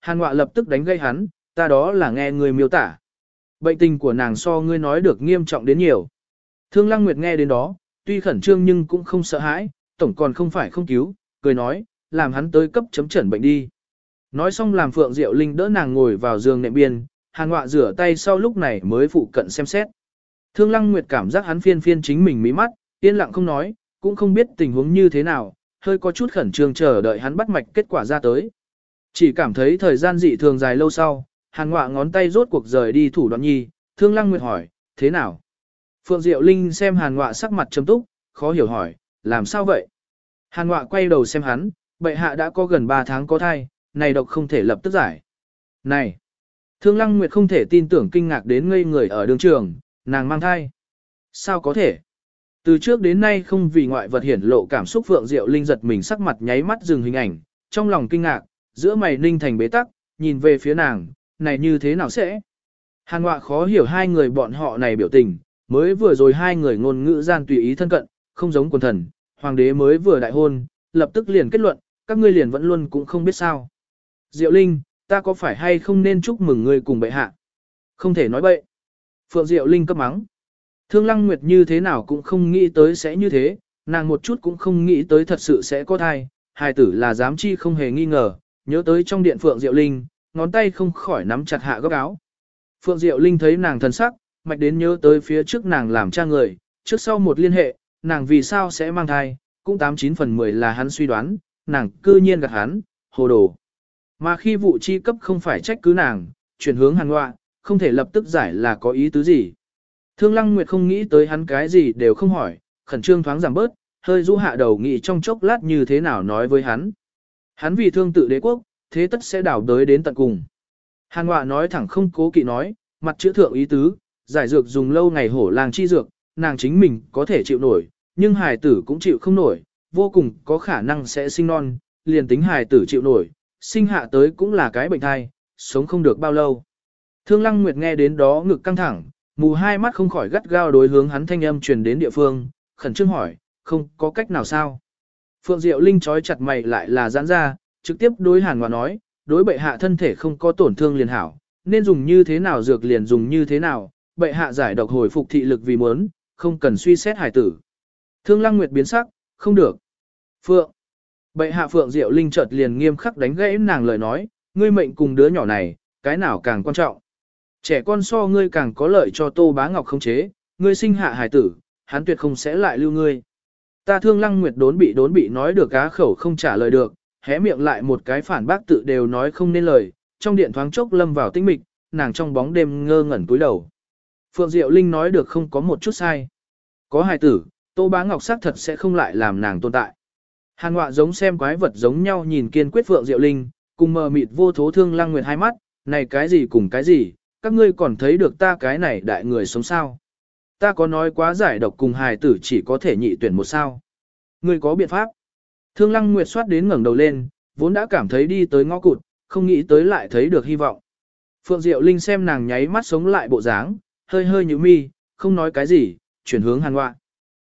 Hàn Ngọa lập tức đánh gây hắn, ta đó là nghe người miêu tả. Bệnh tình của nàng so ngươi nói được nghiêm trọng đến nhiều. Thương Lăng Nguyệt nghe đến đó, tuy khẩn trương nhưng cũng không sợ hãi, tổng còn không phải không cứu, cười nói, làm hắn tới cấp chấm chẩn bệnh đi. Nói xong làm Phượng Diệu Linh đỡ nàng ngồi vào giường nệm biên, Hàn Ngọa rửa tay sau lúc này mới phụ cận xem xét. Thương Lăng Nguyệt cảm giác hắn phiên phiên chính mình mí mắt, yên lặng không nói, cũng không biết tình huống như thế nào, hơi có chút khẩn trương chờ đợi hắn bắt mạch kết quả ra tới. Chỉ cảm thấy thời gian dị thường dài lâu sau, Hàn Ngọa ngón tay rốt cuộc rời đi thủ đoạn nhi, Thương Lăng Nguyệt hỏi, thế nào? Phượng Diệu Linh xem Hàn Ngọa sắc mặt trầm túc, khó hiểu hỏi, làm sao vậy? Hàn Ngọa quay đầu xem hắn, bệ hạ đã có gần 3 tháng có thai, này độc không thể lập tức giải. Này! Thương Lăng Nguyệt không thể tin tưởng kinh ngạc đến ngây người ở đường trường, nàng mang thai. Sao có thể? Từ trước đến nay không vì ngoại vật hiển lộ cảm xúc Phượng Diệu Linh giật mình sắc mặt nháy mắt dừng hình ảnh, trong lòng kinh ngạc, giữa mày ninh thành bế tắc, nhìn về phía nàng, này như thế nào sẽ? Hàn họa khó hiểu hai người bọn họ này biểu tình, mới vừa rồi hai người ngôn ngữ gian tùy ý thân cận, không giống quần thần, hoàng đế mới vừa đại hôn, lập tức liền kết luận, các ngươi liền vẫn luôn cũng không biết sao. Diệu Linh, ta có phải hay không nên chúc mừng ngươi cùng bệ hạ? Không thể nói bậy. Phượng Diệu Linh cấp mắng. Thương Lăng Nguyệt như thế nào cũng không nghĩ tới sẽ như thế, nàng một chút cũng không nghĩ tới thật sự sẽ có thai, hài tử là dám chi không hề nghi ngờ, nhớ tới trong điện Phượng Diệu Linh, ngón tay không khỏi nắm chặt hạ góc áo. Phượng Diệu Linh thấy nàng thần sắc, mạch đến nhớ tới phía trước nàng làm cha người, trước sau một liên hệ, nàng vì sao sẽ mang thai, cũng 89 phần 10 là hắn suy đoán, nàng cư nhiên gạt hắn, hồ đồ. Mà khi vụ chi cấp không phải trách cứ nàng, chuyển hướng hàn ngoạ, không thể lập tức giải là có ý tứ gì. Thương Lăng Nguyệt không nghĩ tới hắn cái gì đều không hỏi, khẩn trương thoáng giảm bớt, hơi rũ hạ đầu nghĩ trong chốc lát như thế nào nói với hắn. Hắn vì thương tự đế quốc, thế tất sẽ đảo đới đến tận cùng. Hàn Họa nói thẳng không cố kỵ nói, mặt chữ thượng ý tứ, giải dược dùng lâu ngày hổ làng chi dược, nàng chính mình có thể chịu nổi, nhưng hài tử cũng chịu không nổi, vô cùng có khả năng sẽ sinh non, liền tính hài tử chịu nổi, sinh hạ tới cũng là cái bệnh thai, sống không được bao lâu. Thương Lăng Nguyệt nghe đến đó ngực căng thẳng, mù hai mắt không khỏi gắt gao đối hướng hắn thanh âm truyền đến địa phương, khẩn trương hỏi, không có cách nào sao. Phượng Diệu Linh trói chặt mày lại là giãn ra, trực tiếp đối Hàn ngoạn nói, đối bệ hạ thân thể không có tổn thương liền hảo, nên dùng như thế nào dược liền dùng như thế nào, bệ hạ giải độc hồi phục thị lực vì muốn, không cần suy xét hải tử. Thương Lăng Nguyệt biến sắc, không được. Phượng. Bệ hạ Phượng Diệu Linh chợt liền nghiêm khắc đánh gãy nàng lời nói, ngươi mệnh cùng đứa nhỏ này, cái nào càng quan trọng. Trẻ con so ngươi càng có lợi cho Tô Bá Ngọc không chế, ngươi sinh hạ hải tử, hắn tuyệt không sẽ lại lưu ngươi. Ta thương Lăng Nguyệt đốn bị đốn bị nói được cá khẩu không trả lời được, hé miệng lại một cái phản bác tự đều nói không nên lời, trong điện thoáng chốc lâm vào tinh mịch, nàng trong bóng đêm ngơ ngẩn túi đầu. Phượng Diệu Linh nói được không có một chút sai. Có hài tử, Tô Bá Ngọc xác thật sẽ không lại làm nàng tồn tại. Hàn Ngọa giống xem quái vật giống nhau nhìn kiên quyết Phượng Diệu Linh, cùng mờ mịt vô thố thương lăng nguyệt hai mắt, này cái gì cùng cái gì, các ngươi còn thấy được ta cái này đại người sống sao. Ta có nói quá giải độc cùng hài tử chỉ có thể nhị tuyển một sao. Ngươi có biện pháp. Thương lăng nguyệt soát đến ngẩng đầu lên, vốn đã cảm thấy đi tới ngõ cụt, không nghĩ tới lại thấy được hy vọng. Phượng Diệu Linh xem nàng nháy mắt sống lại bộ dáng, hơi hơi nhíu mi, không nói cái gì, chuyển hướng hàn họa.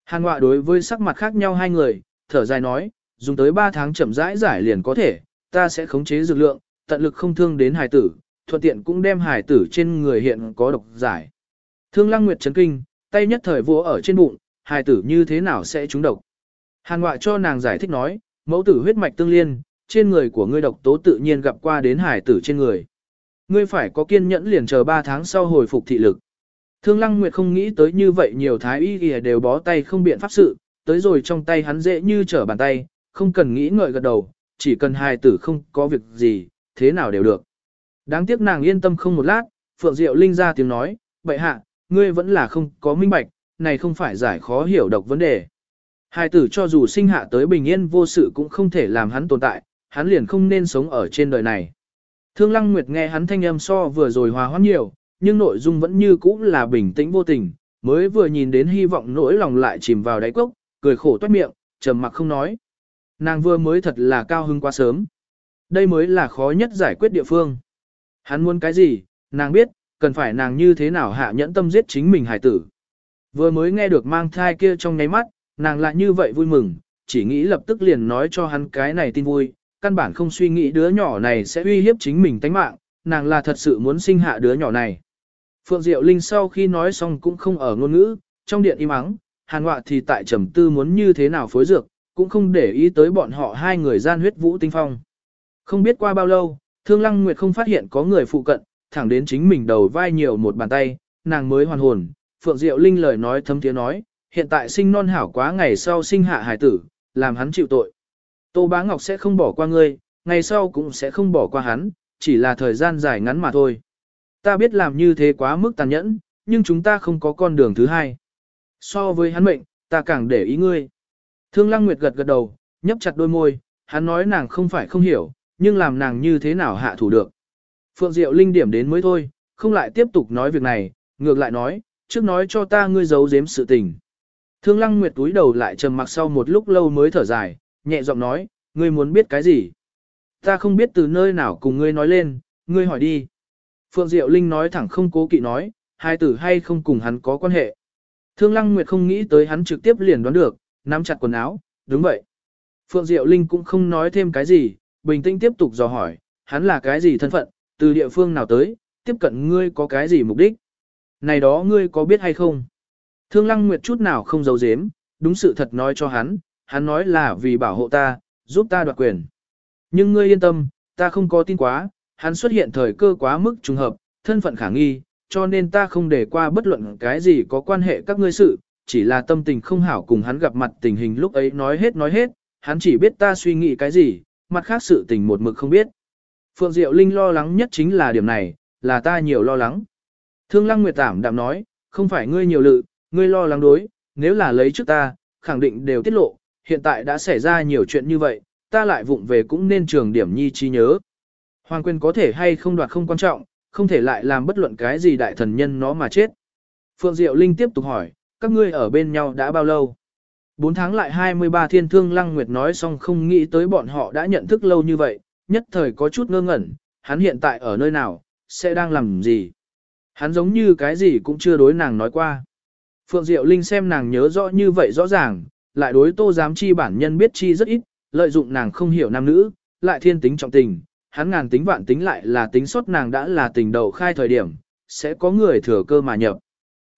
Hàn họa đối với sắc mặt khác nhau hai người, thở dài nói, dùng tới 3 tháng chậm rãi giải liền có thể, ta sẽ khống chế dược lượng, tận lực không thương đến hài tử, thuận tiện cũng đem hài tử trên người hiện có độc giải. Thương Lăng Nguyệt chấn kinh, tay nhất thời vỗ ở trên bụng, hài tử như thế nào sẽ trúng độc. Hàn Ngoại cho nàng giải thích nói, mẫu tử huyết mạch tương liên, trên người của ngươi độc tố tự nhiên gặp qua đến hải tử trên người. Ngươi phải có kiên nhẫn liền chờ 3 tháng sau hồi phục thị lực. Thương Lăng Nguyệt không nghĩ tới như vậy nhiều thái y kìa đều bó tay không biện pháp sự, tới rồi trong tay hắn dễ như trở bàn tay, không cần nghĩ ngợi gật đầu, chỉ cần hài tử không có việc gì, thế nào đều được. Đáng tiếc nàng yên tâm không một lát, Phượng Diệu Linh ra tiếng nói, bệ hạ, ngươi vẫn là không có minh bạch, này không phải giải khó hiểu độc vấn đề. Hai tử cho dù sinh hạ tới bình yên vô sự cũng không thể làm hắn tồn tại, hắn liền không nên sống ở trên đời này. Thương Lăng Nguyệt nghe hắn thanh âm so vừa rồi hòa hoãn nhiều, nhưng nội dung vẫn như cũ là bình tĩnh vô tình, mới vừa nhìn đến hy vọng nỗi lòng lại chìm vào đáy cốc, cười khổ toát miệng, trầm mặc không nói. Nàng vừa mới thật là cao hưng quá sớm. Đây mới là khó nhất giải quyết địa phương. Hắn muốn cái gì, nàng biết, cần phải nàng như thế nào hạ nhẫn tâm giết chính mình hải tử. Vừa mới nghe được mang thai kia trong nháy mắt, nàng lại như vậy vui mừng, chỉ nghĩ lập tức liền nói cho hắn cái này tin vui, căn bản không suy nghĩ đứa nhỏ này sẽ uy hiếp chính mình tánh mạng, nàng là thật sự muốn sinh hạ đứa nhỏ này. Phượng Diệu Linh sau khi nói xong cũng không ở ngôn ngữ, trong điện im ắng, hàn họa thì tại trầm tư muốn như thế nào phối dược, cũng không để ý tới bọn họ hai người gian huyết vũ tinh phong. Không biết qua bao lâu, Thương Lăng Nguyệt không phát hiện có người phụ cận, thẳng đến chính mình đầu vai nhiều một bàn tay, nàng mới hoàn hồn. Phượng Diệu Linh lời nói thấm tiếng nói, hiện tại sinh non hảo quá ngày sau sinh hạ hải tử, làm hắn chịu tội. Tô Bá Ngọc sẽ không bỏ qua ngươi, ngày sau cũng sẽ không bỏ qua hắn, chỉ là thời gian dài ngắn mà thôi. Ta biết làm như thế quá mức tàn nhẫn, nhưng chúng ta không có con đường thứ hai. So với hắn mệnh, ta càng để ý ngươi. Thương Lăng Nguyệt gật gật đầu, nhấp chặt đôi môi, hắn nói nàng không phải không hiểu, nhưng làm nàng như thế nào hạ thủ được. Phượng Diệu Linh điểm đến mới thôi, không lại tiếp tục nói việc này, ngược lại nói, trước nói cho ta ngươi giấu giếm sự tình. Thương Lăng Nguyệt túi đầu lại trầm mặc sau một lúc lâu mới thở dài, nhẹ giọng nói, ngươi muốn biết cái gì? Ta không biết từ nơi nào cùng ngươi nói lên, ngươi hỏi đi. Phượng Diệu Linh nói thẳng không cố kỵ nói, hai tử hay không cùng hắn có quan hệ. Thương Lăng Nguyệt không nghĩ tới hắn trực tiếp liền đoán được, nắm chặt quần áo, đúng vậy. Phượng Diệu Linh cũng không nói thêm cái gì, bình tĩnh tiếp tục dò hỏi, hắn là cái gì thân phận, từ địa phương nào tới, tiếp cận ngươi có cái gì mục đích. Này đó ngươi có biết hay không? Thương Lăng Nguyệt chút nào không giấu giếm, đúng sự thật nói cho hắn, hắn nói là vì bảo hộ ta, giúp ta đoạt quyền. Nhưng ngươi yên tâm, ta không có tin quá, hắn xuất hiện thời cơ quá mức trùng hợp, thân phận khả nghi, cho nên ta không để qua bất luận cái gì có quan hệ các ngươi sự, chỉ là tâm tình không hảo cùng hắn gặp mặt tình hình lúc ấy nói hết nói hết, hắn chỉ biết ta suy nghĩ cái gì, mặt khác sự tình một mực không biết. Phượng Diệu Linh lo lắng nhất chính là điểm này, là ta nhiều lo lắng. Thương Lăng Nguyệt Tảm đạm nói, không phải ngươi nhiều lự, ngươi lo lắng đối, nếu là lấy trước ta, khẳng định đều tiết lộ, hiện tại đã xảy ra nhiều chuyện như vậy, ta lại vụng về cũng nên trường điểm nhi chi nhớ. Hoàng quyền có thể hay không đoạt không quan trọng, không thể lại làm bất luận cái gì đại thần nhân nó mà chết. Phượng Diệu Linh tiếp tục hỏi, các ngươi ở bên nhau đã bao lâu? 4 tháng lại 23 thiên thương lăng nguyệt nói xong không nghĩ tới bọn họ đã nhận thức lâu như vậy, nhất thời có chút ngơ ngẩn, hắn hiện tại ở nơi nào, sẽ đang làm gì? Hắn giống như cái gì cũng chưa đối nàng nói qua. Phượng Diệu Linh xem nàng nhớ rõ như vậy rõ ràng, lại đối tô giám chi bản nhân biết chi rất ít, lợi dụng nàng không hiểu nam nữ, lại thiên tính trọng tình, hắn ngàn tính vạn tính lại là tính sốt nàng đã là tình đầu khai thời điểm, sẽ có người thừa cơ mà nhập.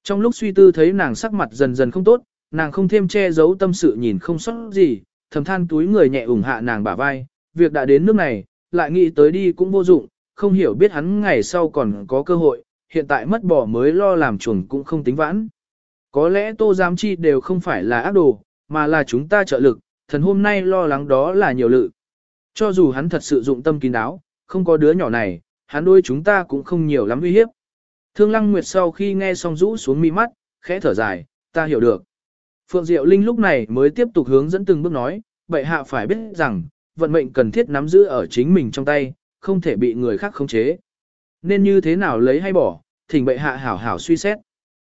Trong lúc suy tư thấy nàng sắc mặt dần dần không tốt, nàng không thêm che giấu tâm sự nhìn không sót gì, thầm than túi người nhẹ ủng hạ nàng bả vai, việc đã đến nước này, lại nghĩ tới đi cũng vô dụng, không hiểu biết hắn ngày sau còn có cơ hội, hiện tại mất bỏ mới lo làm chuồng cũng không tính vãn. Có lẽ tô giám chi đều không phải là ác đồ, mà là chúng ta trợ lực, thần hôm nay lo lắng đó là nhiều lự. Cho dù hắn thật sự dụng tâm kín đáo, không có đứa nhỏ này, hắn đôi chúng ta cũng không nhiều lắm uy hiếp. Thương Lăng Nguyệt sau khi nghe xong rũ xuống mi mắt, khẽ thở dài, ta hiểu được. Phượng Diệu Linh lúc này mới tiếp tục hướng dẫn từng bước nói, bệ hạ phải biết rằng, vận mệnh cần thiết nắm giữ ở chính mình trong tay, không thể bị người khác khống chế. Nên như thế nào lấy hay bỏ, thỉnh bệ hạ hảo hảo suy xét.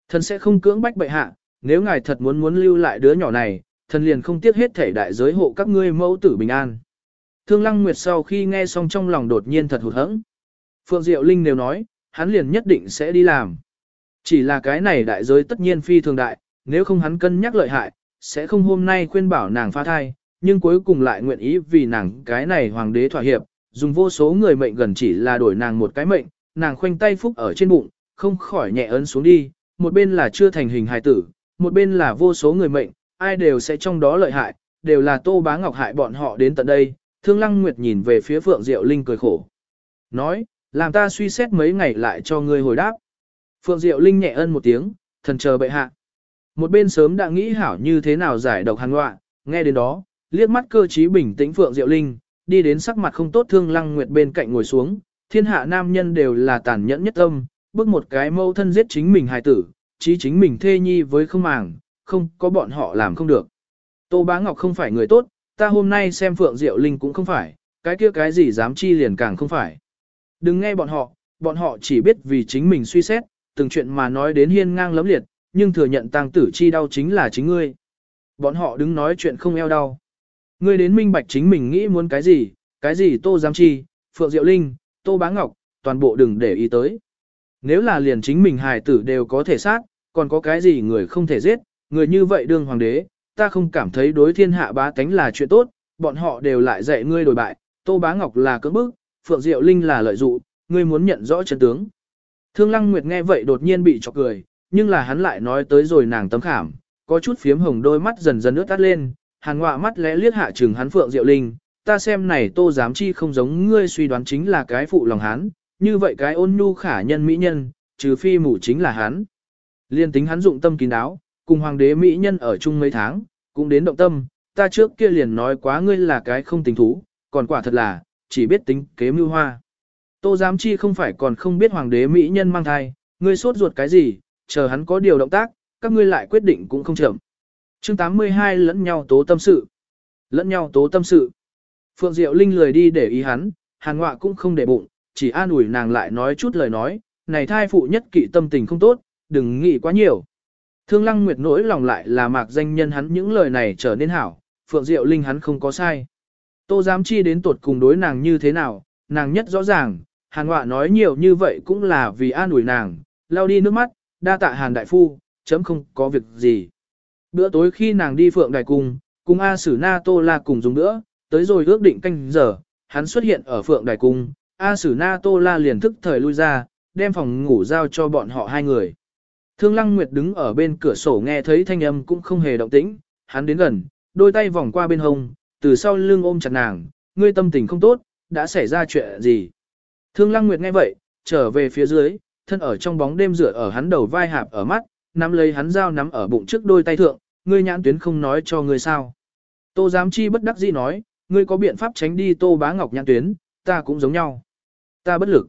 Thần sẽ không cưỡng bách bệ hạ, nếu ngài thật muốn muốn lưu lại đứa nhỏ này, thần liền không tiếc hết thể đại giới hộ các ngươi mẫu tử bình an. Thương Lăng Nguyệt sau khi nghe xong trong lòng đột nhiên thật hụt hẫng. Phượng Diệu Linh nếu nói, hắn liền nhất định sẽ đi làm. Chỉ là cái này đại giới tất nhiên phi thường đại, nếu không hắn cân nhắc lợi hại, sẽ không hôm nay khuyên bảo nàng phá thai, nhưng cuối cùng lại nguyện ý vì nàng cái này hoàng đế thỏa hiệp, dùng vô số người mệnh gần chỉ là đổi nàng một cái mệnh, nàng khoanh tay phúc ở trên bụng, không khỏi nhẹ ấn xuống đi, một bên là chưa thành hình hài tử, một bên là vô số người mệnh, ai đều sẽ trong đó lợi hại, đều là Tô Bá Ngọc hại bọn họ đến tận đây. Thương Lăng Nguyệt nhìn về phía Phượng Diệu Linh cười khổ. Nói, làm ta suy xét mấy ngày lại cho ngươi hồi đáp. Phượng Diệu Linh nhẹ ân một tiếng, thần chờ bệ hạ. Một bên sớm đã nghĩ hảo như thế nào giải độc hàn ngoạ, nghe đến đó, liếc mắt cơ trí bình tĩnh Phượng Diệu Linh, đi đến sắc mặt không tốt Thương Lăng Nguyệt bên cạnh ngồi xuống, thiên hạ nam nhân đều là tàn nhẫn nhất tâm, bước một cái mâu thân giết chính mình hài tử, chí chính mình thê nhi với không màng, không có bọn họ làm không được. Tô Bá Ngọc không phải người tốt, ta hôm nay xem Phượng Diệu Linh cũng không phải, cái kia cái gì dám chi liền càng không phải. Đừng nghe bọn họ, bọn họ chỉ biết vì chính mình suy xét, từng chuyện mà nói đến hiên ngang lấm liệt, nhưng thừa nhận tang tử chi đau chính là chính ngươi. Bọn họ đứng nói chuyện không eo đau. Ngươi đến minh bạch chính mình nghĩ muốn cái gì, cái gì tô dám chi, Phượng Diệu Linh, tô bá ngọc, toàn bộ đừng để ý tới. Nếu là liền chính mình hài tử đều có thể sát, còn có cái gì người không thể giết, người như vậy đương hoàng đế, ta không cảm thấy đối thiên hạ bá tánh là chuyện tốt, bọn họ đều lại dạy ngươi đổi bại, Tô Bá Ngọc là cưỡng bức, Phượng Diệu Linh là lợi dụ, ngươi muốn nhận rõ chân tướng. Thương Lăng Nguyệt nghe vậy đột nhiên bị chọc cười, nhưng là hắn lại nói tới rồi nàng tấm khảm, có chút phiếm hồng đôi mắt dần dần nước tắt lên, hàn ngọa mắt lẽ liếc hạ trừng hắn Phượng Diệu Linh, ta xem này Tô Giám Chi không giống ngươi suy đoán chính là cái phụ lòng hắn, như vậy cái ôn nhu khả nhân mỹ nhân, trừ phi mủ chính là hắn. Liên tính hắn dụng tâm kín đáo, cùng hoàng đế mỹ nhân ở chung mấy tháng, cũng đến động tâm, ta trước kia liền nói quá ngươi là cái không tình thú, còn quả thật là, chỉ biết tính kế mưu hoa. Tô giám chi không phải còn không biết hoàng đế mỹ nhân mang thai, ngươi sốt ruột cái gì, chờ hắn có điều động tác, các ngươi lại quyết định cũng không chậm. Chương 82 lẫn nhau tố tâm sự. Lẫn nhau tố tâm sự. Phượng Diệu Linh lười đi để ý hắn, hàn ngọa cũng không để bụng, chỉ an ủi nàng lại nói chút lời nói, này thai phụ nhất kỵ tâm tình không tốt, đừng nghĩ quá nhiều. Thương Lăng Nguyệt nỗi lòng lại là mạc danh nhân hắn những lời này trở nên hảo, Phượng Diệu Linh hắn không có sai. Tô giám chi đến tuột cùng đối nàng như thế nào, nàng nhất rõ ràng, hàn họa nói nhiều như vậy cũng là vì an ủi nàng, lau đi nước mắt, đa tạ hàn đại phu, chấm không có việc gì. Bữa tối khi nàng đi Phượng Đài Cung, cùng A Sử Na Tô La cùng dùng nữa, tới rồi ước định canh giờ, hắn xuất hiện ở Phượng Đài Cung, A Sử Na Tô La liền thức thời lui ra, đem phòng ngủ giao cho bọn họ hai người. Thương Lăng Nguyệt đứng ở bên cửa sổ nghe thấy thanh âm cũng không hề động tĩnh, hắn đến gần, đôi tay vòng qua bên hông, từ sau lưng ôm chặt nàng, ngươi tâm tình không tốt, đã xảy ra chuyện gì. Thương Lăng Nguyệt nghe vậy, trở về phía dưới, thân ở trong bóng đêm rửa ở hắn đầu vai hạp ở mắt, nắm lấy hắn dao nắm ở bụng trước đôi tay thượng, ngươi nhãn tuyến không nói cho ngươi sao. Tô giám chi bất đắc dĩ nói, ngươi có biện pháp tránh đi tô bá ngọc nhãn tuyến, ta cũng giống nhau. Ta bất lực.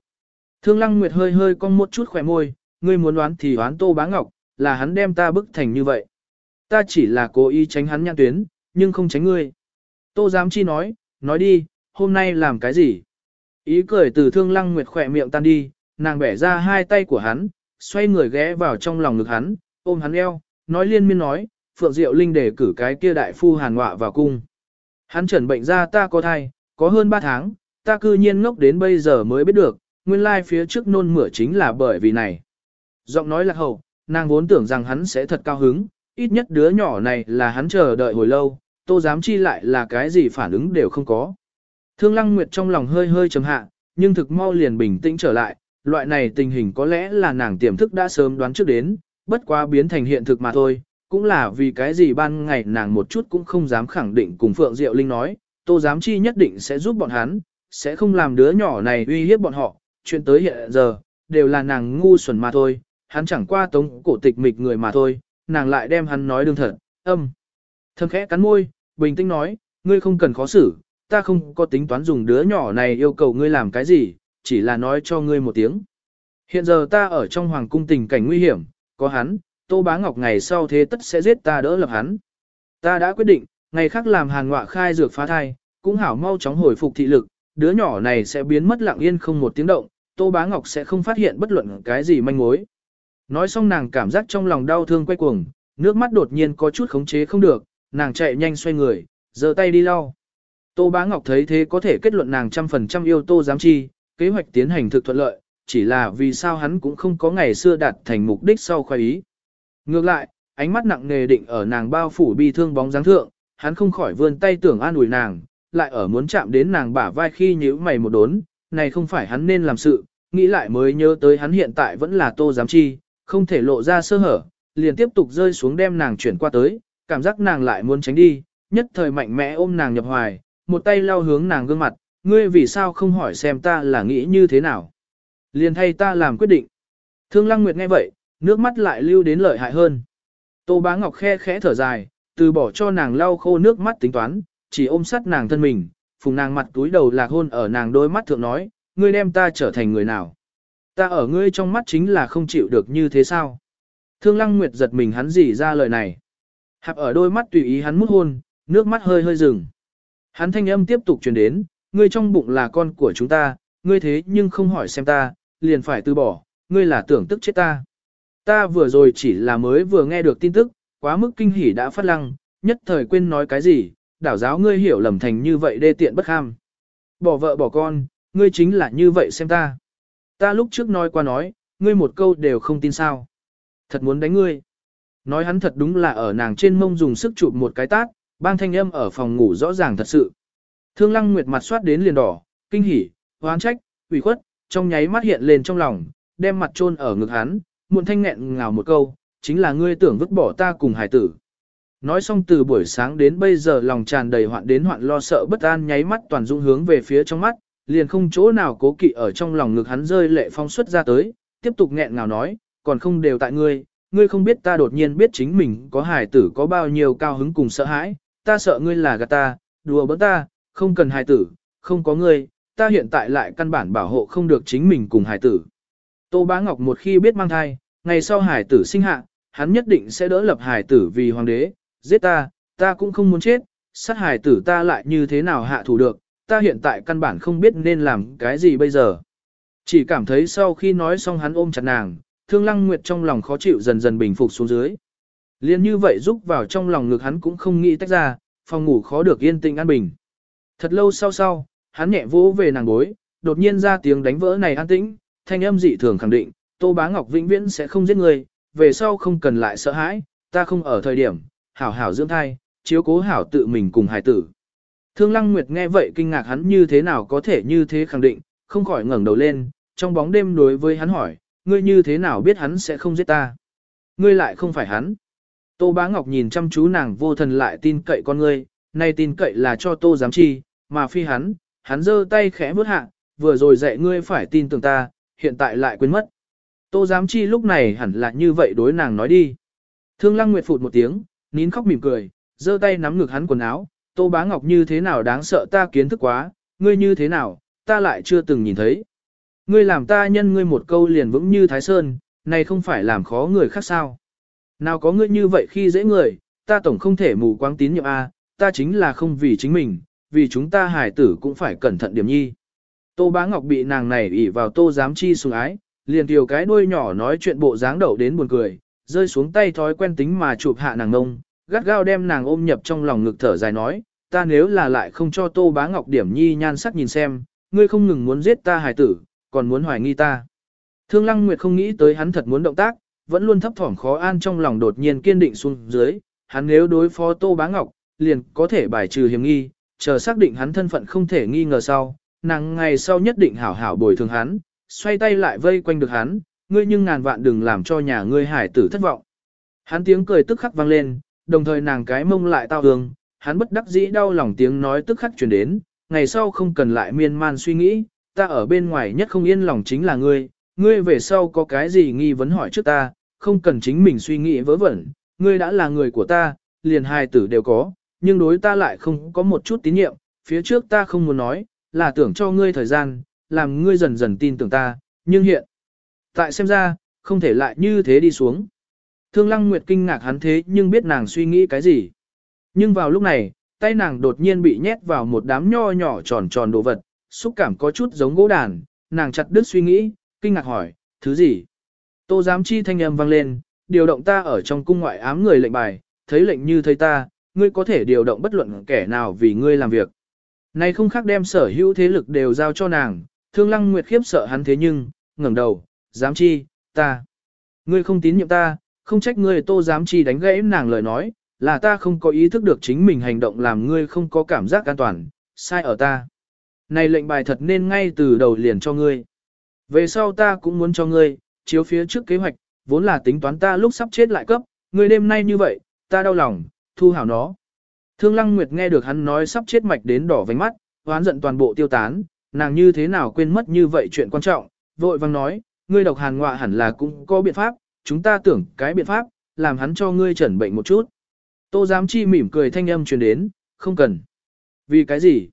Thương Lăng Nguyệt hơi hơi cong một chút khỏe môi, ngươi muốn đoán thì đoán Tô Bá Ngọc, là hắn đem ta bức thành như vậy. Ta chỉ là cố ý tránh hắn nhãn tuyến, nhưng không tránh ngươi. Tô Giám Chi nói, nói đi, hôm nay làm cái gì? Ý cười từ thương lăng nguyệt khỏe miệng tan đi, nàng bẻ ra hai tay của hắn, xoay người ghé vào trong lòng ngực hắn, ôm hắn eo, nói liên miên nói, Phượng Diệu Linh để cử cái kia đại phu hàn ngọa vào cung. Hắn chuẩn bệnh ra ta có thai, có hơn ba tháng, ta cư nhiên ngốc đến bây giờ mới biết được, nguyên lai phía trước nôn mửa chính là bởi vì này. Giọng nói lạc hậu, nàng vốn tưởng rằng hắn sẽ thật cao hứng, ít nhất đứa nhỏ này là hắn chờ đợi hồi lâu, tô dám chi lại là cái gì phản ứng đều không có. Thương Lăng Nguyệt trong lòng hơi hơi trầm hạ, nhưng thực mau liền bình tĩnh trở lại, loại này tình hình có lẽ là nàng tiềm thức đã sớm đoán trước đến, bất quá biến thành hiện thực mà thôi, cũng là vì cái gì ban ngày nàng một chút cũng không dám khẳng định cùng Phượng Diệu Linh nói, Tô Giám Chi nhất định sẽ giúp bọn hắn, sẽ không làm đứa nhỏ này uy hiếp bọn họ, chuyện tới hiện giờ, đều là nàng ngu xuẩn mà thôi, hắn chẳng qua tống cổ tịch mịch người mà thôi, nàng lại đem hắn nói đương thật, âm. Thâm khẽ cắn môi, bình tĩnh nói, ngươi không cần khó xử, ta không có tính toán dùng đứa nhỏ này yêu cầu ngươi làm cái gì, chỉ là nói cho ngươi một tiếng. Hiện giờ ta ở trong hoàng cung tình cảnh nguy hiểm, có hắn, Tô Bá Ngọc ngày sau thế tất sẽ giết ta đỡ lập hắn. Ta đã quyết định, ngày khác làm hàn ngọa khai dược phá thai, cũng hảo mau chóng hồi phục thị lực, đứa nhỏ này sẽ biến mất lặng yên không một tiếng động, Tô Bá Ngọc sẽ không phát hiện bất luận cái gì manh mối. Nói xong nàng cảm giác trong lòng đau thương quay cuồng, nước mắt đột nhiên có chút khống chế không được, nàng chạy nhanh xoay người, giơ tay đi lau. Tô Bá Ngọc thấy thế có thể kết luận nàng trăm phần trăm yêu Tô Giám Chi, kế hoạch tiến hành thực thuận lợi, chỉ là vì sao hắn cũng không có ngày xưa đạt thành mục đích sau khoái ý. Ngược lại, ánh mắt nặng nề định ở nàng bao phủ bi thương bóng dáng thượng, hắn không khỏi vươn tay tưởng an ủi nàng, lại ở muốn chạm đến nàng bả vai khi nhíu mày một đốn, này không phải hắn nên làm sự, nghĩ lại mới nhớ tới hắn hiện tại vẫn là Tô Giám Chi, không thể lộ ra sơ hở, liền tiếp tục rơi xuống đem nàng chuyển qua tới, cảm giác nàng lại muốn tránh đi, nhất thời mạnh mẽ ôm nàng nhập hoài, một tay lau hướng nàng gương mặt, ngươi vì sao không hỏi xem ta là nghĩ như thế nào. Liền thay ta làm quyết định. Thương Lăng Nguyệt nghe vậy, nước mắt lại lưu đến lợi hại hơn. Tô Bá Ngọc khe khẽ thở dài, từ bỏ cho nàng lau khô nước mắt tính toán, chỉ ôm sát nàng thân mình, phùng nàng mặt túi đầu lạc hôn ở nàng đôi mắt thượng nói, ngươi đem ta trở thành người nào. Ta ở ngươi trong mắt chính là không chịu được như thế sao? Thương Lăng Nguyệt giật mình hắn gì ra lời này. Hạp ở đôi mắt tùy ý hắn mút hôn, nước mắt hơi hơi dừng. Hắn thanh âm tiếp tục truyền đến, ngươi trong bụng là con của chúng ta, ngươi thế nhưng không hỏi xem ta, liền phải từ bỏ, ngươi là tưởng tức chết ta. Ta vừa rồi chỉ là mới vừa nghe được tin tức, quá mức kinh hỉ đã phát lăng, nhất thời quên nói cái gì, đảo giáo ngươi hiểu lầm thành như vậy đê tiện bất ham. Bỏ vợ bỏ con, ngươi chính là như vậy xem ta. Ta lúc trước nói qua nói, ngươi một câu đều không tin sao. Thật muốn đánh ngươi. Nói hắn thật đúng là ở nàng trên mông dùng sức chụp một cái tát, bang thanh âm ở phòng ngủ rõ ràng thật sự. Thương Lăng Nguyệt mặt soát đến liền đỏ, kinh hỉ, hoán trách, ủy khuất, trong nháy mắt hiện lên trong lòng, đem mặt chôn ở ngực hắn, muộn thanh nghẹn ngào một câu, chính là ngươi tưởng vứt bỏ ta cùng hải tử. Nói xong từ buổi sáng đến bây giờ lòng tràn đầy hoạn đến hoạn lo sợ bất an nháy mắt toàn dung hướng về phía trong mắt, liền không chỗ nào cố kỵ ở trong lòng ngực hắn rơi lệ phong xuất ra tới, tiếp tục nghẹn ngào nói, còn không đều tại ngươi, ngươi không biết ta đột nhiên biết chính mình có hài tử có bao nhiêu cao hứng cùng sợ hãi, ta sợ ngươi là gạt ta, đùa bỡn ta, không cần hài tử, không có ngươi, ta hiện tại lại căn bản bảo hộ không được chính mình cùng hài tử. Tô Bá Ngọc một khi biết mang thai, ngày sau hài tử sinh hạ, hắn nhất định sẽ đỡ lập hài tử vì hoàng đế, giết ta, ta cũng không muốn chết, sát hài tử ta lại như thế nào hạ thủ được, ta hiện tại căn bản không biết nên làm cái gì bây giờ. Chỉ cảm thấy sau khi nói xong hắn ôm chặt nàng, thương lăng nguyệt trong lòng khó chịu dần dần bình phục xuống dưới. Liên như vậy rúc vào trong lòng ngực hắn cũng không nghĩ tách ra, phòng ngủ khó được yên tĩnh an bình. Thật lâu sau sau, hắn nhẹ vỗ về nàng bối, đột nhiên ra tiếng đánh vỡ này an tĩnh, thanh âm dị thường khẳng định, Tô Bá Ngọc vĩnh viễn sẽ không giết người, về sau không cần lại sợ hãi, ta không ở thời điểm, hảo hảo dưỡng thai, chiếu cố hảo tự mình cùng hài tử. Thương Lăng Nguyệt nghe vậy kinh ngạc hắn như thế nào có thể như thế khẳng định, không khỏi ngẩng đầu lên, trong bóng đêm đối với hắn hỏi, ngươi như thế nào biết hắn sẽ không giết ta? Ngươi lại không phải hắn. Tô Bá Ngọc nhìn chăm chú nàng vô thần lại tin cậy con ngươi, nay tin cậy là cho Tô giám chi, mà phi hắn, hắn giơ tay khẽ bước hạ, vừa rồi dạy ngươi phải tin tưởng ta, hiện tại lại quên mất. Tô giám chi lúc này hẳn là như vậy đối nàng nói đi. Thương Lăng Nguyệt phụt một tiếng, nín khóc mỉm cười, giơ tay nắm ngực hắn quần áo, Tô Bá Ngọc như thế nào đáng sợ ta kiến thức quá, ngươi như thế nào, ta lại chưa từng nhìn thấy. Ngươi làm ta nhân ngươi một câu liền vững như Thái Sơn, này không phải làm khó người khác sao. Nào có ngươi như vậy khi dễ người, ta tổng không thể mù quáng tín nhiệm A, ta chính là không vì chính mình, vì chúng ta hài tử cũng phải cẩn thận điểm nhi. Tô Bá Ngọc bị nàng này ỉ vào tô giám chi sùng ái, liền tiểu cái đuôi nhỏ nói chuyện bộ dáng đậu đến buồn cười, rơi xuống tay thói quen tính mà chụp hạ nàng ngông, gắt gao đem nàng ôm nhập trong lòng ngực thở dài nói, ta nếu là lại không cho Tô Bá Ngọc điểm nhi nhan sắc nhìn xem, ngươi không ngừng muốn giết ta hài tử, còn muốn hoài nghi ta. Thương Lăng Nguyệt không nghĩ tới hắn thật muốn động tác, vẫn luôn thấp thỏm khó an trong lòng đột nhiên kiên định xuống dưới, hắn nếu đối phó Tô Bá Ngọc, liền có thể bài trừ hiểm nghi, chờ xác định hắn thân phận không thể nghi ngờ sau, nàng ngày sau nhất định hảo hảo bồi thường hắn, xoay tay lại vây quanh được hắn, ngươi nhưng ngàn vạn đừng làm cho nhà ngươi hải tử thất vọng. Hắn tiếng cười tức khắc vang lên, đồng thời nàng cái mông lại tao hương, hắn bất đắc dĩ đau lòng tiếng nói tức khắc truyền đến, ngày sau không cần lại miên man suy nghĩ, ta ở bên ngoài nhất không yên lòng chính là ngươi, ngươi về sau có cái gì nghi vấn hỏi trước ta, không cần chính mình suy nghĩ vớ vẩn, ngươi đã là người của ta, liền hai tử đều có, nhưng đối ta lại không có một chút tín nhiệm, phía trước ta không muốn nói, là tưởng cho ngươi thời gian, làm ngươi dần dần tin tưởng ta, nhưng hiện, tại xem ra, không thể lại như thế đi xuống. Thương Lăng Nguyệt kinh ngạc hắn thế nhưng biết nàng suy nghĩ cái gì. Nhưng vào lúc này, tay nàng đột nhiên bị nhét vào một đám nho nhỏ tròn tròn đồ vật, xúc cảm có chút giống gỗ đàn, nàng chặt đứt suy nghĩ, kinh ngạc hỏi, thứ gì? Tô giám chi thanh âm vang lên, điều động ta ở trong cung ngoại ám người lệnh bài, thấy lệnh như thấy ta, ngươi có thể điều động bất luận kẻ nào vì ngươi làm việc. Này không khác đem sở hữu thế lực đều giao cho nàng, thương lăng nguyệt khiếp sợ hắn thế nhưng, ngẩng đầu, giám chi, ta. Ngươi không tín nhiệm ta, không trách ngươi tô dám chi đánh gãy nàng lời nói, là ta không có ý thức được chính mình hành động làm ngươi không có cảm giác an toàn, sai ở ta. Này lệnh bài thật nên ngay từ đầu liền cho ngươi. Về sau ta cũng muốn cho ngươi, chiếu phía trước kế hoạch, vốn là tính toán ta lúc sắp chết lại cấp, ngươi đêm nay như vậy, ta đau lòng, thu hảo nó. Thương Lăng Nguyệt nghe được hắn nói sắp chết mạch đến đỏ vành mắt, oán giận toàn bộ tiêu tán, nàng như thế nào quên mất như vậy chuyện quan trọng, vội vang nói, ngươi độc hàn ngọa hẳn là cũng có biện pháp, chúng ta tưởng cái biện pháp, làm hắn cho ngươi chẩn bệnh một chút. Tô giám chi mỉm cười thanh âm truyền đến, không cần. Vì cái gì?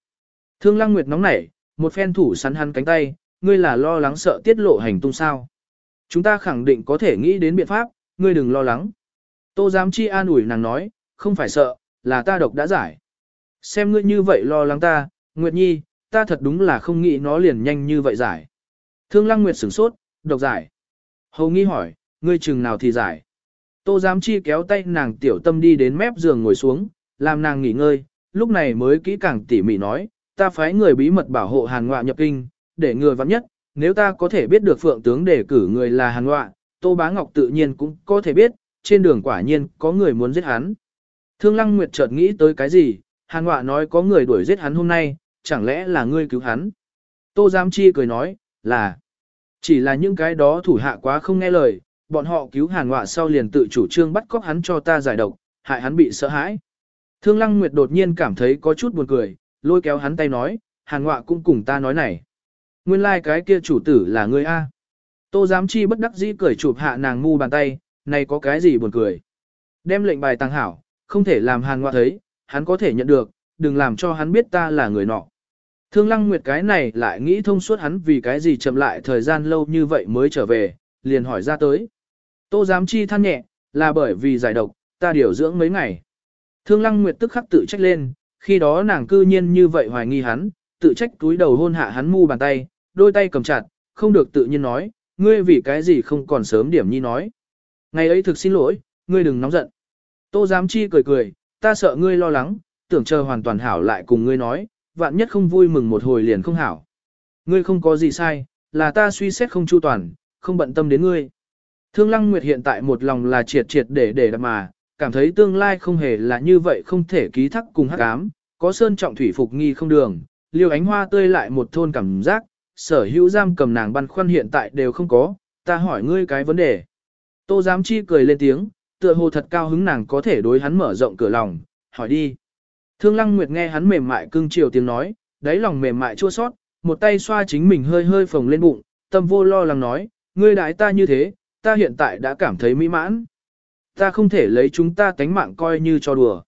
Thương Lăng Nguyệt nóng nảy, một phen thủ sắn hắn cánh tay, ngươi là lo lắng sợ tiết lộ hành tung sao. Chúng ta khẳng định có thể nghĩ đến biện pháp, ngươi đừng lo lắng. Tô giám chi an ủi nàng nói, không phải sợ, là ta độc đã giải. Xem ngươi như vậy lo lắng ta, Nguyệt Nhi, ta thật đúng là không nghĩ nó liền nhanh như vậy giải. Thương Lăng Nguyệt sửng sốt, độc giải. Hầu nghi hỏi, ngươi chừng nào thì giải. Tô giám chi kéo tay nàng tiểu tâm đi đến mép giường ngồi xuống, làm nàng nghỉ ngơi, lúc này mới kỹ càng tỉ mỉ nói, ta phái người bí mật bảo hộ hàn ngọa nhập kinh, để người vắng nhất, nếu ta có thể biết được phượng tướng để cử người là hàn ngọa, Tô Bá Ngọc tự nhiên cũng có thể biết, trên đường quả nhiên có người muốn giết hắn. Thương Lăng Nguyệt chợt nghĩ tới cái gì, hàn ngọa nói có người đuổi giết hắn hôm nay, chẳng lẽ là ngươi cứu hắn? Tô Giám Chi cười nói, là, chỉ là những cái đó thủ hạ quá không nghe lời, bọn họ cứu hàn ngọa sau liền tự chủ trương bắt cóc hắn cho ta giải độc, hại hắn bị sợ hãi. Thương Lăng Nguyệt đột nhiên cảm thấy có chút buồn cười, lôi kéo hắn tay nói, hàn ngọa cũng cùng ta nói này. Nguyên lai like cái kia chủ tử là ngươi A. Tô giám chi bất đắc dĩ cười chụp hạ nàng ngu bàn tay, này có cái gì buồn cười. Đem lệnh bài tăng hảo, không thể làm hàn ngọa thấy, hắn có thể nhận được, đừng làm cho hắn biết ta là người nọ. Thương Lăng Nguyệt cái này lại nghĩ thông suốt hắn vì cái gì chậm lại thời gian lâu như vậy mới trở về, liền hỏi ra tới. Tô giám chi than nhẹ, là bởi vì giải độc, ta điều dưỡng mấy ngày. Thương Lăng Nguyệt tức khắc tự trách lên, khi đó nàng cư nhiên như vậy hoài nghi hắn, tự trách túi đầu hôn hạ hắn mu bàn tay, đôi tay cầm chặt, không được tự nhiên nói, ngươi vì cái gì không còn sớm điểm nhi nói. Ngày ấy thực xin lỗi, ngươi đừng nóng giận. Tô giám chi cười cười, ta sợ ngươi lo lắng, tưởng chờ hoàn toàn hảo lại cùng ngươi nói, vạn nhất không vui mừng một hồi liền không hảo. Ngươi không có gì sai, là ta suy xét không chu toàn, không bận tâm đến ngươi. Thương Lăng Nguyệt hiện tại một lòng là triệt triệt để để đặt mà, cảm thấy tương lai không hề là như vậy không thể ký thắc cùng hắc ám, có sơn trọng thủy phục nghi không đường, liêu ánh hoa tươi lại một thôn cảm giác, sở hữu giam cầm nàng băn khoăn hiện tại đều không có, ta hỏi ngươi cái vấn đề. Tô giám chi cười lên tiếng, tựa hồ thật cao hứng nàng có thể đối hắn mở rộng cửa lòng, hỏi đi. Thương Lăng Nguyệt nghe hắn mềm mại cưng chiều tiếng nói, đáy lòng mềm mại chua sót, một tay xoa chính mình hơi hơi phồng lên bụng, tâm vô lo lắng nói, ngươi đái ta như thế, ta hiện tại đã cảm thấy mỹ mãn. Ta không thể lấy chúng ta tánh mạng coi như cho đùa.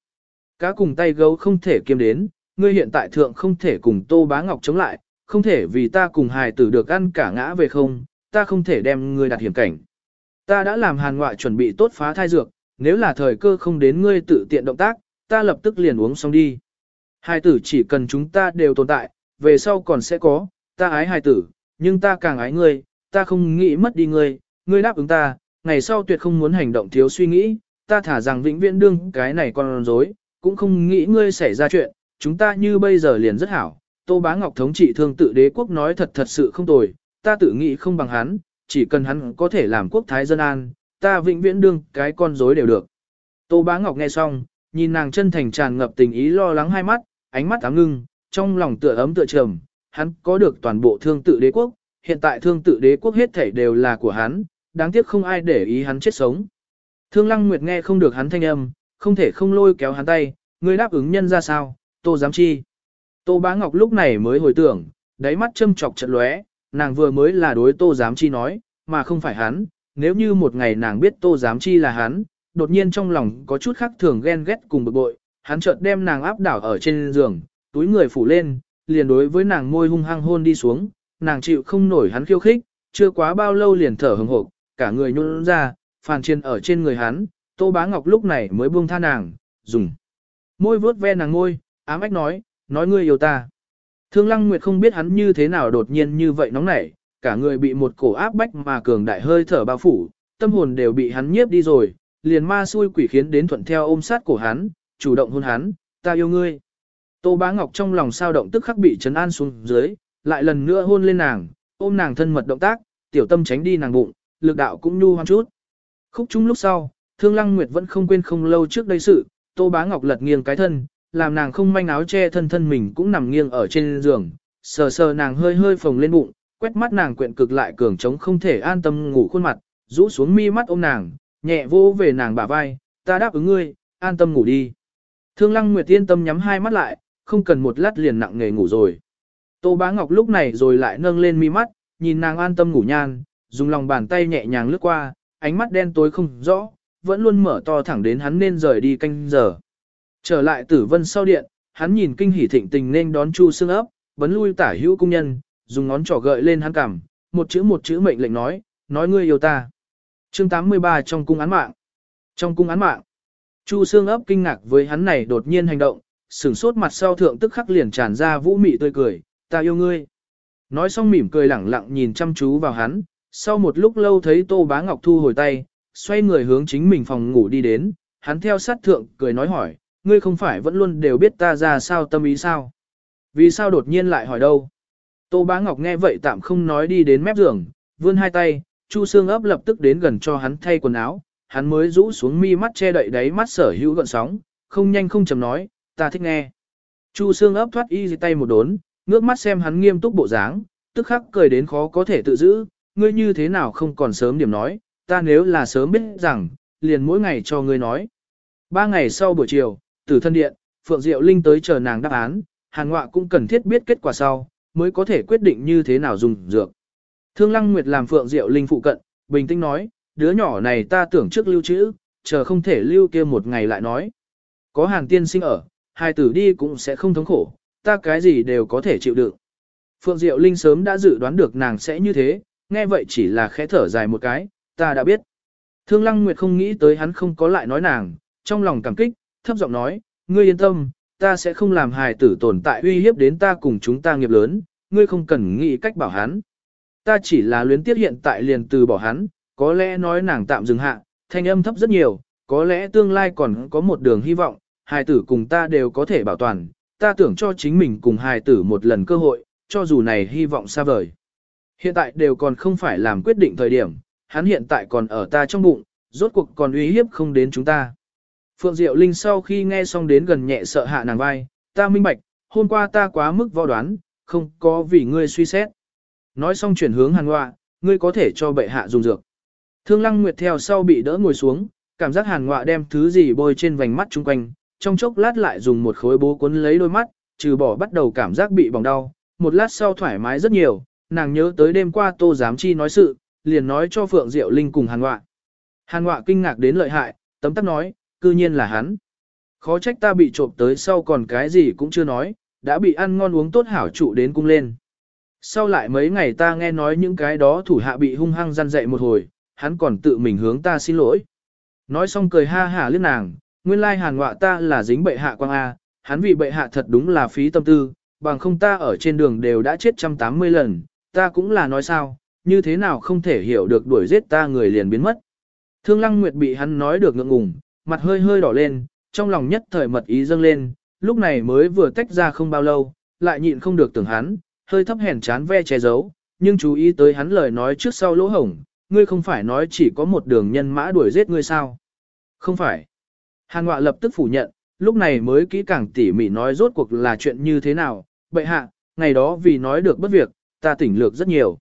Cá cùng tay gấu không thể kiêm đến, ngươi hiện tại thượng không thể cùng Tô Bá Ngọc chống lại, không thể vì ta cùng hài tử được ăn cả ngã về không, ta không thể đem ngươi đặt hiểm cảnh. Ta đã làm hàn ngoại chuẩn bị tốt phá thai dược, nếu là thời cơ không đến ngươi tự tiện động tác, ta lập tức liền uống xong đi. Hài tử chỉ cần chúng ta đều tồn tại, về sau còn sẽ có, ta ái hài tử, nhưng ta càng ái ngươi, ta không nghĩ mất đi ngươi, ngươi đáp ứng ta, ngày sau tuyệt không muốn hành động thiếu suy nghĩ, ta thả rằng vĩnh viễn đương cái này con dối, cũng không nghĩ ngươi xảy ra chuyện, chúng ta như bây giờ liền rất hảo. Tô Bá Ngọc thống trị thương tự đế quốc nói thật thật sự không tồi, ta tự nghĩ không bằng hắn, chỉ cần hắn có thể làm quốc thái dân an, ta vĩnh viễn đương cái con dối đều được. Tô Bá Ngọc nghe xong, nhìn nàng chân thành tràn ngập tình ý lo lắng hai mắt, ánh mắt ám ngưng, trong lòng tựa ấm tựa trầm, hắn có được toàn bộ thương tự đế quốc, hiện tại thương tự đế quốc hết thảy đều là của hắn, đáng tiếc không ai để ý hắn chết sống. Thương Lăng Nguyệt nghe không được hắn thanh âm, không thể không lôi kéo hắn tay, ngươi đáp ứng nhân ra sao, tô dám chi. Tô Bá Ngọc lúc này mới hồi tưởng, đáy mắt châm chọc chật lóe, nàng vừa mới là đối tô giám chi nói, mà không phải hắn, nếu như một ngày nàng biết tô giám chi là hắn, đột nhiên trong lòng có chút khác thường ghen ghét cùng bực bội, hắn chợt đem nàng áp đảo ở trên giường, túi người phủ lên, liền đối với nàng môi hung hăng hôn đi xuống, nàng chịu không nổi hắn khiêu khích, chưa quá bao lâu liền thở hừng hộp, cả người nhún ra, phàn chiên ở trên người hắn, Tô Bá Ngọc lúc này mới buông tha nàng, dùng môi vuốt ve nàng ngôi, ám ách nói, nói ngươi yêu ta. Thương Lăng Nguyệt không biết hắn như thế nào đột nhiên như vậy nóng nảy, cả người bị một cổ áp bách mà cường đại hơi thở bao phủ, tâm hồn đều bị hắn nhiếp đi rồi, liền ma xui quỷ khiến đến thuận theo ôm sát cổ hắn, chủ động hôn hắn, ta yêu ngươi. Tô Bá Ngọc trong lòng sao động tức khắc bị trấn an xuống dưới, lại lần nữa hôn lên nàng, ôm nàng thân mật động tác, tiểu tâm tránh đi nàng bụng, lực đạo cũng nhu hoang chút. Khúc chung lúc sau, Thương Lăng Nguyệt vẫn không quên không lâu trước đây sự, Tô Bá Ngọc lật nghiêng cái thân, làm nàng không manh áo che thân thân mình cũng nằm nghiêng ở trên giường, sờ sờ nàng hơi hơi phồng lên bụng, quét mắt nàng quyện cực lại cường trống không thể an tâm ngủ khuôn mặt, rũ xuống mi mắt ôm nàng, nhẹ vô về nàng bả vai, ta đáp ứng ngươi, an tâm ngủ đi. Thương Lăng Nguyệt yên tâm nhắm hai mắt lại, không cần một lát liền nặng nghề ngủ rồi. Tô Bá Ngọc lúc này rồi lại nâng lên mi mắt, nhìn nàng an tâm ngủ nhan, dùng lòng bàn tay nhẹ nhàng lướt qua, ánh mắt đen tối không rõ, vẫn luôn mở to thẳng đến hắn nên rời đi canh giờ. Trở lại tử vân sau điện, hắn nhìn kinh hỉ thịnh tình nên đón Chu Sương ấp, vấn lui tả hữu cung nhân, dùng ngón trỏ gợi lên hắn cằm, một chữ một chữ mệnh lệnh nói, nói ngươi yêu ta. Chương 83 trong cung án mạng. Trong cung án mạng, Chu Sương ấp kinh ngạc với hắn này đột nhiên hành động, sửng sốt mặt sau thượng tức khắc liền tràn ra vũ mị tươi cười, ta yêu ngươi. Nói xong mỉm cười lẳng lặng nhìn chăm chú vào hắn, sau một lúc lâu thấy Tô Bá Ngọc thu hồi tay, xoay người hướng chính mình phòng ngủ đi đến, hắn theo sát thượng cười nói hỏi, ngươi không phải vẫn luôn đều biết ta ra sao tâm ý sao? Vì sao đột nhiên lại hỏi đâu? Tô Bá Ngọc nghe vậy tạm không nói đi đến mép giường, vươn hai tay, Chu Sương ấp lập tức đến gần cho hắn thay quần áo, hắn mới rũ xuống mi mắt che đậy đáy mắt sở hữu gợn sóng, không nhanh không chậm nói, ta thích nghe. Chu Sương ấp thoát y tay một đốn, ngước mắt xem hắn nghiêm túc bộ dáng, tức khắc cười đến khó có thể tự giữ, ngươi như thế nào không còn sớm điểm nói, ta nếu là sớm biết rằng, liền mỗi ngày cho ngươi nói. Ba ngày sau buổi chiều, tử thân điện, Phượng Diệu Linh tới chờ nàng đáp án, Hàn Ngọa cũng cần thiết biết kết quả sau, mới có thể quyết định như thế nào dùng dược. Thương Lăng Nguyệt làm Phượng Diệu Linh phụ cận, bình tĩnh nói, đứa nhỏ này ta tưởng trước lưu trữ, chờ không thể lưu kia một ngày lại nói. Có Hàn tiên sinh ở, hai tử đi cũng sẽ không thống khổ, ta cái gì đều có thể chịu đựng. Phượng Diệu Linh sớm đã dự đoán được nàng sẽ như thế, nghe vậy chỉ là khẽ thở dài một cái, ta đã biết. Thương Lăng Nguyệt không nghĩ tới hắn không có lại nói nàng, trong lòng cảm kích, thấp giọng nói, ngươi yên tâm, ta sẽ không làm hài tử tồn tại uy hiếp đến ta cùng chúng ta nghiệp lớn, ngươi không cần nghĩ cách bảo hắn. Ta chỉ là luyến tiếc hiện tại liền từ bỏ hắn, có lẽ nói nàng tạm dừng hạ, thanh âm thấp rất nhiều, có lẽ tương lai còn có một đường hy vọng, hài tử cùng ta đều có thể bảo toàn, ta tưởng cho chính mình cùng hài tử một lần cơ hội, cho dù này hy vọng xa vời. Hiện tại đều còn không phải làm quyết định thời điểm, hắn hiện tại còn ở ta trong bụng, rốt cuộc còn uy hiếp không đến chúng ta. Phượng Diệu Linh sau khi nghe xong đến gần nhẹ sợ hạ nàng vai, ta minh bạch, hôm qua ta quá mức võ đoán, không có vì ngươi suy xét. Nói xong chuyển hướng hàn ngoạ, ngươi có thể cho bệ hạ dùng dược. Thương lăng nguyệt theo sau bị đỡ ngồi xuống, cảm giác hàn ngoạ đem thứ gì bôi trên vành mắt chung quanh, trong chốc lát lại dùng một khối bố cuốn lấy đôi mắt, trừ bỏ bắt đầu cảm giác bị bỏng đau, một lát sau thoải mái rất nhiều, nàng nhớ tới đêm qua tô giám chi nói sự, liền nói cho Phượng Diệu Linh cùng hàn ngoạ. Hàn ngoạ kinh ngạc đến lợi hại, tấm tắc nói, cư nhiên là hắn. Khó trách ta bị trộm tới sau còn cái gì cũng chưa nói, đã bị ăn ngon uống tốt hảo trụ đến cung lên. Sau lại mấy ngày ta nghe nói những cái đó thủ hạ bị hung hăng gian dậy một hồi, hắn còn tự mình hướng ta xin lỗi. Nói xong cười ha hả liếc nàng, nguyên lai hàn ngọa ta là dính bệ hạ quang A, hắn vì bệ hạ thật đúng là phí tâm tư, bằng không ta ở trên đường đều đã chết trăm tám mươi lần, ta cũng là nói sao, như thế nào không thể hiểu được đuổi giết ta người liền biến mất. Thương Lăng Nguyệt bị hắn nói được ngượng ngùng, mặt hơi hơi đỏ lên, trong lòng nhất thời mật ý dâng lên, lúc này mới vừa tách ra không bao lâu, lại nhịn không được tưởng hắn, hơi thấp hèn chán ve che giấu, nhưng chú ý tới hắn lời nói trước sau lỗ hổng, ngươi không phải nói chỉ có một đường nhân mã đuổi giết ngươi sao? Không phải. Hàn Ngọa lập tức phủ nhận, lúc này mới kỹ càng tỉ mỉ nói rốt cuộc là chuyện như thế nào, bệ hạ, ngày đó vì nói được bất việc, ta tỉnh lược rất nhiều.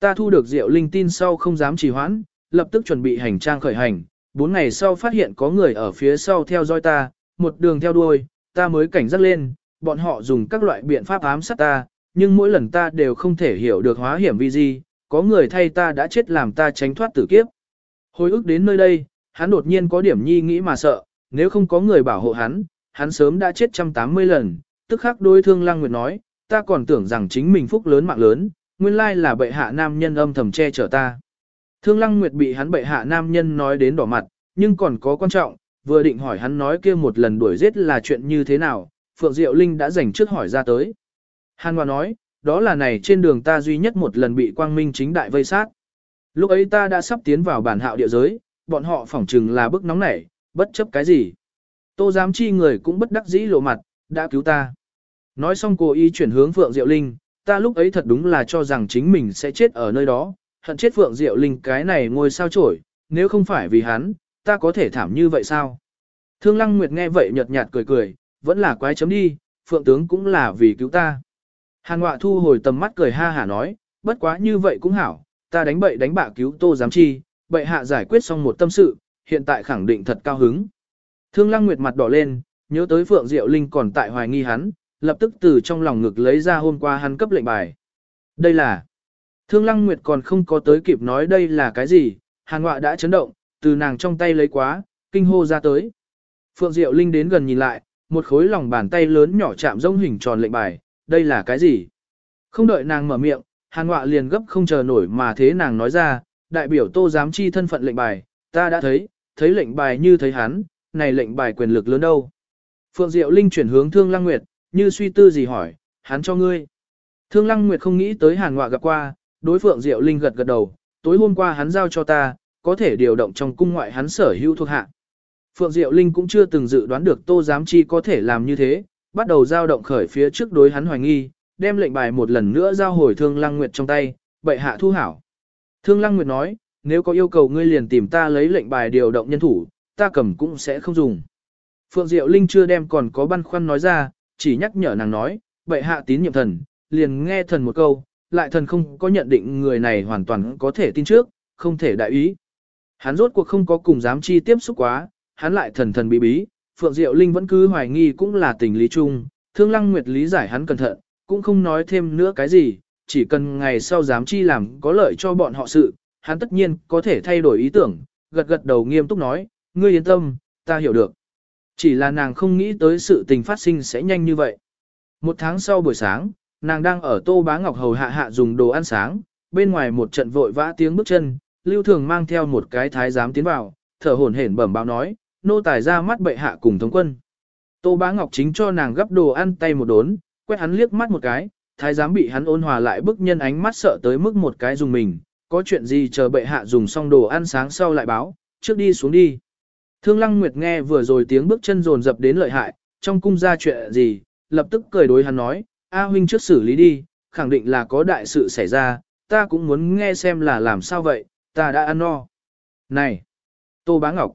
Ta thu được diệu linh tin sau không dám trì hoãn, lập tức chuẩn bị hành trang khởi hành, bốn ngày sau phát hiện có người ở phía sau theo dõi ta, một đường theo đuôi, ta mới cảnh giác lên, bọn họ dùng các loại biện pháp ám sát ta, nhưng mỗi lần ta đều không thể hiểu được hóa hiểm vi gì, có người thay ta đã chết làm ta tránh thoát tử kiếp. Hồi ức đến nơi đây, hắn đột nhiên có điểm nhi nghĩ mà sợ, nếu không có người bảo hộ hắn, hắn sớm đã chết trăm tám mươi lần, tức khắc đôi thương lăng nguyệt nói, ta còn tưởng rằng chính mình phúc lớn mạng lớn, nguyên lai là bệ hạ nam nhân âm thầm che chở ta. Thương lăng nguyệt bị hắn bệ hạ nam nhân nói đến đỏ mặt, nhưng còn có quan trọng, vừa định hỏi hắn nói kia một lần đuổi giết là chuyện như thế nào, Phượng Diệu Linh đã dành trước hỏi ra tới. Hàn Hòa nói, đó là này trên đường ta duy nhất một lần bị quang minh chính đại vây sát. Lúc ấy ta đã sắp tiến vào bản hạo địa giới, bọn họ phỏng chừng là bức nóng nảy, bất chấp cái gì. Tô giám chi người cũng bất đắc dĩ lộ mặt, đã cứu ta. Nói xong cô ý chuyển hướng Phượng Diệu Linh, ta lúc ấy thật đúng là cho rằng chính mình sẽ chết ở nơi đó, hận chết Phượng Diệu Linh cái này ngồi sao chổi, nếu không phải vì hắn, ta có thể thảm như vậy sao? Thương Lăng Nguyệt nghe vậy nhợt nhạt cười cười, vẫn là quái chấm đi, Phượng tướng cũng là vì cứu ta. Hàn Ngọa thu hồi tầm mắt cười ha hả nói, bất quá như vậy cũng hảo, ta đánh bậy đánh bạ cứu Tô giám chi, bậy hạ giải quyết xong một tâm sự, hiện tại khẳng định thật cao hứng. Thương Lăng Nguyệt mặt đỏ lên, nhớ tới Phượng Diệu Linh còn tại hoài nghi hắn, lập tức từ trong lòng ngực lấy ra hôm qua hắn cấp lệnh bài. Đây là Thương Lăng Nguyệt còn không có tới kịp nói đây là cái gì, Hàn Ngọa đã chấn động, từ nàng trong tay lấy quá, kinh hô ra tới. Phượng Diệu Linh đến gần nhìn lại, một khối lòng bàn tay lớn nhỏ chạm rông hình tròn lệnh bài, đây là cái gì? Không đợi nàng mở miệng, Hàn Ngọa liền gấp không chờ nổi mà thế nàng nói ra, đại biểu tô giám chi thân phận lệnh bài, ta đã thấy, thấy lệnh bài như thấy hắn, này lệnh bài quyền lực lớn đâu. Phượng Diệu Linh chuyển hướng Thương Lăng Nguyệt, như suy tư gì hỏi, hắn cho ngươi. Thương Lăng Nguyệt không nghĩ tới Hàn Ngọa gặp qua, đối Phượng Diệu Linh gật gật đầu, tối hôm qua hắn giao cho ta, có thể điều động trong cung ngoại hắn sở hữu thuộc hạ. Phượng Diệu Linh cũng chưa từng dự đoán được Tô Giám Chi có thể làm như thế, bắt đầu giao động khởi phía trước đối hắn hoài nghi, đem lệnh bài một lần nữa giao hồi Thương Lăng Nguyệt trong tay, bệ hạ thu hảo. Thương Lăng Nguyệt nói, nếu có yêu cầu ngươi liền tìm ta lấy lệnh bài điều động nhân thủ, ta cầm cũng sẽ không dùng. Phượng Diệu Linh chưa đem còn có băn khoăn nói ra, chỉ nhắc nhở nàng nói, bệ hạ tín nhiệm thần, liền nghe thần một câu, lại thần không có nhận định người này hoàn toàn có thể tin trước, không thể đại ý. Hắn rốt cuộc không có cùng dám chi tiếp xúc quá, hắn lại thần thần bí bí, Phượng Diệu Linh vẫn cứ hoài nghi cũng là tình lý chung, Thương Lăng Nguyệt lý giải hắn cẩn thận, cũng không nói thêm nữa cái gì, chỉ cần ngày sau dám chi làm có lợi cho bọn họ sự, hắn tất nhiên có thể thay đổi ý tưởng, gật gật đầu nghiêm túc nói, ngươi yên tâm, ta hiểu được. Chỉ là nàng không nghĩ tới sự tình phát sinh sẽ nhanh như vậy. Một tháng sau buổi sáng, nàng đang ở Tô Bá Ngọc Hầu hạ hạ dùng đồ ăn sáng, bên ngoài một trận vội vã tiếng bước chân, Lưu Thường mang theo một cái thái giám tiến vào, thở hổn hển bẩm báo nói, nô tài ra mắt bệ hạ cùng thống quân. Tô Bá Ngọc chính cho nàng gấp đồ ăn tay một đốn, quét hắn liếc mắt một cái, thái giám bị hắn ôn hòa lại bức nhân ánh mắt sợ tới mức một cái dùng mình, có chuyện gì chờ bệ hạ dùng xong đồ ăn sáng sau lại báo, trước đi xuống đi. Thương Lăng Nguyệt nghe vừa rồi tiếng bước chân rồn dập đến lợi hại, trong cung ra chuyện gì, lập tức cười đối hắn nói, A huynh trước xử lý đi, khẳng định là có đại sự xảy ra, ta cũng muốn nghe xem là làm sao vậy, ta đã ăn no. Này! Tô Bá Ngọc!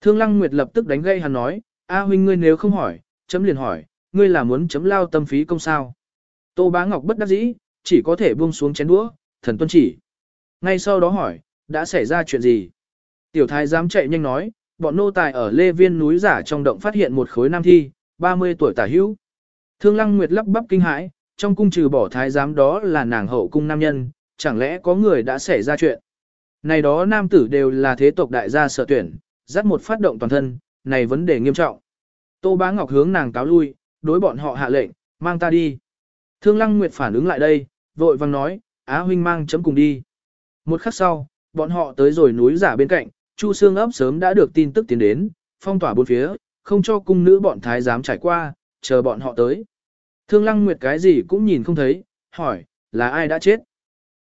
Thương Lăng Nguyệt lập tức đánh gây hắn nói, A huynh ngươi nếu không hỏi, chấm liền hỏi, ngươi là muốn chấm lao tâm phí công sao? Tô Bá Ngọc bất đắc dĩ, chỉ có thể buông xuống chén đũa, thần tuân chỉ. Ngay sau đó hỏi, đã xảy ra chuyện gì? Tiểu thái dám chạy nhanh nói, bọn nô tài ở Lê Viên núi giả trong động phát hiện một khối nam thi, 30 tuổi tả hữu. Thương Lăng Nguyệt lắp bắp kinh hãi, trong cung trừ bỏ thái giám đó là nàng hậu cung nam nhân, chẳng lẽ có người đã xảy ra chuyện? Này đó nam tử đều là thế tộc đại gia sở tuyển, dắt một phát động toàn thân, này vấn đề nghiêm trọng. Tô Bá Ngọc hướng nàng cáo lui, đối bọn họ hạ lệnh, mang ta đi. Thương Lăng Nguyệt phản ứng lại đây, vội vang nói, Á huynh mang chấm cùng đi. Một khắc sau, bọn họ tới rồi núi giả bên cạnh, Chu Sương ấp sớm đã được tin tức tiến đến, phong tỏa bốn phía, không cho cung nữ bọn thái giám trải qua, chờ bọn họ tới. Thương Lăng Nguyệt cái gì cũng nhìn không thấy, hỏi, là ai đã chết?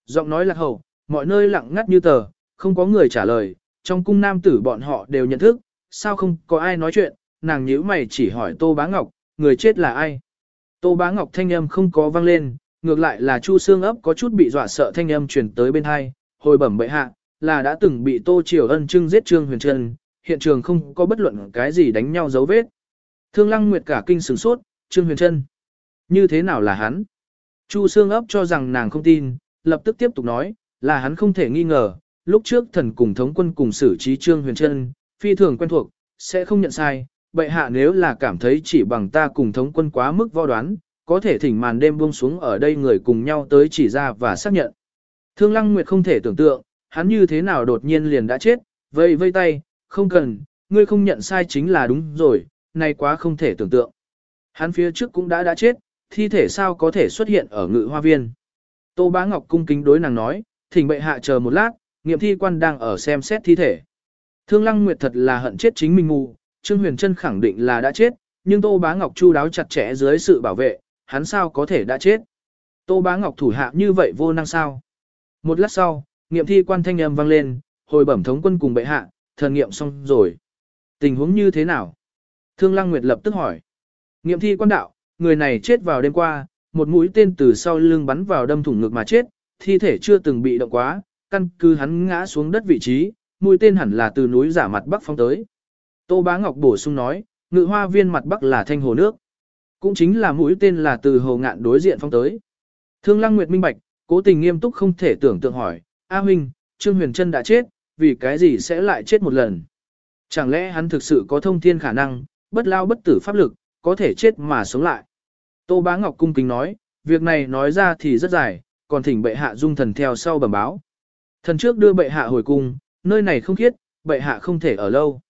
Giọng nói lạc hậu, mọi nơi lặng ngắt như tờ, không có người trả lời, trong cung nam tử bọn họ đều nhận thức, sao không có ai nói chuyện, nàng nhíu mày chỉ hỏi Tô Bá Ngọc, người chết là ai? Tô Bá Ngọc thanh âm không có vang lên, ngược lại là Chu Sương ấp có chút bị dọa sợ thanh âm truyền tới bên hai, hồi bẩm bệ hạ, là đã từng bị Tô Triều Ân trưng giết Trương Huyền Trân, hiện trường không có bất luận cái gì đánh nhau dấu vết. Thương Lăng Nguyệt cả kinh sửng sốt, Trương Huyền Trân. Như thế nào là hắn? Chu Sương ấp cho rằng nàng không tin, lập tức tiếp tục nói, là hắn không thể nghi ngờ, lúc trước thần cùng thống quân cùng xử trí Trương Huyền Trân, phi thường quen thuộc, sẽ không nhận sai, bệ hạ nếu là cảm thấy chỉ bằng ta cùng thống quân quá mức vo đoán, có thể thỉnh màn đêm buông xuống ở đây người cùng nhau tới chỉ ra và xác nhận. Thương Lăng Nguyệt không thể tưởng tượng, hắn như thế nào đột nhiên liền đã chết, vây vây tay, không cần, ngươi không nhận sai chính là đúng rồi, này quá không thể tưởng tượng. Hắn phía trước cũng đã đã chết, thi thể sao có thể xuất hiện ở ngự hoa viên. Tô Bá Ngọc cung kính đối nàng nói, thỉnh bệ hạ chờ một lát, nghiệm thi quan đang ở xem xét thi thể. Thương Lăng Nguyệt thật là hận chết chính mình mù, Trương Huyền Trân khẳng định là đã chết, nhưng Tô Bá Ngọc chu đáo chặt chẽ dưới sự bảo vệ, hắn sao có thể đã chết. Tô Bá Ngọc thủ hạ như vậy vô năng sao. Một lát sau, nghiệm thi quan thanh âm vang lên, hồi bẩm thống quân cùng bệ hạ, thần nghiệm xong rồi. Tình huống như thế nào? Thương Lăng Nguyệt lập tức hỏi. Nghiệm thi quan đạo, người này chết vào đêm qua, một mũi tên từ sau lưng bắn vào đâm thủng ngực mà chết, thi thể chưa từng bị động quá, căn cứ hắn ngã xuống đất vị trí, mũi tên hẳn là từ núi giả mặt bắc phong tới. Tô Bá Ngọc bổ sung nói, ngự hoa viên mặt bắc là thanh hồ nước. Cũng chính là mũi tên là từ hồ ngạn đối diện phong tới. Thương Lăng Nguyệt minh bạch, cố tình nghiêm túc không thể tưởng tượng hỏi, A huynh, Trương Huyền Trân đã chết, vì cái gì sẽ lại chết một lần? Chẳng lẽ hắn thực sự có thông thiên khả năng, bất lao bất tử pháp lực, có thể chết mà sống lại? Tô Bá Ngọc cung kính nói, việc này nói ra thì rất dài, còn thỉnh bệ hạ dung thần theo sau bẩm báo. Thần trước đưa bệ hạ hồi cung, nơi này không khiết, bệ hạ không thể ở lâu.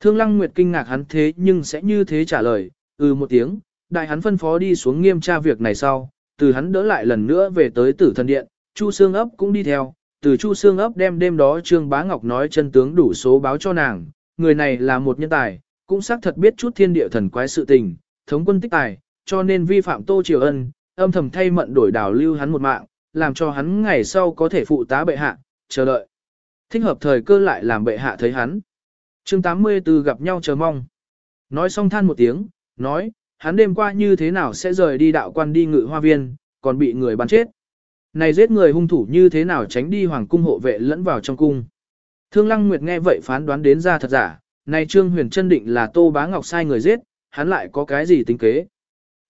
Thương Lăng Nguyệt kinh ngạc hắn thế nhưng sẽ như thế trả lời, ừ một tiếng, đại hắn phân phó đi xuống nghiêm tra việc này sau, từ hắn đỡ lại lần nữa về tới tử thần điện, Chu Sương ấp cũng đi theo, từ Chu Sương ấp đem đêm đó Trương Bá Ngọc nói chân tướng đủ số báo cho nàng, người này là một nhân tài, cũng xác thật biết chút thiên địa thần quái sự tình, thống quân tích tài, cho nên vi phạm Tô Triều Ân, âm thầm thay mận đổi đảo lưu hắn một mạng, làm cho hắn ngày sau có thể phụ tá bệ hạ, chờ đợi. Thích hợp thời cơ lại làm bệ hạ thấy hắn. chương 84 gặp nhau chờ mong. Nói xong than một tiếng, nói, hắn đêm qua như thế nào sẽ rời đi đạo quan đi ngự hoa viên, còn bị người bắn chết. Này giết người hung thủ như thế nào tránh đi hoàng cung hộ vệ lẫn vào trong cung. Thương Lăng Nguyệt nghe vậy phán đoán đến ra thật giả, này Trương Huyền chân định là Tô Bá Ngọc sai người giết, hắn lại có cái gì tính kế.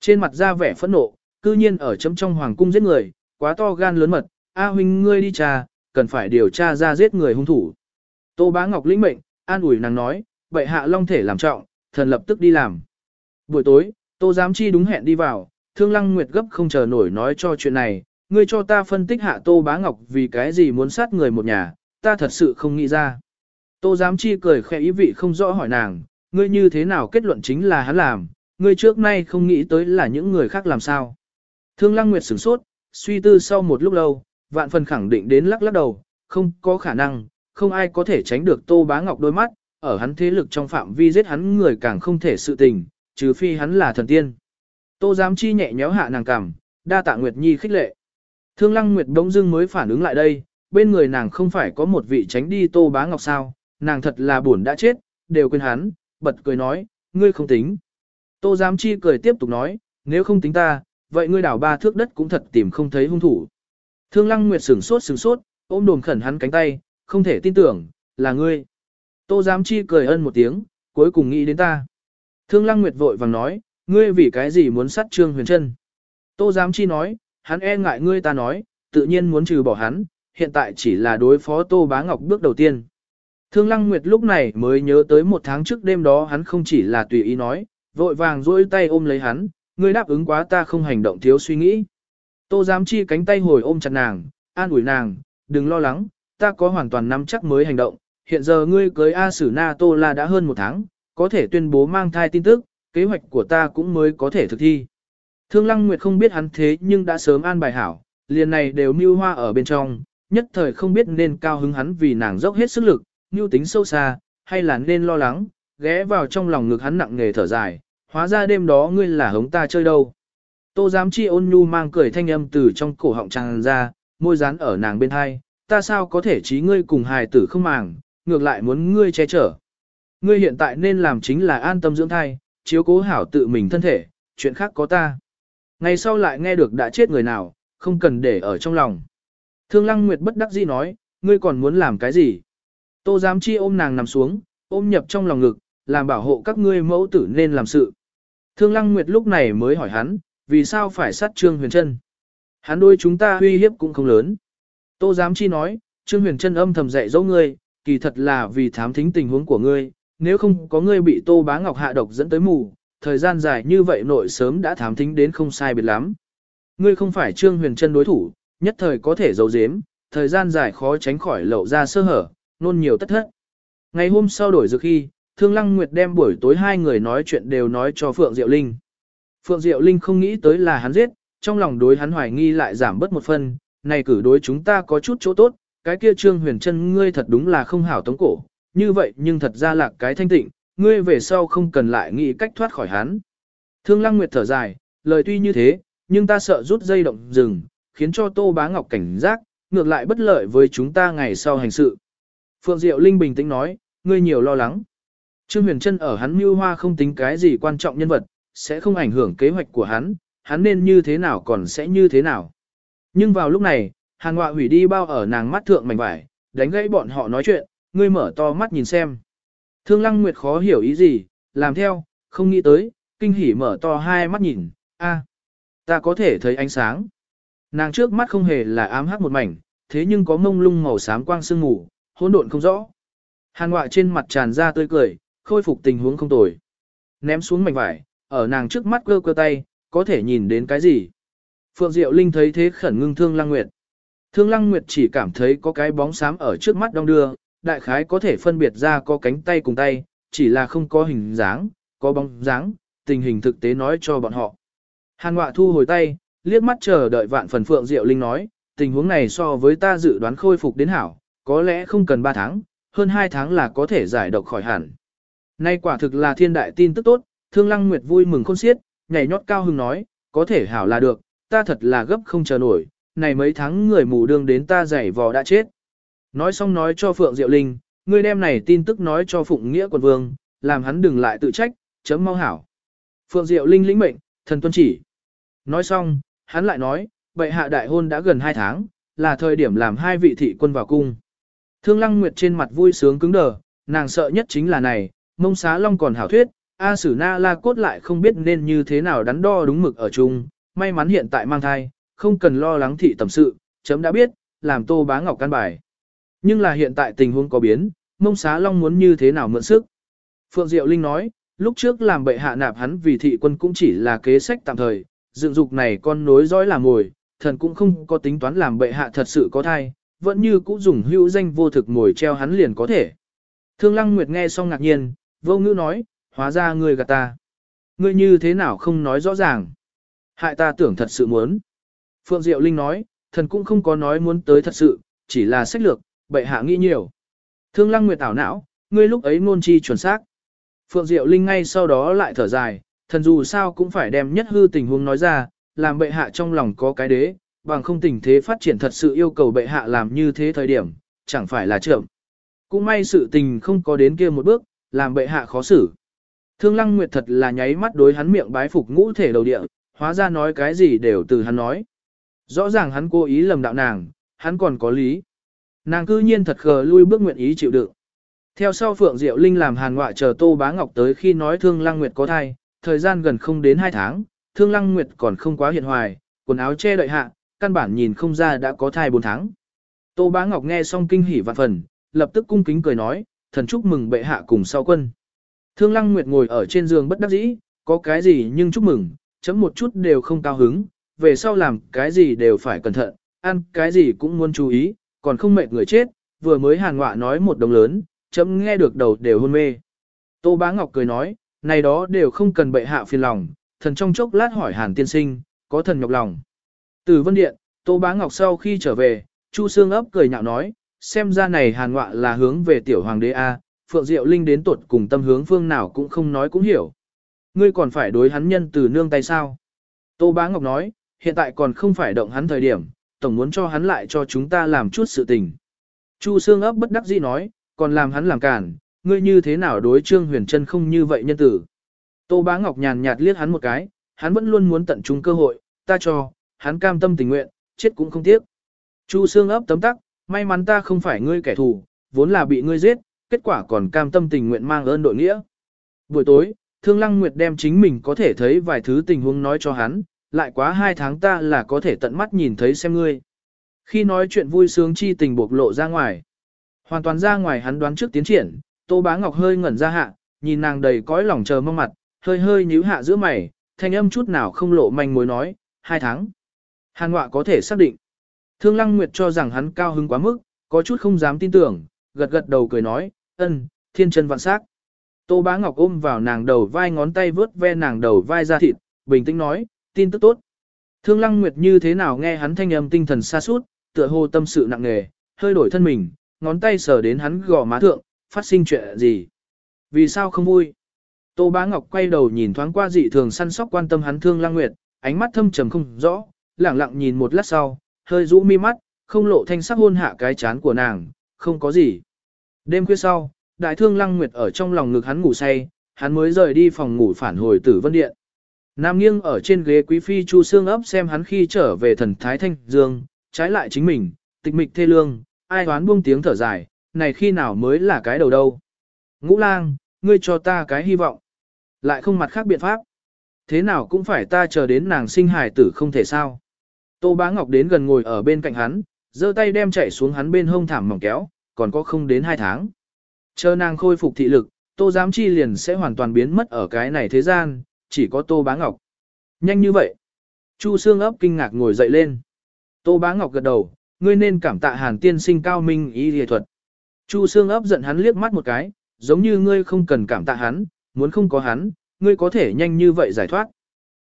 Trên mặt ra vẻ phẫn nộ, cư nhiên ở chấm trong hoàng cung giết người, quá to gan lớn mật, A huynh ngươi đi trà, cần phải điều tra ra giết người hung thủ. Tô Bá Ngọc lĩnh mệnh, an ủi nàng nói, vậy hạ long thể làm trọng, thần lập tức đi làm. Buổi tối, Tô Giám Chi đúng hẹn đi vào, Thương Lăng Nguyệt gấp không chờ nổi nói cho chuyện này, ngươi cho ta phân tích hạ Tô Bá Ngọc vì cái gì muốn sát người một nhà, ta thật sự không nghĩ ra. Tô Giám Chi cười khẽ ý vị không rõ hỏi nàng, ngươi như thế nào kết luận chính là hắn làm, ngươi trước nay không nghĩ tới là những người khác làm sao. Thương Lăng Nguyệt sửng sốt, suy tư sau một lúc lâu, vạn phần khẳng định đến lắc lắc đầu, không có khả năng, không ai có thể tránh được Tô Bá Ngọc đôi mắt, ở hắn thế lực trong phạm vi giết hắn người càng không thể sự tình, trừ phi hắn là thần tiên. Tô Giám Chi nhẹ nhéo hạ nàng cằm, đa tạ Nguyệt Nhi khích lệ. Thương Lăng Nguyệt bỗng dưng mới phản ứng lại đây, bên người nàng không phải có một vị tránh đi Tô Bá Ngọc sao, nàng thật là buồn đã chết, đều quên hắn, bật cười nói, ngươi không tính. Tô Giám Chi cười tiếp tục nói, nếu không tính ta, vậy ngươi đảo ba thước đất cũng thật tìm không thấy hung thủ. Thương Lăng Nguyệt sửng sốt sửng sốt, ôm đồm khẩn hắn cánh tay, không thể tin tưởng, là ngươi. Tô Giám Chi cười ân một tiếng, cuối cùng nghĩ đến ta. Thương Lăng Nguyệt vội vàng nói, ngươi vì cái gì muốn sát Trương Huyền Trân? Tô Giám Chi nói, hắn e ngại ngươi ta nói, tự nhiên muốn trừ bỏ hắn, hiện tại chỉ là đối phó Tô Bá Ngọc bước đầu tiên. Thương Lăng Nguyệt lúc này mới nhớ tới một tháng trước đêm đó hắn không chỉ là tùy ý nói, vội vàng duỗi tay ôm lấy hắn, ngươi đáp ứng quá ta không hành động thiếu suy nghĩ. Tô Giám Chi cánh tay hồi ôm chặt nàng, an ủi nàng, đừng lo lắng, ta có hoàn toàn nắm chắc mới hành động, hiện giờ ngươi cưới A Sử Na Tô La đã hơn một tháng, có thể tuyên bố mang thai tin tức, kế hoạch của ta cũng mới có thể thực thi. Thương Lăng Nguyệt không biết hắn thế nhưng đã sớm an bài hảo, liền này đều mưu hoa ở bên trong, nhất thời không biết nên cao hứng hắn vì nàng dốc hết sức lực, mưu tính sâu xa, hay là nên lo lắng, ghé vào trong lòng ngực hắn nặng nghề thở dài, hóa ra đêm đó ngươi là hống ta chơi đâu. Tô giám chi ôn nhu mang cười thanh âm từ trong cổ họng tràn ra, môi dán ở nàng bên hai, ta sao có thể trí ngươi cùng hài tử không màng, ngược lại muốn ngươi che chở. Ngươi hiện tại nên làm chính là an tâm dưỡng thai, chiếu cố hảo tự mình thân thể, chuyện khác có ta. Ngày sau lại nghe được đã chết người nào, không cần để ở trong lòng. Thương Lăng Nguyệt bất đắc dĩ nói, ngươi còn muốn làm cái gì? Tô giám chi ôm nàng nằm xuống, ôm nhập trong lòng ngực, làm bảo hộ các ngươi mẫu tử nên làm sự. Thương Lăng Nguyệt lúc này mới hỏi hắn, vì sao phải sát Trương Huyền Trân? Hắn đôi chúng ta uy hiếp cũng không lớn. Tô giám chi nói, Trương Huyền Trân âm thầm dạy dỗ ngươi, kỳ thật là vì thám thính tình huống của ngươi, nếu không có ngươi bị Tô Bá Ngọc hạ độc dẫn tới mù, thời gian dài như vậy nội sớm đã thám thính đến không sai biệt lắm. Ngươi không phải Trương Huyền Trân đối thủ, nhất thời có thể giấu giếm, thời gian dài khó tránh khỏi lậu ra sơ hở, nôn nhiều tất thất. Ngày hôm sau đổi dược khi, Thương Lăng Nguyệt đem buổi tối hai người nói chuyện đều nói cho Phượng Diệu Linh. Phượng Diệu Linh không nghĩ tới là hắn giết, trong lòng đối hắn hoài nghi lại giảm bớt một phần, này cử đối chúng ta có chút chỗ tốt, cái kia Trương Huyền Trân ngươi thật đúng là không hảo tống cổ, như vậy nhưng thật ra là cái thanh tịnh, ngươi về sau không cần lại nghĩ cách thoát khỏi hắn. Thương Lăng Nguyệt thở dài, lời tuy như thế, nhưng ta sợ rút dây động rừng, khiến cho Tô Bá Ngọc cảnh giác, ngược lại bất lợi với chúng ta ngày sau hành sự. Phượng Diệu Linh bình tĩnh nói, ngươi nhiều lo lắng. Trương Huyền Trân ở hắn mưu hoa không tính cái gì quan trọng nhân vật, sẽ không ảnh hưởng kế hoạch của hắn, hắn nên như thế nào còn sẽ như thế nào. Nhưng vào lúc này, Hàn Ngoạ hủy đi bao ở nàng mắt thượng mảnh vải, đánh gãy bọn họ nói chuyện, ngươi mở to mắt nhìn xem. Thương Lăng Nguyệt khó hiểu ý gì, làm theo, không nghĩ tới, kinh hỉ mở to hai mắt nhìn, a, ta có thể thấy ánh sáng. Nàng trước mắt không hề là ám hắc một mảnh, thế nhưng có mông lung màu xám quang sương ngủ, hỗn độn không rõ. Hàn Ngoại trên mặt tràn ra tươi cười, khôi phục tình huống không tồi. Ném xuống mảnh vải, ở nàng trước mắt cơ cơ tay, có thể nhìn đến cái gì. Phượng Diệu Linh thấy thế khẩn ngưng Thương Lăng Nguyệt. Thương Lăng Nguyệt chỉ cảm thấy có cái bóng xám ở trước mắt đong đưa, đại khái có thể phân biệt ra có cánh tay cùng tay, chỉ là không có hình dáng, có bóng dáng, tình hình thực tế nói cho bọn họ. Hàn Ngoạ thu hồi tay, liếc mắt chờ đợi vạn phần Phượng Diệu Linh nói, tình huống này so với ta dự đoán khôi phục đến hảo, có lẽ không cần 3 tháng, hơn 2 tháng là có thể giải độc khỏi hẳn. Nay quả thực là thiên đại tin tức tốt, Thương Lăng Nguyệt vui mừng khôn xiết, nhảy nhót cao hưng nói, có thể hảo là được, ta thật là gấp không chờ nổi, này mấy tháng người mù đương đến ta giải vò đã chết. Nói xong nói cho Phượng Diệu Linh, ngươi đem này tin tức nói cho Phụng Nghĩa quần vương, làm hắn đừng lại tự trách, chấm mau hảo. Phượng Diệu Linh lĩnh mệnh, thần tuân chỉ. Nói xong, hắn lại nói, bệ hạ đại hôn đã gần 2 tháng, là thời điểm làm hai vị thị quân vào cung. Thương Lăng Nguyệt trên mặt vui sướng cứng đờ, nàng sợ nhất chính là này, mông xá long còn hảo thuyết, A Sử Na La Cốt lại không biết nên như thế nào đắn đo đúng mực ở chung, may mắn hiện tại mang thai, không cần lo lắng thị tầm sự, chấm đã biết, làm Tô Bá Ngọc căn bài. Nhưng là hiện tại tình huống có biến, mông xá long muốn như thế nào mượn sức. Phượng Diệu Linh nói, lúc trước làm bệ hạ nạp hắn vì thị quân cũng chỉ là kế sách tạm thời, dựng dục này con nối dõi làm ngồi, thần cũng không có tính toán làm bệ hạ thật sự có thai, vẫn như cũ dùng hữu danh vô thực ngồi treo hắn liền có thể. Thương Lăng Nguyệt nghe xong ngạc nhiên, vô ngữ nói, hóa ra ngươi gạt ta. Ngươi như thế nào không nói rõ ràng. Hại ta tưởng thật sự muốn. Phượng Diệu Linh nói, thần cũng không có nói muốn tới thật sự, chỉ là sách lược, bệ hạ nghĩ nhiều. Thương Lăng Nguyệt ảo não, ngươi lúc ấy ngôn chi chuẩn xác. Phượng Diệu Linh ngay sau đó lại thở dài, thần dù sao cũng phải đem nhất hư tình huống nói ra, làm bệ hạ trong lòng có cái đế, bằng không tình thế phát triển thật sự yêu cầu bệ hạ làm như thế thời điểm, chẳng phải là trưởng. Cũng may sự tình không có đến kia một bước, làm bệ hạ khó xử. Thương Lăng Nguyệt thật là nháy mắt đối hắn miệng bái phục ngũ thể đầu địa, hóa ra nói cái gì đều từ hắn nói. Rõ ràng hắn cố ý lầm đạo nàng, hắn còn có lý. Nàng cư nhiên thật khờ lui bước nguyện ý chịu đựng. Theo sau Phượng Diệu Linh làm hàn ngoại chờ Tô Bá Ngọc tới khi nói Thương Lăng Nguyệt có thai, thời gian gần không đến 2 tháng, Thương Lăng Nguyệt còn không quá hiện hoài, quần áo che đợi hạ, căn bản nhìn không ra đã có thai 4 tháng. Tô Bá Ngọc nghe xong kinh hỉ vạn phần, lập tức cung kính cười nói, thần chúc mừng bệ hạ cùng sau quân. Thương Lăng Nguyệt ngồi ở trên giường bất đắc dĩ, có cái gì nhưng chúc mừng, chấm một chút đều không cao hứng, về sau làm cái gì đều phải cẩn thận, ăn cái gì cũng muốn chú ý, còn không mệt người chết, vừa mới hàn ngọa nói một đồng lớn, chấm nghe được đầu đều hôn mê. Tô Bá Ngọc cười nói, này đó đều không cần bệ hạ phiền lòng, thần trong chốc lát hỏi hàn tiên sinh, có thần nhọc lòng. Từ Vân Điện, Tô Bá Ngọc sau khi trở về, Chu Sương ấp cười nhạo nói, xem ra này hàn ngọa là hướng về tiểu hoàng đế A, Phượng Diệu Linh đến tuột cùng tâm hướng phương nào cũng không nói cũng hiểu. Ngươi còn phải đối hắn nhân từ nương tay sao? Tô Bá Ngọc nói, hiện tại còn không phải động hắn thời điểm, tổng muốn cho hắn lại cho chúng ta làm chút sự tình. Chu Sương ấp bất đắc dĩ nói, còn làm hắn làm cản, ngươi như thế nào đối Trương Huyền Trân không như vậy nhân tử. Tô Bá Ngọc nhàn nhạt liếc hắn một cái, hắn vẫn luôn muốn tận trung cơ hội, ta cho, hắn cam tâm tình nguyện, chết cũng không tiếc. Chu Sương ấp tấm tắc, may mắn ta không phải ngươi kẻ thù, vốn là bị ngươi giết, kết quả còn cam tâm tình nguyện mang ơn đội nghĩa. Buổi tối, Thương Lăng Nguyệt đem chính mình có thể thấy vài thứ tình huống nói cho hắn, lại quá hai tháng ta là có thể tận mắt nhìn thấy xem ngươi. Khi nói chuyện vui sướng chi tình bộc lộ ra ngoài, hoàn toàn ra ngoài hắn đoán trước tiến triển, Tô Bá Ngọc hơi ngẩn ra hạ, nhìn nàng đầy cõi lòng chờ mong mặt, hơi hơi nhíu hạ giữa mày, thanh âm chút nào không lộ manh mối nói, hai tháng. Hàn Ngọa có thể xác định. Thương Lăng Nguyệt cho rằng hắn cao hứng quá mức, có chút không dám tin tưởng, gật gật đầu cười nói, ân, thiên chân vạn sắc. Tô Bá Ngọc ôm vào nàng đầu vai ngón tay vướt ve nàng đầu vai ra thịt, bình tĩnh nói, tin tức tốt. Thương Lăng Nguyệt như thế nào nghe hắn thanh âm tinh thần xa suốt, tựa hồ tâm sự nặng nề, hơi đổi thân mình, ngón tay sờ đến hắn gò má thượng, phát sinh chuyện gì? Vì sao không vui? Tô Bá Ngọc quay đầu nhìn thoáng qua dị thường săn sóc quan tâm hắn Thương Lăng Nguyệt, ánh mắt thâm trầm không rõ, lẳng lặng nhìn một lát sau, hơi rũ mi mắt, không lộ thanh sắc hôn hạ cái chán của nàng, không có gì. Đêm khuya sau, đại thương Lăng Nguyệt ở trong lòng ngực hắn ngủ say, hắn mới rời đi phòng ngủ phản hồi tử vân điện. Nam nghiêng ở trên ghế quý phi Chu Sương ấp xem hắn khi trở về thần thái thanh dương, trái lại chính mình, tịch mịch thê lương, ai đoán buông tiếng thở dài, này khi nào mới là cái đầu đâu. Ngũ lang, ngươi cho ta cái hy vọng. Lại không mặt khác biện pháp. Thế nào cũng phải ta chờ đến nàng sinh hài tử không thể sao. Tô Bá Ngọc đến gần ngồi ở bên cạnh hắn, giơ tay đem chạy xuống hắn bên hông thảm mỏng kéo, còn có không đến hai tháng. Chờ nàng khôi phục thị lực, Tô Giám Chi liền sẽ hoàn toàn biến mất ở cái này thế gian, chỉ có Tô Bá Ngọc. Nhanh như vậy. Chu Sương ấp kinh ngạc ngồi dậy lên. Tô Bá Ngọc gật đầu, ngươi nên cảm tạ Hàn tiên sinh cao minh ý y thuật. Chu Sương ấp giận hắn liếc mắt một cái, giống như ngươi không cần cảm tạ hắn, muốn không có hắn, ngươi có thể nhanh như vậy giải thoát.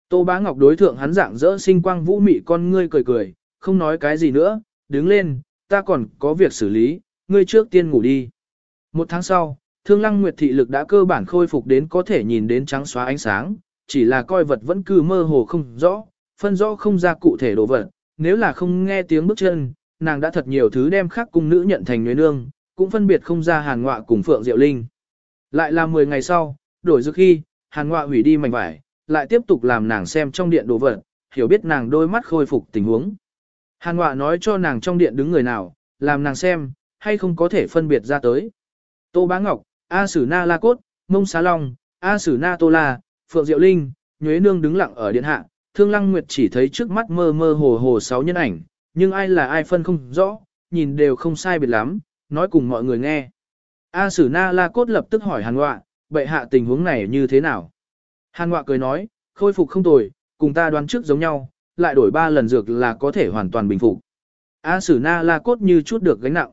Tô Bá Ngọc đối thượng hắn dạng dỡ sinh quang vũ mị con ngươi cười cười, không nói cái gì nữa, đứng lên, ta còn có việc xử lý, ngươi trước tiên ngủ đi. Một tháng sau, Thương Lăng Nguyệt thị lực đã cơ bản khôi phục đến có thể nhìn đến trắng xóa ánh sáng, chỉ là coi vật vẫn cứ mơ hồ không rõ, phân rõ không ra cụ thể đồ vật, nếu là không nghe tiếng bước chân, nàng đã thật nhiều thứ đem khác cung nữ nhận thành nhuế nương, cũng phân biệt không ra hàn ngọa cùng Phượng Diệu Linh. Lại là 10 ngày sau, đổi dược khi, hàn ngọa hủy đi mảnh vải, lại tiếp tục làm nàng xem trong điện đồ vật, hiểu biết nàng đôi mắt khôi phục tình huống. Hàn ngọa nói cho nàng trong điện đứng người nào, làm nàng xem, hay không có thể phân biệt ra tới. Tô Bá Ngọc, A Sử Na La Cốt, Mông Xá Long, A Sử Na Tô La, Phượng Diệu Linh, Nhuế Nương đứng lặng ở điện hạ, Thương Lăng Nguyệt chỉ thấy trước mắt mơ mơ hồ hồ sáu nhân ảnh, nhưng ai là ai phân không rõ, nhìn đều không sai biệt lắm, nói cùng mọi người nghe. A Sử Na La Cốt lập tức hỏi Hàn Ngoạ, bệ hạ tình huống này như thế nào? Hàn Ngoạ cười nói, khôi phục không tồi, cùng ta đoán trước giống nhau, lại đổi ba lần dược là có thể hoàn toàn bình phục. A Sử Na La Cốt như chút được gánh nặng.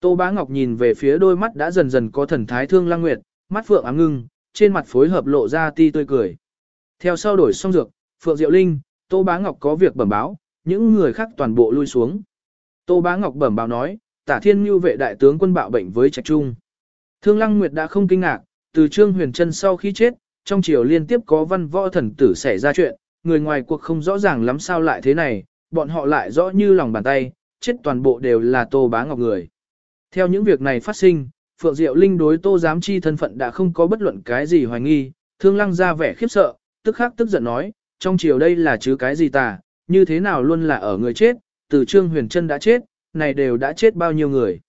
Tô Bá Ngọc nhìn về phía đôi mắt đã dần dần có thần thái thương Lăng Nguyệt, mắt phượng ám ngưng, trên mặt phối hợp lộ ra ti tươi cười. Theo sau đổi xong dược, Phượng Diệu Linh, Tô Bá Ngọc có việc bẩm báo, những người khác toàn bộ lui xuống. Tô Bá Ngọc bẩm báo nói, Tả Thiên Nhu vệ đại tướng quân bạo bệnh với Trạch Trung. Thương Lăng Nguyệt đã không kinh ngạc, từ Trương Huyền Trân sau khi chết, trong triều liên tiếp có văn võ thần tử xảy ra chuyện, người ngoài cuộc không rõ ràng lắm sao lại thế này, bọn họ lại rõ như lòng bàn tay, chết toàn bộ đều là Tô Bá Ngọc người. Theo những việc này phát sinh, Phượng Diệu Linh đối Tô Giám Chi thân phận đã không có bất luận cái gì hoài nghi, Thương Lăng ra vẻ khiếp sợ, tức khắc tức giận nói, trong chiều đây là chứ cái gì tà, như thế nào luôn là ở người chết, từ Trương Huyền Trân đã chết, này đều đã chết bao nhiêu người.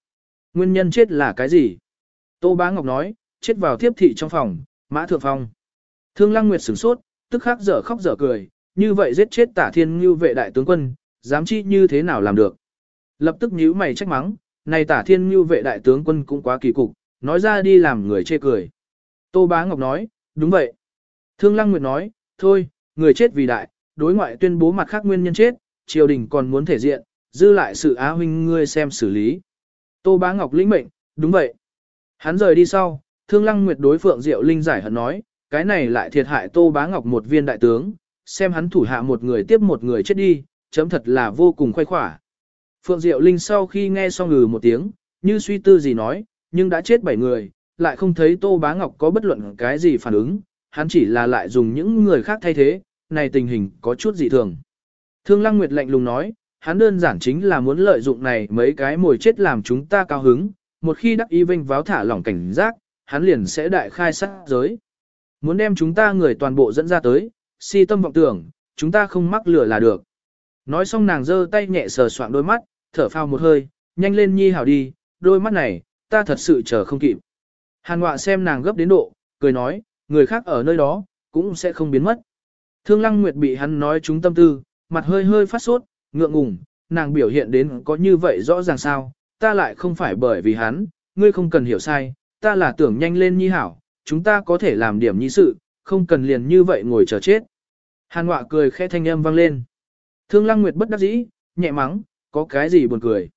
Nguyên nhân chết là cái gì? Tô Bá Ngọc nói, chết vào thiếp thị trong phòng, mã thượng phong. Thương Lăng Nguyệt sửng sốt, tức khắc dở khóc dở cười, như vậy giết chết tả thiên như vệ đại tướng quân, dám chi như thế nào làm được. Lập tức nhíu mày trách mắng, này tả thiên như vệ đại tướng quân cũng quá kỳ cục, nói ra đi làm người chê cười. Tô Bá Ngọc nói, đúng vậy. Thương Lăng Nguyệt nói, thôi, người chết vì đại, đối ngoại tuyên bố mặt khác nguyên nhân chết, triều đình còn muốn thể diện, dư lại sự á huynh ngươi xem xử lý. Tô Bá Ngọc lĩnh mệnh, đúng vậy. Hắn rời đi sau, Thương Lăng Nguyệt đối Phượng Diệu Linh giải hận nói, cái này lại thiệt hại Tô Bá Ngọc một viên đại tướng, xem hắn thủ hạ một người tiếp một người chết đi, chấm thật là vô cùng khoai khỏa. Phượng Diệu Linh sau khi nghe xong ngừ một tiếng, như suy tư gì nói, nhưng đã chết bảy người, lại không thấy Tô Bá Ngọc có bất luận cái gì phản ứng, hắn chỉ là lại dùng những người khác thay thế, này tình hình có chút dị thường. Thương Lăng Nguyệt lạnh lùng nói, hắn đơn giản chính là muốn lợi dụng này mấy cái mồi chết làm chúng ta cao hứng, một khi đắc y vinh váo thả lỏng cảnh giác, hắn liền sẽ đại khai sát giới. Muốn đem chúng ta người toàn bộ dẫn ra tới, si tâm vọng tưởng, chúng ta không mắc lửa là được. Nói xong nàng giơ tay nhẹ sờ soạng đôi mắt, thở phào một hơi, nhanh lên nhi hảo đi, đôi mắt này, ta thật sự chờ không kịp. Hàn họa xem nàng gấp đến độ, cười nói, người khác ở nơi đó, cũng sẽ không biến mất. Thương Lăng Nguyệt bị hắn nói trúng tâm tư, mặt hơi hơi phát sốt, ngượng ngùng, nàng biểu hiện đến có như vậy rõ ràng sao, ta lại không phải bởi vì hắn, ngươi không cần hiểu sai, ta là tưởng nhanh lên nhi hảo, chúng ta có thể làm điểm nhi sự, không cần liền như vậy ngồi chờ chết. Hàn họa cười khẽ thanh âm vang lên. Thương Lăng Nguyệt bất đắc dĩ, nhẹ mắng, có cái gì buồn cười.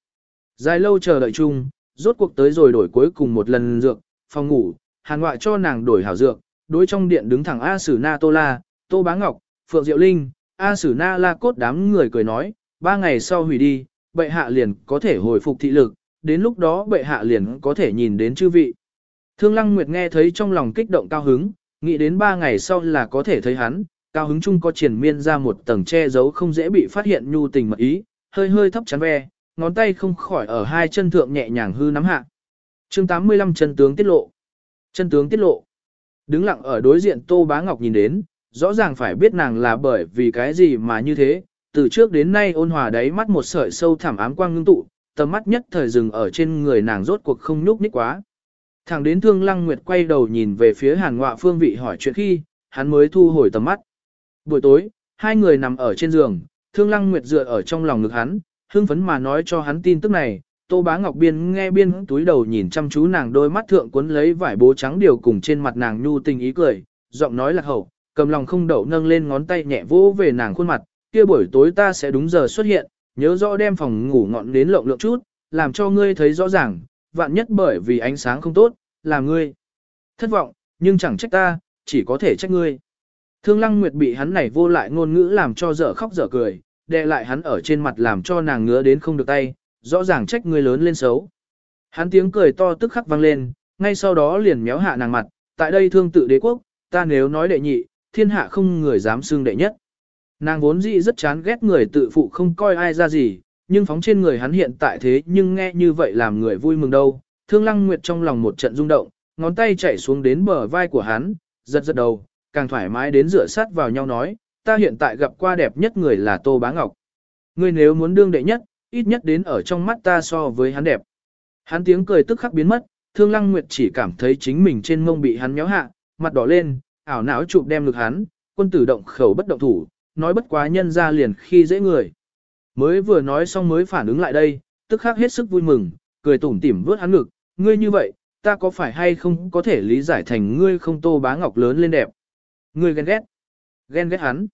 Dài lâu chờ đợi chung, rốt cuộc tới rồi đổi cuối cùng một lần dược, phòng ngủ, hàn ngoại cho nàng đổi hảo dược, đối trong điện đứng thẳng A Sử Na Tô La, Tô Bá Ngọc, Phượng Diệu Linh, A Sử Na La Cốt đám người cười nói, ba ngày sau hủy đi, bệ hạ liền có thể hồi phục thị lực, đến lúc đó bệ hạ liền có thể nhìn đến chư vị. Thương Lăng Nguyệt nghe thấy trong lòng kích động cao hứng, nghĩ đến ba ngày sau là có thể thấy hắn, cao hứng chung có triển miên ra một tầng che giấu không dễ bị phát hiện nhu tình mật ý, hơi hơi thấp chắn ve, ngón tay không khỏi ở hai chân thượng nhẹ nhàng hư nắm hạ. Chương 85 chân tướng tiết lộ. Chân tướng tiết lộ. Đứng lặng ở đối diện Tô Bá Ngọc nhìn đến, rõ ràng phải biết nàng là bởi vì cái gì mà như thế, từ trước đến nay ôn hòa đáy mắt một sợi sâu thẳm ám quang ngưng tụ, tầm mắt nhất thời dừng ở trên người nàng rốt cuộc không nhúc nhích quá. Thẳng đến Thương Lăng Nguyệt quay đầu nhìn về phía Hàn Ngọa Phương vị hỏi chuyện khi, hắn mới thu hồi tầm mắt. Buổi tối, hai người nằm ở trên giường, Thương Lăng Nguyệt dựa ở trong lòng ngực hắn, hưng phấn mà nói cho hắn tin tức này. Tô Bá Ngọc Biên nghe biên túi đầu nhìn chăm chú nàng đôi mắt thượng cuốn lấy vải bố trắng điều cùng trên mặt nàng nhu tình ý cười, giọng nói lạc hậu, cầm lòng không đậu nâng lên ngón tay nhẹ vỗ về nàng khuôn mặt, kia buổi tối ta sẽ đúng giờ xuất hiện, nhớ rõ đem phòng ngủ ngọn đến lộng lượng chút, làm cho ngươi thấy rõ ràng, vạn nhất bởi vì ánh sáng không tốt, là ngươi. Thất vọng, nhưng chẳng trách ta, chỉ có thể trách ngươi. Thương Lăng Nguyệt bị hắn này vô lại ngôn ngữ làm cho dở khóc dở cười, đè lại hắn ở trên mặt làm cho nàng ngứa đến không được tay, rõ ràng trách người lớn lên xấu. Hắn tiếng cười to tức khắc vang lên, ngay sau đó liền méo hạ nàng mặt, tại đây thương tự đế quốc, ta nếu nói đệ nhị, thiên hạ không người dám xưng đệ nhất. Nàng vốn dĩ rất chán ghét người tự phụ không coi ai ra gì, nhưng phóng trên người hắn hiện tại thế nhưng nghe như vậy làm người vui mừng đâu. Thương Lăng Nguyệt trong lòng một trận rung động, ngón tay chạy xuống đến bờ vai của hắn, giật giật đầu, càng thoải mái đến rửa sát vào nhau nói, ta hiện tại gặp qua đẹp nhất người là Tô Bá Ngọc. Ngươi nếu muốn đương đệ nhất, ít nhất đến ở trong mắt ta so với hắn đẹp. Hắn tiếng cười tức khắc biến mất, Thương Lăng Nguyệt chỉ cảm thấy chính mình trên mông bị hắn nhéo hạ, mặt đỏ lên, ảo não chụp đem lực hắn, quân tử động khẩu bất động thủ, nói bất quá nhân ra liền khi dễ người. Mới vừa nói xong mới phản ứng lại đây, tức khắc hết sức vui mừng, cười tủm tỉm vớt hắn ngực, ngươi như vậy, ta có phải hay không có thể lý giải thành ngươi không tô bá ngọc lớn lên đẹp. Ngươi ghen ghét. Ghen ghét hắn.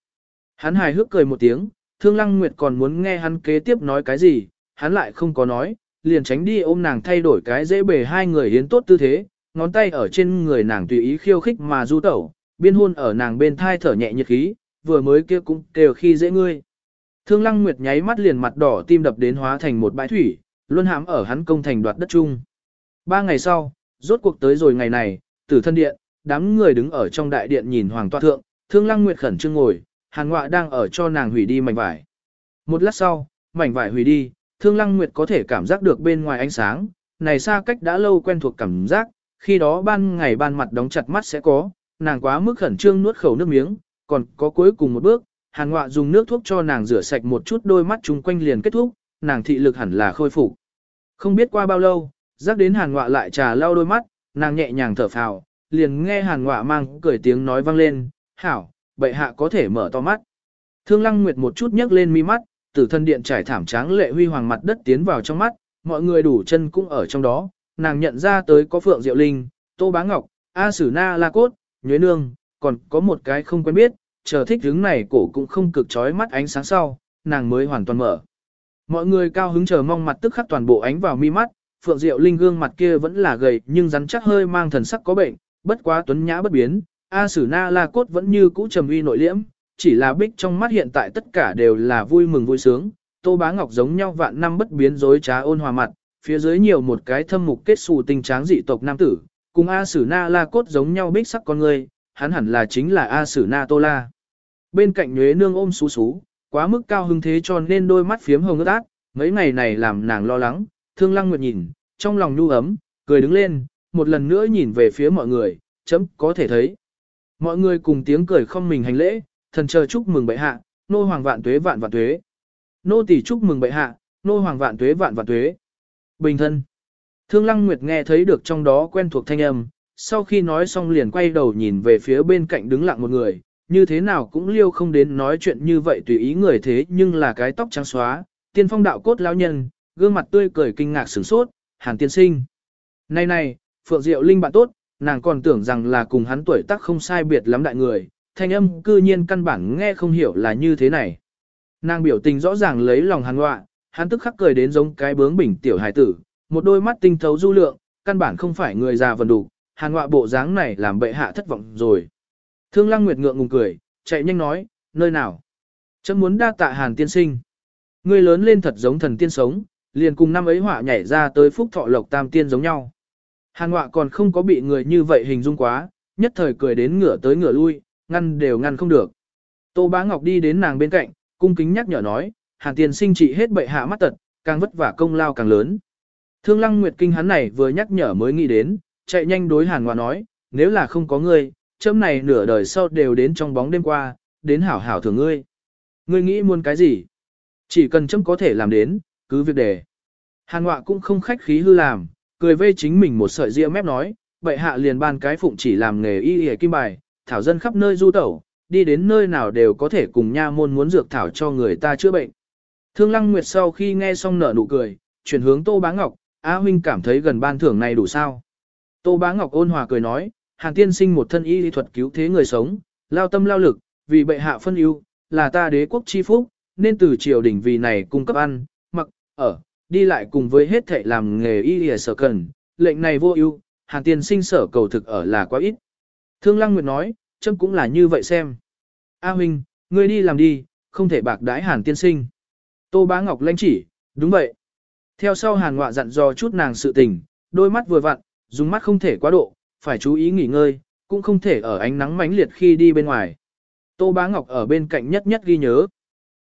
Hắn hài hước cười một tiếng, thương lăng nguyệt còn muốn nghe hắn kế tiếp nói cái gì, hắn lại không có nói, liền tránh đi ôm nàng thay đổi cái dễ bề hai người hiến tốt tư thế, ngón tay ở trên người nàng tùy ý khiêu khích mà du tẩu, biên hôn ở nàng bên thai thở nhẹ nhiệt khí, vừa mới kia cũng đều khi dễ ngươi. Thương Lăng Nguyệt nháy mắt liền mặt đỏ tim đập đến hóa thành một bãi thủy, luôn hãm ở hắn công thành đoạt đất chung. Ba ngày sau, rốt cuộc tới rồi ngày này, tử thân điện, đám người đứng ở trong đại điện nhìn hoàng toa thượng, Thương Lăng Nguyệt khẩn trương ngồi, Hàn Ngọa đang ở cho nàng hủy đi mảnh vải. Một lát sau, mảnh vải hủy đi, Thương Lăng Nguyệt có thể cảm giác được bên ngoài ánh sáng, này xa cách đã lâu quen thuộc cảm giác, khi đó ban ngày ban mặt đóng chặt mắt sẽ có, nàng quá mức khẩn trương nuốt khẩu nước miếng, còn có cuối cùng một bước, Hàn Ngọa dùng nước thuốc cho nàng rửa sạch một chút đôi mắt chung quanh liền kết thúc, nàng thị lực hẳn là khôi phục. Không biết qua bao lâu, giác đến Hàn Ngọa lại trà lau đôi mắt, nàng nhẹ nhàng thở phào, liền nghe Hàn Ngọa mang cười tiếng nói vang lên, "Hảo, bệ hạ có thể mở to mắt." Thương Lăng Nguyệt một chút nhấc lên mi mắt, tử thân điện trải thảm tráng lệ huy hoàng mặt đất tiến vào trong mắt, mọi người đủ chân cũng ở trong đó, nàng nhận ra tới có Phượng Diệu Linh, Tô Bá Ngọc, A Sử Na La Cốt, Nhuế Nương, còn có một cái không quen biết, chờ thích hướng này cổ cũng không cực chói mắt ánh sáng sau, nàng mới hoàn toàn mở. Mọi người cao hứng chờ mong mặt tức khắc toàn bộ ánh vào mi mắt, Phượng Diệu Linh gương mặt kia vẫn là gầy nhưng rắn chắc hơi mang thần sắc có bệnh, bất quá tuấn nhã bất biến, A Sử Na La Cốt vẫn như cũ trầm uy nội liễm, chỉ là bích trong mắt hiện tại tất cả đều là vui mừng vui sướng, Tô Bá Ngọc giống nhau vạn năm bất biến dối trá ôn hòa mặt, phía dưới nhiều một cái thâm mục kết xù tình tráng dị tộc nam tử, cùng A Sử Na La Cốt giống nhau bích sắc con người, hắn hẳn là chính là A Sử Na Tô La. Bên cạnh Nhuế Nương ôm xú xú, quá mức cao hứng thế cho nên đôi mắt phiếm hồng ướt át, mấy ngày này làm nàng lo lắng, thương lăng nguyệt nhìn, trong lòng nhu ấm, cười đứng lên, một lần nữa nhìn về phía mọi người, chấm có thể thấy. Mọi người cùng tiếng cười không mình hành lễ, thần chờ chúc mừng bệ hạ, nô hoàng vạn tuế vạn vạn tuế. Nô tỷ chúc mừng bệ hạ, nô hoàng vạn tuế vạn vạn tuế. Bình thân. Thương Lăng Nguyệt nghe thấy được trong đó quen thuộc thanh âm, sau khi nói xong liền quay đầu nhìn về phía bên cạnh đứng lặng một người, như thế nào cũng liêu không đến nói chuyện như vậy tùy ý người thế nhưng là cái tóc trắng xóa, tiên phong đạo cốt lão nhân, gương mặt tươi cười kinh ngạc sửng sốt, hàn tiên sinh. Này này, Phượng Diệu Linh bạn tốt, nàng còn tưởng rằng là cùng hắn tuổi tác không sai biệt lắm đại người, thanh âm cư nhiên căn bản nghe không hiểu là như thế này. Nàng biểu tình rõ ràng lấy lòng hàn họa, hắn tức khắc cười đến giống cái bướng bỉnh tiểu hài tử, một đôi mắt tinh thấu du lượng, căn bản không phải người già vần đủ, hàn họa bộ dáng này làm bệ hạ thất vọng rồi. Thương Lăng Nguyệt ngượng ngùng cười, chạy nhanh nói, nơi nào? Chấm muốn đa tạ hàn tiên sinh. Người lớn lên thật giống thần tiên sống, liền cùng năm ấy họa nhảy ra tới phúc thọ lộc tam tiên giống nhau. Hàn họa còn không có bị người như vậy hình dung quá, nhất thời cười đến ngửa tới ngửa lui, ngăn đều ngăn không được. Tô Bá Ngọc đi đến nàng bên cạnh, cung kính nhắc nhở nói, Hàn Tiền sinh trị hết bệ hạ mắt tật, càng vất vả công lao càng lớn. Thương Lăng Nguyệt Kinh hắn này vừa nhắc nhở mới nghĩ đến, chạy nhanh đối Hàn Ngoa nói, nếu là không có ngươi, chấm này nửa đời sau đều đến trong bóng đêm qua, đến hảo hảo thưởng ngươi. Ngươi nghĩ muốn cái gì? Chỉ cần chấm có thể làm đến, cứ việc để. Hàn Ngoạ cũng không khách khí hư làm, cười vây chính mình một sợi ria mép nói, vậy hạ liền ban cái phụng chỉ làm nghề y y kim bài, thảo dân khắp nơi du tẩu, đi đến nơi nào đều có thể cùng nha môn muốn dược thảo cho người ta chữa bệnh. Thương Lăng Nguyệt sau khi nghe xong nở nụ cười, chuyển hướng Tô Bá Ngọc, A huynh cảm thấy gần ban thưởng này đủ sao? Tô Bá Ngọc ôn hòa cười nói, Hàn tiên sinh một thân y lý thuật cứu thế người sống, lao tâm lao lực, vì bệ hạ phân ưu, là ta đế quốc chi phúc, nên từ triều đình vì này cung cấp ăn, mặc, ở, đi lại cùng với hết thệ làm nghề y lìa sở cần, lệnh này vô ưu, Hàn tiên sinh sở cầu thực ở là quá ít. Thương Lăng Nguyệt nói, châm cũng là như vậy xem. A huynh, ngươi đi làm đi, không thể bạc đái Hàn tiên sinh. Tô Bá Ngọc lanh chỉ, đúng vậy. Theo sau Hàn Ngọa dặn dò chút nàng sự tình, đôi mắt vừa vặn, dùng mắt không thể quá độ, phải chú ý nghỉ ngơi, cũng không thể ở ánh nắng mãnh liệt khi đi bên ngoài. Tô Bá Ngọc ở bên cạnh nhất nhất ghi nhớ.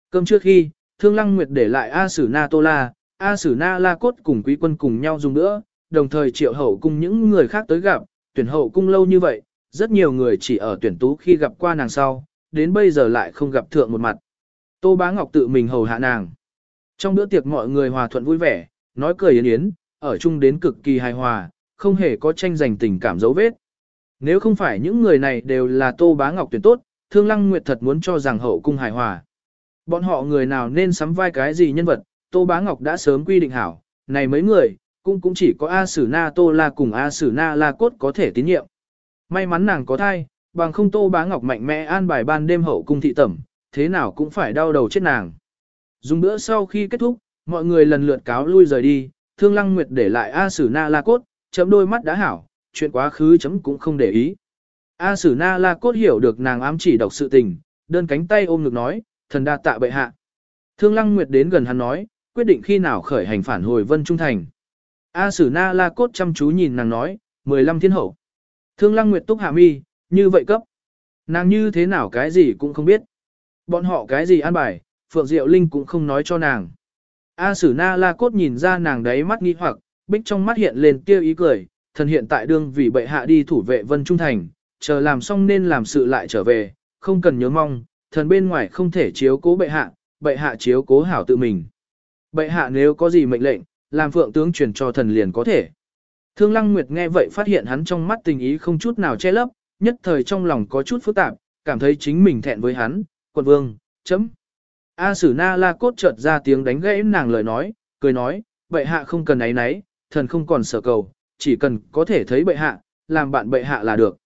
Cơm trước khi, Thương Lăng Nguyệt để lại A Sử Na Tô La, A Sử Na La Cốt cùng quý quân cùng nhau dùng nữa, đồng thời triệu hậu cùng những người khác tới gặp, tuyển hậu cung lâu như vậy, rất nhiều người chỉ ở tuyển tú khi gặp qua nàng sau, đến bây giờ lại không gặp thượng một mặt. Tô Bá Ngọc tự mình hầu hạ nàng. Trong bữa tiệc mọi người hòa thuận vui vẻ, nói cười yến yến, ở chung đến cực kỳ hài hòa, không hề có tranh giành tình cảm dấu vết. Nếu không phải những người này đều là Tô Bá Ngọc tuyển tốt, Thương Lăng Nguyệt thật muốn cho rằng hậu cung hài hòa. Bọn họ người nào nên sắm vai cái gì nhân vật, Tô Bá Ngọc đã sớm quy định hảo, này mấy người, cũng cũng chỉ có A Sử Na Tô La cùng A Sử Na La Cốt có thể tín nhiệm. May mắn nàng có thai, bằng không Tô Bá Ngọc mạnh mẽ an bài ban đêm hậu cung thị tẩm, thế nào cũng phải đau đầu chết nàng. Dùng bữa sau khi kết thúc, mọi người lần lượt cáo lui rời đi, Thương Lăng Nguyệt để lại A Sử Na La Cốt, chấm đôi mắt đã hảo, chuyện quá khứ chấm cũng không để ý. A Sử Na La Cốt hiểu được nàng ám chỉ đọc sự tình, đơn cánh tay ôm ngực nói, thần đa tạ bệ hạ. Thương Lăng Nguyệt đến gần hắn nói, quyết định khi nào khởi hành phản hồi Vân Trung Thành. A Sử Na La Cốt chăm chú nhìn nàng nói, 15 thiên hậu. Thương Lăng Nguyệt túc hạ mi, như vậy cấp. Nàng như thế nào cái gì cũng không biết. Bọn họ cái gì an bài, Phượng Diệu Linh cũng không nói cho nàng. A Sử Na La Cốt nhìn ra nàng đấy mắt nghi hoặc, bích trong mắt hiện lên tiêu ý cười, thần hiện tại đương vì bệ hạ đi thủ vệ Vân Trung Thành, chờ làm xong nên làm sự lại trở về, không cần nhớ mong, thần bên ngoài không thể chiếu cố bệ hạ, bệ hạ chiếu cố hảo tự mình. Bệ hạ nếu có gì mệnh lệnh, làm phượng tướng truyền cho thần liền có thể. Thương Lăng Nguyệt nghe vậy phát hiện hắn trong mắt tình ý không chút nào che lấp, nhất thời trong lòng có chút phức tạp, cảm thấy chính mình thẹn với hắn, quận vương, chấm. A Sử Na La Cốt chợt ra tiếng đánh gãy nàng lời nói, cười nói, bệ hạ không cần ấy nấy, thần không còn sở cầu, chỉ cần có thể thấy bệ hạ, làm bạn bệ hạ là được.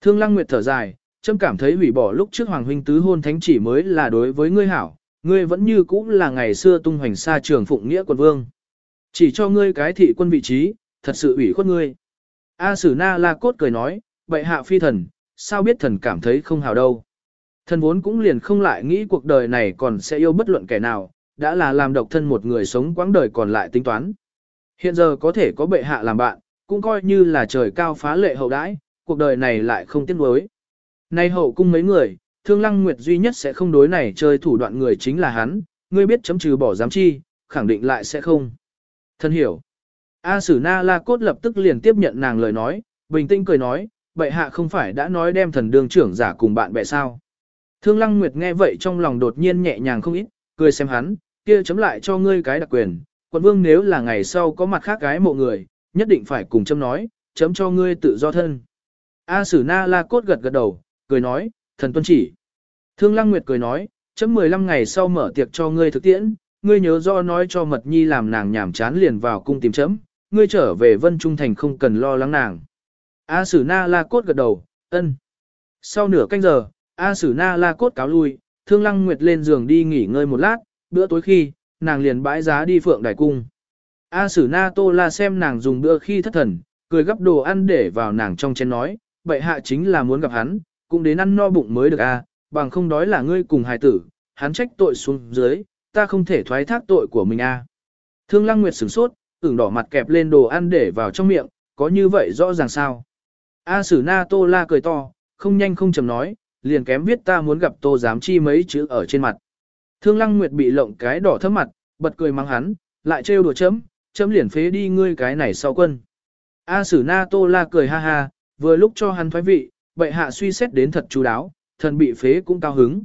Thương Lăng Nguyệt thở dài, chấm cảm thấy hủy bỏ lúc trước Hoàng huynh tứ hôn thánh chỉ mới là đối với ngươi hảo, ngươi vẫn như cũ là ngày xưa tung hoành xa trường phụng nghĩa quân vương. Chỉ cho ngươi cái thị quân vị trí, thật sự ủy khuất ngươi. A Sử Na La Cốt cười nói, bệ hạ phi thần, sao biết thần cảm thấy không hào đâu. Thần vốn cũng liền không lại nghĩ cuộc đời này còn sẽ yêu bất luận kẻ nào, đã là làm độc thân một người sống quãng đời còn lại tính toán. Hiện giờ có thể có bệ hạ làm bạn, cũng coi như là trời cao phá lệ hậu đãi, cuộc đời này lại không tiếc nuối. Nay hậu cung mấy người, thương lăng nguyệt duy nhất sẽ không đối này chơi thủ đoạn người chính là hắn, ngươi biết chấm trừ bỏ giám chi, khẳng định lại sẽ không. Thân hiểu. A Sử Na La Cốt lập tức liền tiếp nhận nàng lời nói, bình tĩnh cười nói, bệ hạ không phải đã nói đem thần đương trưởng giả cùng bạn bè sao. Thương Lăng Nguyệt nghe vậy trong lòng đột nhiên nhẹ nhàng không ít, cười xem hắn, kia chấm lại cho ngươi cái đặc quyền, quận vương nếu là ngày sau có mặt khác gái mộ người, nhất định phải cùng chấm nói, chấm cho ngươi tự do thân. A Sử Na La Cốt gật gật đầu, cười nói, thần tuân chỉ. Thương Lăng Nguyệt cười nói, chấm 15 ngày sau mở tiệc cho ngươi thực tiễn, ngươi nhớ do nói cho Mật Nhi làm nàng nhảm chán liền vào cung tìm chấm, ngươi trở về Vân Trung Thành không cần lo lắng nàng. A Sử Na La Cốt gật đầu, ân. Sau nửa canh giờ, A Sử Na La Cốt cáo lui, Thương Lăng Nguyệt lên giường đi nghỉ ngơi một lát, bữa tối khi, nàng liền bãi giá đi Phượng Đài Cung. A Sử Na Tô La xem nàng dùng bữa khi thất thần, cười gấp đồ ăn để vào nàng trong chén nói, bệ hạ chính là muốn gặp hắn, cũng đến ăn no bụng mới được a, bằng không đói là ngươi cùng hài tử, hắn trách tội xuống dưới, ta không thể thoái thác tội của mình a. Thương Lăng Nguyệt sửng sốt, ửng đỏ mặt kẹp lên đồ ăn để vào trong miệng, có như vậy rõ ràng sao? A Sử Na Tô La cười to, không nhanh không chậm nói, liền kém viết ta muốn gặp Tô giám chi mấy chữ ở trên mặt. Thương Lăng Nguyệt bị lộng cái đỏ thấp mặt, bật cười mắng hắn, lại trêu đùa chấm, chấm liền phế đi ngươi cái này sau quân. A Sử Na Tô La cười ha ha, vừa lúc cho hắn thoái vị, bệ hạ suy xét đến thật chú đáo, thần bị phế cũng cao hứng.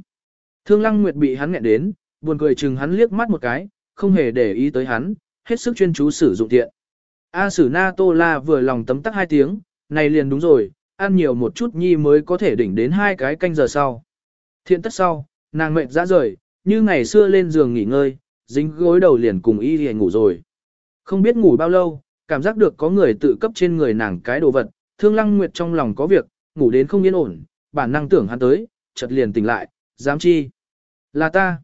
Thương Lăng Nguyệt bị hắn nghẹn đến, buồn cười chừng hắn liếc mắt một cái, không hề để ý tới hắn, hết sức chuyên chú sử dụng tiện. A Sử Na Tô La vừa lòng tấm tắc hai tiếng, này liền đúng rồi, ăn nhiều một chút nhi mới có thể đỉnh đến hai cái canh giờ sau. Thiện tất sau, nàng mệt ra rời, như ngày xưa lên giường nghỉ ngơi, dính gối đầu liền cùng y liền ngủ rồi. Không biết ngủ bao lâu, cảm giác được có người tự cấp trên người nàng cái đồ vật, thương lăng nguyệt trong lòng có việc, ngủ đến không yên ổn, bản năng tưởng hắn tới, chợt liền tỉnh lại, dám chi? Là ta.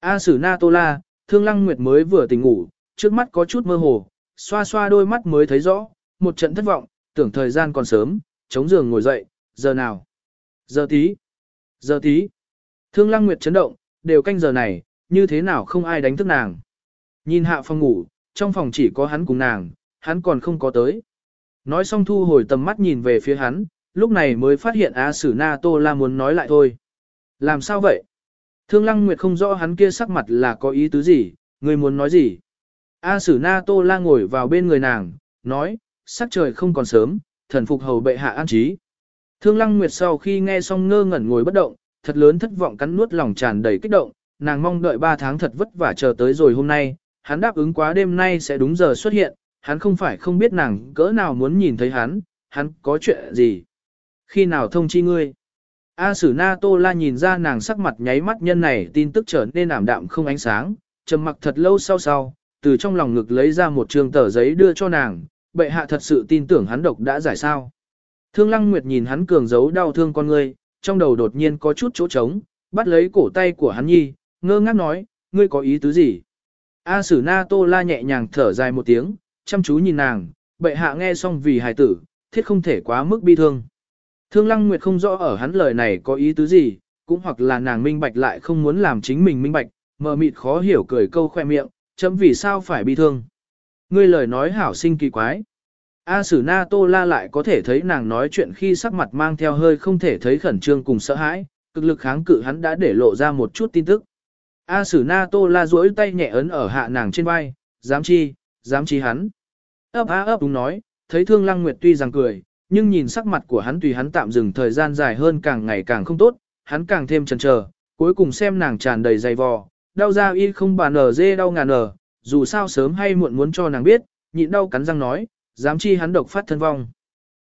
A Sử Na Tô La, thương lăng nguyệt mới vừa tỉnh ngủ, trước mắt có chút mơ hồ, xoa xoa đôi mắt mới thấy rõ, một trận thất vọng, tưởng thời gian còn sớm, chống giường ngồi dậy, giờ nào? Giờ tí. Giờ tí. Thương Lăng Nguyệt chấn động, đều canh giờ này, như thế nào không ai đánh thức nàng. Nhìn hạ phòng ngủ, trong phòng chỉ có hắn cùng nàng, hắn còn không có tới. Nói xong thu hồi tầm mắt nhìn về phía hắn, lúc này mới phát hiện A Sử Na Tô La muốn nói lại thôi. Làm sao vậy? Thương Lăng Nguyệt không rõ hắn kia sắc mặt là có ý tứ gì, người muốn nói gì. A Sử Na Tô La ngồi vào bên người nàng, nói, sắc trời không còn sớm, thần phục hầu bệ hạ an trí. Thương Lăng Nguyệt sau khi nghe xong ngơ ngẩn ngồi bất động, thật lớn thất vọng cắn nuốt lòng tràn đầy kích động, nàng mong đợi 3 tháng thật vất vả chờ tới rồi hôm nay, hắn đáp ứng quá đêm nay sẽ đúng giờ xuất hiện, hắn không phải không biết nàng cỡ nào muốn nhìn thấy hắn, hắn có chuyện gì. Khi nào thông chi ngươi? A Sử Na Tô La nhìn ra nàng sắc mặt nháy mắt nhân này tin tức trở nên ảm đạm không ánh sáng, trầm mặc thật lâu sau sau, từ trong lòng ngực lấy ra một trường tờ giấy đưa cho nàng, bệ hạ thật sự tin tưởng hắn độc đã giải sao. Thương Lăng Nguyệt nhìn hắn cường giấu đau thương con ngươi, trong đầu đột nhiên có chút chỗ trống, bắt lấy cổ tay của hắn nhi, ngơ ngác nói, ngươi có ý tứ gì? A Sử Na Tô La nhẹ nhàng thở dài một tiếng, chăm chú nhìn nàng, bệ hạ nghe xong vì hài tử, thiết không thể quá mức bi thương. Thương Lăng Nguyệt không rõ ở hắn lời này có ý tứ gì, cũng hoặc là nàng minh bạch lại không muốn làm chính mình minh bạch, mờ mịt khó hiểu cười câu khoe miệng, chấm vì sao phải bị thương. Ngươi lời nói hảo sinh kỳ quái. A Sử Na Tô La lại có thể thấy nàng nói chuyện khi sắc mặt mang theo hơi không thể thấy khẩn trương cùng sợ hãi, cực lực kháng cự hắn đã để lộ ra một chút tin tức. A Sử Na Tô La duỗi tay nhẹ ấn ở hạ nàng trên vai, dám chi, dám chi hắn. Ấp á ấp đúng nói, thấy Thương Lăng Nguyệt tuy rằng cười, nhưng nhìn sắc mặt của hắn tùy hắn tạm dừng thời gian dài hơn càng ngày càng không tốt, hắn càng thêm chần chờ, cuối cùng xem nàng tràn đầy dày vò, đau ra y không bà nở dê đau ngàn nở, dù sao sớm hay muộn muốn cho nàng biết, nhịn đau cắn răng nói, dám chi hắn độc phát thân vong.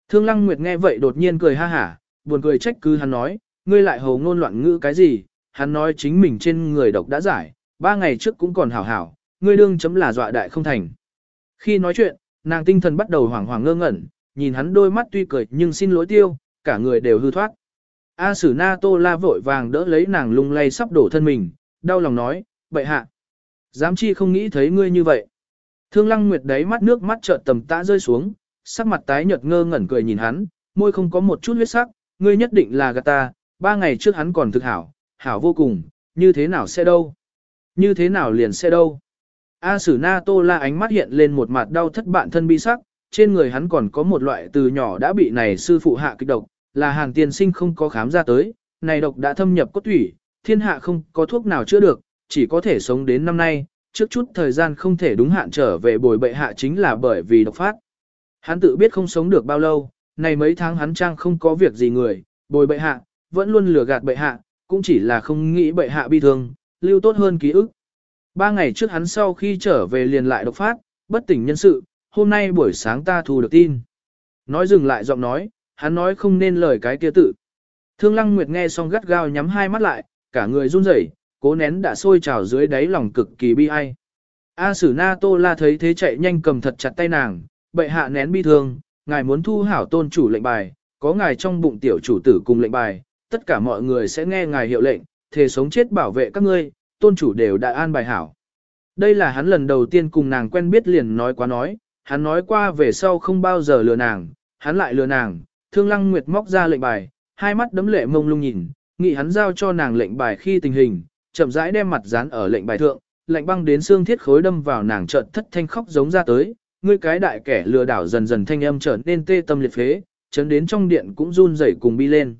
Thương Lăng Nguyệt nghe vậy đột nhiên cười ha hả, buồn cười trách cứ hắn nói, ngươi lại hồ ngôn loạn ngữ cái gì, hắn nói chính mình trên người độc đã giải, ba ngày trước cũng còn hảo hảo, ngươi đương chấm là dọa đại không thành. Khi nói chuyện, nàng tinh thần bắt đầu hoảng hoảng ngơ ngẩn, nhìn hắn đôi mắt tuy cười nhưng xin lỗi tiêu, cả người đều hư thoát. A Sử Na Tô La vội vàng đỡ lấy nàng lung lay sắp đổ thân mình, đau lòng nói, bệ hạ. Dám chi không nghĩ thấy ngươi như vậy. Thương Lăng Nguyệt đấy mắt nước mắt chợt tầm tã rơi xuống, sắc mặt tái nhợt ngơ ngẩn cười nhìn hắn, môi không có một chút huyết sắc, ngươi nhất định là gạt ta, ba ngày trước hắn còn thực hảo, hảo vô cùng, như thế nào sẽ đâu? Như thế nào liền sẽ đâu? A Sử Na Tô La ánh mắt hiện lên một mặt đau thất bạn thân bi sắc, trên người hắn còn có một loại từ nhỏ đã bị này sư phụ hạ kích độc, là hàng tiên sinh không có khám ra tới, này độc đã thâm nhập cốt thủy, thiên hạ không có thuốc nào chữa được, chỉ có thể sống đến năm nay, trước chút thời gian không thể đúng hạn trở về bồi bệ hạ chính là bởi vì độc phát. Hắn tự biết không sống được bao lâu, này mấy tháng hắn trang không có việc gì người, bồi bệ hạ, vẫn luôn lừa gạt bệ hạ, cũng chỉ là không nghĩ bệ hạ bi thương, lưu tốt hơn ký ức. Ba ngày trước hắn sau khi trở về liền lại độc phát, bất tỉnh nhân sự, hôm nay buổi sáng ta thu được tin. Nói dừng lại giọng nói, hắn nói không nên lời cái kia tự. Thương Lăng Nguyệt nghe xong gắt gao nhắm hai mắt lại, cả người run rẩy, cố nén đã sôi trào dưới đáy lòng cực kỳ bi ai. A Sử Na Tô La thấy thế chạy nhanh cầm thật chặt tay nàng, bệ hạ nén bi thương, ngài muốn thu hảo tôn chủ lệnh bài, có ngài trong bụng tiểu chủ tử cùng lệnh bài, tất cả mọi người sẽ nghe ngài hiệu lệnh, thề sống chết bảo vệ các ngươi, tôn chủ đều đã an bài hảo. Đây là hắn lần đầu tiên cùng nàng quen biết liền nói quá nói, hắn nói qua về sau không bao giờ lừa nàng, hắn lại lừa nàng, thương lăng nguyệt móc ra lệnh bài, hai mắt đấm lệ mông lung nhìn, nghĩ hắn giao cho nàng lệnh bài khi tình hình, chậm rãi đem mặt dán ở lệnh bài thượng, lệnh băng đến xương thiết khối đâm vào nàng trợn thất thanh khóc giống ra tới, ngươi cái đại kẻ lừa đảo dần dần thanh âm trở nên tê tâm liệt phế, chấn đến trong điện cũng run rẩy cùng bi lên.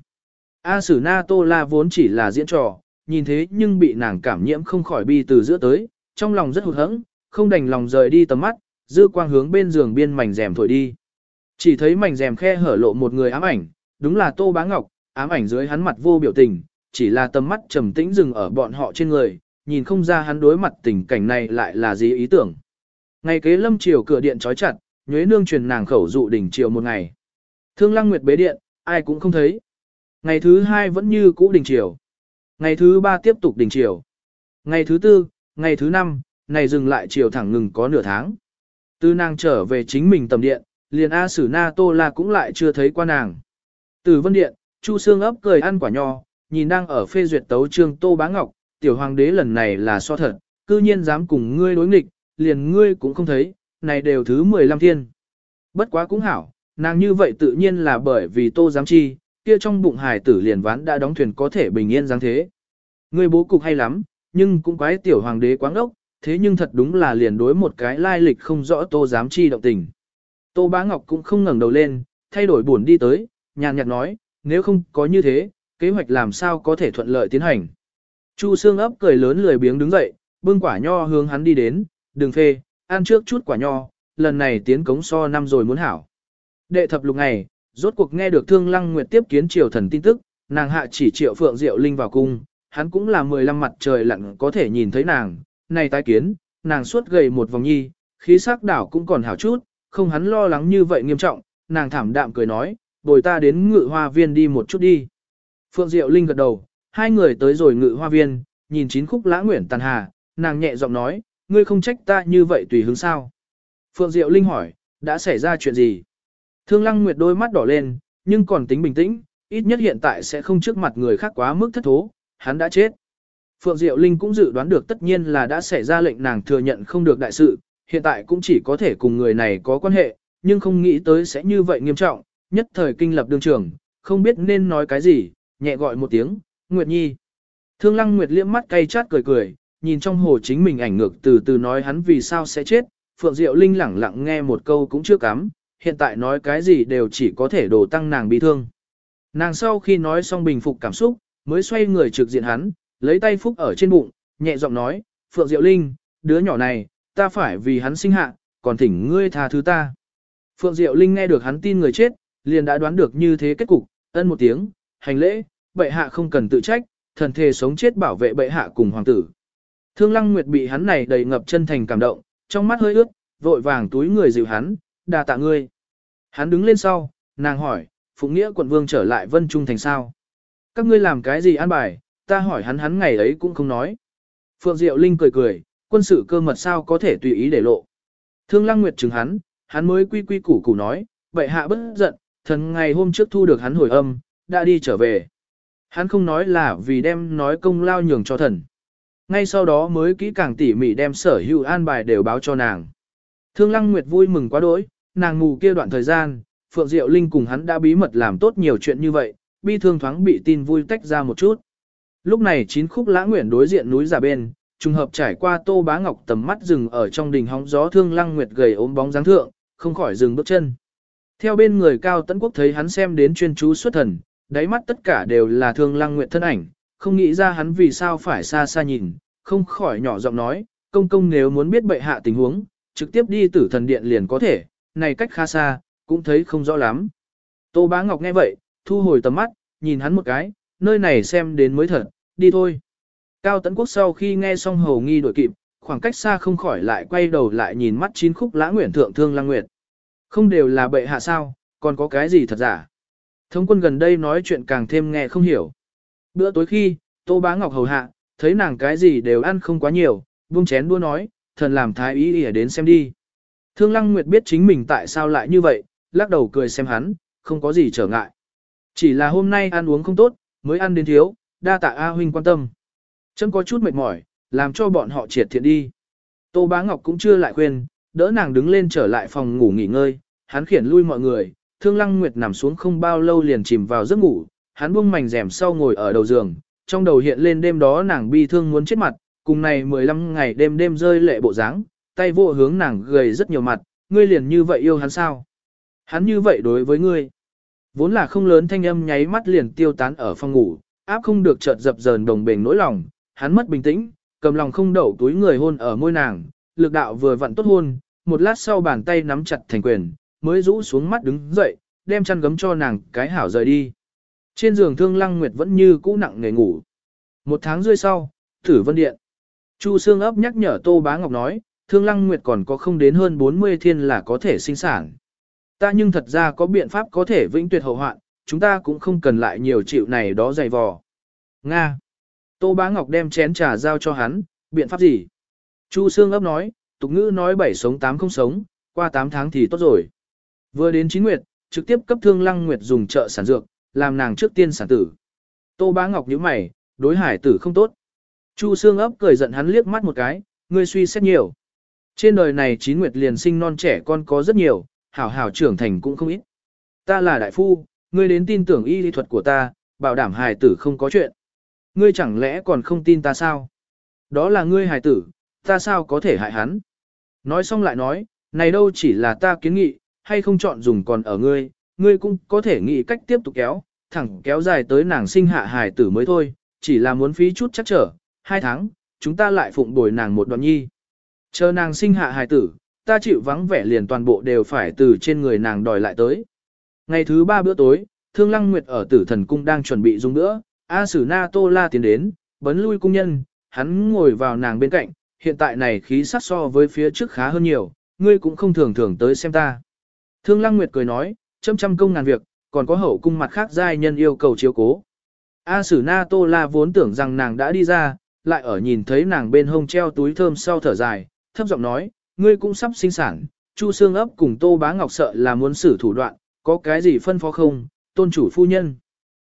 A Sử Na Tô La vốn chỉ là diễn trò, nhìn thế nhưng bị nàng cảm nhiễm không khỏi bi từ giữa tới, trong lòng rất hụt hẫng, không đành lòng rời đi tầm mắt, dư quang hướng bên giường biên mảnh rèm thổi đi. Chỉ thấy mảnh rèm khe hở lộ một người ám ảnh, đúng là Tô Bá Ngọc, ám ảnh dưới hắn mặt vô biểu tình, chỉ là tầm mắt trầm tĩnh dừng ở bọn họ trên người, nhìn không ra hắn đối mặt tình cảnh này lại là gì ý tưởng. Ngày kế lâm chiều cửa điện trói chặt, nhuế nương truyền nàng khẩu dụ đỉnh chiều một ngày. Thương lăng nguyệt bế điện, ai cũng không thấy. Ngày thứ hai vẫn như cũ đỉnh chiều. Ngày thứ ba tiếp tục đỉnh chiều. Ngày thứ tư, ngày thứ năm, này dừng lại chiều thẳng ngừng có nửa tháng. Từ nàng trở về chính mình tầm điện, liền A Sử Na Tô La cũng lại chưa thấy qua nàng. Từ vân điện, Chu Sương ấp cười ăn quả nho, nhìn đang ở phê duyệt tấu trương Tô Bá Ngọc, tiểu hoàng đế lần này là so thật, cư nhiên dám cùng ngươi đối nghịch, liền ngươi cũng không thấy, này đều thứ 15 thiên. Bất quá cũng hảo, nàng như vậy tự nhiên là bởi vì Tô dám chi, kia trong bụng hải tử liền ván đã đóng thuyền có thể bình yên dáng thế. Ngươi bố cục hay lắm, nhưng cũng quái tiểu hoàng đế quáng ốc, thế nhưng thật đúng là liền đối một cái lai lịch không rõ Tô dám chi động tình. Tô Bá Ngọc cũng không ngẩng đầu lên, thay đổi buồn đi tới, nhàn nhạt nói, nếu không có như thế, kế hoạch làm sao có thể thuận lợi tiến hành. Chu Sương ấp cười lớn lười biếng đứng dậy, bưng quả nho hướng hắn đi đến, đừng phê, ăn trước chút quả nho, lần này tiến cống so năm rồi muốn hảo. Đệ thập lục ngày, rốt cuộc nghe được Thương Lăng Nguyệt tiếp kiến triều thần tin tức, nàng hạ chỉ triệu phượng diệu linh vào cung, hắn cũng là 15 mặt trời lặn có thể nhìn thấy nàng, này tái kiến, nàng suốt gầy một vòng nhi, khí sắc đảo cũng còn hảo chút, không hắn lo lắng như vậy nghiêm trọng, nàng thảm đạm cười nói, bồi ta đến ngự hoa viên đi một chút đi. Phượng Diệu Linh gật đầu, hai người tới rồi ngự hoa viên, nhìn chín khúc lã nguyện tàn hà, nàng nhẹ giọng nói, ngươi không trách ta như vậy tùy hứng sao. Phượng Diệu Linh hỏi, đã xảy ra chuyện gì? Thương Lăng Nguyệt đôi mắt đỏ lên, nhưng còn tính bình tĩnh, ít nhất hiện tại sẽ không trước mặt người khác quá mức thất thố, hắn đã chết. Phượng Diệu Linh cũng dự đoán được tất nhiên là đã xảy ra lệnh nàng thừa nhận không được đại sự, hiện tại cũng chỉ có thể cùng người này có quan hệ, nhưng không nghĩ tới sẽ như vậy nghiêm trọng, nhất thời kinh lập đương trường, không biết nên nói cái gì, nhẹ gọi một tiếng, Nguyệt Nhi. Thương Lăng Nguyệt liếc mắt cay chát cười cười, nhìn trong hồ chính mình ảnh ngược từ từ nói hắn vì sao sẽ chết, Phượng Diệu Linh lẳng lặng nghe một câu cũng chưa cắm, hiện tại nói cái gì đều chỉ có thể đổ tăng nàng bị thương. Nàng sau khi nói xong bình phục cảm xúc, mới xoay người trực diện hắn, lấy tay phúc ở trên bụng, nhẹ giọng nói, Phượng Diệu Linh, đứa nhỏ này, ta phải vì hắn sinh hạ, còn thỉnh ngươi tha thứ ta. Phượng Diệu Linh nghe được hắn tin người chết, liền đã đoán được như thế kết cục, ân một tiếng, hành lễ, bệ hạ không cần tự trách, thần thề sống chết bảo vệ bệ hạ cùng hoàng tử. Thương Lăng Nguyệt bị hắn này đầy ngập chân thành cảm động, trong mắt hơi ướt, vội vàng túi người dịu hắn, đà tạ ngươi. Hắn đứng lên sau, nàng hỏi, Phụng Nghĩa quận vương trở lại Vân Trung thành sao? Các ngươi làm cái gì an bài, ta hỏi hắn hắn ngày ấy cũng không nói. Phượng Diệu Linh cười cười, quân sự cơ mật sao có thể tùy ý để lộ. Thương Lăng Nguyệt chừng hắn, hắn mới quy quy củ củ nói, bệ hạ bất giận, thần ngày hôm trước thu được hắn hồi âm, đã đi trở về. Hắn không nói là vì đem nói công lao nhường cho thần. Ngay sau đó mới kỹ càng tỉ mỉ đem sở hữu an bài đều báo cho nàng. Thương Lăng Nguyệt vui mừng quá đỗi, nàng ngủ kia đoạn thời gian, Phượng Diệu Linh cùng hắn đã bí mật làm tốt nhiều chuyện như vậy, bi thương thoáng bị tin vui tách ra một chút. Lúc này chín khúc lã nguyện đối diện núi giả bên, trùng hợp trải qua tô bá ngọc tầm mắt rừng ở trong đình hóng gió thương lăng nguyệt gầy ốm bóng dáng thượng, không khỏi dừng bước chân. Theo bên người cao tấn quốc thấy hắn xem đến chuyên chú xuất thần, đáy mắt tất cả đều là thương lăng nguyệt thân ảnh, không nghĩ ra hắn vì sao phải xa xa nhìn, không khỏi nhỏ giọng nói, công công nếu muốn biết bệ hạ tình huống, trực tiếp đi tử thần điện liền có thể, này cách khá xa, cũng thấy không rõ lắm. Tô bá ngọc nghe vậy, thu hồi tầm mắt, nhìn hắn một cái, nơi này xem đến mới thật, đi thôi. Cao Tấn Quốc sau khi nghe xong hầu nghi đổi kịp, khoảng cách xa không khỏi lại quay đầu lại nhìn mắt chín khúc lã nguyện thượng thương lang nguyệt. Không đều là bệ hạ sao, còn có cái gì thật giả. Thống quân gần đây nói chuyện càng thêm nghe không hiểu. Bữa tối khi, Tô Bá Ngọc hầu hạ, thấy nàng cái gì đều ăn không quá nhiều, buông chén đua nói, thần làm thái ý ỉa đến xem đi. Thương Lăng Nguyệt biết chính mình tại sao lại như vậy, lắc đầu cười xem hắn, không có gì trở ngại. Chỉ là hôm nay ăn uống không tốt, mới ăn đến thiếu, đa tạ A huynh quan tâm. Chấm có chút mệt mỏi, làm cho bọn họ triệt thiện đi. Tô Bá Ngọc cũng chưa lại khuyên, đỡ nàng đứng lên trở lại phòng ngủ nghỉ ngơi, hắn khiển lui mọi người, Thương Lăng Nguyệt nằm xuống không bao lâu liền chìm vào giấc ngủ, hắn buông mảnh rèm sau ngồi ở đầu giường, trong đầu hiện lên đêm đó nàng bi thương muốn chết mặt, cùng này 15 ngày đêm đêm rơi lệ bộ dáng, tay vô hướng nàng gầy rất nhiều mặt, ngươi liền như vậy yêu hắn sao? Hắn như vậy đối với ngươi. Vốn là không lớn thanh âm nháy mắt liền tiêu tán ở phòng ngủ, áp không được chợt dập dờn đồng bền nỗi lòng, hắn mất bình tĩnh, cầm lòng không đậu túi người hôn ở môi nàng, lực đạo vừa vặn tốt hôn, một lát sau bàn tay nắm chặt thành quyền, mới rũ xuống mắt đứng dậy, đem chăn gấm cho nàng cái hảo rời đi. Trên giường thương lăng nguyệt vẫn như cũ nặng nghề ngủ. Một tháng rưỡi sau, thử vân điện. Chu Sương ấp nhắc nhở Tô Bá Ngọc nói, thương lăng nguyệt còn có không đến hơn 40 thiên là có thể sinh sản. Ta nhưng thật ra có biện pháp có thể vĩnh tuyệt hậu hoạn, chúng ta cũng không cần lại nhiều chịu này đó dày vò. Nga. Tô Bá Ngọc đem chén trà giao cho hắn, biện pháp gì? Chu Sương ấp nói, tục ngữ nói bảy sống tám không sống, qua 8 tháng thì tốt rồi. Vừa đến chín nguyệt, trực tiếp cấp thương lăng nguyệt dùng trợ sản dược, làm nàng trước tiên sản tử. Tô Bá Ngọc nhíu mày, đối hải tử không tốt. Chu Sương ấp cười giận hắn liếc mắt một cái, ngươi suy xét nhiều. Trên đời này chín nguyệt liền sinh non trẻ con có rất nhiều, hảo hảo trưởng thành cũng không ít. Ta là đại phu, ngươi đến tin tưởng y lý thuật của ta, bảo đảm hài tử không có chuyện. Ngươi chẳng lẽ còn không tin ta sao? Đó là ngươi hài tử, ta sao có thể hại hắn? Nói xong lại nói, này đâu chỉ là ta kiến nghị, hay không chọn dùng còn ở ngươi, ngươi cũng có thể nghĩ cách tiếp tục kéo, thẳng kéo dài tới nàng sinh hạ hài tử mới thôi, chỉ là muốn phí chút chắc trở, hai tháng, chúng ta lại phụng bồi nàng một đoạn nhi. Chờ nàng sinh hạ hài tử, ta chịu vắng vẻ liền toàn bộ đều phải từ trên người nàng đòi lại tới. Ngày thứ ba bữa tối, Thương Lăng Nguyệt ở tử thần cung đang chuẩn bị dùng bữa, A Sử Na Tô La tiến đến, bấn lui cung nhân, hắn ngồi vào nàng bên cạnh, hiện tại này khí sắc so với phía trước khá hơn nhiều, ngươi cũng không thường thường tới xem ta. Thương Lăng Nguyệt cười nói, chăm trăm công ngàn việc, còn có hậu cung mặt khác giai nhân yêu cầu chiếu cố. A Sử Na Tô La vốn tưởng rằng nàng đã đi ra, lại ở nhìn thấy nàng bên hông treo túi thơm sau thở dài, thấp giọng nói, ngươi cũng sắp sinh sản, Chu Sương ấp cùng Tô Bá Ngọc sợ là muốn xử thủ đoạn, có cái gì phân phó không, tôn chủ phu nhân.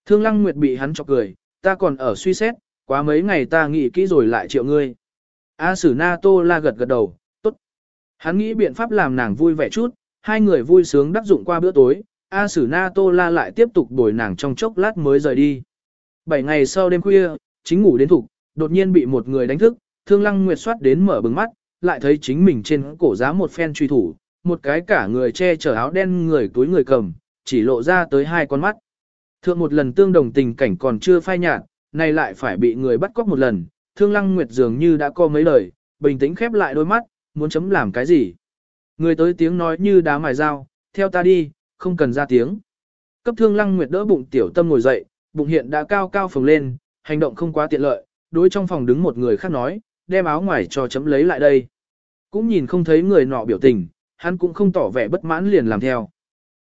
Thương Lăng Nguyệt bị hắn chọc cười, ta còn ở suy xét, quá mấy ngày ta nghĩ kỹ rồi lại triệu ngươi. A Sử Na Tô La gật gật đầu, tốt. Hắn nghĩ biện pháp làm nàng vui vẻ chút, hai người vui sướng đắc dụng qua bữa tối, A Sử Na Tô La lại tiếp tục đổi nàng trong chốc lát mới rời đi. Bảy ngày sau đêm khuya, chính ngủ đến thục, đột nhiên bị một người đánh thức, Thương Lăng Nguyệt soát đến mở bừng mắt, lại thấy chính mình trên cổ giá một phen truy thủ, một cái cả người che chở áo đen người túi người cầm, chỉ lộ ra tới hai con mắt. Thượng một lần tương đồng tình cảnh còn chưa phai nhạt, nay lại phải bị người bắt cóc một lần, Thương Lăng Nguyệt dường như đã có mấy lời, bình tĩnh khép lại đôi mắt, muốn chấm làm cái gì. Người tới tiếng nói như đá mài dao, theo ta đi, không cần ra tiếng. Cấp Thương Lăng Nguyệt đỡ bụng tiểu tâm ngồi dậy, bụng hiện đã cao cao phồng lên, hành động không quá tiện lợi, đối trong phòng đứng một người khác nói, đem áo ngoài cho chấm lấy lại đây. Cũng nhìn không thấy người nọ biểu tình, hắn cũng không tỏ vẻ bất mãn liền làm theo.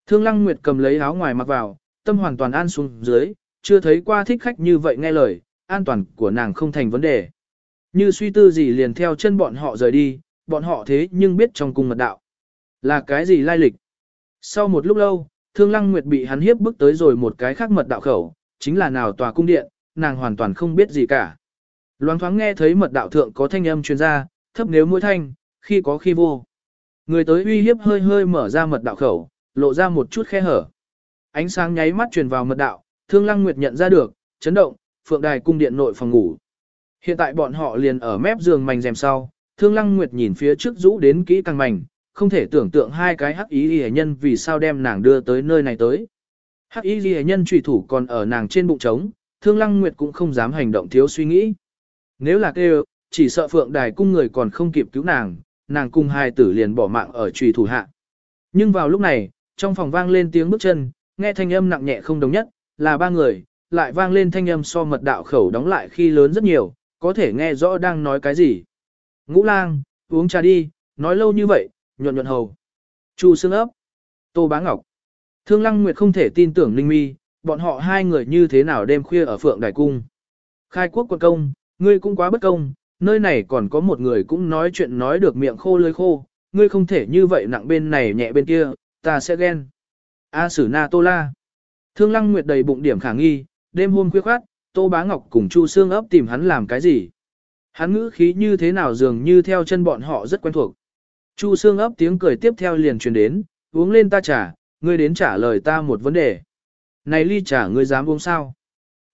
Thương Lăng Nguyệt cầm lấy áo ngoài mặc vào, tâm hoàn toàn an xuống dưới, chưa thấy qua thích khách như vậy nghe lời, an toàn của nàng không thành vấn đề. Như suy tư gì liền theo chân bọn họ rời đi, bọn họ thế nhưng biết trong cung mật đạo. Là cái gì lai lịch? Sau một lúc lâu, Thương Lăng Nguyệt bị hắn hiếp bước tới rồi một cái khác mật đạo khẩu, chính là nào tòa cung điện, nàng hoàn toàn không biết gì cả. Loáng thoáng nghe thấy mật đạo thượng có thanh âm truyền ra, thấp nếu mỗi thanh, khi có khi vô. Người tới uy hiếp hơi hơi mở ra mật đạo khẩu, lộ ra một chút khe hở. Ánh sáng nháy mắt truyền vào mật đạo, Thương Lăng Nguyệt nhận ra được, chấn động, phượng đài cung điện nội phòng ngủ. Hiện tại bọn họ liền ở mép giường mảnh rèm sau, Thương Lăng Nguyệt nhìn phía trước rũ đến kỹ càng mảnh, không thể tưởng tượng hai cái hắc ý liễu nhân vì sao đem nàng đưa tới nơi này tới. Hắc y liễu nhân trùy thủ còn ở nàng trên bụng trống, Thương Lăng Nguyệt cũng không dám hành động thiếu suy nghĩ. Nếu là kêu, chỉ sợ phượng đài cung người còn không kịp cứu nàng, nàng cùng hai tử liền bỏ mạng ở trùy thủ hạ. Nhưng vào lúc này, trong phòng vang lên tiếng bước chân, nghe thanh âm nặng nhẹ không đồng nhất, là ba người, lại vang lên thanh âm so mật đạo khẩu đóng lại khi lớn rất nhiều, có thể nghe rõ đang nói cái gì. Ngũ lang, uống trà đi, nói lâu như vậy, nhuận nhuận hầu. Chu xương ấp. Tô bá ngọc. Thương lăng nguyệt không thể tin tưởng linh mi, bọn họ hai người như thế nào đêm khuya ở phượng đài cung. Khai quốc quân công, ngươi cũng quá bất công, nơi này còn có một người cũng nói chuyện nói được miệng khô lưỡi khô, ngươi không thể như vậy nặng bên này nhẹ bên kia, ta sẽ ghen. A Sử Na Tô La. Thương Lăng Nguyệt đầy bụng điểm khả nghi, đêm hôm khuya khoát, Tô Bá Ngọc cùng Chu Sương ấp tìm hắn làm cái gì? Hắn ngữ khí như thế nào dường như theo chân bọn họ rất quen thuộc. Chu Sương ấp tiếng cười tiếp theo liền truyền đến, uống lên ta trả, ngươi đến trả lời ta một vấn đề. Này ly trà ngươi dám uống sao?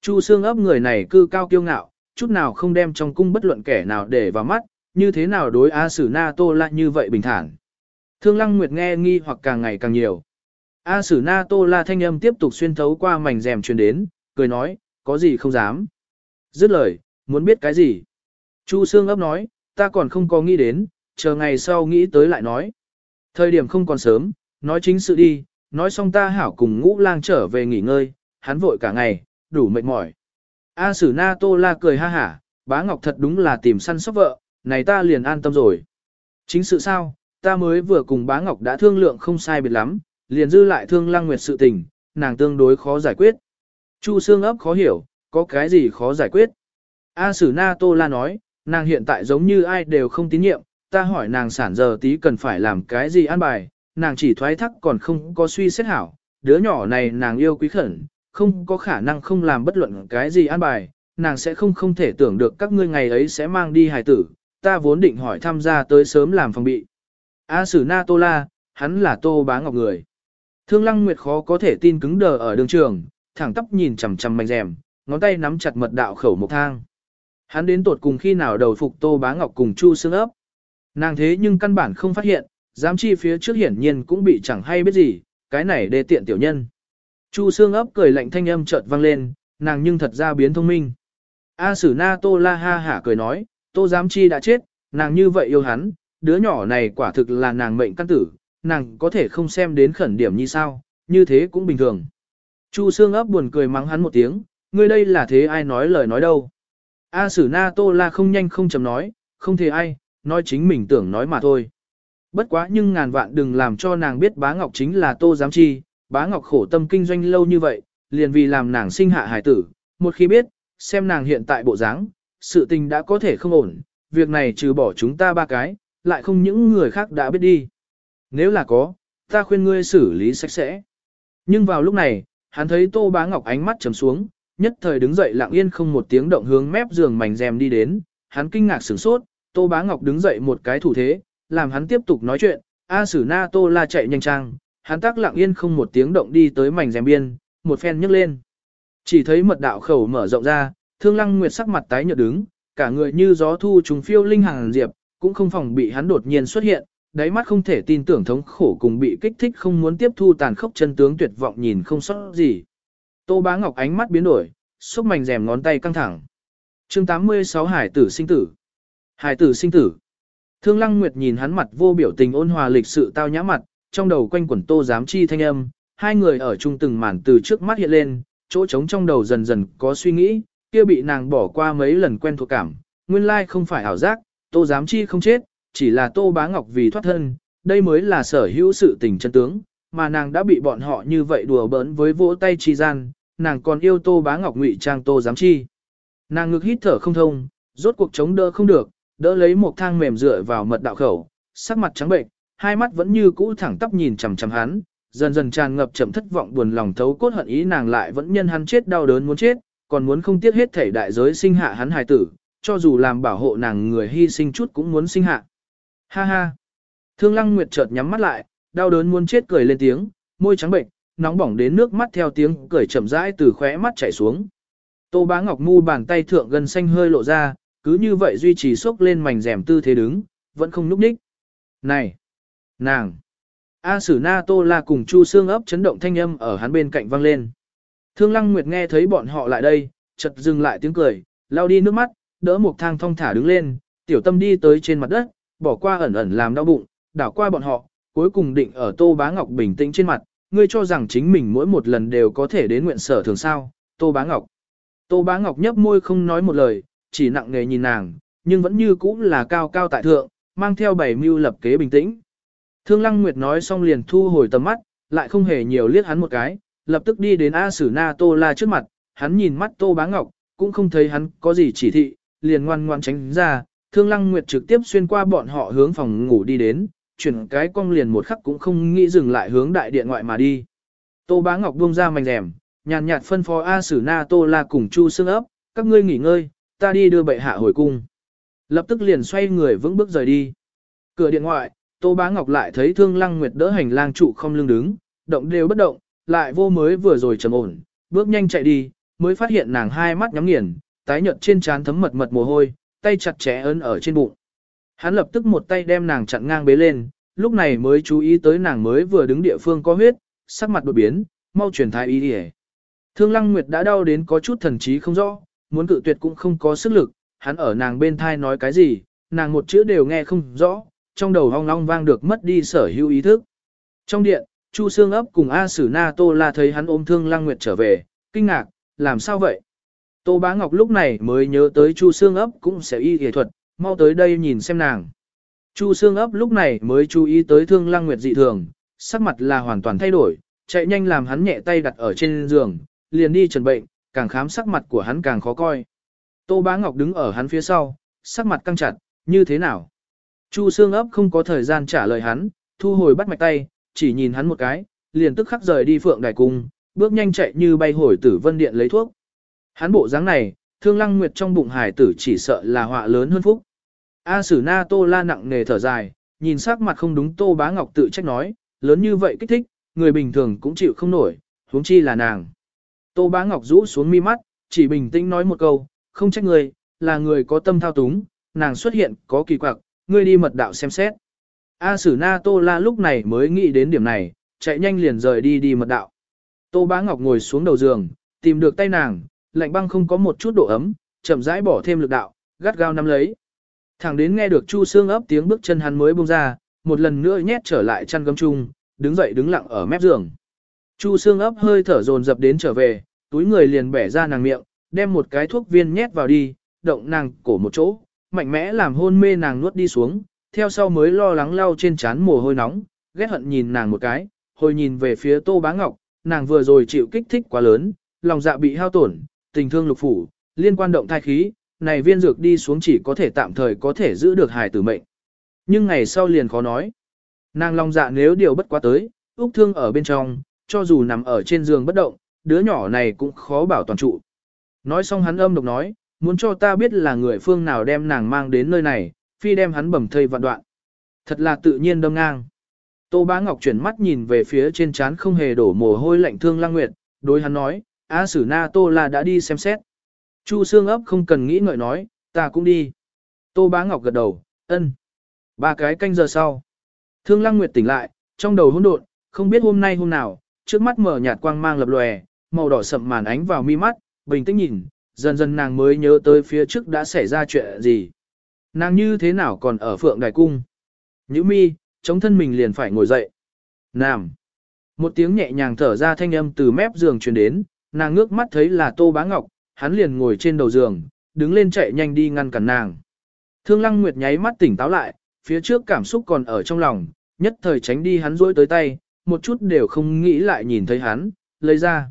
Chu Sương ấp người này cư cao kiêu ngạo, chút nào không đem trong cung bất luận kẻ nào để vào mắt, như thế nào đối A Sử Na Tô lại như vậy bình thản. Thương Lăng Nguyệt nghe nghi hoặc càng ngày càng nhiều. A Sử Na Tô La thanh âm tiếp tục xuyên thấu qua mảnh rèm truyền đến, cười nói, có gì không dám. Dứt lời, muốn biết cái gì. Chu Sương ấp nói, ta còn không có nghĩ đến, chờ ngày sau nghĩ tới lại nói. Thời điểm không còn sớm, nói chính sự đi, nói xong ta hảo cùng ngũ lang trở về nghỉ ngơi, hắn vội cả ngày, đủ mệt mỏi. A Sử Na Tô La cười ha hả, bá ngọc thật đúng là tìm săn sóc vợ, này ta liền an tâm rồi. Chính sự sao, ta mới vừa cùng bá ngọc đã thương lượng không sai biệt lắm, liền dư lại thương lăng nguyệt sự tình, nàng tương đối khó giải quyết. Chu xương ấp khó hiểu, có cái gì khó giải quyết. A Sử Na Tô La nói, nàng hiện tại giống như ai đều không tín nhiệm, ta hỏi nàng sản giờ tí cần phải làm cái gì an bài, nàng chỉ thoái thắc còn không có suy xét hảo, đứa nhỏ này nàng yêu quý khẩn, không có khả năng không làm bất luận cái gì an bài, nàng sẽ không không thể tưởng được các ngươi ngày ấy sẽ mang đi hài tử, ta vốn định hỏi tham gia tới sớm làm phòng bị. A Sử Na Tô La, hắn là Tô Bá Ngọc người. Thương Lăng Nguyệt khó có thể tin cứng đờ ở đường trường, thẳng tắp nhìn chằm chằm mảnh rèm, ngón tay nắm chặt mật đạo khẩu một thang. Hắn đến tột cùng khi nào đầu phục Tô Bá Ngọc cùng Chu Sương ấp. Nàng thế nhưng căn bản không phát hiện, giám chi phía trước hiển nhiên cũng bị chẳng hay biết gì, cái này đê tiện tiểu nhân. Chu Sương ấp cười lạnh thanh âm chợt vang lên, nàng nhưng thật ra biến thông minh. A Sử Na Tô La ha hả cười nói, Tô giám chi đã chết, nàng như vậy yêu hắn, đứa nhỏ này quả thực là nàng mệnh căn tử, nàng có thể không xem đến khẩn điểm như sao, như thế cũng bình thường. Chu Sương ấp buồn cười mắng hắn một tiếng, ngươi đây là thế ai nói lời nói đâu. A Sử Na Tô La không nhanh không chậm nói, không thể ai, nói chính mình tưởng nói mà thôi. Bất quá nhưng ngàn vạn đừng làm cho nàng biết bá ngọc chính là Tô Giám Chi, bá ngọc khổ tâm kinh doanh lâu như vậy, liền vì làm nàng sinh hạ hải tử, một khi biết, xem nàng hiện tại bộ dáng, sự tình đã có thể không ổn, việc này trừ bỏ chúng ta ba cái, lại không những người khác đã biết đi. Nếu là có, ta khuyên ngươi xử lý sạch sẽ. Nhưng vào lúc này, hắn thấy Tô Bá Ngọc ánh mắt trầm xuống, nhất thời đứng dậy lặng yên không một tiếng động hướng mép giường mảnh rèm đi đến, hắn kinh ngạc sửng sốt, Tô Bá Ngọc đứng dậy một cái thủ thế, làm hắn tiếp tục nói chuyện, A Sử Na Tô La chạy nhanh trang, hắn tác lặng yên không một tiếng động đi tới mảnh rèm biên, một phen nhấc lên. Chỉ thấy mật đạo khẩu mở rộng ra, Thương Lăng Nguyệt sắc mặt tái nhợt đứng, cả người như gió thu trùng phiêu linh hàng diệp, cũng không phòng bị hắn đột nhiên xuất hiện, đáy mắt không thể tin tưởng thống khổ cùng bị kích thích không muốn tiếp thu tàn khốc chân tướng tuyệt vọng nhìn không sót gì. Tô Bá Ngọc ánh mắt biến đổi, xúc mảnh rèm ngón tay căng thẳng. Chương 86 Hải tử sinh tử. Hải tử sinh tử. Thương Lăng Nguyệt nhìn hắn mặt vô biểu tình ôn hòa lịch sự tao nhã mặt, trong đầu quanh quẩn Tô giám chi thanh âm, hai người ở chung từng màn từ trước mắt hiện lên, chỗ trống trong đầu dần dần có suy nghĩ, kia bị nàng bỏ qua mấy lần quen thuộc cảm, nguyên lai không phải ảo giác, Tô giám chi không chết, chỉ là Tô Bá Ngọc vì thoát thân, đây mới là sở hữu sự tình chân tướng, mà nàng đã bị bọn họ như vậy đùa bỡn với vỗ tay chi gian, nàng còn yêu Tô Bá Ngọc ngụy trang Tô giám chi. Nàng ngực hít thở không thông, rốt cuộc chống đỡ không được, đỡ lấy một thang mềm dựa vào mật đạo khẩu, sắc mặt trắng bệnh, hai mắt vẫn như cũ thẳng tắp nhìn chằm chằm hắn, dần dần tràn ngập chậm thất vọng buồn lòng thấu cốt hận ý nàng lại vẫn nhân hắn chết đau đớn muốn chết, còn muốn không tiếc hết thể đại giới sinh hạ hắn hài tử, cho dù làm bảo hộ nàng người hy sinh chút cũng muốn sinh hạ. Ha ha. Thương Lăng Nguyệt chợt nhắm mắt lại, đau đớn muốn chết cười lên tiếng, môi trắng bệnh, nóng bỏng đến nước mắt theo tiếng cười chậm rãi từ khóe mắt chảy xuống. Tô Bá Ngọc mu bàn tay thượng gần xanh hơi lộ ra, cứ như vậy duy trì sốc lên mảnh rèm tư thế đứng, vẫn không núp đích. Này! Nàng! A Sử Na Tô La cùng Chu Xương ấp chấn động thanh âm ở hắn bên cạnh vang lên. Thương Lăng Nguyệt nghe thấy bọn họ lại đây, chợt dừng lại tiếng cười, lao đi nước mắt, đỡ một thang thong thả đứng lên, tiểu tâm đi tới trên mặt đất, bỏ qua ẩn ẩn làm đau bụng, đảo qua bọn họ, cuối cùng định ở Tô Bá Ngọc bình tĩnh trên mặt, ngươi cho rằng chính mình mỗi một lần đều có thể đến nguyện sở thường sao, Tô Bá Ngọc. Tô Bá Ngọc nhấp môi không nói một lời, chỉ nặng nề nhìn nàng, nhưng vẫn như cũ là cao cao tại thượng, mang theo bảy mưu lập kế bình tĩnh. Thương Lăng Nguyệt nói xong liền thu hồi tầm mắt, lại không hề nhiều liếc hắn một cái, lập tức đi đến A Sử Na Tô La trước mặt, hắn nhìn mắt Tô Bá Ngọc, cũng không thấy hắn có gì chỉ thị, liền ngoan ngoan tránh ra, Thương Lăng Nguyệt trực tiếp xuyên qua bọn họ hướng phòng ngủ đi đến, chuyển cái cong liền một khắc cũng không nghĩ dừng lại hướng đại điện ngoại mà đi. Tô Bá Ngọc buông ra mảnh rèm, nhàn nhạt phân phó A Sử Na Tô La cùng Chu Sương ấp, các ngươi nghỉ ngơi, ta đi đưa bệ hạ hồi cung. Lập tức liền xoay người vững bước rời đi. Cửa điện ngoại, Tô Bá Ngọc lại thấy Thương Lăng Nguyệt đỡ hành lang trụ không lưng đứng, động đều bất động, lại vô mới vừa rồi trầm ổn, bước nhanh chạy đi, mới phát hiện nàng hai mắt nhắm nghiền, tái nhợt trên trán thấm mật mật mồ hôi, tay chặt chẽ ấn ở trên bụng. Hắn lập tức một tay đem nàng chặn ngang bế lên, lúc này mới chú ý tới nàng mới vừa đứng địa phương có huyết, sắc mặt đột biến, mau truyền thái y đi Thương Lăng Nguyệt đã đau đến có chút thần trí không rõ, muốn cự tuyệt cũng không có sức lực, hắn ở nàng bên thai nói cái gì, nàng một chữ đều nghe không rõ, trong đầu hong long vang được mất đi sở hữu ý thức. Trong điện, Chu Sương ấp cùng A Sử Na Tô La thấy hắn ôm Thương Lăng Nguyệt trở về, kinh ngạc, làm sao vậy? Tô Bá Ngọc lúc này mới nhớ tới Chu Sương ấp cũng sẽ y y thuật, mau tới đây nhìn xem nàng. Chu Sương ấp lúc này mới chú ý tới Thương Lăng Nguyệt dị thường, sắc mặt là hoàn toàn thay đổi, chạy nhanh làm hắn nhẹ tay đặt ở trên giường, liền đi trần bệnh, càng khám sắc mặt của hắn càng khó coi. Tô Bá Ngọc đứng ở hắn phía sau, sắc mặt căng chặt, như thế nào? Chu Sương ấp không có thời gian trả lời hắn, thu hồi bắt mạch tay, chỉ nhìn hắn một cái, liền tức khắc rời đi phượng đài cung, bước nhanh chạy như bay hồi tử vân điện lấy thuốc. Hắn bộ dáng này, thương lăng nguyệt trong bụng hải tử chỉ sợ là họa lớn hơn phúc. A Sử Na Tô La nặng nề thở dài, nhìn sắc mặt không đúng Tô Bá Ngọc tự trách nói, lớn như vậy kích thích, người bình thường cũng chịu không nổi, huống chi là nàng. Tô Bá Ngọc rũ xuống mi mắt, chỉ bình tĩnh nói một câu, không trách người, là người có tâm thao túng, nàng xuất hiện có kỳ quặc, ngươi đi mật đạo xem xét. A Sử Na Tô La lúc này mới nghĩ đến điểm này, chạy nhanh liền rời đi đi mật đạo. Tô Bá Ngọc ngồi xuống đầu giường, tìm được tay nàng, lạnh băng không có một chút độ ấm, chậm rãi bỏ thêm lực đạo, gắt gao nắm lấy. Thẳng đến nghe được Chu Xương ấp tiếng bước chân hắn mới buông ra, một lần nữa nhét trở lại chăn gấm chung, đứng dậy đứng lặng ở mép giường. Chu Xương ấp hơi thở dồn dập đến trở về, túi người liền bẻ ra nàng miệng, đem một cái thuốc viên nhét vào đi, động nàng cổ một chỗ, mạnh mẽ làm hôn mê nàng nuốt đi xuống, theo sau mới lo lắng lau trên trán mồ hôi nóng, ghét hận nhìn nàng một cái, hồi nhìn về phía Tô Bá Ngọc, nàng vừa rồi chịu kích thích quá lớn, lòng dạ bị hao tổn, tình thương lục phủ, liên quan động thai khí, này viên dược đi xuống chỉ có thể tạm thời có thể giữ được hài tử mệnh. Nhưng ngày sau liền khó nói. Nàng lòng dạ nếu điều bất quá tới, úc thương ở bên trong, cho dù nằm ở trên giường bất động, đứa nhỏ này cũng khó bảo toàn trụ. Nói xong hắn âm độc nói, muốn cho ta biết là người phương nào đem nàng mang đến nơi này, phi đem hắn bầm thây vạn đoạn. Thật là tự nhiên đâm ngang. Tô Bá Ngọc chuyển mắt nhìn về phía trên trán không hề đổ mồ hôi lạnh thương Lăng Nguyệt, đối hắn nói, a Sử Na Tô là đã đi xem xét. Chu Sương ấp không cần nghĩ ngợi nói, ta cũng đi. Tô Bá Ngọc gật đầu, ân. Ba cái canh giờ sau. Thương Lăng Nguyệt tỉnh lại, trong đầu hỗn độn, không biết hôm nay hôm nào, trước mắt mở nhạt quang mang lập lòe, màu đỏ sậm màn ánh vào mi mắt, bình tĩnh nhìn, dần dần nàng mới nhớ tới phía trước đã xảy ra chuyện gì. Nàng như thế nào còn ở phượng đài cung. Nhữ mi, chống thân mình liền phải ngồi dậy. Nam. Một tiếng nhẹ nhàng thở ra thanh âm từ mép giường truyền đến, nàng ngước mắt thấy là Tô Bá Ngọc, hắn liền ngồi trên đầu giường, đứng lên chạy nhanh đi ngăn cản nàng. Thương Lăng Nguyệt nháy mắt tỉnh táo lại, phía trước cảm xúc còn ở trong lòng, nhất thời tránh đi hắn rỗi tới tay, một chút đều không nghĩ lại nhìn thấy hắn, lấy ra.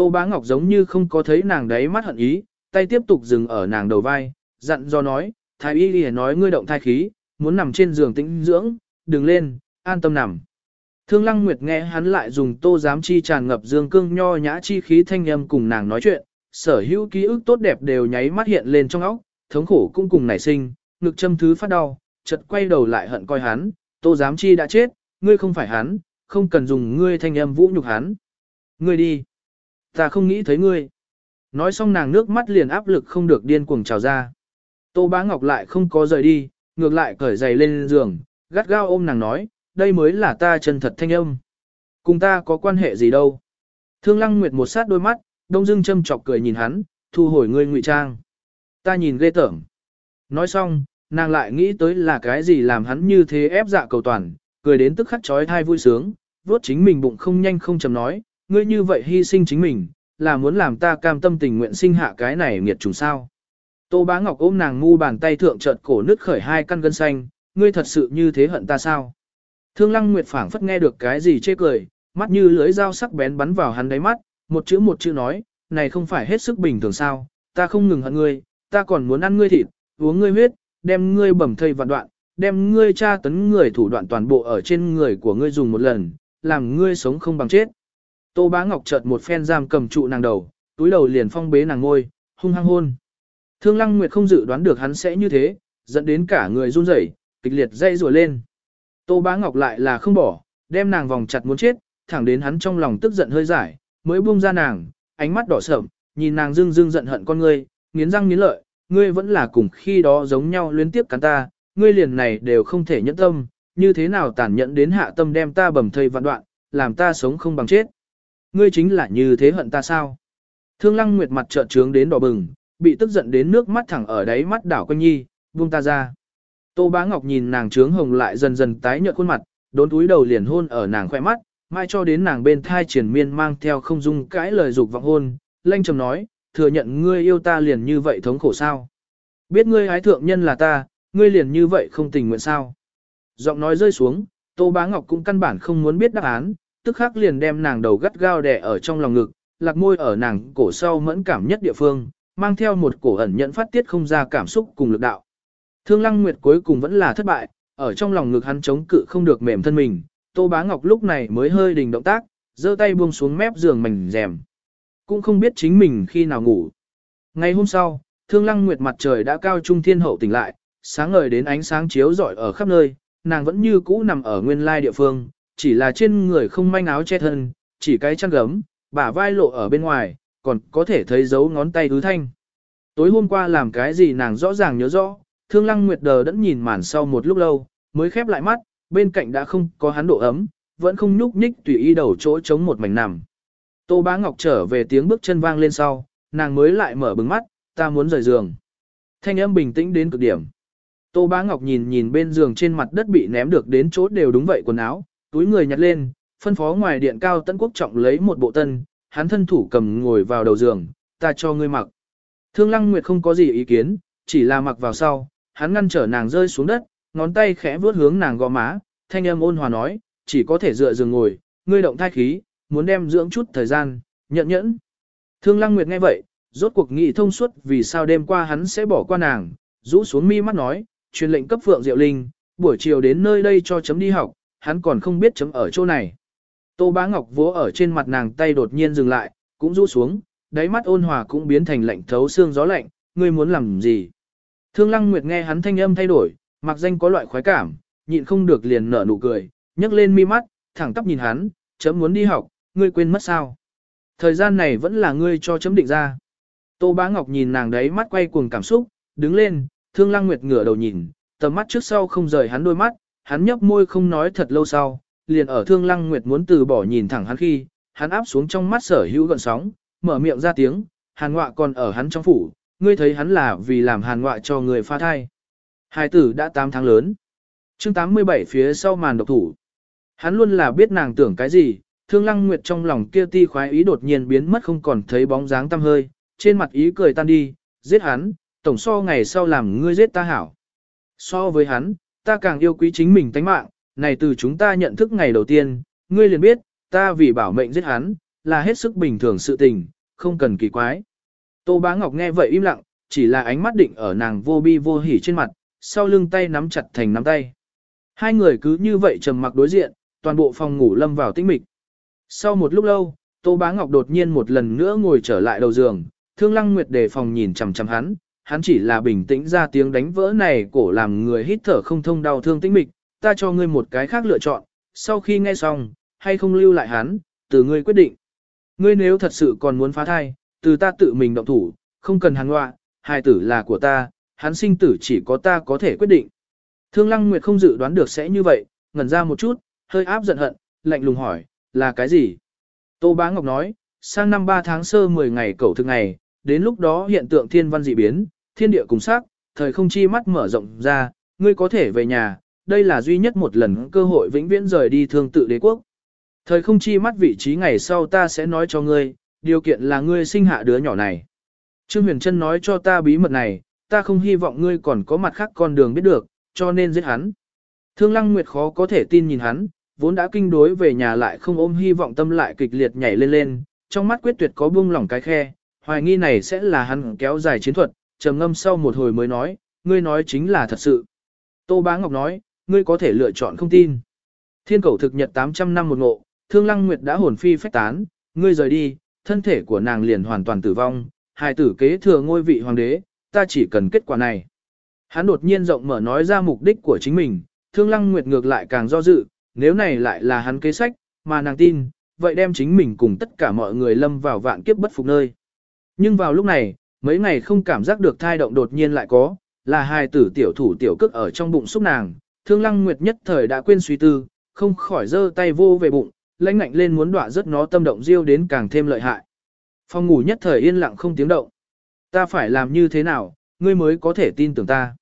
Tô Bá Ngọc giống như không có thấy nàng đấy mắt hận ý, tay tiếp tục dừng ở nàng đầu vai, dặn do nói, thái y lìa nói ngươi động thai khí, muốn nằm trên giường tĩnh dưỡng, đừng lên, an tâm nằm. Thương Lăng Nguyệt nghe hắn lại dùng tô giám chi tràn ngập dương cương nho nhã chi khí thanh âm cùng nàng nói chuyện, sở hữu ký ức tốt đẹp đều nháy mắt hiện lên trong óc, thống khổ cũng cùng nảy sinh, ngực châm thứ phát đau, chợt quay đầu lại hận coi hắn, tô giám chi đã chết, ngươi không phải hắn, không cần dùng ngươi thanh âm vũ nhục hắn. Ngươi đi. Ta không nghĩ thấy ngươi. Nói xong nàng nước mắt liền áp lực không được điên cuồng trào ra. Tô Bá Ngọc lại không có rời đi, ngược lại cởi giày lên giường, gắt gao ôm nàng nói, đây mới là ta chân thật thanh âm. Cùng ta có quan hệ gì đâu. Thương Lăng Nguyệt một sát đôi mắt, đông dưng châm chọc cười nhìn hắn, thu hồi ngươi ngụy trang. Ta nhìn ghê tởm. Nói xong, nàng lại nghĩ tới là cái gì làm hắn như thế ép dạ cầu toàn, cười đến tức khắc trói thai vui sướng, vuốt chính mình bụng không nhanh không chầm nói, ngươi như vậy hy sinh chính mình, là muốn làm ta cam tâm tình nguyện sinh hạ cái này nghiệt trùng sao. Tô Bá Ngọc ôm nàng ngu bàn tay thượng chợt cổ nứt khởi hai căn gân xanh, ngươi thật sự như thế hận ta sao? Thương Lăng Nguyệt phảng phất nghe được cái gì chê cười, mắt như lưới dao sắc bén bắn vào hắn đáy mắt, một chữ một chữ nói, này không phải hết sức bình thường sao, ta không ngừng hận ngươi, ta còn muốn ăn ngươi thịt, uống ngươi huyết, đem ngươi bầm thây vạn đoạn, đem ngươi tra tấn người thủ đoạn toàn bộ ở trên người của ngươi dùng một lần, làm ngươi sống không bằng chết. Tô Bá Ngọc chợt một phen giam cầm trụ nàng đầu, túi đầu liền phong bế nàng ngôi, hung hăng hôn. Thương Lăng Nguyệt không dự đoán được hắn sẽ như thế, dẫn đến cả người run rẩy, kịch liệt dây rùa lên. Tô Bá Ngọc lại là không bỏ, đem nàng vòng chặt muốn chết, thẳng đến hắn trong lòng tức giận hơi giải, mới buông ra nàng, ánh mắt đỏ sợm, nhìn nàng dưng dưng giận hận con ngươi, nghiến răng nghiến lợi, ngươi vẫn là cùng khi đó giống nhau liên tiếp cắn ta, ngươi liền này đều không thể nhẫn tâm, như thế nào tàn nhẫn đến hạ tâm đem ta bầm thây vạn đoạn, làm ta sống không bằng chết. Ngươi chính là như thế hận ta sao? Thương Lăng Nguyệt mặt trợn trướng đến đỏ bừng, bị tức giận đến nước mắt thẳng ở đáy mắt đảo quanh nhi, buông ta ra. Tô Bá Ngọc nhìn nàng trướng hồng lại dần dần tái nhợt khuôn mặt, đốn túi đầu liền hôn ở nàng khỏe mắt, mai cho đến nàng bên thai triển miên mang theo không dung cãi lời dục vọng hôn, lanh trầm nói, thừa nhận ngươi yêu ta liền như vậy thống khổ sao. Biết ngươi ái thượng nhân là ta, ngươi liền như vậy không tình nguyện sao. Giọng nói rơi xuống, Tô Bá Ngọc cũng căn bản không muốn biết đáp án, tức khắc liền đem nàng đầu gắt gao đè ở trong lòng ngực, lạc môi ở nàng cổ sau mẫn cảm nhất địa phương, mang theo một cổ ẩn nhận phát tiết không ra cảm xúc cùng lực đạo. Thương Lăng Nguyệt cuối cùng vẫn là thất bại, ở trong lòng ngực hắn chống cự không được mềm thân mình, Tô Bá Ngọc lúc này mới hơi đình động tác, giơ tay buông xuống mép giường mảnh rèm. Cũng không biết chính mình khi nào ngủ. Ngày hôm sau, Thương Lăng Nguyệt mặt trời đã cao trung thiên hậu tỉnh lại, sáng ngời đến ánh sáng chiếu rọi ở khắp nơi, nàng vẫn như cũ nằm ở nguyên lai địa phương, chỉ là trên người không manh áo che thân, chỉ cái chăn gấm, bả vai lộ ở bên ngoài, còn có thể thấy dấu ngón tay ứ thanh. Tối hôm qua làm cái gì nàng rõ ràng nhớ rõ, thương lăng nguyệt đờ đẫn nhìn màn sau một lúc lâu, mới khép lại mắt, bên cạnh đã không có hắn độ ấm, vẫn không nhúc nhích tùy ý đầu chỗ chống một mảnh nằm. Tô bá ngọc trở về tiếng bước chân vang lên sau, nàng mới lại mở bừng mắt, ta muốn rời giường. Thanh âm bình tĩnh đến cực điểm. Tô bá ngọc nhìn nhìn bên giường trên mặt đất bị ném được đến chỗ đều đúng vậy quần áo, túi người nhặt lên, phân phó ngoài điện cao tấn quốc trọng lấy một bộ tân, hắn thân thủ cầm ngồi vào đầu giường, ta cho ngươi mặc. Thương Lăng Nguyệt không có gì ý kiến, chỉ là mặc vào sau, hắn ngăn trở nàng rơi xuống đất, ngón tay khẽ vuốt hướng nàng gò má, thanh âm ôn hòa nói, chỉ có thể dựa giường ngồi, ngươi động thai khí, muốn đem dưỡng chút thời gian, nhận nhẫn. Thương Lăng Nguyệt nghe vậy, rốt cuộc nghị thông suốt vì sao đêm qua hắn sẽ bỏ qua nàng, rũ xuống mi mắt nói, truyền lệnh cấp Phượng Diệu Linh, buổi chiều đến nơi đây cho chấm đi học, hắn còn không biết chấm ở chỗ này. Tô Bá Ngọc vỗ ở trên mặt nàng tay đột nhiên dừng lại, cũng rũ xuống, đáy mắt ôn hòa cũng biến thành lạnh thấu xương gió lạnh, ngươi muốn làm gì? Thương Lăng Nguyệt nghe hắn thanh âm thay đổi, mặc danh có loại khoái cảm, nhịn không được liền nở nụ cười, nhấc lên mi mắt, thẳng tắp nhìn hắn, chấm muốn đi học, ngươi quên mất sao? Thời gian này vẫn là ngươi cho chấm định ra. Tô Bá Ngọc nhìn nàng đấy mắt quay cuồng cảm xúc, đứng lên, Thương Lăng Nguyệt ngửa đầu nhìn, tầm mắt trước sau không rời hắn đôi mắt, hắn nhấp môi không nói thật lâu sau, liền ở Thương Lăng Nguyệt muốn từ bỏ nhìn thẳng hắn khi, hắn áp xuống trong mắt sở hữu gần sóng, mở miệng ra tiếng, Hàn Ngọa còn ở hắn trong phủ, ngươi thấy hắn là vì làm Hàn Ngọa cho người pha thai. Hai tử đã 8 tháng lớn. Chương 87 phía sau màn độc thủ. Hắn luôn là biết nàng tưởng cái gì, Thương Lăng Nguyệt trong lòng kia ti khoái ý đột nhiên biến mất không còn thấy bóng dáng tăm hơi, trên mặt ý cười tan đi, giết hắn, tổng so ngày sau làm ngươi giết ta hảo. So với hắn, ta càng yêu quý chính mình tánh mạng, này từ chúng ta nhận thức ngày đầu tiên, ngươi liền biết, ta vì bảo mệnh giết hắn, là hết sức bình thường sự tình, không cần kỳ quái. Tô Bá Ngọc nghe vậy im lặng, chỉ là ánh mắt định ở nàng vô bi vô hỉ trên mặt, sau lưng tay nắm chặt thành nắm tay. Hai người cứ như vậy trầm mặc đối diện, toàn bộ phòng ngủ lâm vào tĩnh mịch. Sau một lúc lâu, Tô Bá Ngọc đột nhiên một lần nữa ngồi trở lại đầu giường, Thương Lăng Nguyệt đề phòng nhìn chằm chằm hắn, hắn chỉ là bình tĩnh ra tiếng đánh vỡ này cổ làm người hít thở không thông đau thương tĩnh mịch, ta cho ngươi một cái khác lựa chọn, sau khi nghe xong, hay không lưu lại hắn, từ ngươi quyết định. Ngươi nếu thật sự còn muốn phá thai, từ ta tự mình động thủ, không cần hắn ngoạ, hài tử là của ta, hắn sinh tử chỉ có ta có thể quyết định. Thương Lăng Nguyệt không dự đoán được sẽ như vậy, ngẩn ra một chút, hơi áp giận hận, lạnh lùng hỏi, là cái gì? Tô Bá Ngọc nói, sang năm 3 tháng sơ 10 ngày cầu thực ngày, đến lúc đó hiện tượng thiên văn dị biến, thiên địa cùng sắc, thời không chi mắt mở rộng ra, ngươi có thể về nhà, đây là duy nhất một lần cơ hội vĩnh viễn rời đi thương tự đế quốc. Thời không chi mắt vị trí ngày sau ta sẽ nói cho ngươi, điều kiện là ngươi sinh hạ đứa nhỏ này. Trương Huyền Trân nói cho ta bí mật này, ta không hy vọng ngươi còn có mặt khác con đường biết được, cho nên giết hắn. Thương Lăng Nguyệt khó có thể tin nhìn hắn, vốn đã kinh đối về nhà lại không ôm hy vọng tâm lại kịch liệt nhảy lên lên, trong mắt quyết tuyệt có buông lỏng cái khe, hoài nghi này sẽ là hắn kéo dài chiến thuật, trầm ngâm sau một hồi mới nói, ngươi nói chính là thật sự. Tô Bá Ngọc nói, ngươi có thể lựa chọn không tin. Thiên cầu thực nhật 800 năm một ngộ, Thương Lăng Nguyệt đã hồn phi phách tán, ngươi rời đi, thân thể của nàng liền hoàn toàn tử vong, hài tử kế thừa ngôi vị hoàng đế, ta chỉ cần kết quả này. Hắn đột nhiên rộng mở nói ra mục đích của chính mình, Thương Lăng Nguyệt ngược lại càng do dự, nếu này lại là hắn kế sách, mà nàng tin, vậy đem chính mình cùng tất cả mọi người lâm vào vạn kiếp bất phục nơi. Nhưng vào lúc này, mấy ngày không cảm giác được thai động đột nhiên lại có, là hài tử tiểu thủ tiểu cước ở trong bụng xúc nàng, Thương Lăng Nguyệt nhất thời đã quên suy tư, không khỏi giơ tay vô về bụng, lãnh ngạnh lên muốn đọa rất nó tâm động riêu đến càng thêm lợi hại. Phòng ngủ nhất thời yên lặng không tiếng động. Ta phải làm như thế nào, ngươi mới có thể tin tưởng ta.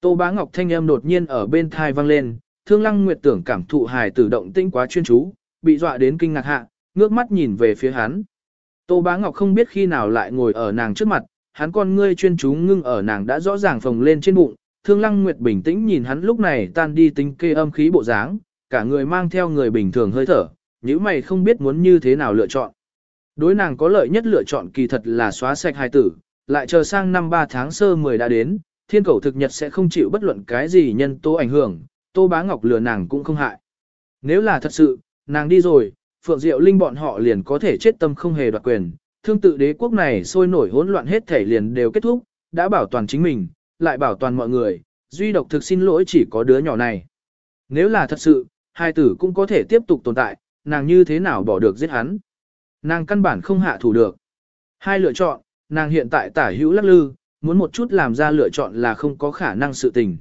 Tô Bá Ngọc thanh âm đột nhiên ở bên thai vang lên, Thương Lăng Nguyệt tưởng cảm thụ hài tử động tinh quá chuyên chú, bị dọa đến kinh ngạc hạ, ngước mắt nhìn về phía hắn. Tô Bá Ngọc không biết khi nào lại ngồi ở nàng trước mặt, hắn con ngươi chuyên chú ngưng ở nàng đã rõ ràng phồng lên trên bụng, Thương Lăng Nguyệt bình tĩnh nhìn hắn lúc này tan đi tính kê âm khí bộ dáng, cả người mang theo người bình thường hơi thở, nếu mày không biết muốn như thế nào lựa chọn. Đối nàng có lợi nhất lựa chọn kỳ thật là xóa sạch hài tử, lại chờ sang năm 3 tháng sơ 10 đã đến, thiên cầu thực nhật sẽ không chịu bất luận cái gì nhân tố ảnh hưởng, Tô Bá Ngọc lừa nàng cũng không hại. Nếu là thật sự, nàng đi rồi, Phượng Diệu Linh bọn họ liền có thể chết tâm không hề đoạt quyền, thương tự đế quốc này sôi nổi hỗn loạn hết thể liền đều kết thúc, đã bảo toàn chính mình, lại bảo toàn mọi người, duy độc thực xin lỗi chỉ có đứa nhỏ này. Nếu là thật sự, hai tử cũng có thể tiếp tục tồn tại, nàng như thế nào bỏ được giết hắn. Nàng căn bản không hạ thủ được. Hai lựa chọn, nàng hiện tại tả hữu lắc lư, muốn một chút làm ra lựa chọn là không có khả năng sự tình.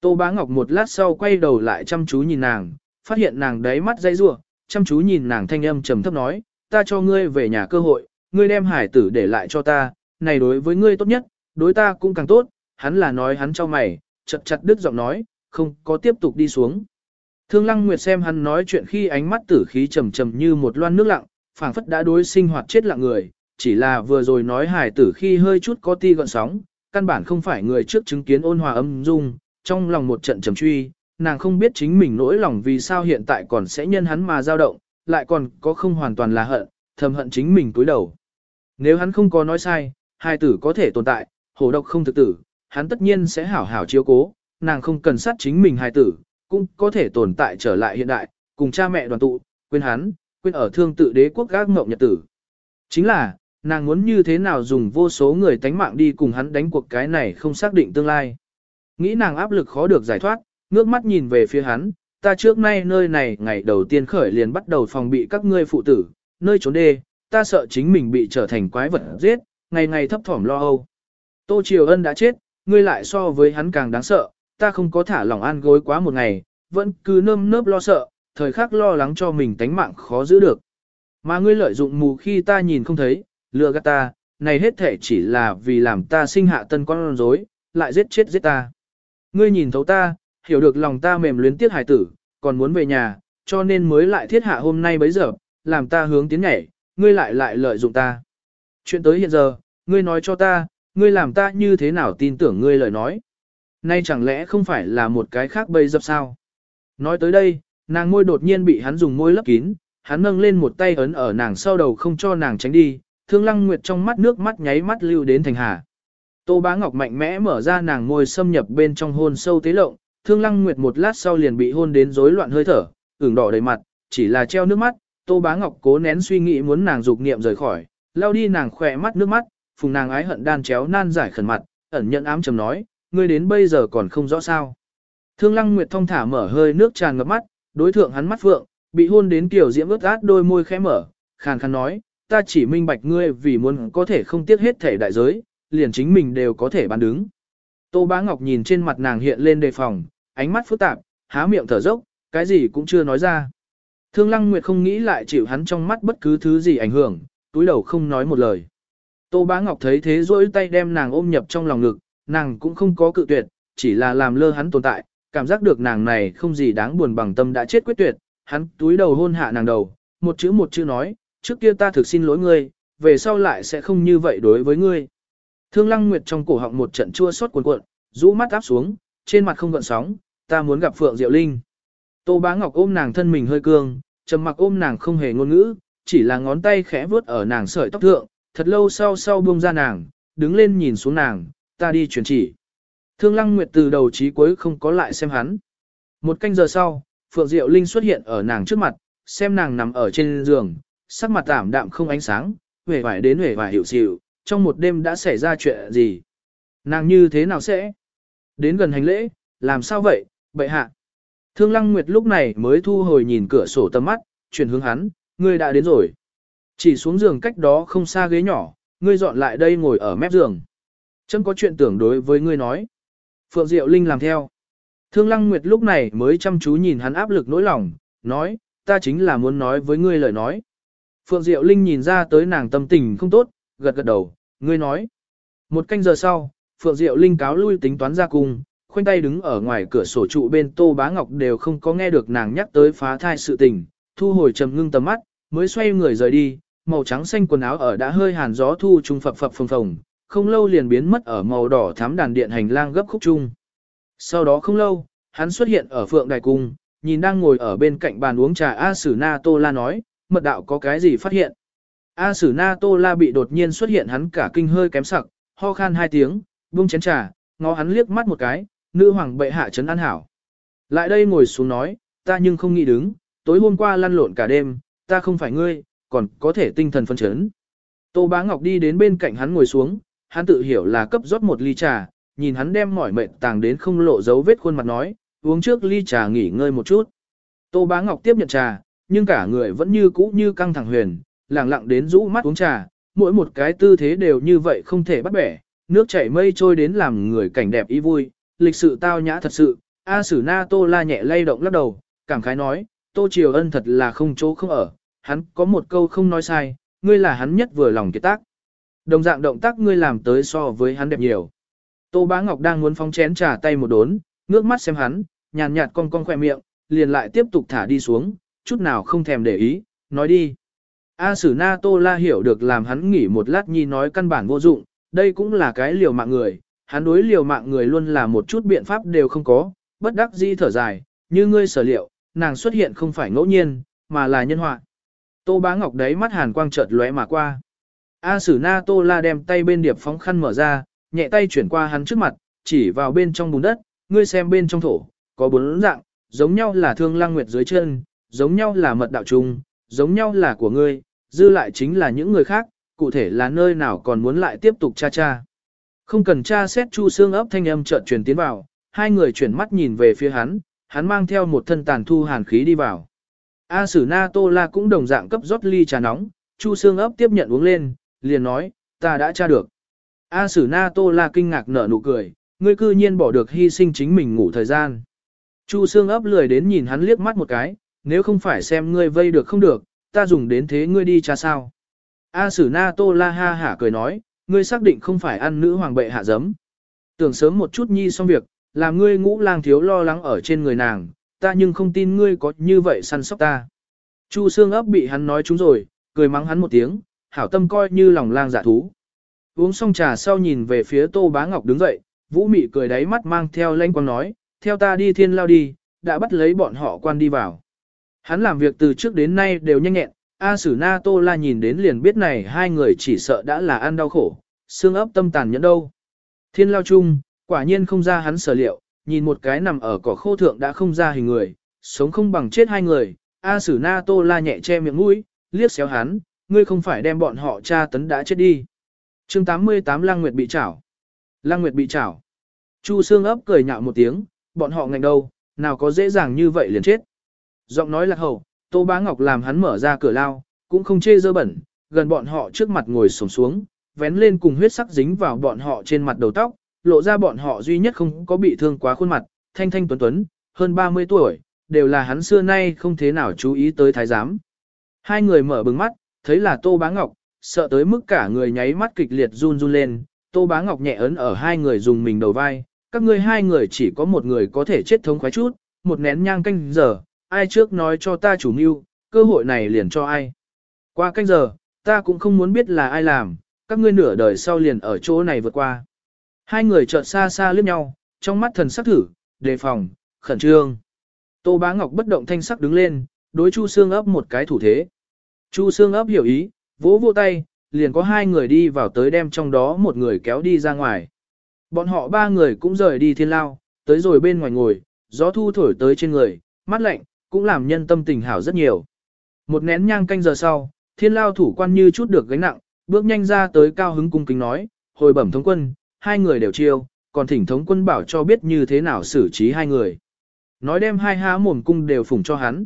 Tô Bá Ngọc một lát sau quay đầu lại chăm chú nhìn nàng, phát hiện nàng đáy mắt dây rủa, chăm chú nhìn nàng thanh âm trầm thấp nói, ta cho ngươi về nhà cơ hội, ngươi đem hải tử để lại cho ta, này đối với ngươi tốt nhất, đối ta cũng càng tốt, hắn là nói hắn cho mày, chật chặt đứt giọng nói, không có tiếp tục đi xuống. Thương Lăng Nguyệt xem hắn nói chuyện khi ánh mắt tử khí trầm trầm như một loan nước lặng, phảng phất đã đối sinh hoạt chết lặng người, chỉ là vừa rồi nói hải tử khi hơi chút có ti gọn sóng, căn bản không phải người trước chứng kiến ôn hòa âm dung, trong lòng một trận trầm truy, nàng không biết chính mình nỗi lòng vì sao hiện tại còn sẽ nhân hắn mà dao động, lại còn có không hoàn toàn là hận, thầm hận chính mình túi đầu. Nếu hắn không có nói sai, hai tử có thể tồn tại, hổ độc không thực tử, hắn tất nhiên sẽ hảo hảo chiếu cố, nàng không cần sát chính mình hai tử, cũng có thể tồn tại trở lại hiện đại, cùng cha mẹ đoàn tụ, quên hắn, quên ở thương tự đế quốc gác ngộng nhật tử. Chính là, nàng muốn như thế nào dùng vô số người tánh mạng đi cùng hắn đánh cuộc cái này không xác định tương lai. Nghĩ nàng áp lực khó được giải thoát, ngước mắt nhìn về phía hắn, ta trước nay nơi này ngày đầu tiên khởi liền bắt đầu phòng bị các ngươi phụ tử, nơi trốn đê, ta sợ chính mình bị trở thành quái vật giết, ngày ngày thấp thỏm lo âu. Tô Triều Ân đã chết, ngươi lại so với hắn càng đáng sợ, ta không có thả lỏng an gối quá một ngày, vẫn cứ nơm nớp lo sợ, thời khắc lo lắng cho mình tánh mạng khó giữ được. Mà ngươi lợi dụng mù khi ta nhìn không thấy, lừa gạt ta, này hết thể chỉ là vì làm ta sinh hạ tân con rối, lại giết chết giết ta. Ngươi nhìn thấu ta, hiểu được lòng ta mềm luyến tiếc hải tử, còn muốn về nhà, cho nên mới lại thiết hạ hôm nay bấy giờ, làm ta hướng tiến nhảy, ngươi lại lại lợi dụng ta. Chuyện tới hiện giờ, ngươi nói cho ta, ngươi làm ta như thế nào tin tưởng ngươi lời nói. Nay chẳng lẽ không phải là một cái khác bây dập sao? Nói tới đây, nàng môi đột nhiên bị hắn dùng môi lấp kín, hắn nâng lên một tay ấn ở nàng sau đầu không cho nàng tránh đi, thương lăng nguyệt trong mắt nước mắt nháy mắt lưu đến thành hà. Tô bá ngọc mạnh mẽ mở ra nàng môi xâm nhập bên trong hôn sâu tế lộng, thương lăng nguyệt một lát sau liền bị hôn đến rối loạn hơi thở, ửng đỏ đầy mặt, chỉ là treo nước mắt, tô bá ngọc cố nén suy nghĩ muốn nàng dục niệm rời khỏi, lao đi nàng khỏe mắt nước mắt, phùng nàng ái hận đan chéo nan giải khẩn mặt, ẩn nhận ám trầm nói, ngươi đến bây giờ còn không rõ sao. Thương lăng nguyệt thông thả mở hơi nước tràn ngập mắt, đối thượng hắn mắt phượng, bị hôn đến kiểu diễm ướt át đôi môi khẽ mở, khàn khàn nói, ta chỉ minh bạch ngươi vì muốn có thể không tiếc hết thể đại giới, liền chính mình đều có thể bán đứng. Tô Bá Ngọc nhìn trên mặt nàng hiện lên đề phòng, ánh mắt phức tạp, há miệng thở dốc, cái gì cũng chưa nói ra. Thương Lăng Nguyệt không nghĩ lại chịu hắn trong mắt bất cứ thứ gì ảnh hưởng, túi đầu không nói một lời. Tô Bá Ngọc thấy thế rỗi tay đem nàng ôm nhập trong lòng ngực, nàng cũng không có cự tuyệt, chỉ là làm lơ hắn tồn tại, cảm giác được nàng này không gì đáng buồn bằng tâm đã chết quyết tuyệt, hắn túi đầu hôn hạ nàng đầu, một chữ một chữ nói, trước kia ta thực xin lỗi ngươi, về sau lại sẽ không như vậy đối với ngươi. Thương Lăng Nguyệt trong cổ họng một trận chua xót cuồn cuộn, rũ mắt áp xuống, trên mặt không gợn sóng, ta muốn gặp Phượng Diệu Linh. Tô Bá Ngọc ôm nàng thân mình hơi cương, trầm mặc ôm nàng không hề ngôn ngữ, chỉ là ngón tay khẽ vuốt ở nàng sợi tóc thượng, thật lâu sau sau buông ra nàng, đứng lên nhìn xuống nàng, ta đi truyền chỉ. Thương Lăng Nguyệt từ đầu chí cuối không có lại xem hắn. Một canh giờ sau, Phượng Diệu Linh xuất hiện ở nàng trước mặt, xem nàng nằm ở trên giường, sắc mặt tảm đạm không ánh sáng, vẻ vải đến vẻ vải hiểu xịu, trong một đêm đã xảy ra chuyện gì. Nàng như thế nào sẽ? Đến gần hành lễ, làm sao vậy, bệ hạ. Thương Lăng Nguyệt lúc này mới thu hồi nhìn cửa sổ tầm mắt, chuyển hướng hắn, ngươi đã đến rồi. Chỉ xuống giường cách đó không xa ghế nhỏ, ngươi dọn lại đây ngồi ở mép giường. Chấm có chuyện tưởng đối với ngươi nói. Phượng Diệu Linh làm theo. Thương Lăng Nguyệt lúc này mới chăm chú nhìn hắn áp lực nỗi lòng, nói, ta chính là muốn nói với ngươi lời nói. Phượng Diệu Linh nhìn ra tới nàng tâm tình không tốt, gật gật đầu, ngươi nói. Một canh giờ sau, Phượng Diệu Linh cáo lui tính toán ra cung, khoanh tay đứng ở ngoài cửa sổ trụ bên Tô Bá Ngọc đều không có nghe được nàng nhắc tới phá thai sự tình, thu hồi trầm ngưng tầm mắt, mới xoay người rời đi, màu trắng xanh quần áo ở đã hơi hàn gió thu trung phập phập phồng phồng, không lâu liền biến mất ở màu đỏ thám đàn điện hành lang gấp khúc trung. Sau đó không lâu, hắn xuất hiện ở Phượng Đài Cung, nhìn đang ngồi ở bên cạnh bàn uống trà A Sử Na Tô La nói, mật đạo có cái gì phát hiện. A Sử Na Tô La bị đột nhiên xuất hiện hắn cả kinh hơi kém sặc, ho khan hai tiếng, buông chén trà, ngó hắn liếc mắt một cái, nữ hoàng bệ hạ trấn an hảo. Lại đây ngồi xuống nói, ta nhưng không nghĩ đứng, tối hôm qua lăn lộn cả đêm, ta không phải ngươi, còn có thể tinh thần phân chấn. Tô Bá Ngọc đi đến bên cạnh hắn ngồi xuống, hắn tự hiểu là cấp rót một ly trà, nhìn hắn đem mỏi mệt tàng đến không lộ dấu vết khuôn mặt nói, uống trước ly trà nghỉ ngơi một chút. Tô Bá Ngọc tiếp nhận trà, nhưng cả người vẫn như cũ như căng thẳng huyền, lẳng lặng đến rũ mắt uống trà, mỗi một cái tư thế đều như vậy không thể bắt bẻ, nước chảy mây trôi đến làm người cảnh đẹp ý vui, lịch sự tao nhã thật sự. A Sử Na Tô La nhẹ lay động lắc đầu, cảm khái nói, Tô Triều Ân thật là không chỗ không ở, hắn có một câu không nói sai, ngươi là hắn nhất vừa lòng kiệt tác. Đồng dạng động tác ngươi làm tới so với hắn đẹp nhiều. Tô Bá Ngọc đang muốn phóng chén trà tay một đốn, ngước mắt xem hắn, nhàn nhạt cong cong khỏe miệng, liền lại tiếp tục thả đi xuống, chút nào không thèm để ý, nói đi. A Sử Na Tô La hiểu được làm hắn nghỉ một lát nhi nói căn bản vô dụng, đây cũng là cái liều mạng người, hắn đối liều mạng người luôn là một chút biện pháp đều không có, bất đắc dĩ thở dài, như ngươi sở liệu, nàng xuất hiện không phải ngẫu nhiên, mà là nhân họa. Tô Bá Ngọc đấy mắt hàn quang chợt lóe mà qua. A Sử Na Tô La đem tay bên điệp phóng khăn mở ra, nhẹ tay chuyển qua hắn trước mặt, chỉ vào bên trong bùn đất, ngươi xem bên trong thổ, có bốn dạng, giống nhau là thương lang nguyệt dưới chân, giống nhau là mật đạo trung, giống nhau là của ngươi, dư lại chính là những người khác, cụ thể là nơi nào còn muốn lại tiếp tục cha cha. Không cần tra xét chu xương ấp thanh âm chợt truyền tiến vào, hai người chuyển mắt nhìn về phía hắn, hắn mang theo một thân tàn thu hàn khí đi vào. A Sử Na Tô La cũng đồng dạng cấp rót ly trà nóng, chu xương ấp tiếp nhận uống lên, liền nói, ta đã tra được. A Sử Na Tô La kinh ngạc nở nụ cười, ngươi cư nhiên bỏ được hy sinh chính mình ngủ thời gian. Chu xương ấp lười đến nhìn hắn liếc mắt một cái, nếu không phải xem ngươi vây được không được, ta dùng đến thế ngươi đi cha sao. A Sử Na Tô La ha hả cười nói, ngươi xác định không phải ăn nữ hoàng bệ hạ giấm. Tưởng sớm một chút nhi xong việc, làm ngươi ngũ lang thiếu lo lắng ở trên người nàng, ta nhưng không tin ngươi có như vậy săn sóc ta. Chu xương ấp bị hắn nói chúng rồi, cười mắng hắn một tiếng, hảo tâm coi như lòng lang giả thú. Uống xong trà sau nhìn về phía Tô Bá Ngọc đứng dậy, Vũ Mị cười đáy mắt mang theo lanh quang nói, theo ta đi thiên lao đi, đã bắt lấy bọn họ quan đi vào. Hắn làm việc từ trước đến nay đều nhanh nhẹn, A Sử Na Tô La nhìn đến liền biết này hai người chỉ sợ đã là ăn đau khổ, xương ấp tâm tàn nhẫn đâu. Thiên lao chung, quả nhiên không ra hắn sở liệu, nhìn một cái nằm ở cỏ khô thượng đã không ra hình người, sống không bằng chết hai người, A Sử Na Tô La nhẹ che miệng mũi, liếc xéo hắn, ngươi không phải đem bọn họ tra tấn đã chết đi. chương 88 Lăng Nguyệt bị chảo. Lăng Nguyệt bị chảo. Chu Xương ấp cười nhạo một tiếng, bọn họ ngành đâu, nào có dễ dàng như vậy liền chết. Giọng nói lạc hậu, Tô Bá Ngọc làm hắn mở ra cửa lao, cũng không chê dơ bẩn, gần bọn họ trước mặt ngồi sổng xuống, vén lên cùng huyết sắc dính vào bọn họ trên mặt đầu tóc, lộ ra bọn họ duy nhất không có bị thương quá khuôn mặt, thanh thanh tuấn tuấn, hơn 30 tuổi, đều là hắn xưa nay không thế nào chú ý tới thái giám. Hai người mở bừng mắt, thấy là Tô Bá Ngọc, sợ tới mức cả người nháy mắt kịch liệt run run lên, Tô Bá Ngọc nhẹ ấn ở hai người dùng mình đầu vai, các ngươi hai người chỉ có một người có thể chết thống khoái chút, một nén nhang canh giờ, ai trước nói cho ta chủ mưu, cơ hội này liền cho ai. Qua canh giờ, ta cũng không muốn biết là ai làm, các ngươi nửa đời sau liền ở chỗ này vượt qua. Hai người chợt xa xa liếc nhau, trong mắt thần sắc thử, đề phòng, khẩn trương. Tô Bá Ngọc bất động thanh sắc đứng lên, đối Chu Sương ấp một cái thủ thế. Chu Sương ấp hiểu ý, vỗ vỗ tay, liền có hai người đi vào tới đem trong đó một người kéo đi ra ngoài. Bọn họ ba người cũng rời đi thiên lao, tới rồi bên ngoài ngồi, gió thu thổi tới trên người, mắt lạnh, cũng làm nhân tâm tình hảo rất nhiều. Một nén nhang canh giờ sau, thiên lao thủ quan như chút được gánh nặng, bước nhanh ra tới cao hứng cung kính nói, hồi bẩm thống quân, hai người đều chiêu, còn thỉnh thống quân bảo cho biết như thế nào xử trí hai người. Nói đem hai há mồm cung đều phủng cho hắn.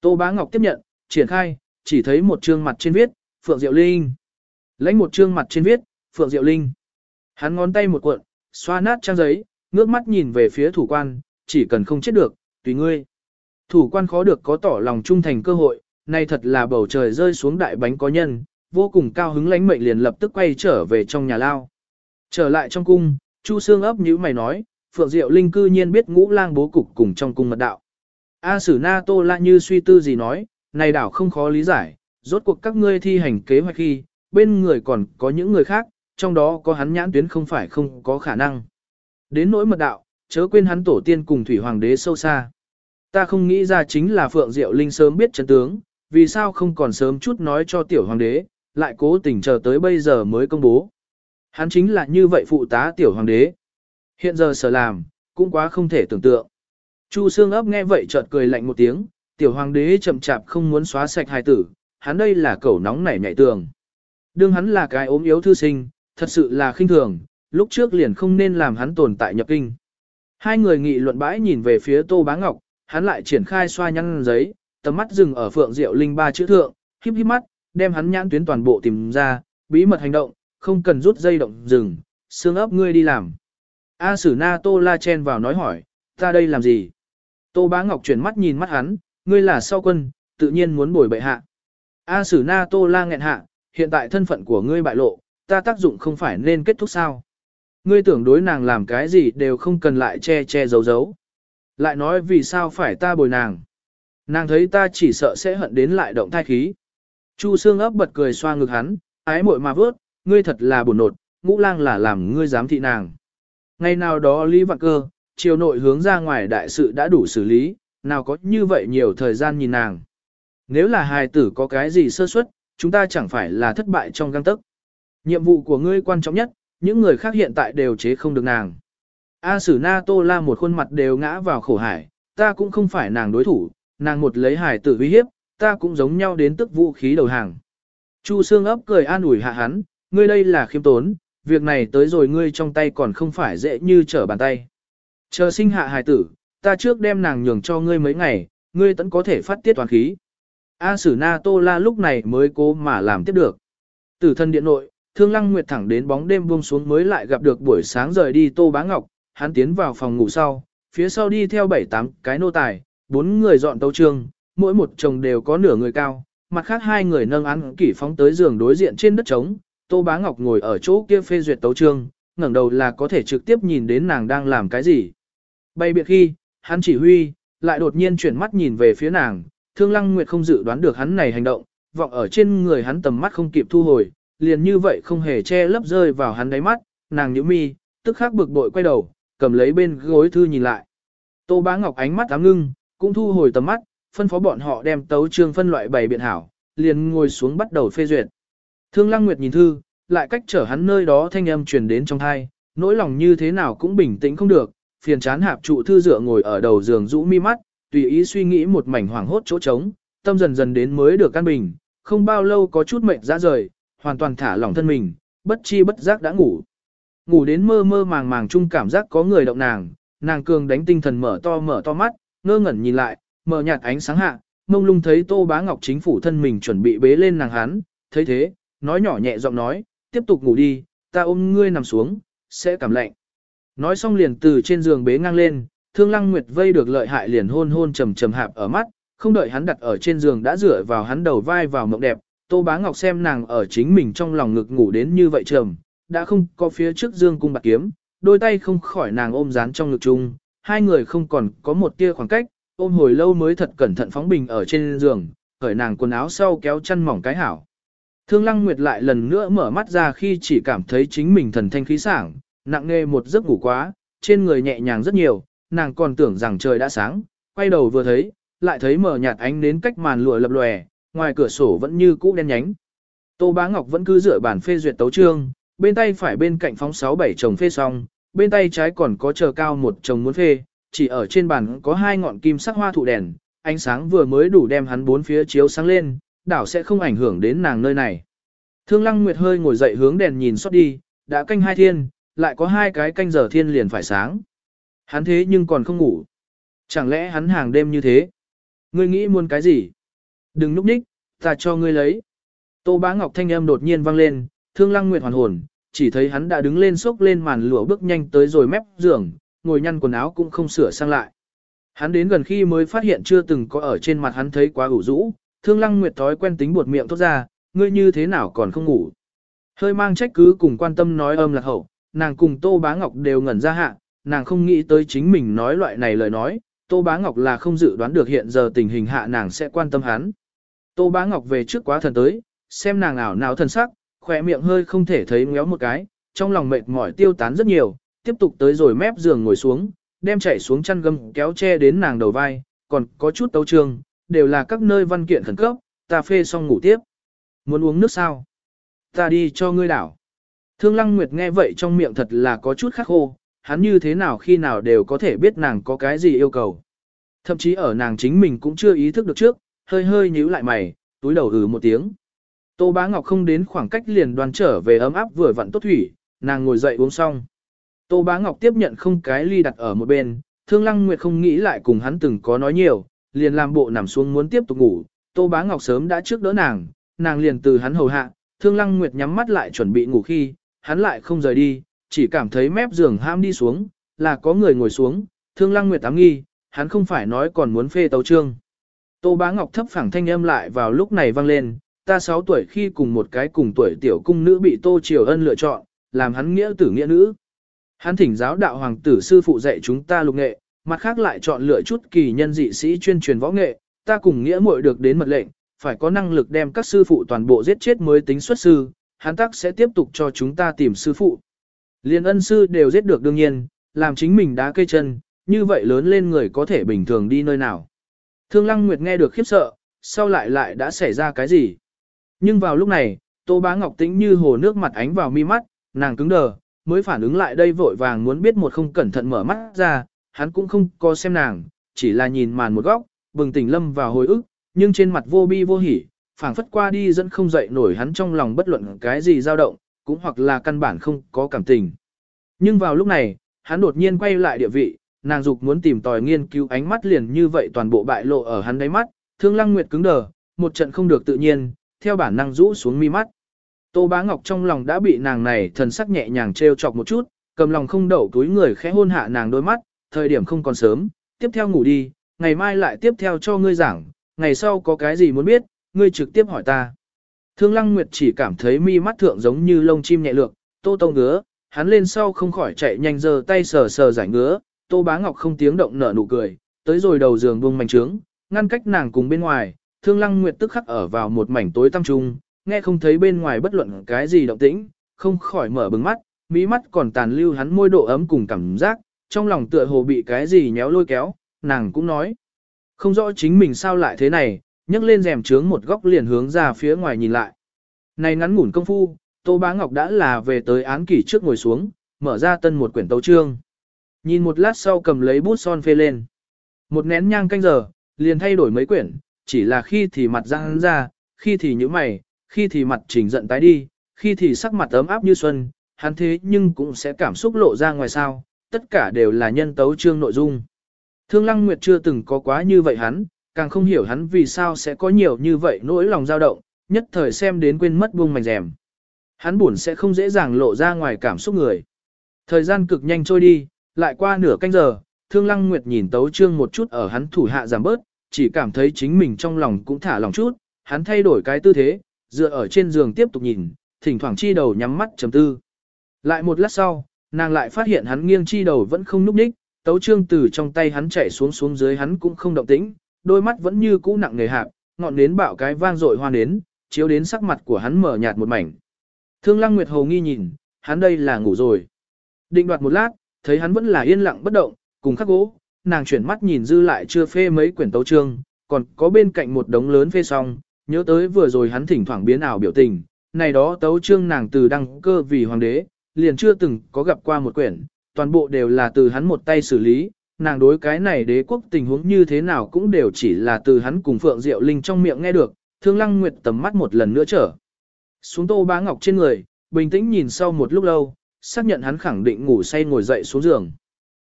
Tô Bá Ngọc tiếp nhận, triển khai, chỉ thấy một trương mặt trên viết, Phượng Diệu Linh. Lấy một trương mặt trên viết, Phượng Diệu Linh. Hắn ngón tay một cuộn, xoa nát trang giấy, ngước mắt nhìn về phía thủ quan, chỉ cần không chết được, tùy ngươi. Thủ quan khó được có tỏ lòng trung thành cơ hội, nay thật là bầu trời rơi xuống đại bánh có nhân, vô cùng cao hứng lãnh mệnh liền lập tức quay trở về trong nhà lao. Trở lại trong cung, Chu Sương ấp như mày nói, Phượng Diệu Linh cư nhiên biết ngũ lang bố cục cùng trong cung mật đạo. A Sử Na Tô La như suy tư gì nói, này đảo không khó lý giải, rốt cuộc các ngươi thi hành kế hoạch khi, bên người còn có những người khác, trong đó có hắn nhãn tuyến không phải không có khả năng. Đến nỗi mật đạo, chớ quên hắn tổ tiên cùng thủy hoàng đế sâu xa. Ta không nghĩ ra chính là Phượng Diệu Linh sớm biết chân tướng, vì sao không còn sớm chút nói cho tiểu hoàng đế, lại cố tình chờ tới bây giờ mới công bố. Hắn chính là như vậy phụ tá tiểu hoàng đế. Hiện giờ sở làm, cũng quá không thể tưởng tượng. Chu Sương ấp nghe vậy chợt cười lạnh một tiếng, tiểu hoàng đế chậm chạp không muốn xóa sạch hài tử, hắn đây là cẩu nóng nảy nhạy tường. Đương hắn là cái ốm yếu thư sinh, thật sự là khinh thường, lúc trước liền không nên làm hắn tồn tại nhập kinh. Hai người nghị luận bãi nhìn về phía Tô Bá Ngọc, hắn lại triển khai xoa nhăn giấy, tầm mắt dừng ở Phượng Diệu Linh ba chữ thượng, híp híp mắt, đem hắn nhãn tuyến toàn bộ tìm ra, bí mật hành động, không cần rút dây động dừng, xương ấp ngươi đi làm. A Sử Na Tô La chen vào nói hỏi, ta đây làm gì? Tô Bá Ngọc chuyển mắt nhìn mắt hắn, ngươi là sau quân, tự nhiên muốn bồi bệ hạ. A Sử Na Tô La nghẹn hạ, hiện tại thân phận của ngươi bại lộ, ta tác dụng không phải nên kết thúc sao? Ngươi tưởng đối nàng làm cái gì đều không cần lại che che giấu giấu. Lại nói vì sao phải ta bồi nàng? Nàng thấy ta chỉ sợ sẽ hận đến lại động thai khí. Chu Sương ấp bật cười xoa ngực hắn, ái muội mà vớt, ngươi thật là buồn nột, ngũ lang là làm ngươi dám thị nàng. Ngày nào đó Lý Vạn Cơ, chiều nội hướng ra ngoài đại sự đã đủ xử lý, nào có như vậy nhiều thời gian nhìn nàng. Nếu là hài tử có cái gì sơ suất, chúng ta chẳng phải là thất bại trong găng tức. Nhiệm vụ của ngươi quan trọng nhất, những người khác hiện tại đều chế không được nàng. A Sử Na Tô La một khuôn mặt đều ngã vào khổ hải, ta cũng không phải nàng đối thủ, nàng một lấy hải tử uy hiếp, ta cũng giống nhau đến tức vũ khí đầu hàng. Chu Sương ấp cười an ủi hạ hắn, ngươi đây là khiêm tốn, việc này tới rồi ngươi trong tay còn không phải dễ như trở bàn tay. Chờ sinh hạ hài tử, ta trước đem nàng nhường cho ngươi mấy ngày, ngươi tẫn có thể phát tiết toàn khí. A Sử Na Tô La lúc này mới cố mà làm tiếp được. Tử thân điện nội, Thương Lăng Nguyệt thẳng đến bóng đêm buông xuống mới lại gặp được buổi sáng rời đi Tô Bá Ngọc, hắn tiến vào phòng ngủ sau, phía sau đi theo bảy tám cái nô tài, bốn người dọn tấu trương, mỗi một chồng đều có nửa người cao, mặt khác hai người nâng án kỷ phóng tới giường đối diện trên đất trống, Tô Bá Ngọc ngồi ở chỗ kia phê duyệt tấu trương, ngẩng đầu là có thể trực tiếp nhìn đến nàng đang làm cái gì. Bay biệt khi, hắn chỉ huy, lại đột nhiên chuyển mắt nhìn về phía nàng, Thương Lăng Nguyệt không dự đoán được hắn này hành động, vọng ở trên người hắn tầm mắt không kịp thu hồi, liền như vậy không hề che lấp rơi vào hắn đáy mắt, nàng nhíu mi, tức khắc bực bội quay đầu, cầm lấy bên gối thư nhìn lại. Tô Bá Ngọc ánh mắt ám ngưng, cũng thu hồi tầm mắt, phân phó bọn họ đem tấu chương phân loại bày biện hảo, liền ngồi xuống bắt đầu phê duyệt. Thương Lăng Nguyệt nhìn thư, lại cách trở hắn nơi đó thanh âm truyền đến trong thai, nỗi lòng như thế nào cũng bình tĩnh không được, phiền chán hạp trụ thư dựa ngồi ở đầu giường rũ mi mắt, tùy ý suy nghĩ một mảnh hoảng hốt chỗ trống, tâm dần dần đến mới được căn bình, không bao lâu có chút mệt ra rời, hoàn toàn thả lỏng thân mình, bất chi bất giác đã ngủ. Ngủ đến mơ mơ màng màng chung cảm giác có người động nàng, nàng cường đánh tinh thần mở to mở to mắt, ngơ ngẩn nhìn lại, mở nhạt ánh sáng hạ, mông lung thấy Tô Bá Ngọc chính phủ thân mình chuẩn bị bế lên nàng hắn, thấy thế, nói nhỏ nhẹ giọng nói, tiếp tục ngủ đi, ta ôm ngươi nằm xuống, sẽ cảm lạnh. Nói xong liền từ trên giường bế ngang lên, Thương Lăng Nguyệt vây được lợi hại liền hôn hôn trầm trầm hạp ở mắt, không đợi hắn đặt ở trên giường đã dựa vào hắn đầu vai vào mộng đẹp, Tô Bá Ngọc xem nàng ở chính mình trong lòng ngực ngủ đến như vậy trầm, đã không có phía trước dương cung bạc kiếm, đôi tay không khỏi nàng ôm dán trong ngực chung, hai người không còn có một tia khoảng cách, ôm hồi lâu mới thật cẩn thận phóng bình ở trên giường, cởi nàng quần áo sau kéo chân mỏng cái hảo. Thương Lăng Nguyệt lại lần nữa mở mắt ra khi chỉ cảm thấy chính mình thần thanh khí sảng, nặng nề một giấc ngủ quá, trên người nhẹ nhàng rất nhiều, nàng còn tưởng rằng trời đã sáng, quay đầu vừa thấy, lại thấy mở nhạt ánh đến cách màn lụa lập lòe, ngoài cửa sổ vẫn như cũ đen nhánh. Tô Bá Ngọc vẫn cứ dựa bản phê duyệt tấu chương bên tay phải bên cạnh phóng 6-7 chồng phê xong, bên tay trái còn có chờ cao một chồng muốn phê, chỉ ở trên bàn có hai ngọn kim sắc hoa thụ đèn, ánh sáng vừa mới đủ đem hắn bốn phía chiếu sáng lên, đảo sẽ không ảnh hưởng đến nàng nơi này. Thương Lăng Nguyệt hơi ngồi dậy hướng đèn nhìn xót đi, đã canh hai thiên, lại có hai cái canh giờ thiên liền phải sáng. Hắn thế nhưng còn không ngủ. Chẳng lẽ hắn hàng đêm như thế? Ngươi nghĩ muốn cái gì? Đừng núp nhích, ta cho ngươi lấy. Tô Bá Ngọc thanh âm đột nhiên vang lên, Thương Lăng Nguyệt hoàn hồn, chỉ thấy hắn đã đứng lên xốc lên màn lụa bước nhanh tới rồi mép giường, ngồi nhăn quần áo cũng không sửa sang lại. Hắn đến gần khi mới phát hiện chưa từng có ở trên mặt hắn thấy quá ủ rũ, Thương Lăng Nguyệt thói quen tính buột miệng thốt ra, ngươi như thế nào còn không ngủ. Hơi mang trách cứ cùng quan tâm nói âm lạc hậu, nàng cùng Tô Bá Ngọc đều ngẩn ra hạ, nàng không nghĩ tới chính mình nói loại này lời nói, Tô Bá Ngọc là không dự đoán được hiện giờ tình hình hạ nàng sẽ quan tâm hắn. Tô Bá Ngọc về trước quá thần tới, xem nàng ảo nào thần sắc, khỏe miệng hơi không thể thấy ngéo một cái, trong lòng mệt mỏi tiêu tán rất nhiều, tiếp tục tới rồi mép giường ngồi xuống, đem chạy xuống chăn gâm kéo che đến nàng đầu vai, còn có chút tấu trường, đều là các nơi văn kiện khẩn cấp, ta phê xong ngủ tiếp. Muốn uống nước sao? Ta đi cho ngươi đảo. Thương Lăng Nguyệt nghe vậy trong miệng thật là có chút khắc khô, hắn như thế nào khi nào đều có thể biết nàng có cái gì yêu cầu. Thậm chí ở nàng chính mình cũng chưa ý thức được trước, hơi hơi nhíu lại mày, túi đầu ừ một tiếng. Tô Bá Ngọc không đến khoảng cách liền đoàn trở về ấm áp vừa vặn tốt thủy, nàng ngồi dậy uống xong. Tô Bá Ngọc tiếp nhận không cái ly đặt ở một bên, Thương Lăng Nguyệt không nghĩ lại cùng hắn từng có nói nhiều, liền làm bộ nằm xuống muốn tiếp tục ngủ. Tô Bá Ngọc sớm đã trước đỡ nàng, nàng liền từ hắn hầu hạ, Thương Lăng Nguyệt nhắm mắt lại chuẩn bị ngủ khi, hắn lại không rời đi, chỉ cảm thấy mép giường ham đi xuống, là có người ngồi xuống, Thương Lăng Nguyệt ám nghi, hắn không phải nói còn muốn phê tấu trương. Tô Bá Ngọc thấp phẳng thanh âm lại vào lúc này vang lên, ta 6 tuổi khi cùng một cái cùng tuổi tiểu cung nữ bị Tô Triều Ân lựa chọn, làm hắn nghĩa tử nghĩa nữ. Hắn thỉnh giáo đạo hoàng tử sư phụ dạy chúng ta lục nghệ, mặt khác lại chọn lựa chút kỳ nhân dị sĩ chuyên truyền võ nghệ, ta cùng nghĩa muội được đến mật lệnh, phải có năng lực đem các sư phụ toàn bộ giết chết mới tính xuất sư, hắn tắc sẽ tiếp tục cho chúng ta tìm sư phụ. Liên ân sư đều giết được đương nhiên, làm chính mình đá cây chân, như vậy lớn lên người có thể bình thường đi nơi nào. Thương Lăng Nguyệt nghe được khiếp sợ, sau lại lại đã xảy ra cái gì. Nhưng vào lúc này, Tô Bá Ngọc tĩnh như hồ nước mặt ánh vào mi mắt, nàng cứng đờ, mới phản ứng lại đây vội vàng muốn biết một không cẩn thận mở mắt ra, hắn cũng không có xem nàng, chỉ là nhìn màn một góc, bừng tỉnh lâm vào hồi ức, nhưng trên mặt vô bi vô hỉ, phảng phất qua đi dẫn không dậy nổi hắn trong lòng bất luận cái gì dao động, cũng hoặc là căn bản không có cảm tình. Nhưng vào lúc này, hắn đột nhiên quay lại địa vị, nàng dục muốn tìm tòi nghiên cứu ánh mắt liền như vậy toàn bộ bại lộ ở hắn đáy mắt, thương lăng nguyệt cứng đờ, một trận không được tự nhiên, theo bản năng rũ xuống mi mắt. Tô Bá Ngọc trong lòng đã bị nàng này thần sắc nhẹ nhàng trêu chọc một chút, cầm lòng không đậu túi người khẽ hôn hạ nàng đôi mắt, thời điểm không còn sớm, tiếp theo ngủ đi, ngày mai lại tiếp theo cho ngươi giảng, ngày sau có cái gì muốn biết, ngươi trực tiếp hỏi ta. Thương Lăng Nguyệt chỉ cảm thấy mi mắt thượng giống như lông chim nhẹ lược, tô tông ngứa, hắn lên sau không khỏi chạy nhanh giơ tay sờ sờ giải ngứa, tô bá ngọc không tiếng động nở nụ cười, tới rồi đầu giường buông mảnh trướng, ngăn cách nàng cùng bên ngoài, Thương Lăng Nguyệt tức khắc ở vào một mảnh tối tăm trung, nghe không thấy bên ngoài bất luận cái gì động tĩnh, không khỏi mở bừng mắt, mỹ mắt còn tàn lưu hắn môi độ ấm cùng cảm giác, trong lòng tựa hồ bị cái gì nhéo lôi kéo, nàng cũng nói. Không rõ chính mình sao lại thế này, nhấc lên rèm trướng một góc liền hướng ra phía ngoài nhìn lại. Này ngắn ngủn công phu, Tô Bá Ngọc đã là về tới án kỷ trước ngồi xuống, mở ra tân một quyển tấu trương. Nhìn một lát sau cầm lấy bút son phê lên. Một nén nhang canh giờ, liền thay đổi mấy quyển, chỉ là khi thì mặt răng ra, khi thì nhíu mày, khi thì mặt chỉnh giận tái đi, khi thì sắc mặt ấm áp như xuân, hắn thế nhưng cũng sẽ cảm xúc lộ ra ngoài sao, tất cả đều là nhân tấu trương nội dung. Thương Lăng Nguyệt chưa từng có quá như vậy hắn, càng không hiểu hắn vì sao sẽ có nhiều như vậy nỗi lòng dao động, nhất thời xem đến quên mất buông mảnh rèm. Hắn buồn sẽ không dễ dàng lộ ra ngoài cảm xúc người. Thời gian cực nhanh trôi đi, lại qua nửa canh giờ, Thương Lăng Nguyệt nhìn tấu trương một chút ở hắn thủ hạ giảm bớt, chỉ cảm thấy chính mình trong lòng cũng thả lòng chút, hắn thay đổi cái tư thế, dựa ở trên giường tiếp tục nhìn, thỉnh thoảng chi đầu nhắm mắt chấm tư. Lại một lát sau, nàng lại phát hiện hắn nghiêng chi đầu vẫn không núp đích, tấu trương từ trong tay hắn chạy xuống xuống dưới hắn cũng không động tĩnh, đôi mắt vẫn như cũ nặng nề hạp, ngọn nến bạo cái vang dội hoa nến, chiếu đến sắc mặt của hắn mở nhạt một mảnh. Thương Lăng Nguyệt Hồ nghi nhìn, hắn đây là ngủ rồi. Định đoạt một lát, thấy hắn vẫn là yên lặng bất động, cùng khắc gỗ, nàng chuyển mắt nhìn dư lại chưa phê mấy quyển tấu chương, còn có bên cạnh một đống lớn phê xong, nhớ tới vừa rồi hắn thỉnh thoảng biến ảo biểu tình, này đó tấu chương nàng từ đăng cơ vì hoàng đế, liền chưa từng có gặp qua một quyển, toàn bộ đều là từ hắn một tay xử lý, nàng đối cái này đế quốc tình huống như thế nào cũng đều chỉ là từ hắn cùng Phượng Diệu Linh trong miệng nghe được, Thương Lăng Nguyệt tầm mắt một lần nữa trở. Xuống tô bá ngọc trên người, bình tĩnh nhìn sau một lúc lâu, xác nhận hắn khẳng định ngủ say ngồi dậy xuống giường.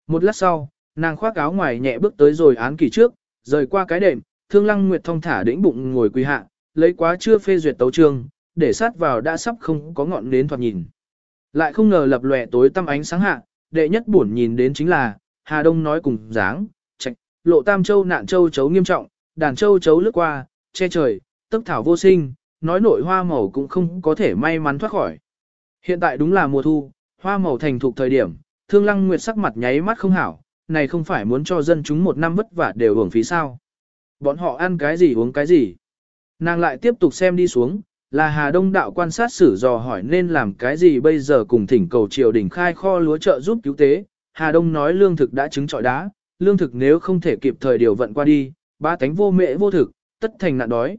Một lát sau, nàng khoác áo ngoài nhẹ bước tới rồi án kỳ trước, rời qua cái đệm, Thương Lăng Nguyệt thong thả đĩnh bụng ngồi quỳ hạ, lấy quá chưa phê duyệt tấu chương, để sát vào đã sắp không có ngọn nến thoạt nhìn. Lại không ngờ lập lòe tối tăm ánh sáng hạ, đệ nhất buồn nhìn đến chính là, Hà Đông nói cùng dáng, trạch, lộ tam châu nạn châu chấu nghiêm trọng, đàn châu chấu lướt qua, che trời, tấp thảo vô sinh, nói nội hoa màu cũng không có thể may mắn thoát khỏi. Hiện tại đúng là mùa thu, hoa màu thành thục thời điểm, thương lăng nguyệt sắc mặt nháy mắt không hảo, này không phải muốn cho dân chúng một năm vất vả đều hưởng phí sao. Bọn họ ăn cái gì uống cái gì. Nàng lại tiếp tục xem đi xuống, là Hà Đông đạo quan sát xử dò hỏi nên làm cái gì bây giờ cùng thỉnh cầu triều đình khai kho lúa trợ giúp cứu tế. Hà Đông nói lương thực đã chứng trọi đá, lương thực nếu không thể kịp thời điều vận qua đi, ba tánh vô mễ vô thực, tất thành nạn đói.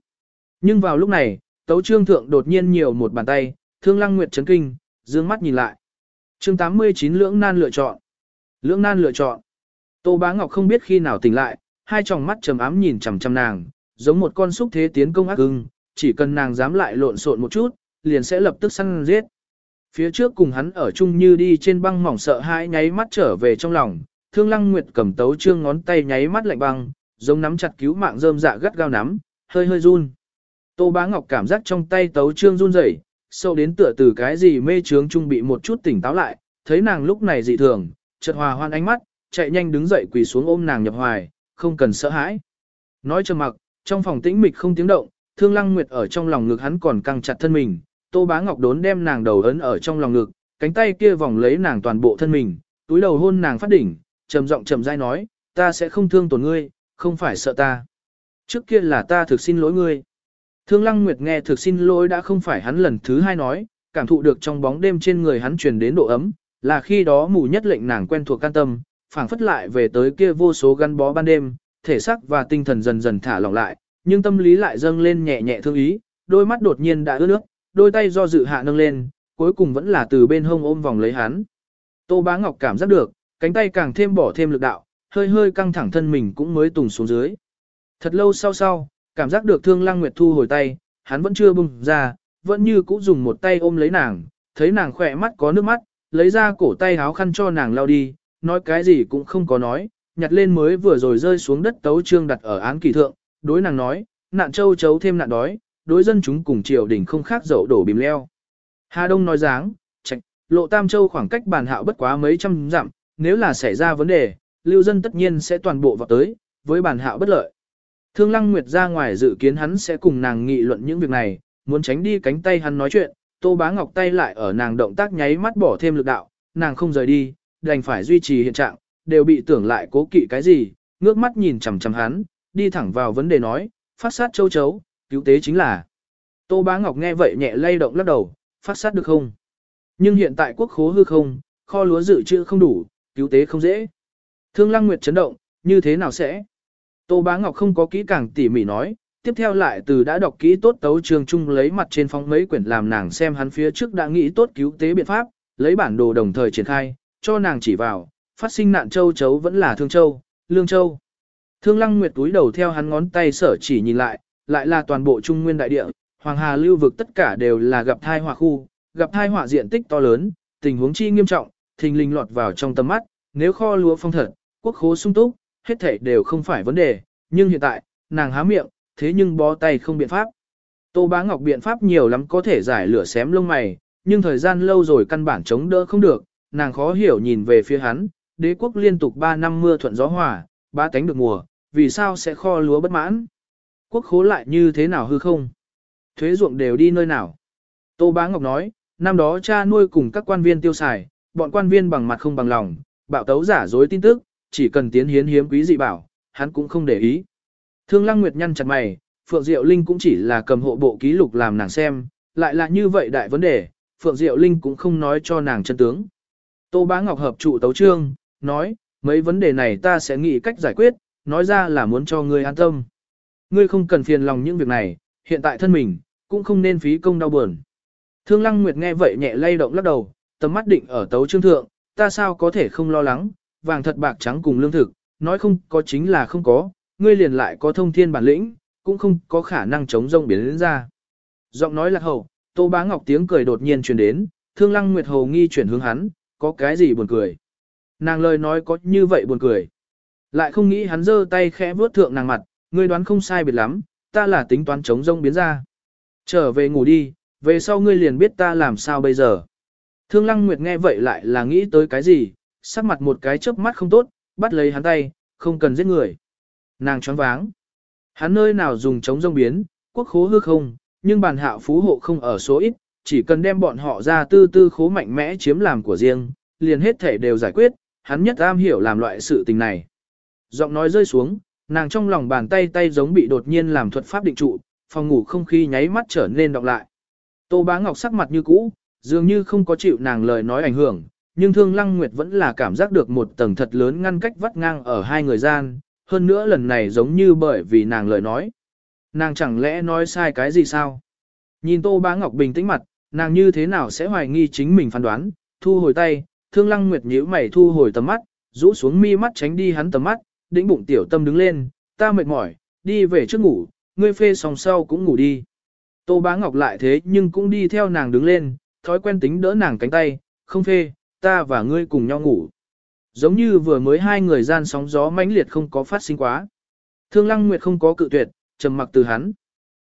Nhưng vào lúc này, tấu trương thượng đột nhiên nhiều một bàn tay, thương lăng nguyệt chấn kinh, dương mắt nhìn lại. chương 89 lưỡng nan lựa chọn. Lưỡng nan lựa chọn. Tô Bá Ngọc không biết khi nào tỉnh lại, hai tròng mắt trầm ám nhìn chằm chằm nàng, giống một con xúc thế tiến công ác ưng, chỉ cần nàng dám lại lộn xộn một chút, liền sẽ lập tức săn giết. Phía trước cùng hắn ở chung như đi trên băng mỏng sợ hãi nháy mắt trở về trong lòng, Thương Lăng Nguyệt cầm tấu trương ngón tay nháy mắt lạnh băng, giống nắm chặt cứu mạng rơm dạ gắt gao nắm, hơi hơi run. Tô Bá Ngọc cảm giác trong tay tấu trương run rẩy, sâu đến tựa từ cái gì mê trướng trung bị một chút tỉnh táo lại, thấy nàng lúc này dị thường, chợt hòa hoan ánh mắt, chạy nhanh đứng dậy quỳ xuống ôm nàng nhập hoài, không cần sợ hãi. Nói cho mặc, trong phòng tĩnh mịch không tiếng động, Thương Lăng Nguyệt ở trong lòng ngực hắn còn căng chặt thân mình, Tô Bá Ngọc đốn đem nàng đầu ấn ở trong lòng ngực, cánh tay kia vòng lấy nàng toàn bộ thân mình, túi đầu hôn nàng phát đỉnh, trầm giọng trầm dai nói, ta sẽ không thương tổn ngươi, không phải sợ ta. Trước kia là ta thực xin lỗi ngươi. Thương Lăng Nguyệt nghe thực xin lỗi đã không phải hắn lần thứ hai nói, cảm thụ được trong bóng đêm trên người hắn truyền đến độ ấm, là khi đó mù nhất lệnh nàng quen thuộc can tâm, phảng phất lại về tới kia vô số gắn bó ban đêm, thể xác và tinh thần dần dần thả lỏng lại, nhưng tâm lý lại dâng lên nhẹ nhẹ thương ý, đôi mắt đột nhiên đã ướt nước, đôi tay do dự hạ nâng lên, cuối cùng vẫn là từ bên hông ôm vòng lấy hắn. Tô Bá Ngọc cảm giác được, cánh tay càng thêm bỏ thêm lực đạo, hơi hơi căng thẳng thân mình cũng mới tùng xuống dưới. Thật lâu sau sau, cảm giác được Thương Lăng Nguyệt thu hồi tay, hắn vẫn chưa bung ra, vẫn như cũ dùng một tay ôm lấy nàng, thấy nàng khỏe mắt có nước mắt, lấy ra cổ tay háo khăn cho nàng lau đi, nói cái gì cũng không có nói, nhặt lên mới vừa rồi rơi xuống đất tấu trương đặt ở án kỳ thượng, đối nàng nói, nạn châu chấu thêm nạn đói, đối dân chúng cùng triều đình không khác dậu đổ bìm leo. Hà Đông nói dáng, trạch, lộ Tam Châu khoảng cách bàn hạo bất quá mấy trăm dặm, nếu là xảy ra vấn đề, lưu dân tất nhiên sẽ toàn bộ vào tới, với bàn hạo bất lợi. Thương Lăng Nguyệt ra ngoài dự kiến hắn sẽ cùng nàng nghị luận những việc này, muốn tránh đi cánh tay hắn nói chuyện, Tô Bá Ngọc tay lại ở nàng động tác nháy mắt bỏ thêm lực đạo, nàng không rời đi, đành phải duy trì hiện trạng, đều bị tưởng lại cố kỵ cái gì, ngước mắt nhìn chằm chằm hắn, đi thẳng vào vấn đề nói, phát sát châu chấu, cứu tế chính là. Tô Bá Ngọc nghe vậy nhẹ lay động lắc đầu, phát sát được không? Nhưng hiện tại quốc khố hư không, kho lúa dự trữ không đủ, cứu tế không dễ. Thương Lăng Nguyệt chấn động, như thế nào sẽ? Tô Bá Ngọc không có kỹ càng tỉ mỉ nói, tiếp theo lại từ đã đọc kỹ tốt tấu trường chung lấy mặt trên phong mấy quyển làm nàng xem hắn phía trước đã nghĩ tốt cứu tế biện pháp, lấy bản đồ đồng thời triển khai, cho nàng chỉ vào, phát sinh nạn châu chấu vẫn là thương châu, lương châu. Thương Lăng Nguyệt túi đầu theo hắn ngón tay sở chỉ nhìn lại, lại là toàn bộ trung nguyên đại địa, Hoàng Hà lưu vực tất cả đều là gặp thai họa khu, gặp thai họa diện tích to lớn, tình huống chi nghiêm trọng, thình lình lọt vào trong tầm mắt, nếu kho lúa phong thật, quốc khố sung túc, hết thảy đều không phải vấn đề, nhưng hiện tại, nàng há miệng, thế nhưng bó tay không biện pháp. Tô Bá Ngọc biện pháp nhiều lắm có thể giải lửa xém lông mày, nhưng thời gian lâu rồi căn bản chống đỡ không được, nàng khó hiểu nhìn về phía hắn, đế quốc liên tục 3 năm mưa thuận gió hòa, ba tánh được mùa, vì sao sẽ kho lúa bất mãn? Quốc khố lại như thế nào hư không? Thuế ruộng đều đi nơi nào? Tô Bá Ngọc nói, năm đó cha nuôi cùng các quan viên tiêu xài, bọn quan viên bằng mặt không bằng lòng, bạo tấu giả dối tin tức, chỉ cần tiến hiến hiếm quý dị bảo, hắn cũng không để ý. Thương Lăng Nguyệt nhăn chặt mày, Phượng Diệu Linh cũng chỉ là cầm hộ bộ ký lục làm nàng xem, lại là như vậy đại vấn đề, Phượng Diệu Linh cũng không nói cho nàng chân tướng. Tô Bá Ngọc hợp trụ tấu trương, nói, mấy vấn đề này ta sẽ nghĩ cách giải quyết, nói ra là muốn cho ngươi an tâm. Ngươi không cần phiền lòng những việc này, hiện tại thân mình, cũng không nên phí công đau buồn. Thương Lăng Nguyệt nghe vậy nhẹ lay động lắc đầu, tầm mắt định ở tấu trương thượng, ta sao có thể không lo lắng, vàng thật bạc trắng cùng lương thực, nói không có chính là không có, ngươi liền lại có thông thiên bản lĩnh, cũng không có khả năng chống rông biến đến ra. Giọng nói lạc hậu, Tô Bá Ngọc tiếng cười đột nhiên truyền đến, Thương Lăng Nguyệt Hồ nghi chuyển hướng hắn, có cái gì buồn cười. Nàng lời nói có như vậy buồn cười. Lại không nghĩ hắn giơ tay khẽ vuốt thượng nàng mặt, ngươi đoán không sai biệt lắm, ta là tính toán chống rông biến ra. Trở về ngủ đi, về sau ngươi liền biết ta làm sao bây giờ. Thương Lăng Nguyệt nghe vậy lại là nghĩ tới cái gì, sắc mặt một cái chớp mắt không tốt, bắt lấy hắn tay, không cần giết người. Nàng choáng váng. Hắn nơi nào dùng chống rông biến, quốc khố hư không, nhưng bản hạo phú hộ không ở số ít, chỉ cần đem bọn họ ra tư tư khố mạnh mẽ chiếm làm của riêng, liền hết thể đều giải quyết, hắn nhất am hiểu làm loại sự tình này. Giọng nói rơi xuống, nàng trong lòng bàn tay tay giống bị đột nhiên làm thuật pháp định trụ, phòng ngủ không khí nháy mắt trở nên đọc lại. Tô Bá Ngọc sắc mặt như cũ, dường như không có chịu nàng lời nói ảnh hưởng, nhưng Thương Lăng Nguyệt vẫn là cảm giác được một tầng thật lớn ngăn cách vắt ngang ở hai người gian, hơn nữa lần này giống như bởi vì nàng lời nói. Nàng chẳng lẽ nói sai cái gì sao? Nhìn Tô Bá Ngọc bình tĩnh mặt, nàng như thế nào sẽ hoài nghi chính mình phán đoán, thu hồi tay, Thương Lăng Nguyệt nhíu mày thu hồi tầm mắt, rũ xuống mi mắt tránh đi hắn tầm mắt, đĩnh bụng tiểu tâm đứng lên, ta mệt mỏi, đi về trước ngủ, ngươi phê xong sau cũng ngủ đi. Tô Bá Ngọc lại thế nhưng cũng đi theo nàng đứng lên, thói quen tính đỡ nàng cánh tay, không phê, ta và ngươi cùng nhau ngủ. Giống như vừa mới hai người gian sóng gió mãnh liệt không có phát sinh quá. Thương Lăng Nguyệt không có cự tuyệt, trầm mặc từ hắn.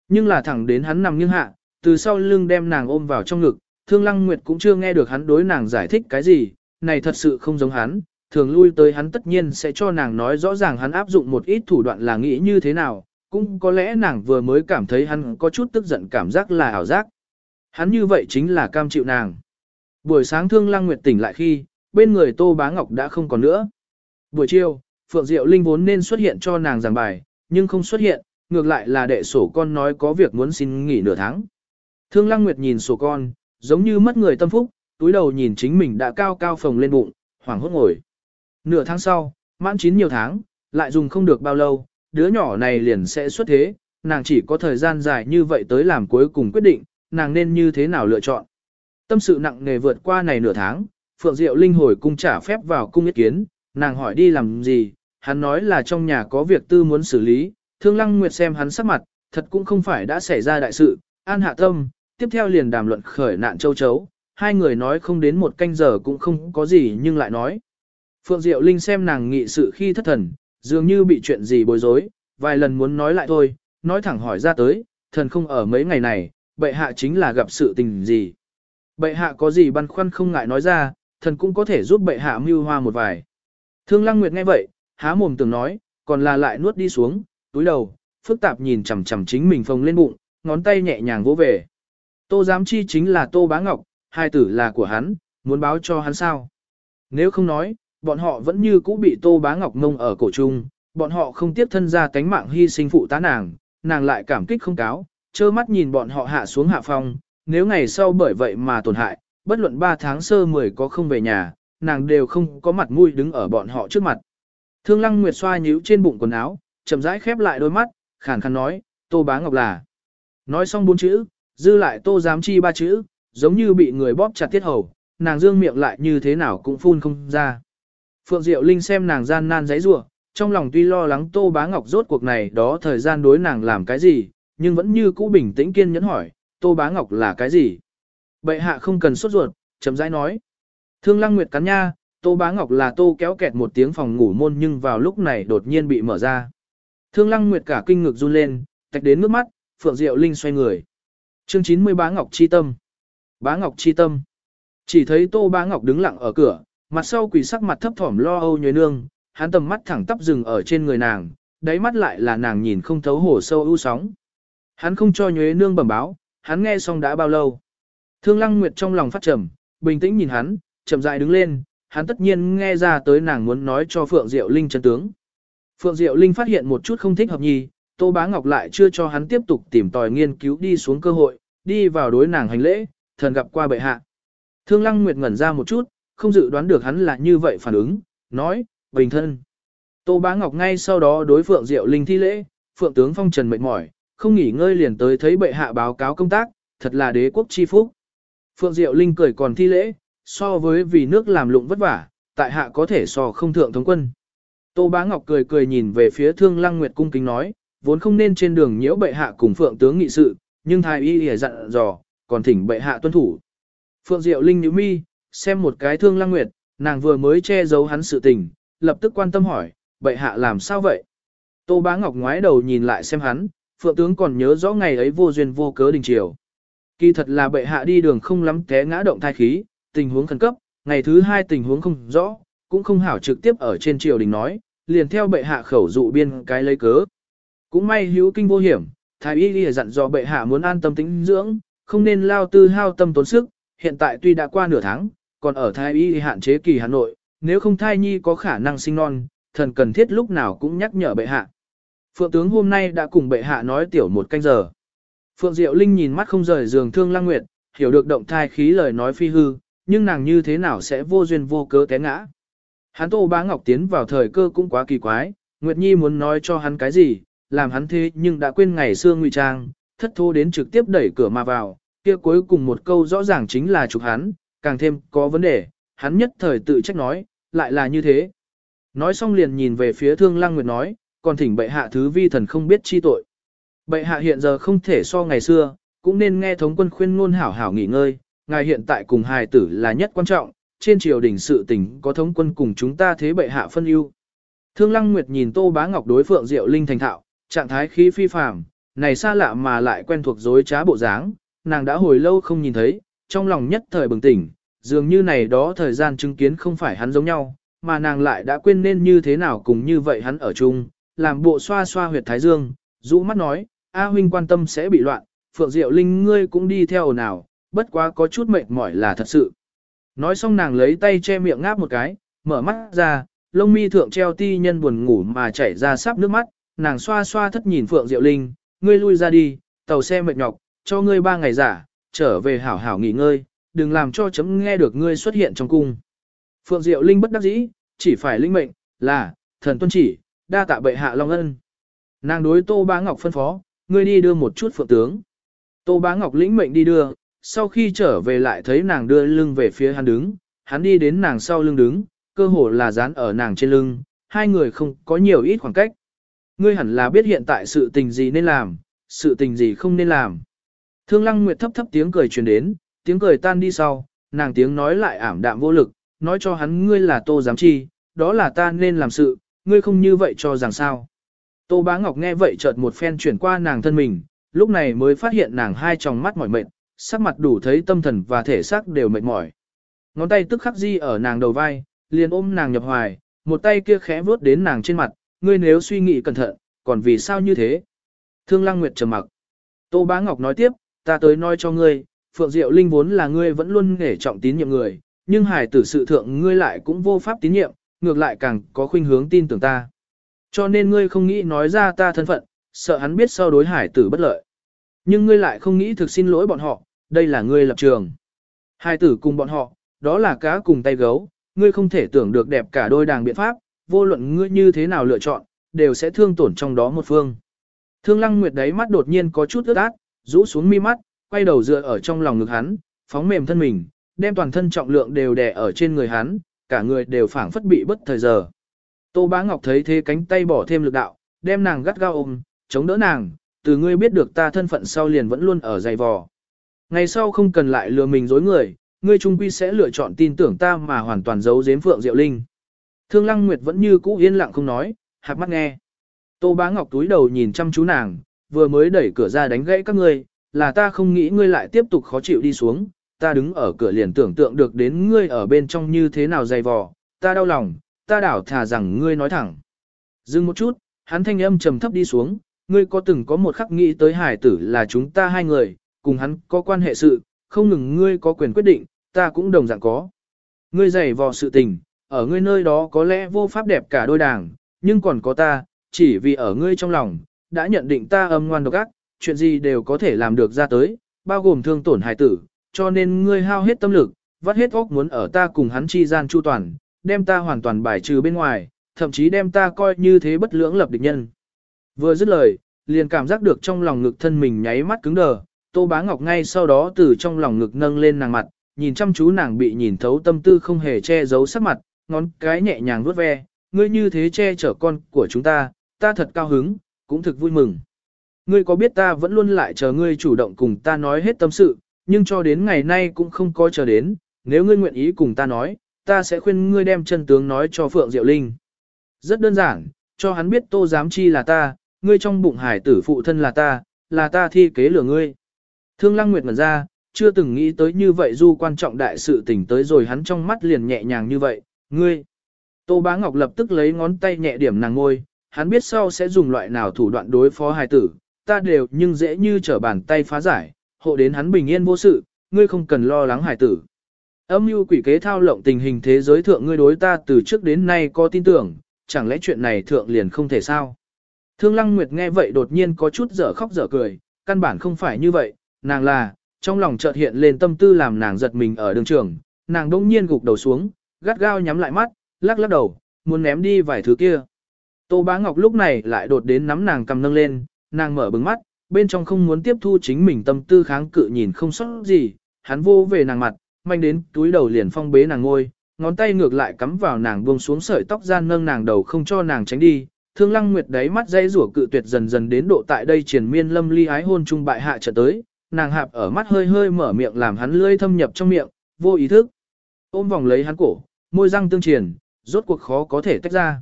Nhưng là thẳng đến hắn nằm nghiêng hạ, từ sau lưng đem nàng ôm vào trong ngực, Thương Lăng Nguyệt cũng chưa nghe được hắn đối nàng giải thích cái gì, này thật sự không giống hắn, thường lui tới hắn tất nhiên sẽ cho nàng nói rõ ràng hắn áp dụng một ít thủ đoạn là nghĩ như thế nào, cũng có lẽ nàng vừa mới cảm thấy hắn có chút tức giận cảm giác là ảo giác. Hắn như vậy chính là cam chịu nàng. Buổi sáng Thương Lăng Nguyệt tỉnh lại khi, bên người Tô Bá Ngọc đã không còn nữa. Buổi chiều, Phượng Diệu Linh vốn nên xuất hiện cho nàng giảng bài, nhưng không xuất hiện, ngược lại là đệ sổ con nói có việc muốn xin nghỉ nửa tháng. Thương Lăng Nguyệt nhìn sổ con, giống như mất người tâm phúc, túi đầu nhìn chính mình đã cao cao phồng lên bụng, hoảng hốt ngồi. Nửa tháng sau, mãn chín nhiều tháng, lại dùng không được bao lâu, đứa nhỏ này liền sẽ xuất thế, nàng chỉ có thời gian dài như vậy tới làm cuối cùng quyết định, nàng nên như thế nào lựa chọn. Tâm sự nặng nề vượt qua này nửa tháng, Phượng Diệu Linh hồi cung trả phép vào cung ý kiến, nàng hỏi đi làm gì, hắn nói là trong nhà có việc tư muốn xử lý, Thương Lăng Nguyệt xem hắn sắc mặt, thật cũng không phải đã xảy ra đại sự, an hạ tâm, tiếp theo liền đàm luận khởi nạn châu chấu, hai người nói không đến một canh giờ cũng không có gì nhưng lại nói. Phượng Diệu Linh xem nàng nghị sự khi thất thần, dường như bị chuyện gì bối rối, vài lần muốn nói lại thôi, nói thẳng hỏi ra tới, thần không ở mấy ngày này, bệ hạ chính là gặp sự tình gì. Bệ hạ có gì băn khoăn không ngại nói ra, thần cũng có thể giúp bệ hạ mưu hoa một vài. Thương Lăng Nguyệt nghe vậy, há mồm tưởng nói, còn là lại nuốt đi xuống, túi đầu, phức tạp nhìn chằm chằm chính mình phồng lên bụng, ngón tay nhẹ nhàng vỗ về. Tô giám chi chính là Tô Bá Ngọc, hai tử là của hắn, muốn báo cho hắn sao. Nếu không nói, bọn họ vẫn như cũ bị Tô Bá Ngọc mông ở cổ trung, bọn họ không tiếp thân ra cánh mạng hy sinh phụ tá nàng, nàng lại cảm kích không cáo, trơ mắt nhìn bọn họ hạ xuống hạ phong, nếu ngày sau bởi vậy mà tổn hại, bất luận 3 tháng sơ 10 có không về nhà, nàng đều không có mặt mũi đứng ở bọn họ trước mặt. Thương Lăng Nguyệt xoa nhíu trên bụng quần áo, chậm rãi khép lại đôi mắt, khàn khàn nói, Tô Bá Ngọc là. Nói xong bốn chữ, dư lại Tô Giám Chi ba chữ, giống như bị người bóp chặt tiết hầu, nàng dương miệng lại như thế nào cũng phun không ra. Phượng Diệu Linh xem nàng gian nan giấy rủa, trong lòng tuy lo lắng Tô Bá Ngọc rốt cuộc này đó thời gian đối nàng làm cái gì, nhưng vẫn như cũ bình tĩnh kiên nhẫn hỏi, Tô Bá Ngọc là cái gì? Bệ hạ không cần sốt ruột, chấm rãi nói. Thương Lăng Nguyệt cắn nha, Tô Bá Ngọc là Tô kéo kẹt một tiếng phòng ngủ môn nhưng vào lúc này đột nhiên bị mở ra. Thương Lăng Nguyệt cả kinh ngực run lên, tạch đến nước mắt, Phượng Diệu Linh xoay người. Chương 90 Bá Ngọc chi tâm. Bá Ngọc chi tâm. Chỉ thấy Tô Bá Ngọc đứng lặng ở cửa, mặt sau quỳ sắc mặt thấp thỏm lo âu nhuế nương, hắn tầm mắt thẳng tắp dừng ở trên người nàng, đáy mắt lại là nàng nhìn không thấu hồ sâu ưu sóng. Hắn không cho nhuế nương bẩm báo, hắn nghe xong đã bao lâu. Thương Lăng Nguyệt trong lòng phát trầm, bình tĩnh nhìn hắn, chậm rãi đứng lên, hắn tất nhiên nghe ra tới nàng muốn nói cho Phượng Diệu Linh chân tướng. Phượng Diệu Linh phát hiện một chút không thích hợp nhì, Tô Bá Ngọc lại chưa cho hắn tiếp tục tìm tòi nghiên cứu đi xuống cơ hội, đi vào đối nàng hành lễ, thần gặp qua bệ hạ. Thương Lăng Nguyệt ngẩn ra một chút, không dự đoán được hắn là như vậy phản ứng, nói, bình thân. Tô Bá Ngọc ngay sau đó đối Phượng Diệu Linh thi lễ, Phượng tướng phong trần mệt mỏi, không nghỉ ngơi liền tới thấy bệ hạ báo cáo công tác, thật là đế quốc chi phúc. Phượng Diệu Linh cười còn thi lễ, so với vì nước làm lụng vất vả, tại hạ có thể so không thượng thống quân. Tô Bá Ngọc cười cười nhìn về phía Thương Lăng Nguyệt cung kính nói, vốn không nên trên đường nhiễu bệ hạ cùng Phượng tướng nghị sự, nhưng thái y lìa dặn dò, còn thỉnh bệ hạ tuân thủ. Phượng Diệu Linh nhíu mi, xem một cái Thương Lăng Nguyệt, nàng vừa mới che giấu hắn sự tình, lập tức quan tâm hỏi, bệ hạ làm sao vậy? Tô Bá Ngọc ngoái đầu nhìn lại xem hắn, Phượng tướng còn nhớ rõ ngày ấy vô duyên vô cớ đình triều. Kỳ thật là bệ hạ đi đường không lắm té ngã động thai khí, tình huống khẩn cấp, ngày thứ hai tình huống không rõ, cũng không hảo trực tiếp ở trên triều đình nói, liền theo bệ hạ khẩu dụ biên cái lấy cớ. Cũng may hữu kinh vô hiểm, thái y lìa dặn dò bệ hạ muốn an tâm tĩnh dưỡng, không nên lao tư hao tâm tốn sức, hiện tại tuy đã qua nửa tháng, còn ở thái y hạn chế kỳ Hà Nội, nếu không thai nhi có khả năng sinh non, thần cần thiết lúc nào cũng nhắc nhở bệ hạ. Phượng tướng hôm nay đã cùng bệ hạ nói tiểu một canh giờ. Phượng Diệu Linh nhìn mắt không rời giường thương lang nguyệt, hiểu được động thai khí lời nói phi hư, nhưng nàng như thế nào sẽ vô duyên vô cớ té ngã. Hắn Tô Bá Ngọc tiến vào thời cơ cũng quá kỳ quái, Nguyệt Nhi muốn nói cho hắn cái gì, làm hắn thế nhưng đã quên ngày xưa ngụy trang, thất thô đến trực tiếp đẩy cửa mà vào, kia cuối cùng một câu rõ ràng chính là chụp hắn, càng thêm có vấn đề, hắn nhất thời tự trách nói, lại là như thế. Nói xong liền nhìn về phía Thương Lăng Nguyệt nói, còn thỉnh bệ hạ thứ vi thần không biết chi tội. Bệ hạ hiện giờ không thể so ngày xưa, cũng nên nghe thống quân khuyên ngôn hảo hảo nghỉ ngơi, ngài hiện tại cùng hài tử là nhất quan trọng, trên triều đình sự tình có thống quân cùng chúng ta thế bệ hạ phân ưu. Thương Lăng Nguyệt nhìn Tô Bá Ngọc đối Phượng Diệu Linh thành thạo, trạng thái khí phi phàm, này xa lạ mà lại quen thuộc dối trá bộ dáng, nàng đã hồi lâu không nhìn thấy, trong lòng nhất thời bừng tỉnh, dường như này đó thời gian chứng kiến không phải hắn giống nhau, mà nàng lại đã quên nên như thế nào cùng như vậy hắn ở chung, làm bộ xoa xoa huyệt thái dương, rũ mắt nói, A huynh quan tâm sẽ bị loạn, Phượng Diệu Linh ngươi cũng đi theo nào, bất quá có chút mệt mỏi là thật sự. Nói xong nàng lấy tay che miệng ngáp một cái, mở mắt ra, lông mi thượng treo ti nhân buồn ngủ mà chảy ra sắp nước mắt, nàng xoa xoa thất nhìn Phượng Diệu Linh, ngươi lui ra đi, tàu xe mệt nhọc, cho ngươi ba ngày giả, trở về hảo hảo nghỉ ngơi, đừng làm cho chấm nghe được ngươi xuất hiện trong cung. Phượng Diệu Linh bất đắc dĩ, chỉ phải linh mệnh, là, thần tuân chỉ, đa tạ bệ hạ long ân. Nàng đối Tô Bá Ngọc phân phó, ngươi đi đưa một chút phượng tướng. Tô bá ngọc lĩnh mệnh đi đưa, sau khi trở về lại thấy nàng đưa lưng về phía hắn đứng, hắn đi đến nàng sau lưng đứng, cơ hồ là dán ở nàng trên lưng, hai người không có nhiều ít khoảng cách. Ngươi hẳn là biết hiện tại sự tình gì nên làm, sự tình gì không nên làm. Thương Lăng Nguyệt thấp thấp tiếng cười truyền đến, tiếng cười tan đi sau, nàng tiếng nói lại ảm đạm vô lực, nói cho hắn ngươi là Tô Giám Chi, đó là ta nên làm sự, ngươi không như vậy cho rằng sao. Tô Bá Ngọc nghe vậy chợt một phen chuyển qua nàng thân mình, lúc này mới phát hiện nàng hai tròng mắt mỏi mệt, sắc mặt đủ thấy tâm thần và thể xác đều mệt mỏi. Ngón tay tức khắc di ở nàng đầu vai, liền ôm nàng nhập hoài, một tay kia khẽ vuốt đến nàng trên mặt, ngươi nếu suy nghĩ cẩn thận, còn vì sao như thế? Thương Lăng Nguyệt trầm mặc. Tô Bá Ngọc nói tiếp, ta tới nói cho ngươi, Phượng Diệu Linh vốn là ngươi vẫn luôn nghề trọng tín nhiệm người, nhưng hải tử sự thượng ngươi lại cũng vô pháp tín nhiệm, ngược lại càng có khuynh hướng tin tưởng ta. Cho nên ngươi không nghĩ nói ra ta thân phận, sợ hắn biết sau đối hải tử bất lợi. Nhưng ngươi lại không nghĩ thực xin lỗi bọn họ, đây là ngươi lập trường. Hải tử cùng bọn họ, đó là cá cùng tay gấu, ngươi không thể tưởng được đẹp cả đôi đàng biện pháp, vô luận ngươi như thế nào lựa chọn, đều sẽ thương tổn trong đó một phương. Thương Lăng Nguyệt đấy mắt đột nhiên có chút ướt át, rũ xuống mi mắt, quay đầu dựa ở trong lòng ngực hắn, phóng mềm thân mình, đem toàn thân trọng lượng đều đè ở trên người hắn, cả người đều phảng phất bị bất thời giờ. Tô Bá Ngọc thấy thế cánh tay bỏ thêm lực đạo, đem nàng gắt gao ôm, chống đỡ nàng, từ ngươi biết được ta thân phận sau liền vẫn luôn ở dày vò. Ngày sau không cần lại lừa mình dối người, ngươi trung quy sẽ lựa chọn tin tưởng ta mà hoàn toàn giấu giếm Phượng Diệu Linh. Thương Lăng Nguyệt vẫn như cũ yên lặng không nói, hạt mắt nghe. Tô Bá Ngọc túi đầu nhìn chăm chú nàng, vừa mới đẩy cửa ra đánh gãy các ngươi, là ta không nghĩ ngươi lại tiếp tục khó chịu đi xuống, ta đứng ở cửa liền tưởng tượng được đến ngươi ở bên trong như thế nào dày vò, ta đau lòng, ta đảo thà rằng ngươi nói thẳng. Dừng một chút, hắn thanh âm trầm thấp đi xuống, ngươi có từng có một khắc nghĩ tới hải tử là chúng ta hai người, cùng hắn có quan hệ sự, không ngừng ngươi có quyền quyết định, ta cũng đồng dạng có. Ngươi dày vò sự tình, ở ngươi nơi đó có lẽ vô pháp đẹp cả đôi đảng, nhưng còn có ta, chỉ vì ở ngươi trong lòng, đã nhận định ta âm ngoan độc ác, chuyện gì đều có thể làm được ra tới, bao gồm thương tổn hài tử, cho nên ngươi hao hết tâm lực, vắt hết óc muốn ở ta cùng hắn chi gian chu toàn, đem ta hoàn toàn bài trừ bên ngoài, thậm chí đem ta coi như thế bất lưỡng lập địch nhân. Vừa dứt lời, liền cảm giác được trong lòng ngực thân mình nháy mắt cứng đờ, Tô Bá Ngọc ngay sau đó từ trong lòng ngực nâng lên nàng mặt, nhìn chăm chú nàng bị nhìn thấu tâm tư không hề che giấu sắc mặt, ngón cái nhẹ nhàng vuốt ve, ngươi như thế che chở con của chúng ta, ta thật cao hứng, cũng thực vui mừng. Ngươi có biết ta vẫn luôn lại chờ ngươi chủ động cùng ta nói hết tâm sự, nhưng cho đến ngày nay cũng không có chờ đến, nếu ngươi nguyện ý cùng ta nói, ta sẽ khuyên ngươi đem chân tướng nói cho Phượng Diệu Linh. Rất đơn giản, cho hắn biết tô giám chi là ta, ngươi trong bụng hải tử phụ thân là ta, là ta thi kế lửa ngươi. Thương Lăng Nguyệt mở ra, chưa từng nghĩ tới như vậy du quan trọng đại sự tình tới rồi hắn trong mắt liền nhẹ nhàng như vậy, ngươi. Tô Bá Ngọc lập tức lấy ngón tay nhẹ điểm nàng ngôi, hắn biết sau sẽ dùng loại nào thủ đoạn đối phó hài tử, ta đều nhưng dễ như trở bàn tay phá giải, hộ đến hắn bình yên vô sự, ngươi không cần lo lắng hài tử. Âm mưu quỷ kế thao lộng tình hình thế giới thượng ngươi đối ta từ trước đến nay có tin tưởng, chẳng lẽ chuyện này thượng liền không thể sao? Thương Lăng Nguyệt nghe vậy đột nhiên có chút dở khóc dở cười, căn bản không phải như vậy, nàng là, trong lòng chợt hiện lên tâm tư làm nàng giật mình ở đường trường, nàng đông nhiên gục đầu xuống, gắt gao nhắm lại mắt, lắc lắc đầu, muốn ném đi vài thứ kia. Tô Bá Ngọc lúc này lại đột đến nắm nàng cầm nâng lên, nàng mở bừng mắt, bên trong không muốn tiếp thu chính mình tâm tư kháng cự nhìn không sót gì, hắn vô về nàng mặt, manh đến túi đầu liền phong bế nàng ngôi, ngón tay ngược lại cắm vào nàng buông xuống sợi tóc gian nâng nàng đầu không cho nàng tránh đi. Thương Lăng Nguyệt đáy mắt dây rủa cự tuyệt dần dần đến độ tại đây triển miên lâm ly ái hôn trung bại hạ trở tới, nàng hạp ở mắt hơi hơi mở miệng làm hắn lưỡi thâm nhập trong miệng, vô ý thức. Ôm vòng lấy hắn cổ, môi răng tương triển, rốt cuộc khó có thể tách ra.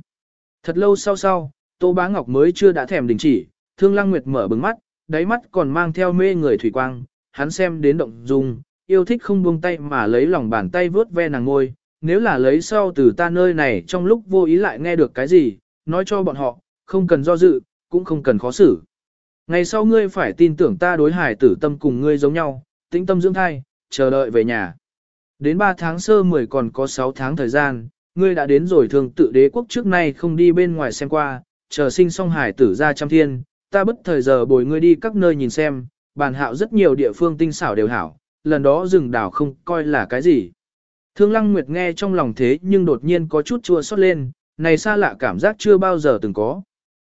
Thật lâu sau sau, Tô Bá Ngọc mới chưa đã thèm đình chỉ, Thương Lăng Nguyệt mở bừng mắt, đáy mắt còn mang theo mê người thủy quang, hắn xem đến động dung, yêu thích không buông tay mà lấy lòng bàn tay vớt ve nàng ngôi, nếu là lấy sau từ ta nơi này trong lúc vô ý lại nghe được cái gì, nói cho bọn họ, không cần do dự, cũng không cần khó xử. Ngày sau ngươi phải tin tưởng ta đối hải tử tâm cùng ngươi giống nhau, tĩnh tâm dưỡng thai, chờ đợi về nhà. Đến 3 tháng sơ 10 còn có 6 tháng thời gian, ngươi đã đến rồi thường tự đế quốc trước nay không đi bên ngoài xem qua, chờ sinh xong hải tử ra trăm thiên, ta bất thời giờ bồi ngươi đi các nơi nhìn xem, bàn hạo rất nhiều địa phương tinh xảo đều hảo, lần đó rừng đảo không coi là cái gì. Thương Lăng Nguyệt nghe trong lòng thế nhưng đột nhiên có chút chua xót lên, này xa lạ cảm giác chưa bao giờ từng có.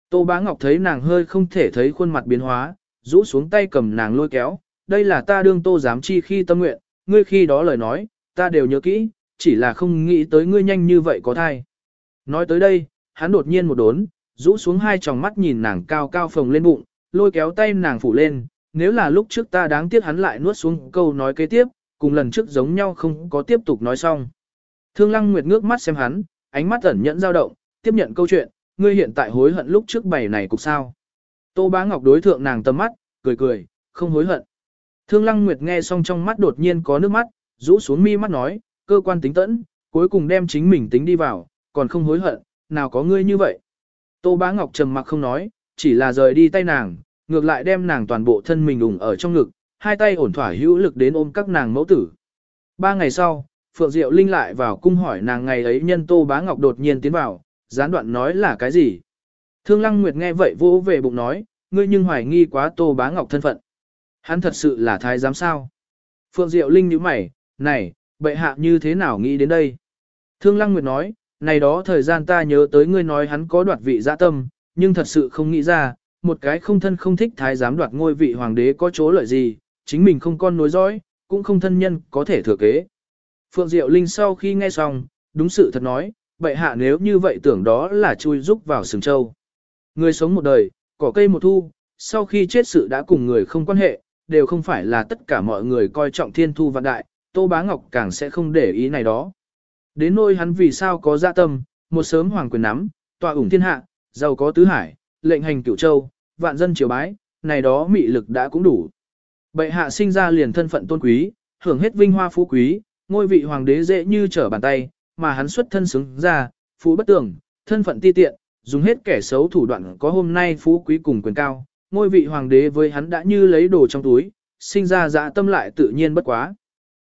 Tô Bá Ngọc thấy nàng hơi không thể thấy khuôn mặt biến hóa, rũ xuống tay cầm nàng lôi kéo, đây là ta đương tô giám chi khi tâm nguyện, ngươi khi đó lời nói, ta đều nhớ kỹ, chỉ là không nghĩ tới ngươi nhanh như vậy có thai. Nói tới đây, hắn đột nhiên một đốn, rũ xuống hai tròng mắt nhìn nàng cao cao phồng lên bụng, lôi kéo tay nàng phủ lên, nếu là lúc trước ta đáng tiếc hắn lại nuốt xuống câu nói kế tiếp, cùng lần trước giống nhau không có tiếp tục nói xong. Thương Lăng Nguyệt ngước mắt xem hắn, ánh mắt ẩn nhẫn dao động, tiếp nhận câu chuyện, ngươi hiện tại hối hận lúc trước bày này cục sao. Tô Bá Ngọc đối thượng nàng tầm mắt, cười cười, không hối hận. Thương Lăng Nguyệt nghe xong trong mắt đột nhiên có nước mắt, rũ xuống mi mắt nói, cơ quan tính tẫn, cuối cùng đem chính mình tính đi vào, còn không hối hận, nào có ngươi như vậy. Tô Bá Ngọc trầm mặc không nói, chỉ là rời đi tay nàng, ngược lại đem nàng toàn bộ thân mình ủng ở trong ngực, hai tay ổn thỏa hữu lực đến ôm các nàng mẫu tử. Ba ngày sau, Phượng Diệu Linh lại vào cung hỏi nàng ngày ấy nhân Tô Bá Ngọc đột nhiên tiến vào, gián đoạn nói là cái gì. Thương Lăng Nguyệt nghe vậy vỗ về bụng nói, ngươi nhưng hoài nghi quá Tô Bá Ngọc thân phận. Hắn thật sự là thái giám sao. Phượng Diệu Linh nhíu mày, này, bệ hạ như thế nào nghĩ đến đây? Thương Lăng Nguyệt nói, này đó thời gian ta nhớ tới ngươi nói hắn có đoạt vị dạ tâm, nhưng thật sự không nghĩ ra, một cái không thân không thích thái giám đoạt ngôi vị hoàng đế có chỗ lợi gì, chính mình không con nối dõi, cũng không thân nhân có thể thừa kế. Phượng Diệu Linh sau khi nghe xong, đúng sự thật nói, bệ hạ nếu như vậy tưởng đó là chui rúc vào sừng châu. Người sống một đời, cỏ cây một thu, sau khi chết sự đã cùng người không quan hệ, đều không phải là tất cả mọi người coi trọng thiên thu vạn đại, Tô Bá Ngọc càng sẽ không để ý này đó. Đến nôi hắn vì sao có dạ tâm, một sớm hoàng quyền nắm, tọa ủng thiên hạ, giàu có tứ hải, lệnh hành cửu châu, vạn dân triều bái, này đó mị lực đã cũng đủ. Bệ hạ sinh ra liền thân phận tôn quý, hưởng hết vinh hoa phú quý, ngôi vị hoàng đế dễ như trở bàn tay, mà hắn xuất thân xứng ra, phú bất tường, thân phận ti tiện, dùng hết kẻ xấu thủ đoạn có hôm nay phú quý cùng quyền cao, ngôi vị hoàng đế với hắn đã như lấy đồ trong túi, sinh ra dạ tâm lại tự nhiên bất quá.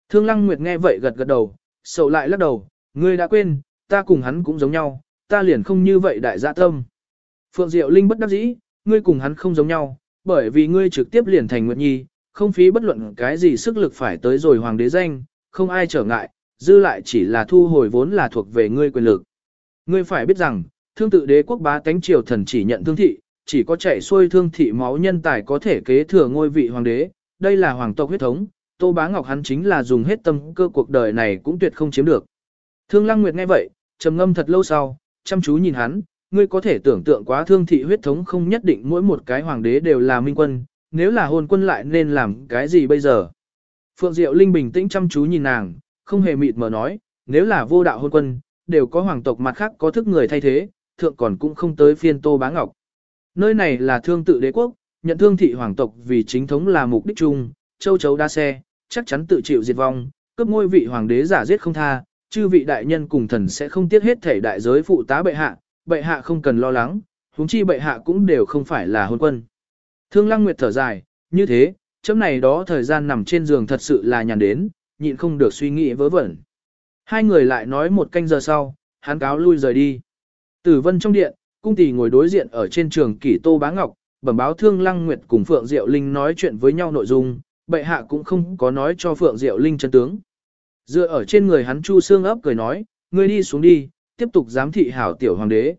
Thương Lăng Nguyệt nghe vậy gật gật đầu, sầu lại lắc đầu, ngươi đã quên, ta cùng hắn cũng giống nhau, ta liền không như vậy đại dạ tâm. Phượng Diệu Linh bất đắc dĩ, ngươi cùng hắn không giống nhau, bởi vì ngươi trực tiếp liền thành Nguyệt Nhi, không phí bất luận cái gì sức lực phải tới rồi hoàng đế danh, không ai trở ngại, dư lại chỉ là thu hồi vốn là thuộc về ngươi quyền lực. Ngươi phải biết rằng, thương tự đế quốc bá tánh triều thần chỉ nhận thương thị, chỉ có chạy xuôi thương thị máu nhân tài có thể kế thừa ngôi vị hoàng đế, đây là hoàng tộc huyết thống, Tô Bá Ngọc hắn chính là dùng hết tâm cơ cuộc đời này cũng tuyệt không chiếm được. Thương Lăng Nguyệt nghe vậy, trầm ngâm thật lâu sau, chăm chú nhìn hắn, ngươi có thể tưởng tượng quá thương thị huyết thống không nhất định mỗi một cái hoàng đế đều là minh quân, nếu là hôn quân lại nên làm cái gì bây giờ? Phượng Diệu Linh bình tĩnh chăm chú nhìn nàng, không hề mịt mờ nói, nếu là vô đạo hôn quân, đều có hoàng tộc mặt khác có thức người thay thế, thượng còn cũng không tới phiên Tô Bá Ngọc. Nơi này là thương tự đế quốc, nhận thương thị hoàng tộc vì chính thống là mục đích chung, châu chấu đa xe, chắc chắn tự chịu diệt vong, cướp ngôi vị hoàng đế giả giết không tha, chư vị đại nhân cùng thần sẽ không tiếc hết thể đại giới phụ tá bệ hạ, bệ hạ không cần lo lắng, huống chi bệ hạ cũng đều không phải là hôn quân. Thương Lăng Nguyệt thở dài, như thế, chấm này đó thời gian nằm trên giường thật sự là nhàn đến, nhịn không được suy nghĩ vớ vẩn. Hai người lại nói một canh giờ sau, hắn cáo lui rời đi. Tử vân trong điện, cung tỷ ngồi đối diện ở trên trường kỷ tô bá ngọc, bẩm báo thương lăng nguyệt cùng Phượng Diệu Linh nói chuyện với nhau nội dung, bệ hạ cũng không có nói cho Phượng Diệu Linh chân tướng. Dựa ở trên người hắn chu xương ấp cười nói, ngươi đi xuống đi, tiếp tục giám thị hảo tiểu hoàng đế.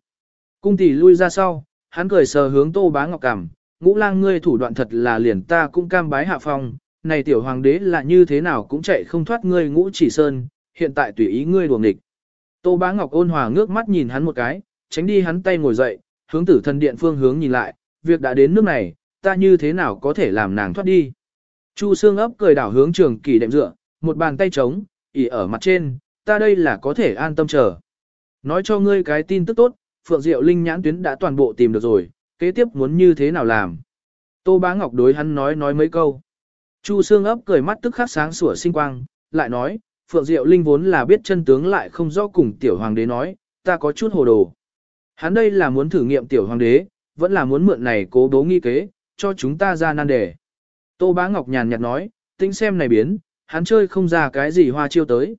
Cung tỷ lui ra sau, hắn cười sờ hướng tô bá ngọc cằm, ngũ lang ngươi thủ đoạn thật là liền ta cũng cam bái hạ phong, này tiểu hoàng đế là như thế nào cũng chạy không thoát ngươi ngũ chỉ sơn, hiện tại tùy ý ngươi đuồng địch. Tô bá ngọc ôn hòa ngước mắt nhìn hắn một cái, tránh đi hắn tay ngồi dậy, hướng tử thần điện phương hướng nhìn lại, việc đã đến nước này, ta như thế nào có thể làm nàng thoát đi. Chu xương ấp cười đảo hướng trường kỳ đệm dựa, một bàn tay trống, ỉ ở mặt trên, ta đây là có thể an tâm chờ. Nói cho ngươi cái tin tức tốt, Phượng Diệu Linh nhãn tuyến đã toàn bộ tìm được rồi, kế tiếp muốn như thế nào làm. Tô Bá Ngọc đối hắn nói nói mấy câu. Chu Sương ấp cười mắt tức khắc sáng sủa sinh quang, lại nói, Phượng Diệu Linh vốn là biết chân tướng lại không rõ cùng tiểu hoàng đế nói, ta có chút hồ đồ. Hắn đây là muốn thử nghiệm tiểu hoàng đế, vẫn là muốn mượn này cố bố nghi kế, cho chúng ta ra nan đề. Tô Bá Ngọc nhàn nhạt nói, tính xem này biến, hắn chơi không ra cái gì hoa chiêu tới.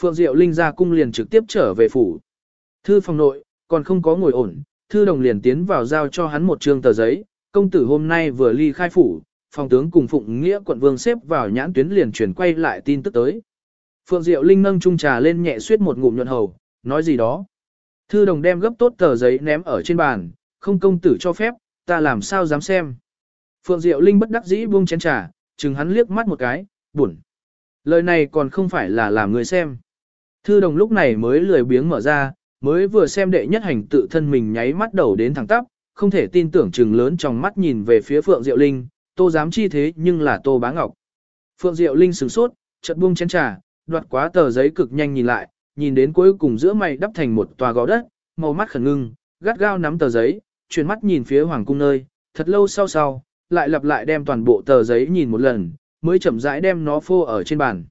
Phượng Diệu Linh ra cung liền trực tiếp trở về phủ. Thư phòng nội, còn không có ngồi ổn, thư đồng liền tiến vào giao cho hắn một trương tờ giấy, công tử hôm nay vừa ly khai phủ, phòng tướng cùng Phụng Nghĩa quận vương xếp vào nhãn tuyến liền chuyển quay lại tin tức tới. Phượng Diệu Linh nâng chung trà lên nhẹ suyết một ngụm nhuận hầu, nói gì đó. Thư đồng đem gấp tốt tờ giấy ném ở trên bàn, không công tử cho phép, ta làm sao dám xem. Phượng Diệu Linh bất đắc dĩ buông chén trà, chừng hắn liếc mắt một cái, buồn. Lời này còn không phải là làm người xem. Thư đồng lúc này mới lười biếng mở ra, mới vừa xem đệ nhất hành tự thân mình nháy mắt đầu đến thẳng tắp, không thể tin tưởng chừng lớn trong mắt nhìn về phía Phượng Diệu Linh, tô dám chi thế nhưng là tô bá ngọc. Phượng Diệu Linh sửng sốt, chợt buông chén trà, đoạt quá tờ giấy cực nhanh nhìn lại, nhìn đến cuối cùng giữa mày đắp thành một tòa gò đất, màu mắt khẩn ngưng, gắt gao nắm tờ giấy, chuyển mắt nhìn phía hoàng cung nơi, thật lâu sau sau, lại lặp lại đem toàn bộ tờ giấy nhìn một lần, mới chậm rãi đem nó phô ở trên bàn.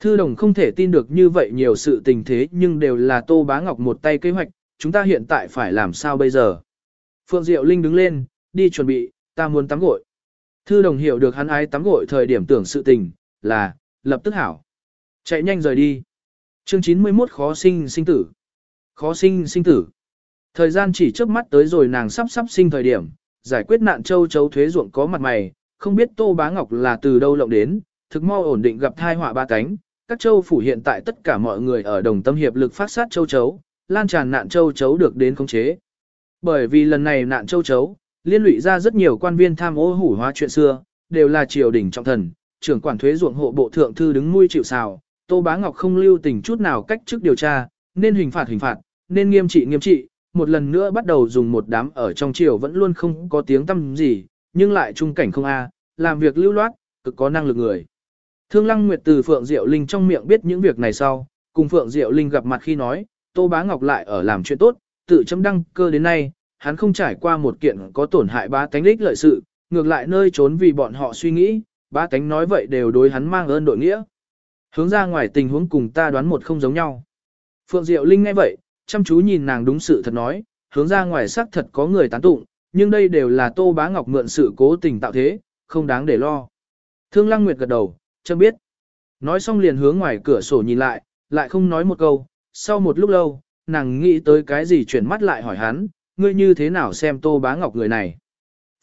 Thư đồng không thể tin được như vậy nhiều sự tình thế nhưng đều là Tô Bá Ngọc một tay kế hoạch, chúng ta hiện tại phải làm sao bây giờ? Phượng Diệu Linh đứng lên, đi chuẩn bị, ta muốn tắm gội. Thư đồng hiểu được hắn ái tắm gội thời điểm tưởng sự tình, là, lập tức hảo. Chạy nhanh rời đi. Chương 91 khó sinh sinh tử. Khó sinh sinh tử. Thời gian chỉ trước mắt tới rồi nàng sắp sắp sinh thời điểm, giải quyết nạn châu chấu thuế ruộng có mặt mày, không biết Tô Bá Ngọc là từ đâu lộng đến, thực mau ổn định gặp thai họa ba cánh. Các châu phủ hiện tại tất cả mọi người ở đồng tâm hiệp lực phát sát châu chấu, lan tràn nạn châu chấu được đến khống chế. Bởi vì lần này nạn châu chấu, liên lụy ra rất nhiều quan viên tham ô hủ hóa chuyện xưa, đều là triều đình trọng thần, trưởng quản thuế ruộng hộ bộ thượng thư đứng nuôi chịu sào, Tô Bá Ngọc không lưu tình chút nào cách chức điều tra, nên hình phạt hình phạt, nên nghiêm trị nghiêm trị, một lần nữa bắt đầu dùng một đám ở trong triều vẫn luôn không có tiếng tăm gì, nhưng lại trung cảnh không a, làm việc lưu loát, cực có năng lực người. Thương Lăng Nguyệt từ Phượng Diệu Linh trong miệng biết những việc này sau, cùng Phượng Diệu Linh gặp mặt khi nói, Tô Bá Ngọc lại ở làm chuyện tốt, tự chấm đăng cơ đến nay, hắn không trải qua một kiện có tổn hại ba tánh lích lợi sự, ngược lại nơi trốn vì bọn họ suy nghĩ, ba tánh nói vậy đều đối hắn mang ơn đội nghĩa. Hướng ra ngoài tình huống cùng ta đoán một không giống nhau. Phượng Diệu Linh nghe vậy, chăm chú nhìn nàng đúng sự thật nói, hướng ra ngoài xác thật có người tán tụng, nhưng đây đều là Tô Bá Ngọc mượn sự cố tình tạo thế, không đáng để lo. Thương Lăng Nguyệt gật đầu, châm biết. Nói xong liền hướng ngoài cửa sổ nhìn lại, lại không nói một câu, sau một lúc lâu, nàng nghĩ tới cái gì chuyển mắt lại hỏi hắn, ngươi như thế nào xem Tô Bá Ngọc người này.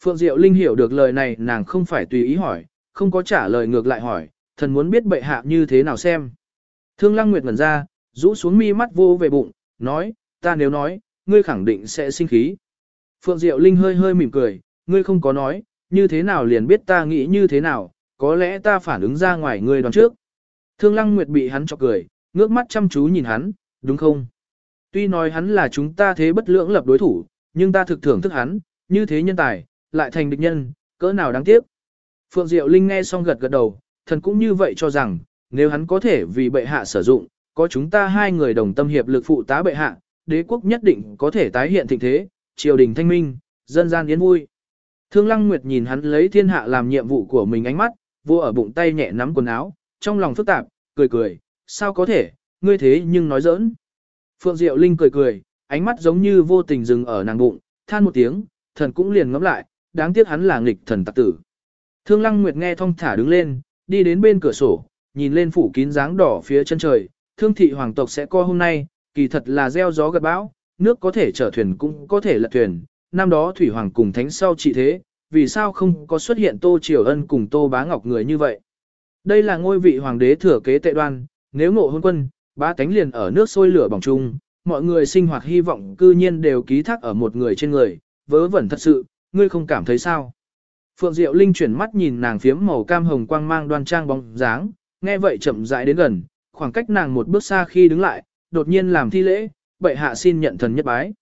Phượng Diệu Linh hiểu được lời này nàng không phải tùy ý hỏi, không có trả lời ngược lại hỏi, thần muốn biết bệ hạ như thế nào xem. Thương Lăng Nguyệt ngẩn ra, rũ xuống mi mắt vô về bụng, nói, ta nếu nói, ngươi khẳng định sẽ sinh khí. Phượng Diệu Linh hơi hơi mỉm cười, ngươi không có nói, như thế nào liền biết ta nghĩ như thế nào, có lẽ ta phản ứng ra ngoài ngươi đoán trước. Thương Lăng Nguyệt bị hắn chọc cười, ngước mắt chăm chú nhìn hắn, đúng không? Tuy nói hắn là chúng ta thế bất lưỡng lập đối thủ, nhưng ta thực thưởng thức hắn, như thế nhân tài, lại thành địch nhân, cỡ nào đáng tiếc. Phượng Diệu Linh nghe xong gật gật đầu, thần cũng như vậy cho rằng, nếu hắn có thể vì bệ hạ sử dụng, có chúng ta hai người đồng tâm hiệp lực phụ tá bệ hạ, đế quốc nhất định có thể tái hiện thịnh thế, triều đình thanh minh, dân gian yến vui. Thương Lăng Nguyệt nhìn hắn lấy thiên hạ làm nhiệm vụ của mình ánh mắt, vô ở bụng tay nhẹ nắm quần áo, trong lòng phức tạp, cười cười, sao có thể, ngươi thế nhưng nói giỡn. Phượng Diệu Linh cười cười, ánh mắt giống như vô tình dừng ở nàng bụng, than một tiếng, thần cũng liền ngắm lại, đáng tiếc hắn là nghịch thần tặc tử. Thương Lăng Nguyệt nghe thong thả đứng lên, đi đến bên cửa sổ, nhìn lên phủ kín dáng đỏ phía chân trời, thương thị hoàng tộc sẽ co hôm nay, kỳ thật là gieo gió gặt bão, nước có thể chở thuyền cũng có thể lật thuyền, năm đó thủy hoàng cùng thánh sau trị thế, vì sao không có xuất hiện Tô Triều Ân cùng Tô Bá Ngọc người như vậy. Đây là ngôi vị hoàng đế thừa kế tệ đoan, nếu ngộ hôn quân, ba tánh liền ở nước sôi lửa bỏng chung, mọi người sinh hoạt hy vọng cư nhiên đều ký thác ở một người trên người, vớ vẩn thật sự, ngươi không cảm thấy sao. Phượng Diệu Linh chuyển mắt nhìn nàng phiếm màu cam hồng quang mang đoan trang bóng dáng, nghe vậy chậm rãi đến gần, khoảng cách nàng một bước xa khi đứng lại, đột nhiên làm thi lễ, bệ hạ xin nhận thần nhất bái.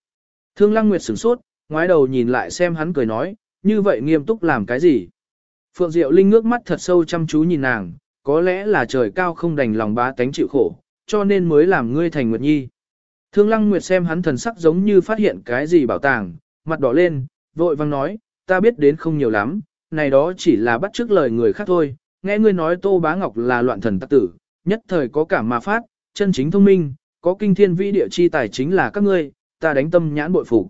Thương Lăng Nguyệt sửng sốt, ngoái đầu nhìn lại xem hắn cười nói, như vậy nghiêm túc làm cái gì? Phượng Diệu Linh ngước mắt thật sâu chăm chú nhìn nàng, có lẽ là trời cao không đành lòng bá tánh chịu khổ, cho nên mới làm ngươi thành Nguyệt Nhi. Thương Lăng Nguyệt xem hắn thần sắc giống như phát hiện cái gì bảo tàng, mặt đỏ lên, vội vang nói, ta biết đến không nhiều lắm, này đó chỉ là bắt chước lời người khác thôi, nghe ngươi nói Tô Bá Ngọc là loạn thần tắc tử, nhất thời có cảm mà phát, chân chính thông minh, có kinh thiên vĩ địa chi tài chính là các ngươi, ta đánh tâm nhãn bội phục.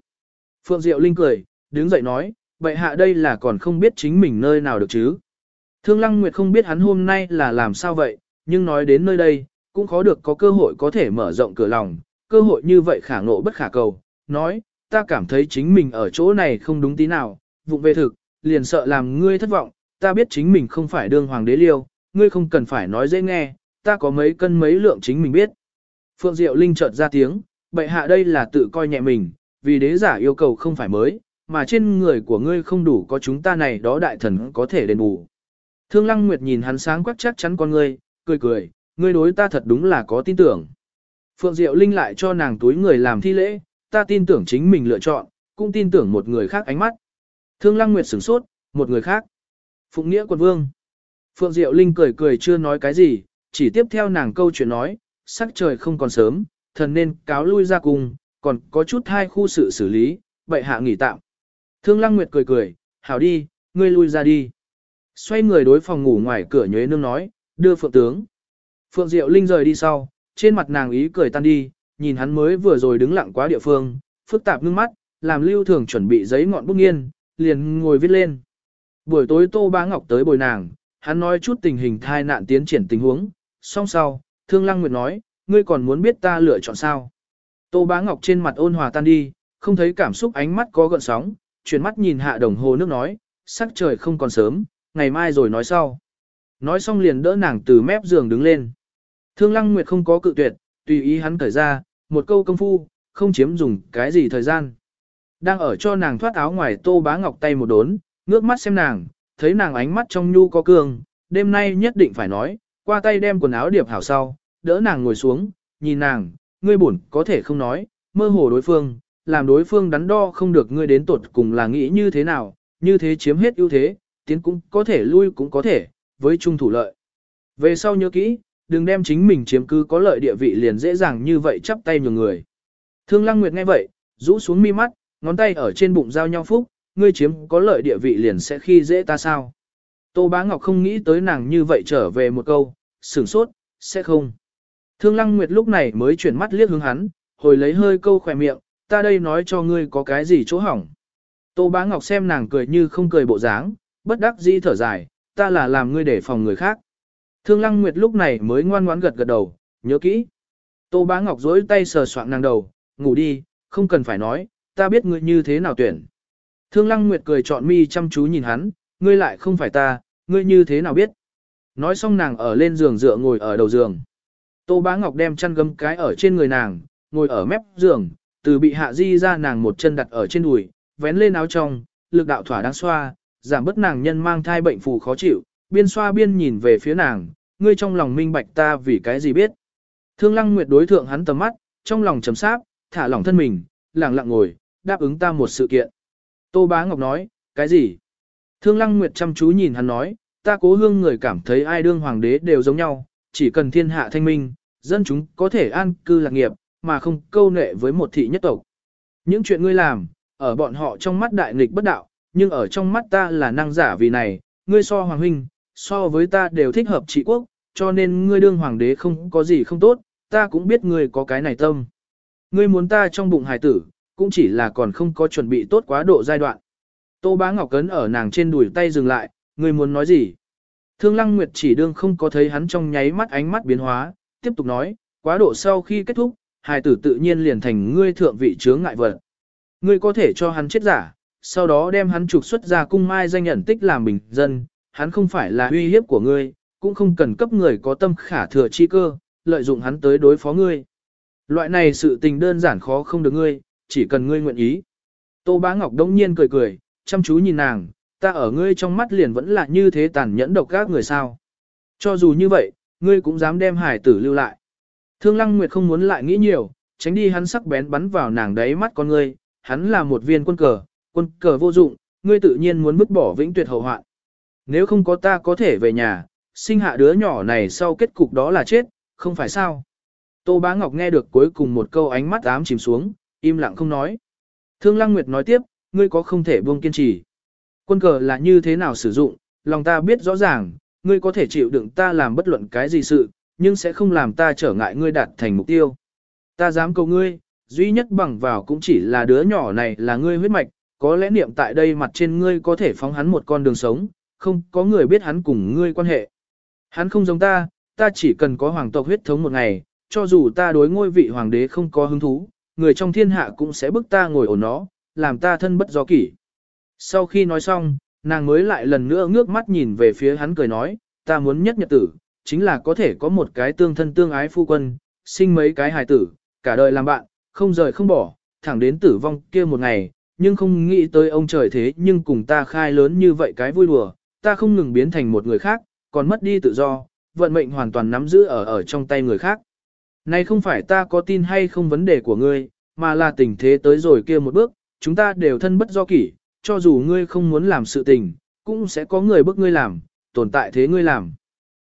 Phượng Diệu Linh cười, đứng dậy nói, vậy hạ đây là còn không biết chính mình nơi nào được chứ. Thương Lăng Nguyệt không biết hắn hôm nay là làm sao vậy, nhưng nói đến nơi đây, cũng khó được có cơ hội có thể mở rộng cửa lòng, cơ hội như vậy khả ngộ bất khả cầu, nói, ta cảm thấy chính mình ở chỗ này không đúng tí nào, vụng về thực, liền sợ làm ngươi thất vọng, ta biết chính mình không phải đương hoàng đế liêu, ngươi không cần phải nói dễ nghe, ta có mấy cân mấy lượng chính mình biết. Phượng Diệu Linh chợt ra tiếng, bệ hạ đây là tự coi nhẹ mình, vì đế giả yêu cầu không phải mới, mà trên người của ngươi không đủ có chúng ta này đó đại thần có thể đền bù. Thương Lăng Nguyệt nhìn hắn sáng quắc chắc chắn con ngươi, cười cười, ngươi đối ta thật đúng là có tin tưởng. Phượng Diệu Linh lại cho nàng túi người làm thi lễ, ta tin tưởng chính mình lựa chọn, cũng tin tưởng một người khác ánh mắt. Thương Lăng Nguyệt sửng sốt, một người khác. Phụng Nghĩa Quân Vương. Phượng Diệu Linh cười cười chưa nói cái gì, chỉ tiếp theo nàng câu chuyện nói, sắc trời không còn sớm, thần nên cáo lui ra cùng, còn có chút hai khu sự xử lý, bệ hạ nghỉ tạm. Thương Lăng Nguyệt cười cười, hảo đi, ngươi lui ra đi. Xoay người đối phòng ngủ ngoài cửa nhuế nương nói, đưa Phượng tướng. Phượng Diệu Linh rời đi sau, trên mặt nàng ý cười tan đi, nhìn hắn mới vừa rồi đứng lặng quá địa phương, phức tạp ngưng mắt, làm lưu thường chuẩn bị giấy ngọn bút nghiên, liền ngồi viết lên. Buổi tối Tô Bá Ngọc tới bồi nàng, hắn nói chút tình hình thai nạn tiến triển tình huống, song sau, Thương Lăng Nguyệt nói, ngươi còn muốn biết ta lựa chọn sao. Tô Bá Ngọc trên mặt ôn hòa tan đi, không thấy cảm xúc ánh mắt có gợn sóng, chuyển mắt nhìn hạ đồng hồ nước nói, sắc trời không còn sớm, ngày mai rồi nói sau. Nói xong liền đỡ nàng từ mép giường đứng lên. Thương Lăng Nguyệt không có cự tuyệt, tùy ý hắn thời ra, một câu công phu, không chiếm dùng cái gì thời gian. Đang ở cho nàng thoát áo ngoài Tô Bá Ngọc tay một đốn, ngước mắt xem nàng, thấy nàng ánh mắt trong nhu có cường, đêm nay nhất định phải nói, qua tay đem quần áo điệp hảo sau, đỡ nàng ngồi xuống, nhìn nàng, ngươi buồn có thể không nói, mơ hồ đối phương, làm đối phương đắn đo không được ngươi đến tột cùng là nghĩ như thế nào, như thế chiếm hết ưu thế, tiến cũng có thể lui cũng có thể, với trung thủ lợi. Về sau nhớ kỹ, đừng đem chính mình chiếm cứ có lợi địa vị liền dễ dàng như vậy chắp tay nhường người. Thương Lăng Nguyệt nghe vậy, rũ xuống mi mắt, ngón tay ở trên bụng giao nhau phúc, ngươi chiếm có lợi địa vị liền sẽ khi dễ ta sao. Tô Bá Ngọc không nghĩ tới nàng như vậy trở về một câu, sửng sốt, sẽ không. Thương Lăng Nguyệt lúc này mới chuyển mắt liếc hướng hắn, hồi lấy hơi câu khỏe miệng, ta đây nói cho ngươi có cái gì chỗ hỏng. Tô Bá Ngọc xem nàng cười như không cười bộ dáng, bất đắc dĩ thở dài, ta là làm ngươi để phòng người khác. Thương Lăng Nguyệt lúc này mới ngoan ngoãn gật gật đầu, nhớ kỹ. Tô Bá Ngọc dối tay sờ soạng nàng đầu, ngủ đi, không cần phải nói, ta biết ngươi như thế nào tuyển. Thương Lăng Nguyệt cười trọn mi chăm chú nhìn hắn, ngươi lại không phải ta, ngươi như thế nào biết. Nói xong nàng ở lên giường dựa ngồi ở đầu giường. Tô Bá Ngọc đem chăn gấm cái ở trên người nàng, ngồi ở mép giường, từ bị hạ di ra nàng một chân đặt ở trên đùi, vén lên áo trong, lực đạo thỏa đang xoa, giảm bớt nàng nhân mang thai bệnh phù khó chịu, biên xoa biên nhìn về phía nàng, ngươi trong lòng minh bạch ta vì cái gì biết. Thương Lăng Nguyệt đối thượng hắn tầm mắt, trong lòng trầm sáp, thả lỏng thân mình, lặng lặng ngồi, đáp ứng ta một sự kiện. Tô Bá Ngọc nói, cái gì? Thương Lăng Nguyệt chăm chú nhìn hắn nói, ta cố hương người cảm thấy ai đương hoàng đế đều giống nhau, chỉ cần thiên hạ thanh minh, dân chúng có thể an cư lạc nghiệp, mà không câu nệ với một thị nhất tộc. Những chuyện ngươi làm, ở bọn họ trong mắt đại nghịch bất đạo, nhưng ở trong mắt ta là năng giả vì này, ngươi so hoàng huynh, so với ta đều thích hợp trị quốc, cho nên ngươi đương hoàng đế không có gì không tốt, ta cũng biết ngươi có cái này tâm. Ngươi muốn ta trong bụng hài tử, cũng chỉ là còn không có chuẩn bị tốt quá độ giai đoạn. Tô bá ngọc cấn ở nàng trên đùi tay dừng lại, ngươi muốn nói gì? Thương lăng nguyệt chỉ đương không có thấy hắn trong nháy mắt ánh mắt biến hóa, tiếp tục nói, quá độ sau khi kết thúc, hài tử tự nhiên liền thành ngươi thượng vị chướng ngại vật. Ngươi có thể cho hắn chết giả, sau đó đem hắn trục xuất ra cung mai danh nhận tích làm bình dân, hắn không phải là uy hiếp của ngươi, cũng không cần cấp người có tâm khả thừa chi cơ, lợi dụng hắn tới đối phó ngươi. Loại này sự tình đơn giản khó không được ngươi, chỉ cần ngươi nguyện ý. Tô Bá Ngọc đông nhiên cười cười, chăm chú nhìn nàng, ta ở ngươi trong mắt liền vẫn là như thế tàn nhẫn độc các người sao. Cho dù như vậy, ngươi cũng dám đem hải tử lưu lại. Thương Lăng Nguyệt không muốn lại nghĩ nhiều, tránh đi hắn sắc bén bắn vào nàng đáy mắt con ngươi, hắn là một viên quân cờ, quân cờ vô dụng, ngươi tự nhiên muốn vứt bỏ vĩnh tuyệt hậu hoạn. Nếu không có ta có thể về nhà, sinh hạ đứa nhỏ này sau kết cục đó là chết, không phải sao. Tô Bá Ngọc nghe được cuối cùng một câu ánh mắt ám chìm xuống, im lặng không nói. Thương Lăng Nguyệt nói tiếp, ngươi có không thể buông kiên trì. Quân cờ là như thế nào sử dụng, lòng ta biết rõ ràng, ngươi có thể chịu đựng ta làm bất luận cái gì sự, nhưng sẽ không làm ta trở ngại ngươi đạt thành mục tiêu. Ta dám cầu ngươi, duy nhất bằng vào cũng chỉ là đứa nhỏ này là ngươi huyết mạch, có lẽ niệm tại đây mặt trên ngươi có thể phóng hắn một con đường sống, không có người biết hắn cùng ngươi quan hệ. Hắn không giống ta, ta chỉ cần có hoàng tộc huyết thống một ngày, cho dù ta đối ngôi vị hoàng đế không có hứng thú, người trong thiên hạ cũng sẽ bức ta ngồi ổn nó, làm ta thân bất do kỷ. Sau khi nói xong, nàng mới lại lần nữa ngước mắt nhìn về phía hắn cười nói, ta muốn nhất nhật tử, chính là có thể có một cái tương thân tương ái phu quân, sinh mấy cái hài tử, cả đời làm bạn, không rời không bỏ, thẳng đến tử vong kia một ngày, nhưng không nghĩ tới ông trời thế nhưng cùng ta khai lớn như vậy cái vui đùa, ta không ngừng biến thành một người khác, còn mất đi tự do, vận mệnh hoàn toàn nắm giữ ở ở trong tay người khác. Này không phải ta có tin hay không vấn đề của ngươi, mà là tình thế tới rồi kia một bước, chúng ta đều thân bất do kỷ, cho dù ngươi không muốn làm sự tình, cũng sẽ có người bức ngươi làm, tồn tại thế ngươi làm.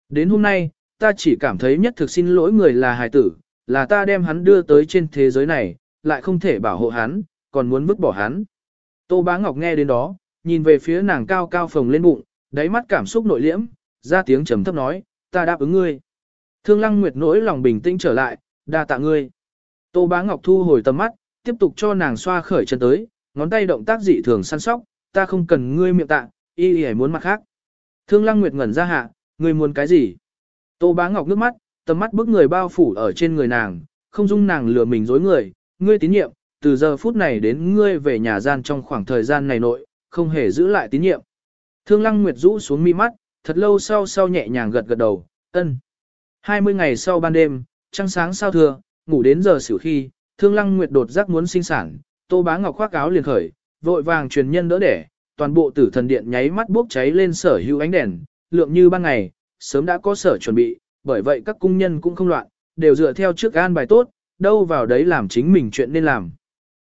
Đến hôm nay, ta chỉ cảm thấy nhất thực xin lỗi người là hài tử, là ta đem hắn đưa tới trên thế giới này, lại không thể bảo hộ hắn, còn muốn vứt bỏ hắn. Tô Bá Ngọc nghe đến đó, nhìn về phía nàng cao cao phồng lên bụng, đáy mắt cảm xúc nội liễm, ra tiếng trầm thấp nói, ta đáp ứng ngươi. Thương Lăng Nguyệt nỗi lòng bình tĩnh trở lại, đa tạ ngươi. Tô Bá Ngọc thu hồi tầm mắt, tiếp tục cho nàng xoa khởi chân tới, ngón tay động tác dị thường săn sóc, ta không cần ngươi miệng tạ, y y muốn mặt khác. Thương Lăng Nguyệt ngẩn ra hạ, ngươi muốn cái gì? Tô Bá Ngọc nước mắt, tầm mắt bức người bao phủ ở trên người nàng, không dung nàng lừa mình dối người, ngươi tín nhiệm, từ giờ phút này đến ngươi về nhà gian trong khoảng thời gian này nội, không hề giữ lại tín nhiệm. Thương Lăng Nguyệt rũ xuống mi mắt, thật lâu sau sau nhẹ nhàng gật gật đầu, ân. 20 ngày sau ban đêm, trăng sáng sao thừa, ngủ đến giờ xỉu khi, Thương Lăng Nguyệt đột giác muốn sinh sản, Tô Bá Ngọc khoác áo liền khởi, vội vàng truyền nhân đỡ đẻ, toàn bộ tử thần điện nháy mắt bốc cháy lên sở hữu ánh đèn, lượng như ban ngày, sớm đã có sở chuẩn bị, bởi vậy các cung nhân cũng không loạn, đều dựa theo trước an bài tốt, đâu vào đấy làm chính mình chuyện nên làm.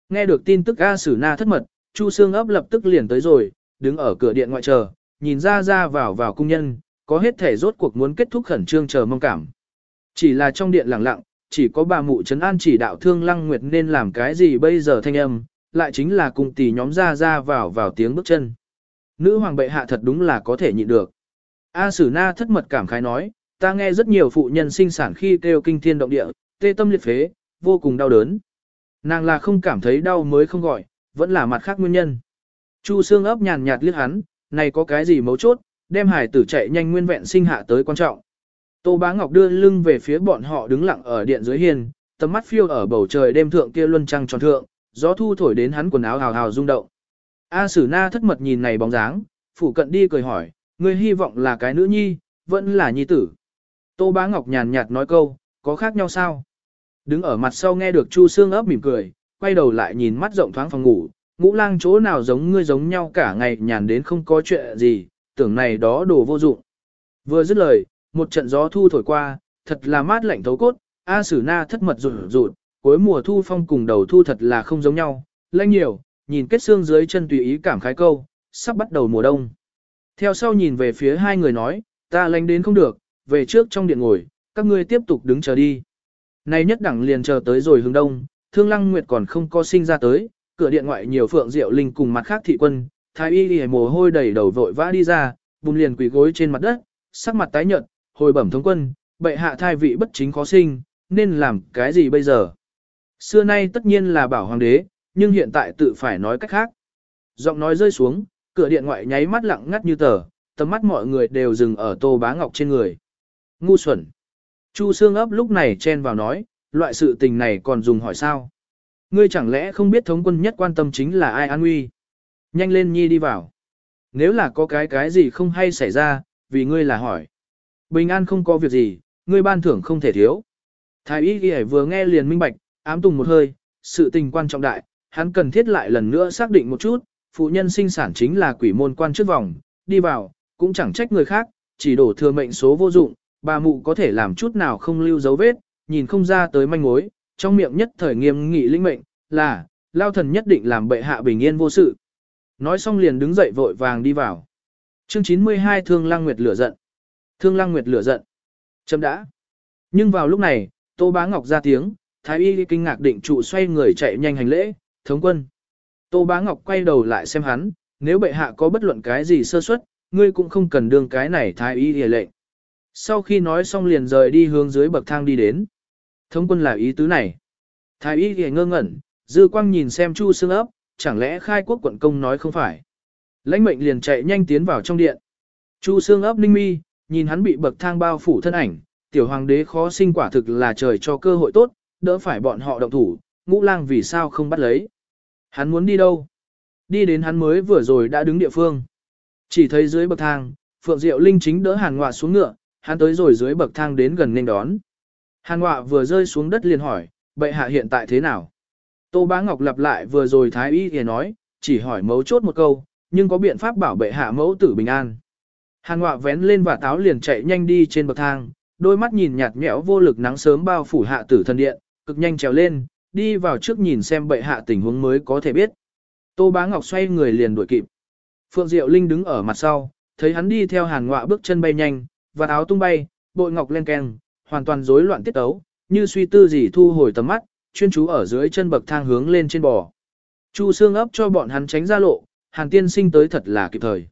Nghe được tin tức A Sử Na thất mật, Chu Sương ấp lập tức liền tới rồi, đứng ở cửa điện ngoại chờ, nhìn ra ra vào vào cung nhân, có hết thể rốt cuộc muốn kết thúc khẩn trương chờ mong cảm. Chỉ là trong điện lặng lặng, chỉ có bà mụ trấn an chỉ đạo thương lăng nguyệt nên làm cái gì bây giờ thanh âm, lại chính là cùng tỷ nhóm ra ra vào vào tiếng bước chân. Nữ hoàng bệ hạ thật đúng là có thể nhịn được. A Sử Na thất mật cảm khái nói, ta nghe rất nhiều phụ nhân sinh sản khi kêu kinh thiên động địa, tê tâm liệt phế, vô cùng đau đớn. Nàng là không cảm thấy đau mới không gọi, vẫn là mặt khác nguyên nhân. Chu xương ấp nhàn nhạt liếc hắn, này có cái gì mấu chốt, đem hải tử chạy nhanh nguyên vẹn sinh hạ tới quan trọng. Tô Bá Ngọc đưa lưng về phía bọn họ đứng lặng ở điện dưới hiên, tầm mắt phiêu ở bầu trời đêm thượng kia luân trăng tròn thượng, gió thu thổi đến hắn quần áo hào hào rung động. A Sử Na thất mật nhìn này bóng dáng, phủ cận đi cười hỏi, người hy vọng là cái nữ nhi, vẫn là nhi tử. Tô Bá Ngọc nhàn nhạt nói câu, có khác nhau sao? Đứng ở mặt sau nghe được Chu Sương ấp mỉm cười, quay đầu lại nhìn mắt rộng thoáng phòng ngủ, ngũ lang chỗ nào giống ngươi giống nhau cả ngày nhàn đến không có chuyện gì, tưởng này đó đồ vô dụng. Vừa dứt lời, một trận gió thu thổi qua, thật là mát lạnh thấu cốt, A Sử Na thất mật rụt rụt, cuối mùa thu phong cùng đầu thu thật là không giống nhau, lạnh nhiều, nhìn kết xương dưới chân tùy ý cảm khái câu, sắp bắt đầu mùa đông. Theo sau nhìn về phía hai người nói, ta lạnh đến không được, về trước trong điện ngồi, các ngươi tiếp tục đứng chờ đi. nay nhất đẳng liền chờ tới rồi hướng đông, thương lăng nguyệt còn không có sinh ra tới, cửa điện ngoại nhiều phượng diệu linh cùng mặt khác thị quân, thái y đi mồ hôi đầy đầu vội vã đi ra, bùn liền quỳ gối trên mặt đất, sắc mặt tái nhợt, hồi bẩm thống quân, bệ hạ thai vị bất chính khó sinh, nên làm cái gì bây giờ? Xưa nay tất nhiên là bảo hoàng đế, nhưng hiện tại tự phải nói cách khác. Giọng nói rơi xuống, cửa điện ngoại nháy mắt lặng ngắt như tờ, tầm mắt mọi người đều dừng ở tô bá ngọc trên người. Ngu xuẩn. Chu xương ấp lúc này chen vào nói, loại sự tình này còn dùng hỏi sao? Ngươi chẳng lẽ không biết thống quân nhất quan tâm chính là ai an nguy? Nhanh lên nhi đi vào. Nếu là có cái cái gì không hay xảy ra, vì ngươi là hỏi. Bình an không có việc gì, ngươi ban thưởng không thể thiếu. Thái y ghi vừa nghe liền minh bạch, ám tùng một hơi, sự tình quan trọng đại, hắn cần thiết lại lần nữa xác định một chút, phụ nhân sinh sản chính là quỷ môn quan trước vòng, đi vào, cũng chẳng trách người khác, chỉ đổ thừa mệnh số vô dụng, bà mụ có thể làm chút nào không lưu dấu vết, nhìn không ra tới manh mối, trong miệng nhất thời nghiêm nghị linh mệnh, là, lao thần nhất định làm bệ hạ bình yên vô sự. Nói xong liền đứng dậy vội vàng đi vào. Chương 92 Thương Lang Nguyệt lửa giận. Thương Lăng Nguyệt lửa giận. Chấm đã. Nhưng vào lúc này, Tô Bá Ngọc ra tiếng, Thái Y kinh ngạc định trụ xoay người chạy nhanh hành lễ, thống quân. Tô Bá Ngọc quay đầu lại xem hắn, nếu bệ hạ có bất luận cái gì sơ suất, ngươi cũng không cần đương cái này Thái Y hề lệnh. Sau khi nói xong liền rời đi hướng dưới bậc thang đi đến. Thống quân là ý tứ này. Thái y hề ngơ ngẩn, dư quang nhìn xem chu xương ấp, chẳng lẽ khai quốc quận công nói không phải. Lãnh mệnh liền chạy nhanh tiến vào trong điện. Chu xương ấp ninh mi, nhìn hắn bị bậc thang bao phủ thân ảnh, tiểu hoàng đế khó sinh quả thực là trời cho cơ hội tốt, đỡ phải bọn họ động thủ, ngũ lang vì sao không bắt lấy. Hắn muốn đi đâu? Đi đến hắn mới vừa rồi đã đứng địa phương. Chỉ thấy dưới bậc thang, Phượng Diệu Linh chính đỡ hàn ngọa xuống ngựa, hắn tới rồi dưới bậc thang đến gần nên đón. Hàn Ngọa vừa rơi xuống đất liền hỏi, bệ hạ hiện tại thế nào? Tô Bá Ngọc lặp lại vừa rồi Thái Y thì nói, chỉ hỏi mấu chốt một câu, nhưng có biện pháp bảo bệ hạ mẫu tử bình an. Hàn Ngọa vén lên và táo liền chạy nhanh đi trên bậc thang, đôi mắt nhìn nhạt nhẽo vô lực nắng sớm bao phủ hạ tử thần điện, cực nhanh trèo lên, đi vào trước nhìn xem bệ hạ tình huống mới có thể biết. Tô Bá Ngọc xoay người liền đuổi kịp. Phượng Diệu Linh đứng ở mặt sau, thấy hắn đi theo Hàn Ngọa bước chân bay nhanh, và áo tung bay, bội ngọc lên keng, hoàn toàn rối loạn tiết tấu, như suy tư gì thu hồi tầm mắt, chuyên chú ở dưới chân bậc thang hướng lên trên bò. Chu xương ấp cho bọn hắn tránh ra lộ, Hàn Tiên Sinh tới thật là kịp thời.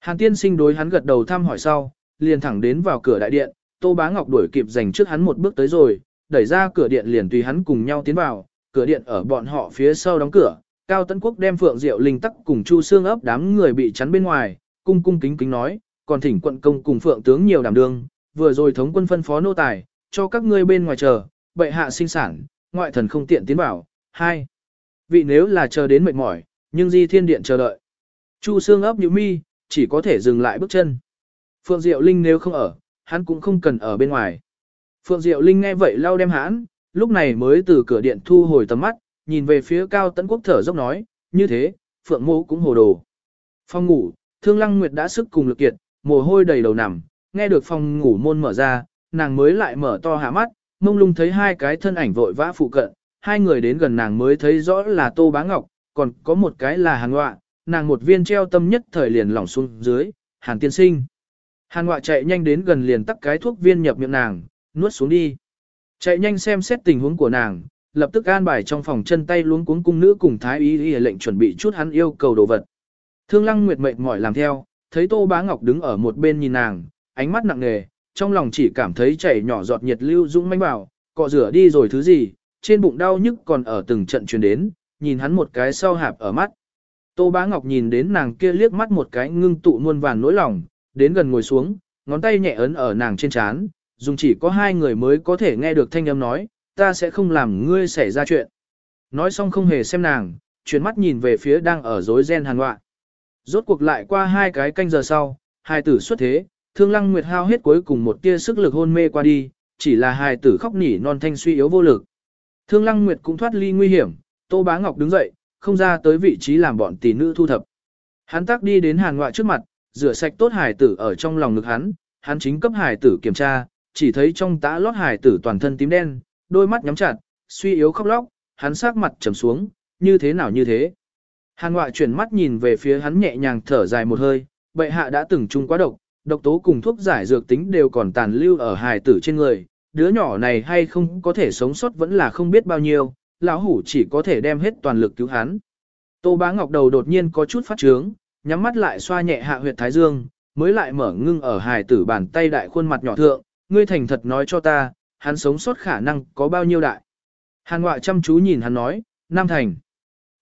Hàn Tiên Sinh đối hắn gật đầu thăm hỏi sau, liền thẳng đến vào cửa đại điện, Tô Bá Ngọc đuổi kịp dành trước hắn một bước tới rồi, đẩy ra cửa điện liền tùy hắn cùng nhau tiến vào, cửa điện ở bọn họ phía sau đóng cửa, Cao Tấn Quốc đem Phượng Diệu Linh tắc cùng Chu Xương ấp đám người bị chắn bên ngoài, cung cung kính kính nói, còn thỉnh quận công cùng Phượng tướng nhiều đảm đương, vừa rồi thống quân phân phó nô tài, cho các ngươi bên ngoài chờ, bệ hạ sinh sản, ngoại thần không tiện tiến vào. Hai, vị nếu là chờ đến mệt mỏi, nhưng di thiên điện chờ đợi. Chu Xương ấp nhíu mi, chỉ có thể dừng lại bước chân. Phượng Diệu Linh nếu không ở, hắn cũng không cần ở bên ngoài. Phượng Diệu Linh nghe vậy lau đem hãn, lúc này mới từ cửa điện thu hồi tầm mắt, nhìn về phía cao tấn quốc thở dốc nói, như thế, Phượng mô cũng hồ đồ. Phòng ngủ, Thương Lăng Nguyệt đã sức cùng lực kiệt, mồ hôi đầy đầu nằm, nghe được phòng ngủ môn mở ra, nàng mới lại mở to hạ mắt, mông lung thấy hai cái thân ảnh vội vã phụ cận, hai người đến gần nàng mới thấy rõ là Tô Bá Ngọc, còn có một cái là Hàn Ngoạ, nàng một viên treo tâm nhất thời liền lỏng xuống dưới, Hàn tiên sinh. Hàn Ngoại chạy nhanh đến gần liền tắc cái thuốc viên nhập miệng nàng, nuốt xuống đi. Chạy nhanh xem xét tình huống của nàng, lập tức an bài trong phòng chân tay luống cuống cung nữ cùng thái y y lệnh chuẩn bị chút hắn yêu cầu đồ vật. Thương Lăng Nguyệt mệt mỏi làm theo, thấy Tô Bá Ngọc đứng ở một bên nhìn nàng, ánh mắt nặng nề, trong lòng chỉ cảm thấy chảy nhỏ giọt nhiệt lưu dũng manh bảo, cọ rửa đi rồi thứ gì, trên bụng đau nhức còn ở từng trận truyền đến, nhìn hắn một cái sau hạp ở mắt. Tô Bá Ngọc nhìn đến nàng kia liếc mắt một cái ngưng tụ muôn vàn nỗi lòng, đến gần ngồi xuống, ngón tay nhẹ ấn ở nàng trên trán, dùng chỉ có hai người mới có thể nghe được thanh âm nói, ta sẽ không làm ngươi xảy ra chuyện. Nói xong không hề xem nàng, chuyển mắt nhìn về phía đang ở rối ren hàn hoạ. Rốt cuộc lại qua hai cái canh giờ sau, hai tử xuất thế, thương lăng nguyệt hao hết cuối cùng một tia sức lực hôn mê qua đi, chỉ là hai tử khóc nỉ non thanh suy yếu vô lực. Thương lăng nguyệt cũng thoát ly nguy hiểm, tô bá ngọc đứng dậy, không ra tới vị trí làm bọn tỷ nữ thu thập. Hắn tác đi đến hàn ngoại trước mặt, rửa sạch tốt hải tử ở trong lòng ngực hắn, hắn chính cấp hải tử kiểm tra, chỉ thấy trong tã lót hải tử toàn thân tím đen, đôi mắt nhắm chặt, suy yếu khóc lóc, hắn sát mặt trầm xuống, như thế nào như thế. Hàn ngoại chuyển mắt nhìn về phía hắn nhẹ nhàng thở dài một hơi, bệ hạ đã từng chung quá độc, độc tố cùng thuốc giải dược tính đều còn tàn lưu ở hài tử trên người, đứa nhỏ này hay không có thể sống sót vẫn là không biết bao nhiêu, lão hủ chỉ có thể đem hết toàn lực cứu hắn. Tô bá ngọc đầu đột nhiên có chút phát trướng, nhắm mắt lại xoa nhẹ hạ huyệt thái dương, mới lại mở ngưng ở hài tử bàn tay đại khuôn mặt nhỏ thượng, ngươi thành thật nói cho ta, hắn sống sót khả năng có bao nhiêu đại. Hàn ngoại chăm chú nhìn hắn nói, Nam Thành.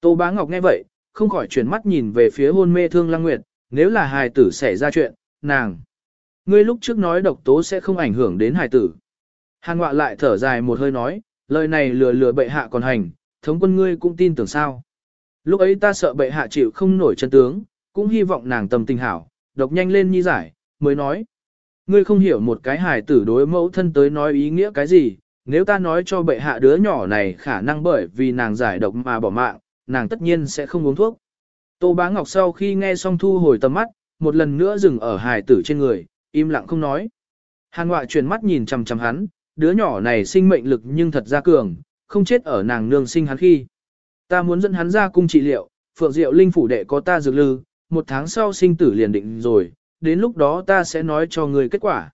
Tô Bá Ngọc nghe vậy, không khỏi chuyển mắt nhìn về phía hôn mê thương lăng nguyệt, nếu là hài tử xảy ra chuyện, nàng. Ngươi lúc trước nói độc tố sẽ không ảnh hưởng đến hài tử. Hàn ngoại lại thở dài một hơi nói, lời này lừa lừa bệ hạ còn hành, thống quân ngươi cũng tin tưởng sao. Lúc ấy ta sợ bệ hạ chịu không nổi chân tướng, cũng hy vọng nàng tâm tình hảo, độc nhanh lên nhi giải, mới nói. Ngươi không hiểu một cái hài tử đối mẫu thân tới nói ý nghĩa cái gì, nếu ta nói cho bệ hạ đứa nhỏ này khả năng bởi vì nàng giải độc mà bỏ mạng, nàng tất nhiên sẽ không uống thuốc. Tô Bá Ngọc sau khi nghe xong thu hồi tầm mắt, một lần nữa dừng ở hài tử trên người, im lặng không nói. Hàn ngoại chuyển mắt nhìn chằm chằm hắn, đứa nhỏ này sinh mệnh lực nhưng thật ra cường, không chết ở nàng nương sinh hắn khi. Ta muốn dẫn hắn ra cung trị liệu, phượng diệu linh phủ đệ có ta dược lư, một tháng sau sinh tử liền định rồi, đến lúc đó ta sẽ nói cho người kết quả.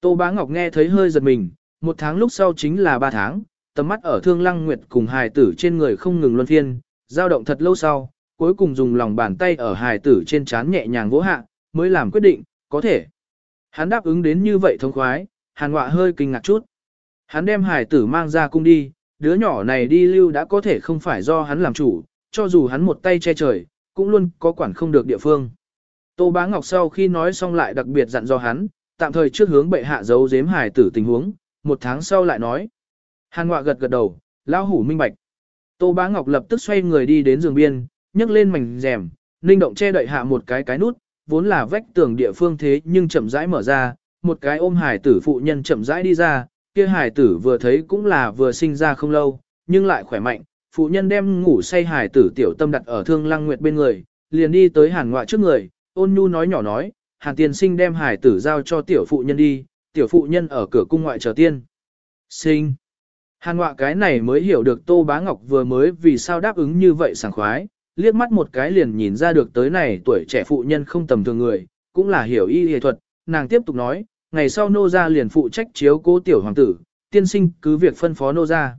Tô Bá Ngọc nghe thấy hơi giật mình, một tháng lúc sau chính là ba tháng, tầm mắt ở thương lăng nguyệt cùng hài tử trên người không ngừng luân phiên, dao động thật lâu sau, cuối cùng dùng lòng bàn tay ở hài tử trên trán nhẹ nhàng vỗ hạ, mới làm quyết định, có thể. Hắn đáp ứng đến như vậy thông khoái, hàn họa hơi kinh ngạc chút. Hắn đem Hải tử mang ra cung đi, đứa nhỏ này đi lưu đã có thể không phải do hắn làm chủ, cho dù hắn một tay che trời, cũng luôn có quản không được địa phương. Tô Bá Ngọc sau khi nói xong lại đặc biệt dặn do hắn, tạm thời trước hướng bệ hạ giấu giếm Hải tử tình huống, một tháng sau lại nói. Hàn Ngoạ gật gật đầu, lão hủ minh bạch. Tô Bá Ngọc lập tức xoay người đi đến giường biên, nhấc lên mảnh rèm, linh động che đậy hạ một cái cái nút, vốn là vách tường địa phương thế nhưng chậm rãi mở ra, một cái ôm hải tử phụ nhân chậm rãi đi ra, kia hải tử vừa thấy cũng là vừa sinh ra không lâu, nhưng lại khỏe mạnh, phụ nhân đem ngủ say hải tử tiểu tâm đặt ở thương lăng nguyệt bên người, liền đi tới hàn ngoại trước người, ôn nhu nói nhỏ nói, hàn tiên sinh đem hải tử giao cho tiểu phụ nhân đi, tiểu phụ nhân ở cửa cung ngoại chờ tiên. Sinh. Hàn ngoại cái này mới hiểu được Tô Bá Ngọc vừa mới vì sao đáp ứng như vậy sảng khoái, liếc mắt một cái liền nhìn ra được tới này tuổi trẻ phụ nhân không tầm thường người, cũng là hiểu y y thuật, nàng tiếp tục nói, ngày sau nô gia liền phụ trách chiếu cố tiểu hoàng tử, tiên sinh cứ việc phân phó nô gia.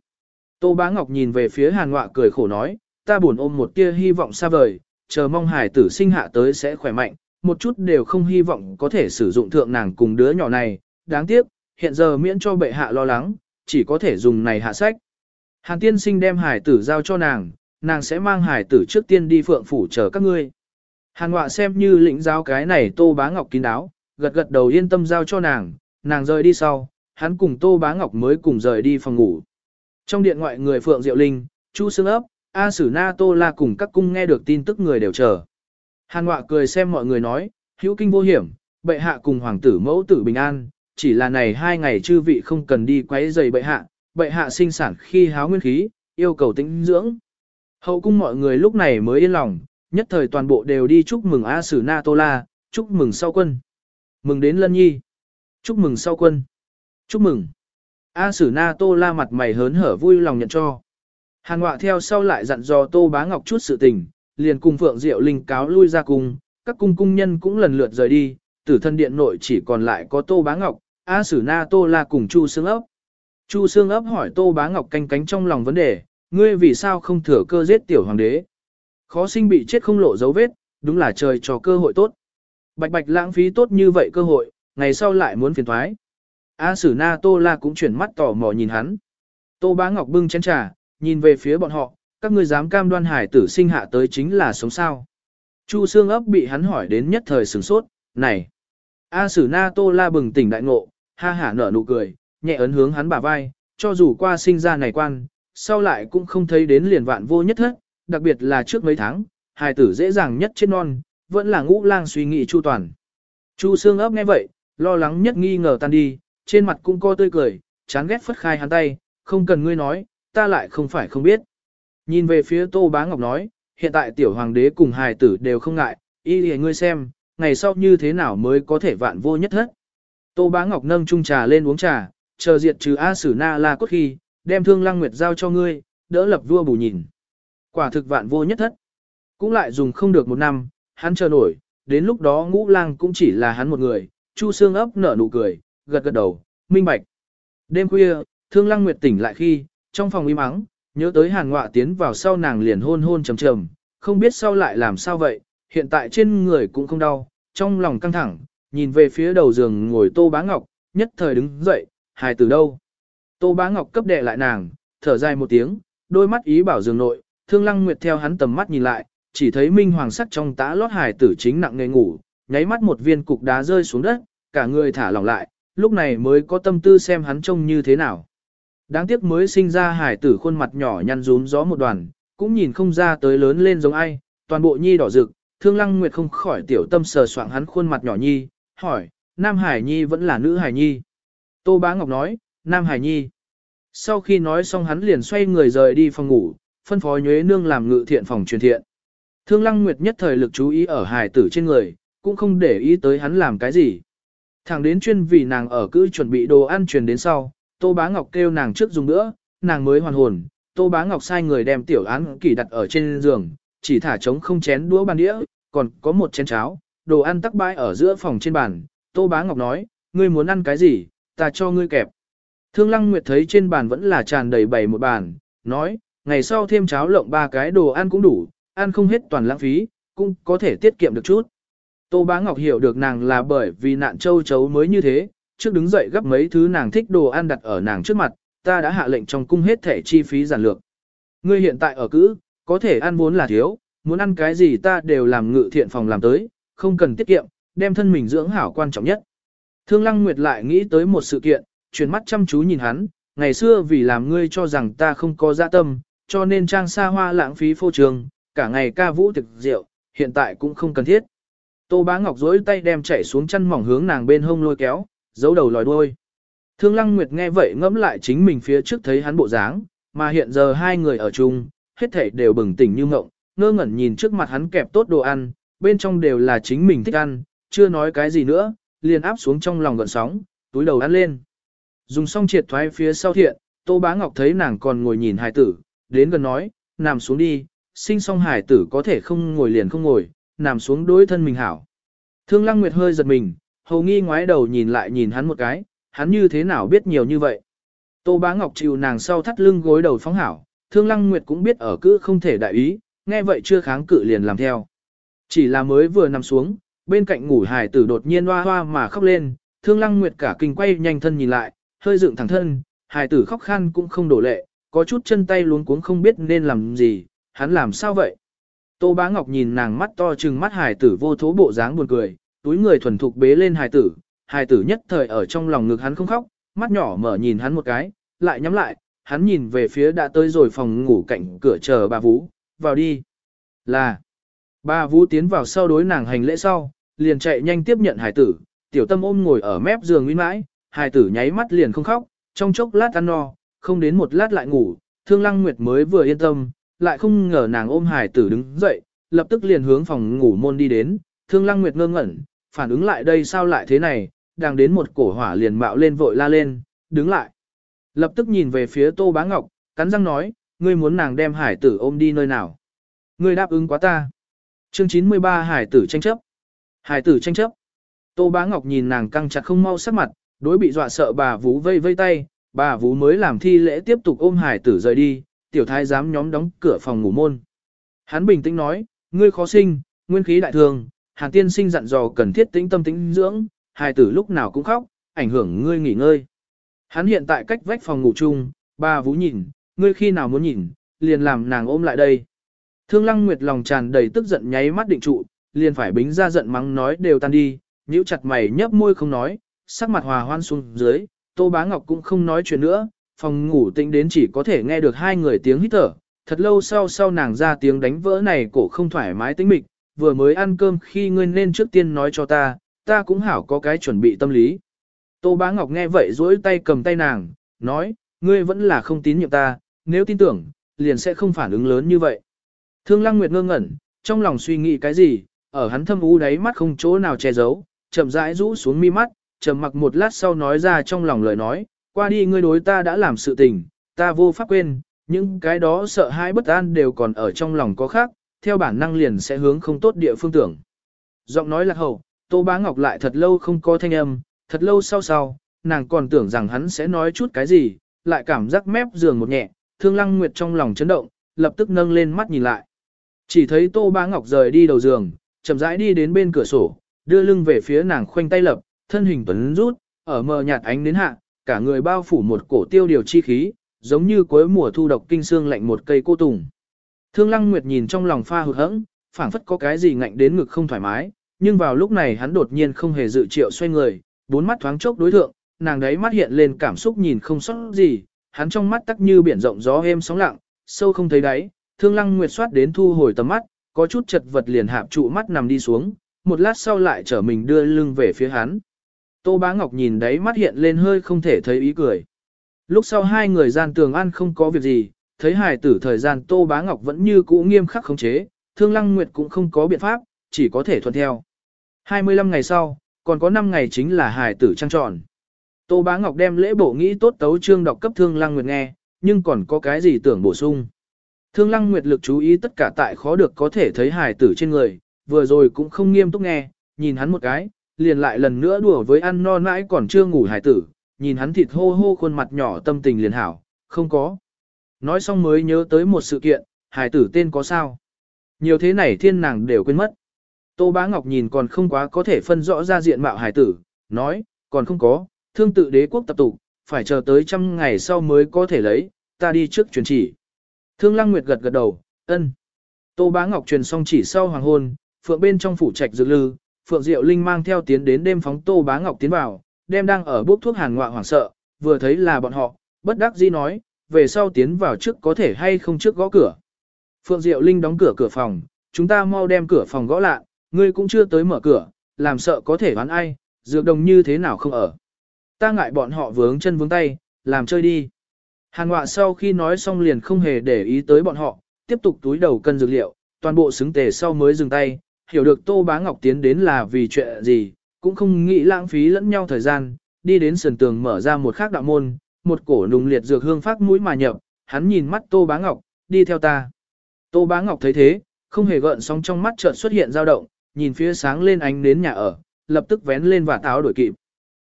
Tô Bá Ngọc nhìn về phía Hàn Ngọa cười khổ nói, ta buồn ôm một tia hy vọng xa vời, chờ mong hải tử sinh hạ tới sẽ khỏe mạnh, một chút đều không hy vọng có thể sử dụng thượng nàng cùng đứa nhỏ này, đáng tiếc, hiện giờ miễn cho bệ hạ lo lắng, chỉ có thể dùng này hạ sách. Hàn tiên sinh đem hải tử giao cho nàng, nàng sẽ mang hải tử trước tiên đi phượng phủ chờ các ngươi. Hàn Ngọa xem như lĩnh giáo cái này Tô Bá Ngọc kín đáo, gật gật đầu yên tâm giao cho nàng, nàng rời đi sau, hắn cùng Tô Bá Ngọc mới cùng rời đi phòng ngủ. Trong điện ngoại người Phượng Diệu Linh, Chu Sương ấp, A Sử Na Tô La cùng các cung nghe được tin tức người đều chờ. Hàn Ngọa cười xem mọi người nói, hữu kinh vô hiểm, bệ hạ cùng hoàng tử mẫu tử bình an, chỉ là này hai ngày chư vị không cần đi quấy rầy bệ hạ, bệ hạ sinh sản khi háo nguyên khí, yêu cầu tĩnh dưỡng. Hậu cung mọi người lúc này mới yên lòng, nhất thời toàn bộ đều đi chúc mừng A Sử Na Tô La, chúc mừng sau quân. Mừng đến Lân Nhi. Chúc mừng sau quân. Chúc mừng. A Sử Na Tô La mặt mày hớn hở vui lòng nhận cho. Hàn họa theo sau lại dặn dò Tô Bá Ngọc chút sự tình, liền cùng Phượng Diệu Linh cáo lui ra cùng, các cung cung nhân cũng lần lượt rời đi, tử thân điện nội chỉ còn lại có Tô Bá Ngọc, A Sử Na Tô La cùng Chu Sương ấp. Chu Sương ấp hỏi Tô Bá Ngọc canh cánh trong lòng vấn đề, ngươi vì sao không thừa cơ giết tiểu hoàng đế? Khó sinh bị chết không lộ dấu vết, đúng là trời cho cơ hội tốt. Bạch bạch lãng phí tốt như vậy cơ hội, ngày sau lại muốn phiền thoái. A Sử Na Tô La cũng chuyển mắt tò mò nhìn hắn. Tô Bá Ngọc bưng chén trà, nhìn về phía bọn họ, các ngươi dám cam đoan hải tử sinh hạ tới chính là sống sao. Chu Sương ấp bị hắn hỏi đến nhất thời sửng sốt, này. A Sử Na Tô La bừng tỉnh đại ngộ, ha hả nở nụ cười, nhẹ ấn hướng hắn bả vai, cho dù qua sinh ra này quan, sau lại cũng không thấy đến liền vạn vô nhất hết đặc biệt là trước mấy tháng, hài tử dễ dàng nhất chết non, vẫn là ngũ lang suy nghĩ chu toàn. Chu Sương ấp nghe vậy, lo lắng nhất nghi ngờ tan đi, trên mặt cũng co tươi cười, chán ghét phất khai hắn tay, không cần ngươi nói, ta lại không phải không biết. Nhìn về phía Tô Bá Ngọc nói, hiện tại tiểu hoàng đế cùng hài tử đều không ngại, y lìa ngươi xem, ngày sau như thế nào mới có thể vạn vô nhất thất. Tô Bá Ngọc nâng chung trà lên uống trà, chờ diệt trừ A Sử Na La cốt khi, đem thương lăng nguyệt giao cho ngươi, đỡ lập vua bù nhìn. Quả thực vạn vô nhất thất. Cũng lại dùng không được một năm, hắn chờ nổi, đến lúc đó ngũ lang cũng chỉ là hắn một người, Chu Sương ấp nở nụ cười, gật gật đầu, minh bạch. Đêm khuya, Thương Lăng Nguyệt tỉnh lại khi, trong phòng im ắng, nhớ tới Hàn Ngọa tiến vào sau nàng liền hôn hôn trầm trầm, không biết sau lại làm sao vậy, hiện tại trên người cũng không đau, trong lòng căng thẳng, nhìn về phía đầu giường ngồi Tô Bá Ngọc, nhất thời đứng dậy, hài từ đâu. Tô Bá Ngọc cấp đệ lại nàng, thở dài một tiếng, đôi mắt ý bảo giường nội, Thương Lăng Nguyệt theo hắn tầm mắt nhìn lại, chỉ thấy minh hoàng sắc trong tã lót hài tử chính nặng nề ngủ, nháy mắt một viên cục đá rơi xuống đất, cả người thả lỏng lại, lúc này mới có tâm tư xem hắn trông như thế nào. Đáng tiếc mới sinh ra hải tử khuôn mặt nhỏ nhăn rúm gió một đoàn, cũng nhìn không ra tới lớn lên giống ai, toàn bộ nhi đỏ rực, thương lăng nguyệt không khỏi tiểu tâm sờ soạng hắn khuôn mặt nhỏ nhi, hỏi, nam hải nhi vẫn là nữ hải nhi. Tô bá ngọc nói, nam hải nhi. Sau khi nói xong hắn liền xoay người rời đi phòng ngủ, phân phó nhuế nương làm ngự thiện phòng truyền thiện. Thương lăng nguyệt nhất thời lực chú ý ở hải tử trên người, cũng không để ý tới hắn làm cái gì. Thẳng đến chuyên vì nàng ở cứ chuẩn bị đồ ăn truyền đến sau, Tô Bá Ngọc kêu nàng trước dùng nữa, nàng mới hoàn hồn. Tô Bá Ngọc sai người đem tiểu án kỷ đặt ở trên giường, chỉ thả trống không chén đũa bàn đĩa, còn có một chén cháo, đồ ăn tắc bãi ở giữa phòng trên bàn. Tô Bá Ngọc nói, ngươi muốn ăn cái gì, ta cho ngươi kẹp. Thương Lăng Nguyệt thấy trên bàn vẫn là tràn đầy bày một bàn, nói, ngày sau thêm cháo lộng ba cái đồ ăn cũng đủ, ăn không hết toàn lãng phí, cũng có thể tiết kiệm được chút. Tô Bá Ngọc hiểu được nàng là bởi vì nạn châu chấu mới như thế, trước đứng dậy gấp mấy thứ nàng thích đồ ăn đặt ở nàng trước mặt, ta đã hạ lệnh trong cung hết thể chi phí giản lược. Ngươi hiện tại ở cữ, có thể ăn muốn là thiếu, muốn ăn cái gì ta đều làm ngự thiện phòng làm tới, không cần tiết kiệm, đem thân mình dưỡng hảo quan trọng nhất. Thương Lăng Nguyệt lại nghĩ tới một sự kiện, chuyển mắt chăm chú nhìn hắn, ngày xưa vì làm ngươi cho rằng ta không có dạ tâm, cho nên trang xa hoa lãng phí phô trường, cả ngày ca vũ thực rượu, hiện tại cũng không cần thiết. Tô Bá Ngọc dối tay đem chảy xuống chân mỏng hướng nàng bên hông lôi kéo, giấu đầu lòi đuôi. Thương Lăng Nguyệt nghe vậy ngẫm lại chính mình phía trước thấy hắn bộ dáng, mà hiện giờ hai người ở chung, hết thảy đều bừng tỉnh như ngộng, ngơ ngẩn nhìn trước mặt hắn kẹp tốt đồ ăn, bên trong đều là chính mình thích ăn, chưa nói cái gì nữa, liền áp xuống trong lòng gợn sóng, túi đầu ăn lên. Dùng xong triệt thoái phía sau thiện, Tô Bá Ngọc thấy nàng còn ngồi nhìn hài tử, đến gần nói, nằm xuống đi, sinh xong hải tử có thể không ngồi liền không ngồi, nằm xuống đối thân mình hảo. Thương Lăng Nguyệt hơi giật mình, hầu nghi ngoái đầu nhìn lại nhìn hắn một cái, hắn như thế nào biết nhiều như vậy. Tô Bá Ngọc chịu nàng sau thắt lưng gối đầu phóng hảo, Thương Lăng Nguyệt cũng biết ở cữ không thể đại ý, nghe vậy chưa kháng cự liền làm theo. Chỉ là mới vừa nằm xuống, bên cạnh ngủ hài tử đột nhiên hoa hoa mà khóc lên, Thương Lăng Nguyệt cả kinh quay nhanh thân nhìn lại, hơi dựng thẳng thân, hài tử khóc khan cũng không đổ lệ, có chút chân tay luống cuống không biết nên làm gì, hắn làm sao vậy? Tô Bá Ngọc nhìn nàng mắt to trừng mắt hài tử vô thố bộ dáng buồn cười, túi người thuần thục bế lên hài tử, hài tử nhất thời ở trong lòng ngực hắn không khóc, mắt nhỏ mở nhìn hắn một cái, lại nhắm lại, hắn nhìn về phía đã tới rồi phòng ngủ cạnh cửa chờ bà Vũ, vào đi. Là, bà Vũ tiến vào sau đối nàng hành lễ sau, liền chạy nhanh tiếp nhận hài tử, tiểu tâm ôm ngồi ở mép giường nguyên mãi, hài tử nháy mắt liền không khóc, trong chốc lát ăn no, không đến một lát lại ngủ, thương lăng nguyệt mới vừa yên tâm, lại không ngờ nàng ôm Hải tử đứng dậy, lập tức liền hướng phòng ngủ môn đi đến, thương lăng nguyệt ngơ ngẩn, phản ứng lại đây sao lại thế này, đang đến một cổ hỏa liền mạo lên vội la lên, đứng lại. Lập tức nhìn về phía tô bá ngọc, cắn răng nói, ngươi muốn nàng đem hải tử ôm đi nơi nào. Ngươi đáp ứng quá ta. Chương 93 hải tử tranh chấp. Hải tử tranh chấp. Tô bá ngọc nhìn nàng căng chặt không mau sắc mặt, đối bị dọa sợ bà vú vây vây tay, bà vú mới làm thi lễ tiếp tục ôm hải tử rời đi, tiểu thái giám nhóm đóng cửa phòng ngủ môn. Hắn bình tĩnh nói, ngươi khó sinh, nguyên khí đại thường, hàn tiên sinh dặn dò cần thiết tĩnh tâm tĩnh dưỡng, hài tử lúc nào cũng khóc, ảnh hưởng ngươi nghỉ ngơi. Hắn hiện tại cách vách phòng ngủ chung, Ba vũ nhìn, ngươi khi nào muốn nhìn, liền làm nàng ôm lại đây. Thương lăng nguyệt lòng tràn đầy tức giận nháy mắt định trụ, liền phải bính ra giận mắng nói đều tan đi, nhíu chặt mày nhấp môi không nói, sắc mặt hòa hoan xuống dưới, Tô Bá Ngọc cũng không nói chuyện nữa, phòng ngủ tĩnh đến chỉ có thể nghe được hai người tiếng hít thở. Thật lâu sau sau nàng ra tiếng đánh vỡ này cổ không thoải mái tính mịch, vừa mới ăn cơm khi ngươi nên trước tiên nói cho ta, ta cũng hảo có cái chuẩn bị tâm lý. Tô Bá Ngọc nghe vậy duỗi tay cầm tay nàng, nói, ngươi vẫn là không tín nhiệm ta, nếu tin tưởng, liền sẽ không phản ứng lớn như vậy. Thương Lăng Nguyệt ngơ ngẩn, trong lòng suy nghĩ cái gì, ở hắn thâm u đáy mắt không chỗ nào che giấu, chậm rãi rũ xuống mi mắt, trầm mặc một lát sau nói ra trong lòng lời nói, qua đi ngươi đối ta đã làm sự tình, ta vô pháp quên, những cái đó sợ hãi bất an đều còn ở trong lòng có khác, theo bản năng liền sẽ hướng không tốt địa phương tưởng. Giọng nói lạc hậu, Tô Bá Ngọc lại thật lâu không có thanh âm, thật lâu sau sau, nàng còn tưởng rằng hắn sẽ nói chút cái gì, lại cảm giác mép giường một nhẹ, thương lăng nguyệt trong lòng chấn động, lập tức nâng lên mắt nhìn lại. Chỉ thấy Tô Bá Ngọc rời đi đầu giường, chậm rãi đi đến bên cửa sổ, đưa lưng về phía nàng khoanh tay lập, thân hình tuấn rút, ở mờ nhạt ánh đến hạ, cả người bao phủ một cổ tiêu điều chi khí, giống như cuối mùa thu độc kinh xương lạnh một cây cô tùng. Thương Lăng Nguyệt nhìn trong lòng pha hụt hẫng, phảng phất có cái gì ngạnh đến ngực không thoải mái, nhưng vào lúc này hắn đột nhiên không hề dự triệu xoay người, bốn mắt thoáng chốc đối thượng, nàng đấy mắt hiện lên cảm xúc nhìn không sót gì, hắn trong mắt tắc như biển rộng gió êm sóng lặng, sâu không thấy đáy, Thương Lăng Nguyệt soát đến thu hồi tầm mắt, có chút chật vật liền hạp trụ mắt nằm đi xuống, một lát sau lại trở mình đưa lưng về phía hắn. Tô Bá Ngọc nhìn đấy mắt hiện lên hơi không thể thấy ý cười. Lúc sau hai người gian tường ăn không có việc gì, thấy hài tử thời gian Tô Bá Ngọc vẫn như cũ nghiêm khắc khống chế, Thương Lăng Nguyệt cũng không có biện pháp, chỉ có thể thuận theo. 25 ngày sau, còn có 5 ngày chính là hài tử trăng tròn. Tô Bá Ngọc đem lễ bộ nghĩ tốt tấu trương đọc cấp Thương Lăng Nguyệt nghe, nhưng còn có cái gì tưởng bổ sung. Thương Lăng Nguyệt lực chú ý tất cả tại khó được có thể thấy hài tử trên người, vừa rồi cũng không nghiêm túc nghe, nhìn hắn một cái, liền lại lần nữa đùa với ăn no nãi còn chưa ngủ hải tử, nhìn hắn thịt hô hô khuôn mặt nhỏ tâm tình liền hảo, không có. Nói xong mới nhớ tới một sự kiện, hải tử tên có sao. Nhiều thế này thiên nàng đều quên mất. Tô Bá Ngọc nhìn còn không quá có thể phân rõ ra diện mạo hải tử, nói, còn không có, thương tự đế quốc tập tụ, phải chờ tới trăm ngày sau mới có thể lấy, ta đi trước truyền chỉ. Thương Lăng Nguyệt gật gật đầu, ân. Tô Bá Ngọc truyền xong chỉ sau hoàng hôn, phượng bên trong phủ trạch dược lư, Phượng Diệu Linh mang theo tiến đến đêm phóng Tô Bá Ngọc tiến vào, đem đang ở bốc thuốc hàn ngọa hoảng sợ, vừa thấy là bọn họ, bất đắc dĩ nói, về sau tiến vào trước có thể hay không trước gõ cửa. Phượng Diệu Linh đóng cửa cửa phòng, chúng ta mau đem cửa phòng gõ lại, ngươi cũng chưa tới mở cửa, làm sợ có thể đoán ai, dược đồng như thế nào không ở. Ta ngại bọn họ vướng chân vướng tay, làm chơi đi. Hàn ngọa sau khi nói xong liền không hề để ý tới bọn họ, tiếp tục túi đầu cân dược liệu, toàn bộ xứng tề sau mới dừng tay, hiểu được Tô Bá Ngọc tiến đến là vì chuyện gì, cũng không nghĩ lãng phí lẫn nhau thời gian, đi đến sườn tường mở ra một khác đạo môn, một cổ nùng liệt dược hương phát mũi mà nhập, hắn nhìn mắt Tô Bá Ngọc, đi theo ta. Tô Bá Ngọc thấy thế, không hề gợn sóng trong mắt chợt xuất hiện dao động, nhìn phía sáng lên ánh đến nhà ở, lập tức vén lên và táo đổi kịp.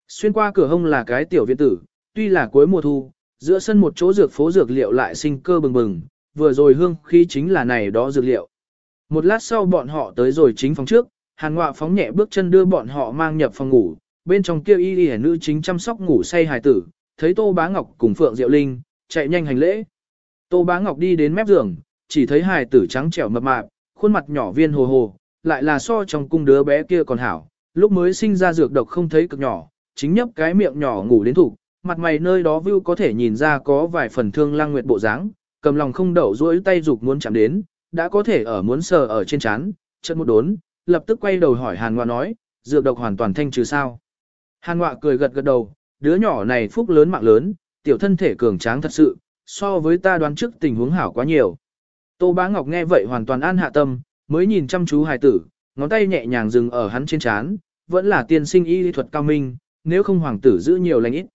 Xuyên qua cửa hông là cái tiểu viện tử, tuy là cuối mùa thu, giữa sân một chỗ dược phố dược liệu lại sinh cơ bừng bừng, vừa rồi hương khí chính là này đó dược liệu. Một lát sau bọn họ tới rồi chính phòng trước, hàn ngọa phóng nhẹ bước chân đưa bọn họ mang nhập phòng ngủ, bên trong kia y y nữ chính chăm sóc ngủ say hài tử, thấy Tô Bá Ngọc cùng Phượng Diệu Linh, chạy nhanh hành lễ. Tô Bá Ngọc đi đến mép giường, chỉ thấy hài tử trắng trẻo mập mạp, khuôn mặt nhỏ viên hồ hồ, lại là so trong cung đứa bé kia còn hảo, lúc mới sinh ra dược độc không thấy cực nhỏ, chính nhấp cái miệng nhỏ ngủ đến thủ, mặt mày nơi đó view có thể nhìn ra có vài phần thương lang nguyệt bộ dáng, cầm lòng không đậu duỗi tay dục muốn chạm đến, đã có thể ở muốn sờ ở trên chán, chân một đốn, lập tức quay đầu hỏi Hàn Ngoạ nói, dược độc hoàn toàn thanh trừ sao. Hàn Ngoạ cười gật gật đầu, đứa nhỏ này phúc lớn mạng lớn, tiểu thân thể cường tráng thật sự, so với ta đoán trước tình huống hảo quá nhiều. Tô Bá Ngọc nghe vậy hoàn toàn an hạ tâm, mới nhìn chăm chú hài tử, ngón tay nhẹ nhàng dừng ở hắn trên chán, vẫn là tiên sinh y lý thuật cao minh, nếu không hoàng tử giữ nhiều lành ít.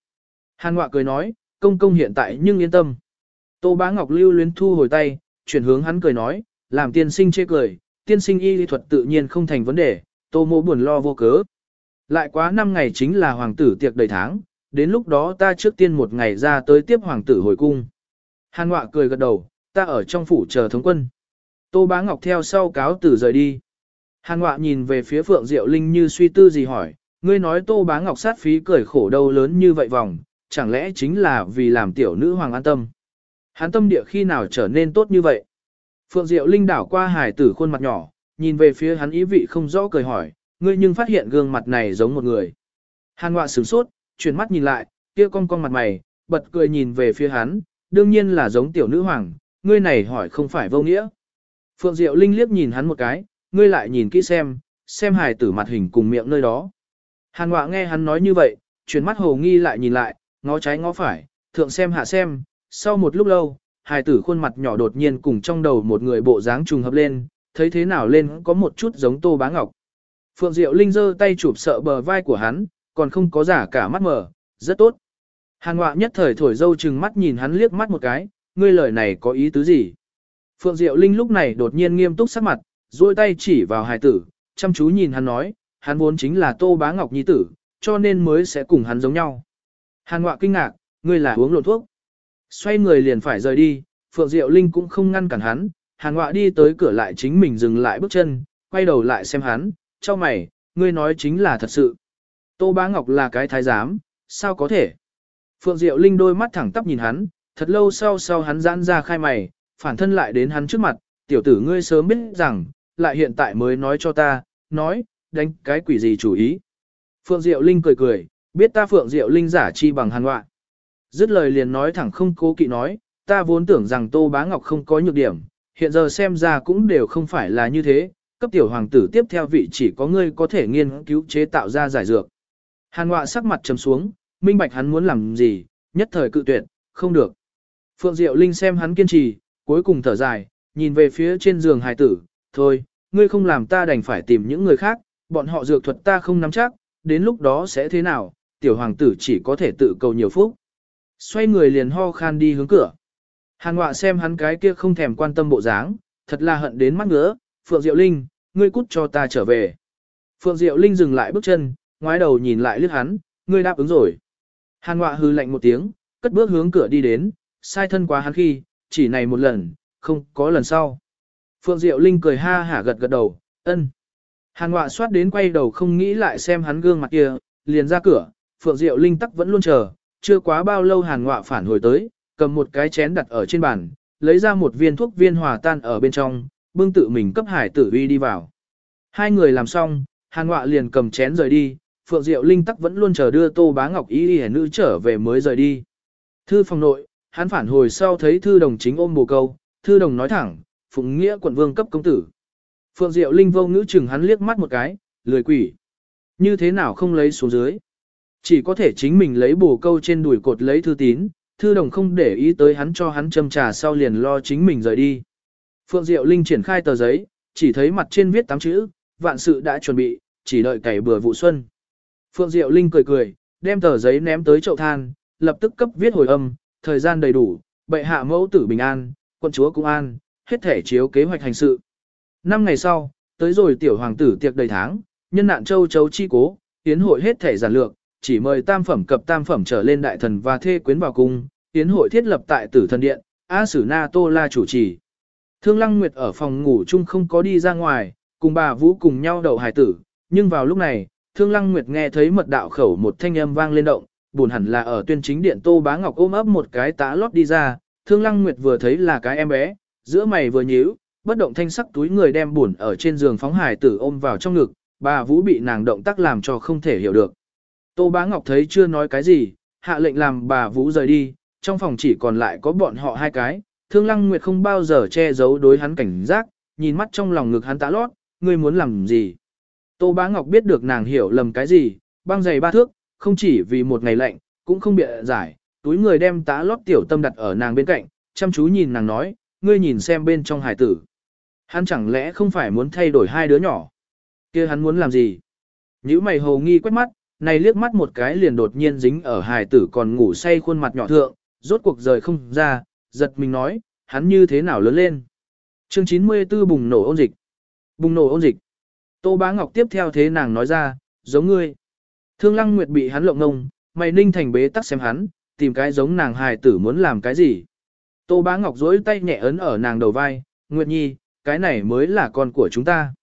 Hàn Ngoạ cười nói, công công hiện tại nhưng yên tâm. Tô Bá Ngọc lưu luyến thu hồi tay, chuyển hướng hắn cười nói, làm tiên sinh chê cười, tiên sinh y lý thuật tự nhiên không thành vấn đề, tô mô buồn lo vô cớ. Lại quá 5 ngày chính là hoàng tử tiệc đầy tháng, đến lúc đó ta trước tiên một ngày ra tới tiếp hoàng tử hồi cung. Hàn họa cười gật đầu, ta ở trong phủ chờ thống quân. Tô Bá Ngọc theo sau cáo tử rời đi. Hàn họa nhìn về phía Phượng Diệu Linh như suy tư gì hỏi, ngươi nói Tô Bá Ngọc sát phí cười khổ đâu lớn như vậy vòng, chẳng lẽ chính là vì làm tiểu nữ hoàng an tâm. Hán tâm địa khi nào trở nên tốt như vậy? Phượng Diệu Linh đảo qua hải tử khuôn mặt nhỏ, nhìn về phía hắn ý vị không rõ cười hỏi, ngươi nhưng phát hiện gương mặt này giống một người. Hàn Ngoạ sửng sốt, chuyển mắt nhìn lại, kia cong cong mặt mày, bật cười nhìn về phía hắn, đương nhiên là giống tiểu nữ hoàng, ngươi này hỏi không phải vô nghĩa. Phượng Diệu Linh liếc nhìn hắn một cái, ngươi lại nhìn kỹ xem, xem hài tử mặt hình cùng miệng nơi đó. Hàn Ngoạ nghe hắn nói như vậy, chuyển mắt hồ nghi lại nhìn lại, ngó trái ngó phải, thượng xem hạ xem, sau một lúc lâu, hài tử khuôn mặt nhỏ đột nhiên cùng trong đầu một người bộ dáng trùng hợp lên, thấy thế nào lên có một chút giống Tô Bá Ngọc. Phượng Diệu Linh giơ tay chụp sợ bờ vai của hắn, còn không có giả cả mắt mở, rất tốt. Hàn Ngoạ nhất thời thổi dâu chừng mắt nhìn hắn liếc mắt một cái, ngươi lời này có ý tứ gì? Phượng Diệu Linh lúc này đột nhiên nghiêm túc sắc mặt, duỗi tay chỉ vào hài tử, chăm chú nhìn hắn nói, hắn vốn chính là Tô Bá Ngọc nhi tử, cho nên mới sẽ cùng hắn giống nhau. Hàn Ngoạ kinh ngạc, ngươi là uống lộn thuốc. Xoay người liền phải rời đi, Phượng Diệu Linh cũng không ngăn cản hắn, Hàn Ngoạ đi tới cửa lại chính mình dừng lại bước chân, quay đầu lại xem hắn, cho mày, ngươi nói chính là thật sự. Tô Bá Ngọc là cái thái giám, sao có thể? Phượng Diệu Linh đôi mắt thẳng tắp nhìn hắn, thật lâu sau sau hắn giãn ra khai mày, phản thân lại đến hắn trước mặt, tiểu tử ngươi sớm biết rằng, lại hiện tại mới nói cho ta, nói, đánh cái quỷ gì chủ ý. Phượng Diệu Linh cười cười, biết ta Phượng Diệu Linh giả chi bằng hàn ngoạn. Dứt lời liền nói thẳng không cố kỵ nói, ta vốn tưởng rằng Tô Bá Ngọc không có nhược điểm, hiện giờ xem ra cũng đều không phải là như thế, cấp tiểu hoàng tử tiếp theo vị chỉ có ngươi có thể nghiên cứu chế tạo ra giải dược. Hàn họa sắc mặt trầm xuống, minh bạch hắn muốn làm gì, nhất thời cự tuyệt, không được. Phượng Diệu Linh xem hắn kiên trì, cuối cùng thở dài, nhìn về phía trên giường hài tử, thôi, ngươi không làm ta đành phải tìm những người khác, bọn họ dược thuật ta không nắm chắc, đến lúc đó sẽ thế nào, tiểu hoàng tử chỉ có thể tự cầu nhiều phúc. Xoay người liền ho khan đi hướng cửa. Hàn họa xem hắn cái kia không thèm quan tâm bộ dáng, thật là hận đến mắt ngứa, Phượng Diệu Linh, ngươi cút cho ta trở về. Phượng Diệu Linh dừng lại bước chân, ngoái đầu nhìn lại liếc hắn, ngươi đáp ứng rồi. Hàn họa hư lạnh một tiếng, cất bước hướng cửa đi đến, sai thân quá hắn khi, chỉ này một lần, không có lần sau. Phượng Diệu Linh cười ha hả gật gật đầu, ân. Hàn Ngoạ soát đến quay đầu không nghĩ lại xem hắn gương mặt kia, liền ra cửa, Phượng Diệu Linh tắc vẫn luôn chờ, chưa quá bao lâu Hàn ngọa phản hồi tới, cầm một cái chén đặt ở trên bàn, lấy ra một viên thuốc viên hòa tan ở bên trong, bưng tự mình cấp hải tử uy đi vào. Hai người làm xong, Hàn ngọa liền cầm chén rời đi, Phượng Diệu Linh tắc vẫn luôn chờ đưa Tô Bá Ngọc Y Y nữ trở về mới rời đi. Thư phòng nội, hắn phản hồi sau thấy thư đồng chính ôm bồ câu, thư đồng nói thẳng, phụng nghĩa quận vương cấp công tử. Phượng Diệu Linh vô ngữ chừng hắn liếc mắt một cái, lười quỷ. Như thế nào không lấy xuống dưới? Chỉ có thể chính mình lấy bổ câu trên đùi cột lấy thư tín, thư đồng không để ý tới hắn cho hắn châm trà sau liền lo chính mình rời đi. Phượng Diệu Linh triển khai tờ giấy, chỉ thấy mặt trên viết tám chữ, vạn sự đã chuẩn bị, chỉ đợi cày bừa vụ xuân. Phượng Diệu Linh cười cười, đem tờ giấy ném tới chậu than, lập tức cấp viết hồi âm, thời gian đầy đủ, bệ hạ mẫu tử bình an, quân chúa cũng an, hết thể chiếu kế hoạch hành sự. Năm ngày sau, tới rồi tiểu hoàng tử tiệc đầy tháng, nhân nạn châu chấu chi cố, tiến hội hết thể giản lược, chỉ mời tam phẩm cập tam phẩm trở lên đại thần và thê quyến vào cung, tiến hội thiết lập tại tử thần điện, A Sử Na Tô La chủ trì. Thương Lăng Nguyệt ở phòng ngủ chung không có đi ra ngoài, cùng bà Vũ cùng nhau đậu hài tử, nhưng vào lúc này, Thương Lăng Nguyệt nghe thấy mật đạo khẩu một thanh âm vang lên động, buồn hẳn là ở tuyên chính điện Tô Bá Ngọc ôm ấp một cái tá lót đi ra, Thương Lăng Nguyệt vừa thấy là cái em bé, giữa mày vừa nhíu, bất động thanh sắc túi người đem buồn ở trên giường phóng hải tử ôm vào trong ngực, bà Vũ bị nàng động tác làm cho không thể hiểu được. Tô Bá Ngọc thấy chưa nói cái gì, hạ lệnh làm bà Vũ rời đi, trong phòng chỉ còn lại có bọn họ hai cái, Thương Lăng Nguyệt không bao giờ che giấu đối hắn cảnh giác, nhìn mắt trong lòng ngực hắn tá lót, ngươi muốn làm gì? Tô Bá Ngọc biết được nàng hiểu lầm cái gì, băng giày ba thước, không chỉ vì một ngày lạnh, cũng không bịa giải, túi người đem tá lót tiểu tâm đặt ở nàng bên cạnh, chăm chú nhìn nàng nói, ngươi nhìn xem bên trong hải tử. Hắn chẳng lẽ không phải muốn thay đổi hai đứa nhỏ? kia hắn muốn làm gì? Nhữ mày hồ nghi quét mắt, này liếc mắt một cái liền đột nhiên dính ở hải tử còn ngủ say khuôn mặt nhỏ thượng, rốt cuộc rời không ra, giật mình nói, hắn như thế nào lớn lên. Chương 94 bùng nổ ôn dịch. Bùng nổ ôn dịch. Tô Bá Ngọc tiếp theo thế nàng nói ra, giống ngươi. Thương Lăng Nguyệt bị hắn lộng ngông, mày ninh thành bế tắc xem hắn, tìm cái giống nàng hài tử muốn làm cái gì. Tô Bá Ngọc duỗi tay nhẹ ấn ở nàng đầu vai, Nguyệt Nhi, cái này mới là con của chúng ta.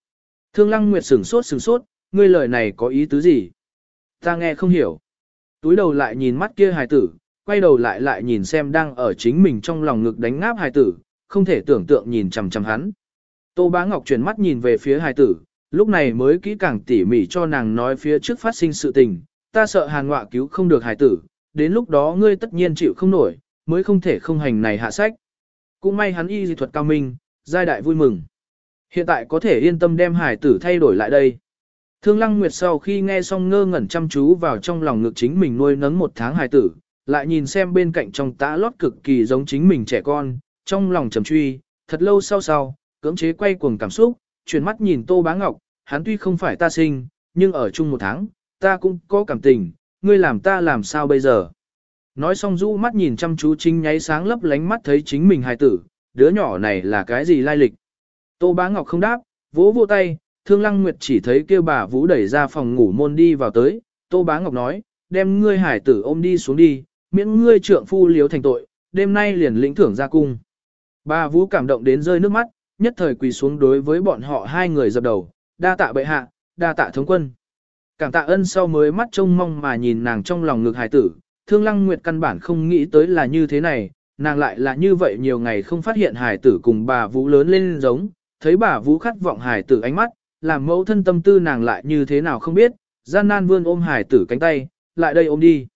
Thương Lăng Nguyệt sửng sốt sửng sốt, ngươi lời này có ý tứ gì? Ta nghe không hiểu. Túi đầu lại nhìn mắt kia hài tử, quay đầu lại lại nhìn xem đang ở chính mình trong lòng ngực đánh ngáp hài tử, không thể tưởng tượng nhìn chằm chằm hắn. Tô Bá Ngọc chuyển mắt nhìn về phía hài tử, lúc này mới kỹ càng tỉ mỉ cho nàng nói phía trước phát sinh sự tình, ta sợ hàn ngọa cứu không được hài tử, đến lúc đó ngươi tất nhiên chịu không nổi, mới không thể không hành này hạ sách. Cũng may hắn y dị thuật cao minh, giai đại vui mừng. Hiện tại có thể yên tâm đem hài tử thay đổi lại đây. Thương Lăng Nguyệt sau khi nghe xong ngơ ngẩn chăm chú vào trong lòng ngực chính mình nuôi nấng một tháng hài tử, lại nhìn xem bên cạnh trong tã lót cực kỳ giống chính mình trẻ con, trong lòng trầm truy, thật lâu sau sau, cưỡng chế quay cuồng cảm xúc, chuyển mắt nhìn Tô Bá Ngọc, hắn tuy không phải ta sinh, nhưng ở chung một tháng, ta cũng có cảm tình, ngươi làm ta làm sao bây giờ. Nói xong rũ mắt nhìn chăm chú chính nháy sáng lấp lánh mắt thấy chính mình hài tử, đứa nhỏ này là cái gì lai lịch. Tô Bá Ngọc không đáp, vỗ vỗ tay, Thương Lăng Nguyệt chỉ thấy kêu bà Vũ đẩy ra phòng ngủ môn đi vào tới, Tô Bá Ngọc nói, đem ngươi hải tử ôm đi xuống đi, miễn ngươi trượng phu liếu thành tội, đêm nay liền lĩnh thưởng ra cung. Bà Vũ cảm động đến rơi nước mắt, nhất thời quỳ xuống đối với bọn họ hai người dập đầu, đa tạ bệ hạ, đa tạ thống quân. Cảm tạ ân sau mới mắt trông mong mà nhìn nàng trong lòng ngực Hải tử, thương lăng nguyệt căn bản không nghĩ tới là như thế này, nàng lại là như vậy nhiều ngày không phát hiện Hải tử cùng bà Vũ lớn lên giống, thấy bà Vũ khát vọng Hải tử ánh mắt, làm mẫu thân tâm tư nàng lại như thế nào không biết, gian nan vươn ôm Hải tử cánh tay, lại đây ôm đi.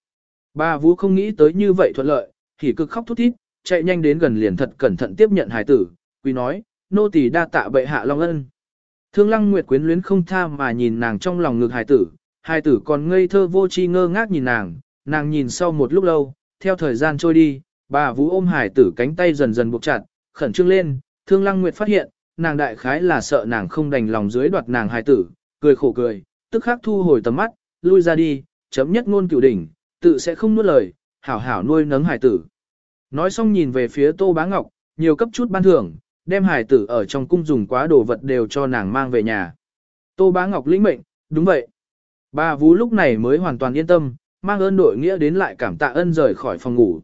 Bà Vũ không nghĩ tới như vậy thuận lợi, thì cực khóc thút thít, chạy nhanh đến gần liền thật cẩn thận tiếp nhận Hải tử, quý nói, nô tỳ đa tạ bệ hạ long ân. Thương Lăng Nguyệt quyến luyến không tha mà nhìn nàng trong lòng ngực Hải tử, Hải tử còn ngây thơ vô tri ngơ ngác nhìn nàng, nàng nhìn sau một lúc lâu, theo thời gian trôi đi, bà Vũ ôm Hải tử cánh tay dần dần buộc chặt, khẩn trương lên, Thương Lăng Nguyệt phát hiện, nàng đại khái là sợ nàng không đành lòng dưới đoạt nàng hài tử, cười khổ cười, tức khắc thu hồi tầm mắt, lui ra đi, chấm nhất ngôn cửu đỉnh, tự sẽ không nuốt lời, hảo hảo nuôi nấng hài tử. Nói xong nhìn về phía Tô Bá Ngọc, nhiều cấp chút ban thưởng, đem hài tử ở trong cung dùng quá đồ vật đều cho nàng mang về nhà. Tô Bá Ngọc lĩnh mệnh, đúng vậy. Bà Vú lúc này mới hoàn toàn yên tâm, mang ơn đội nghĩa đến lại cảm tạ ân rời khỏi phòng ngủ,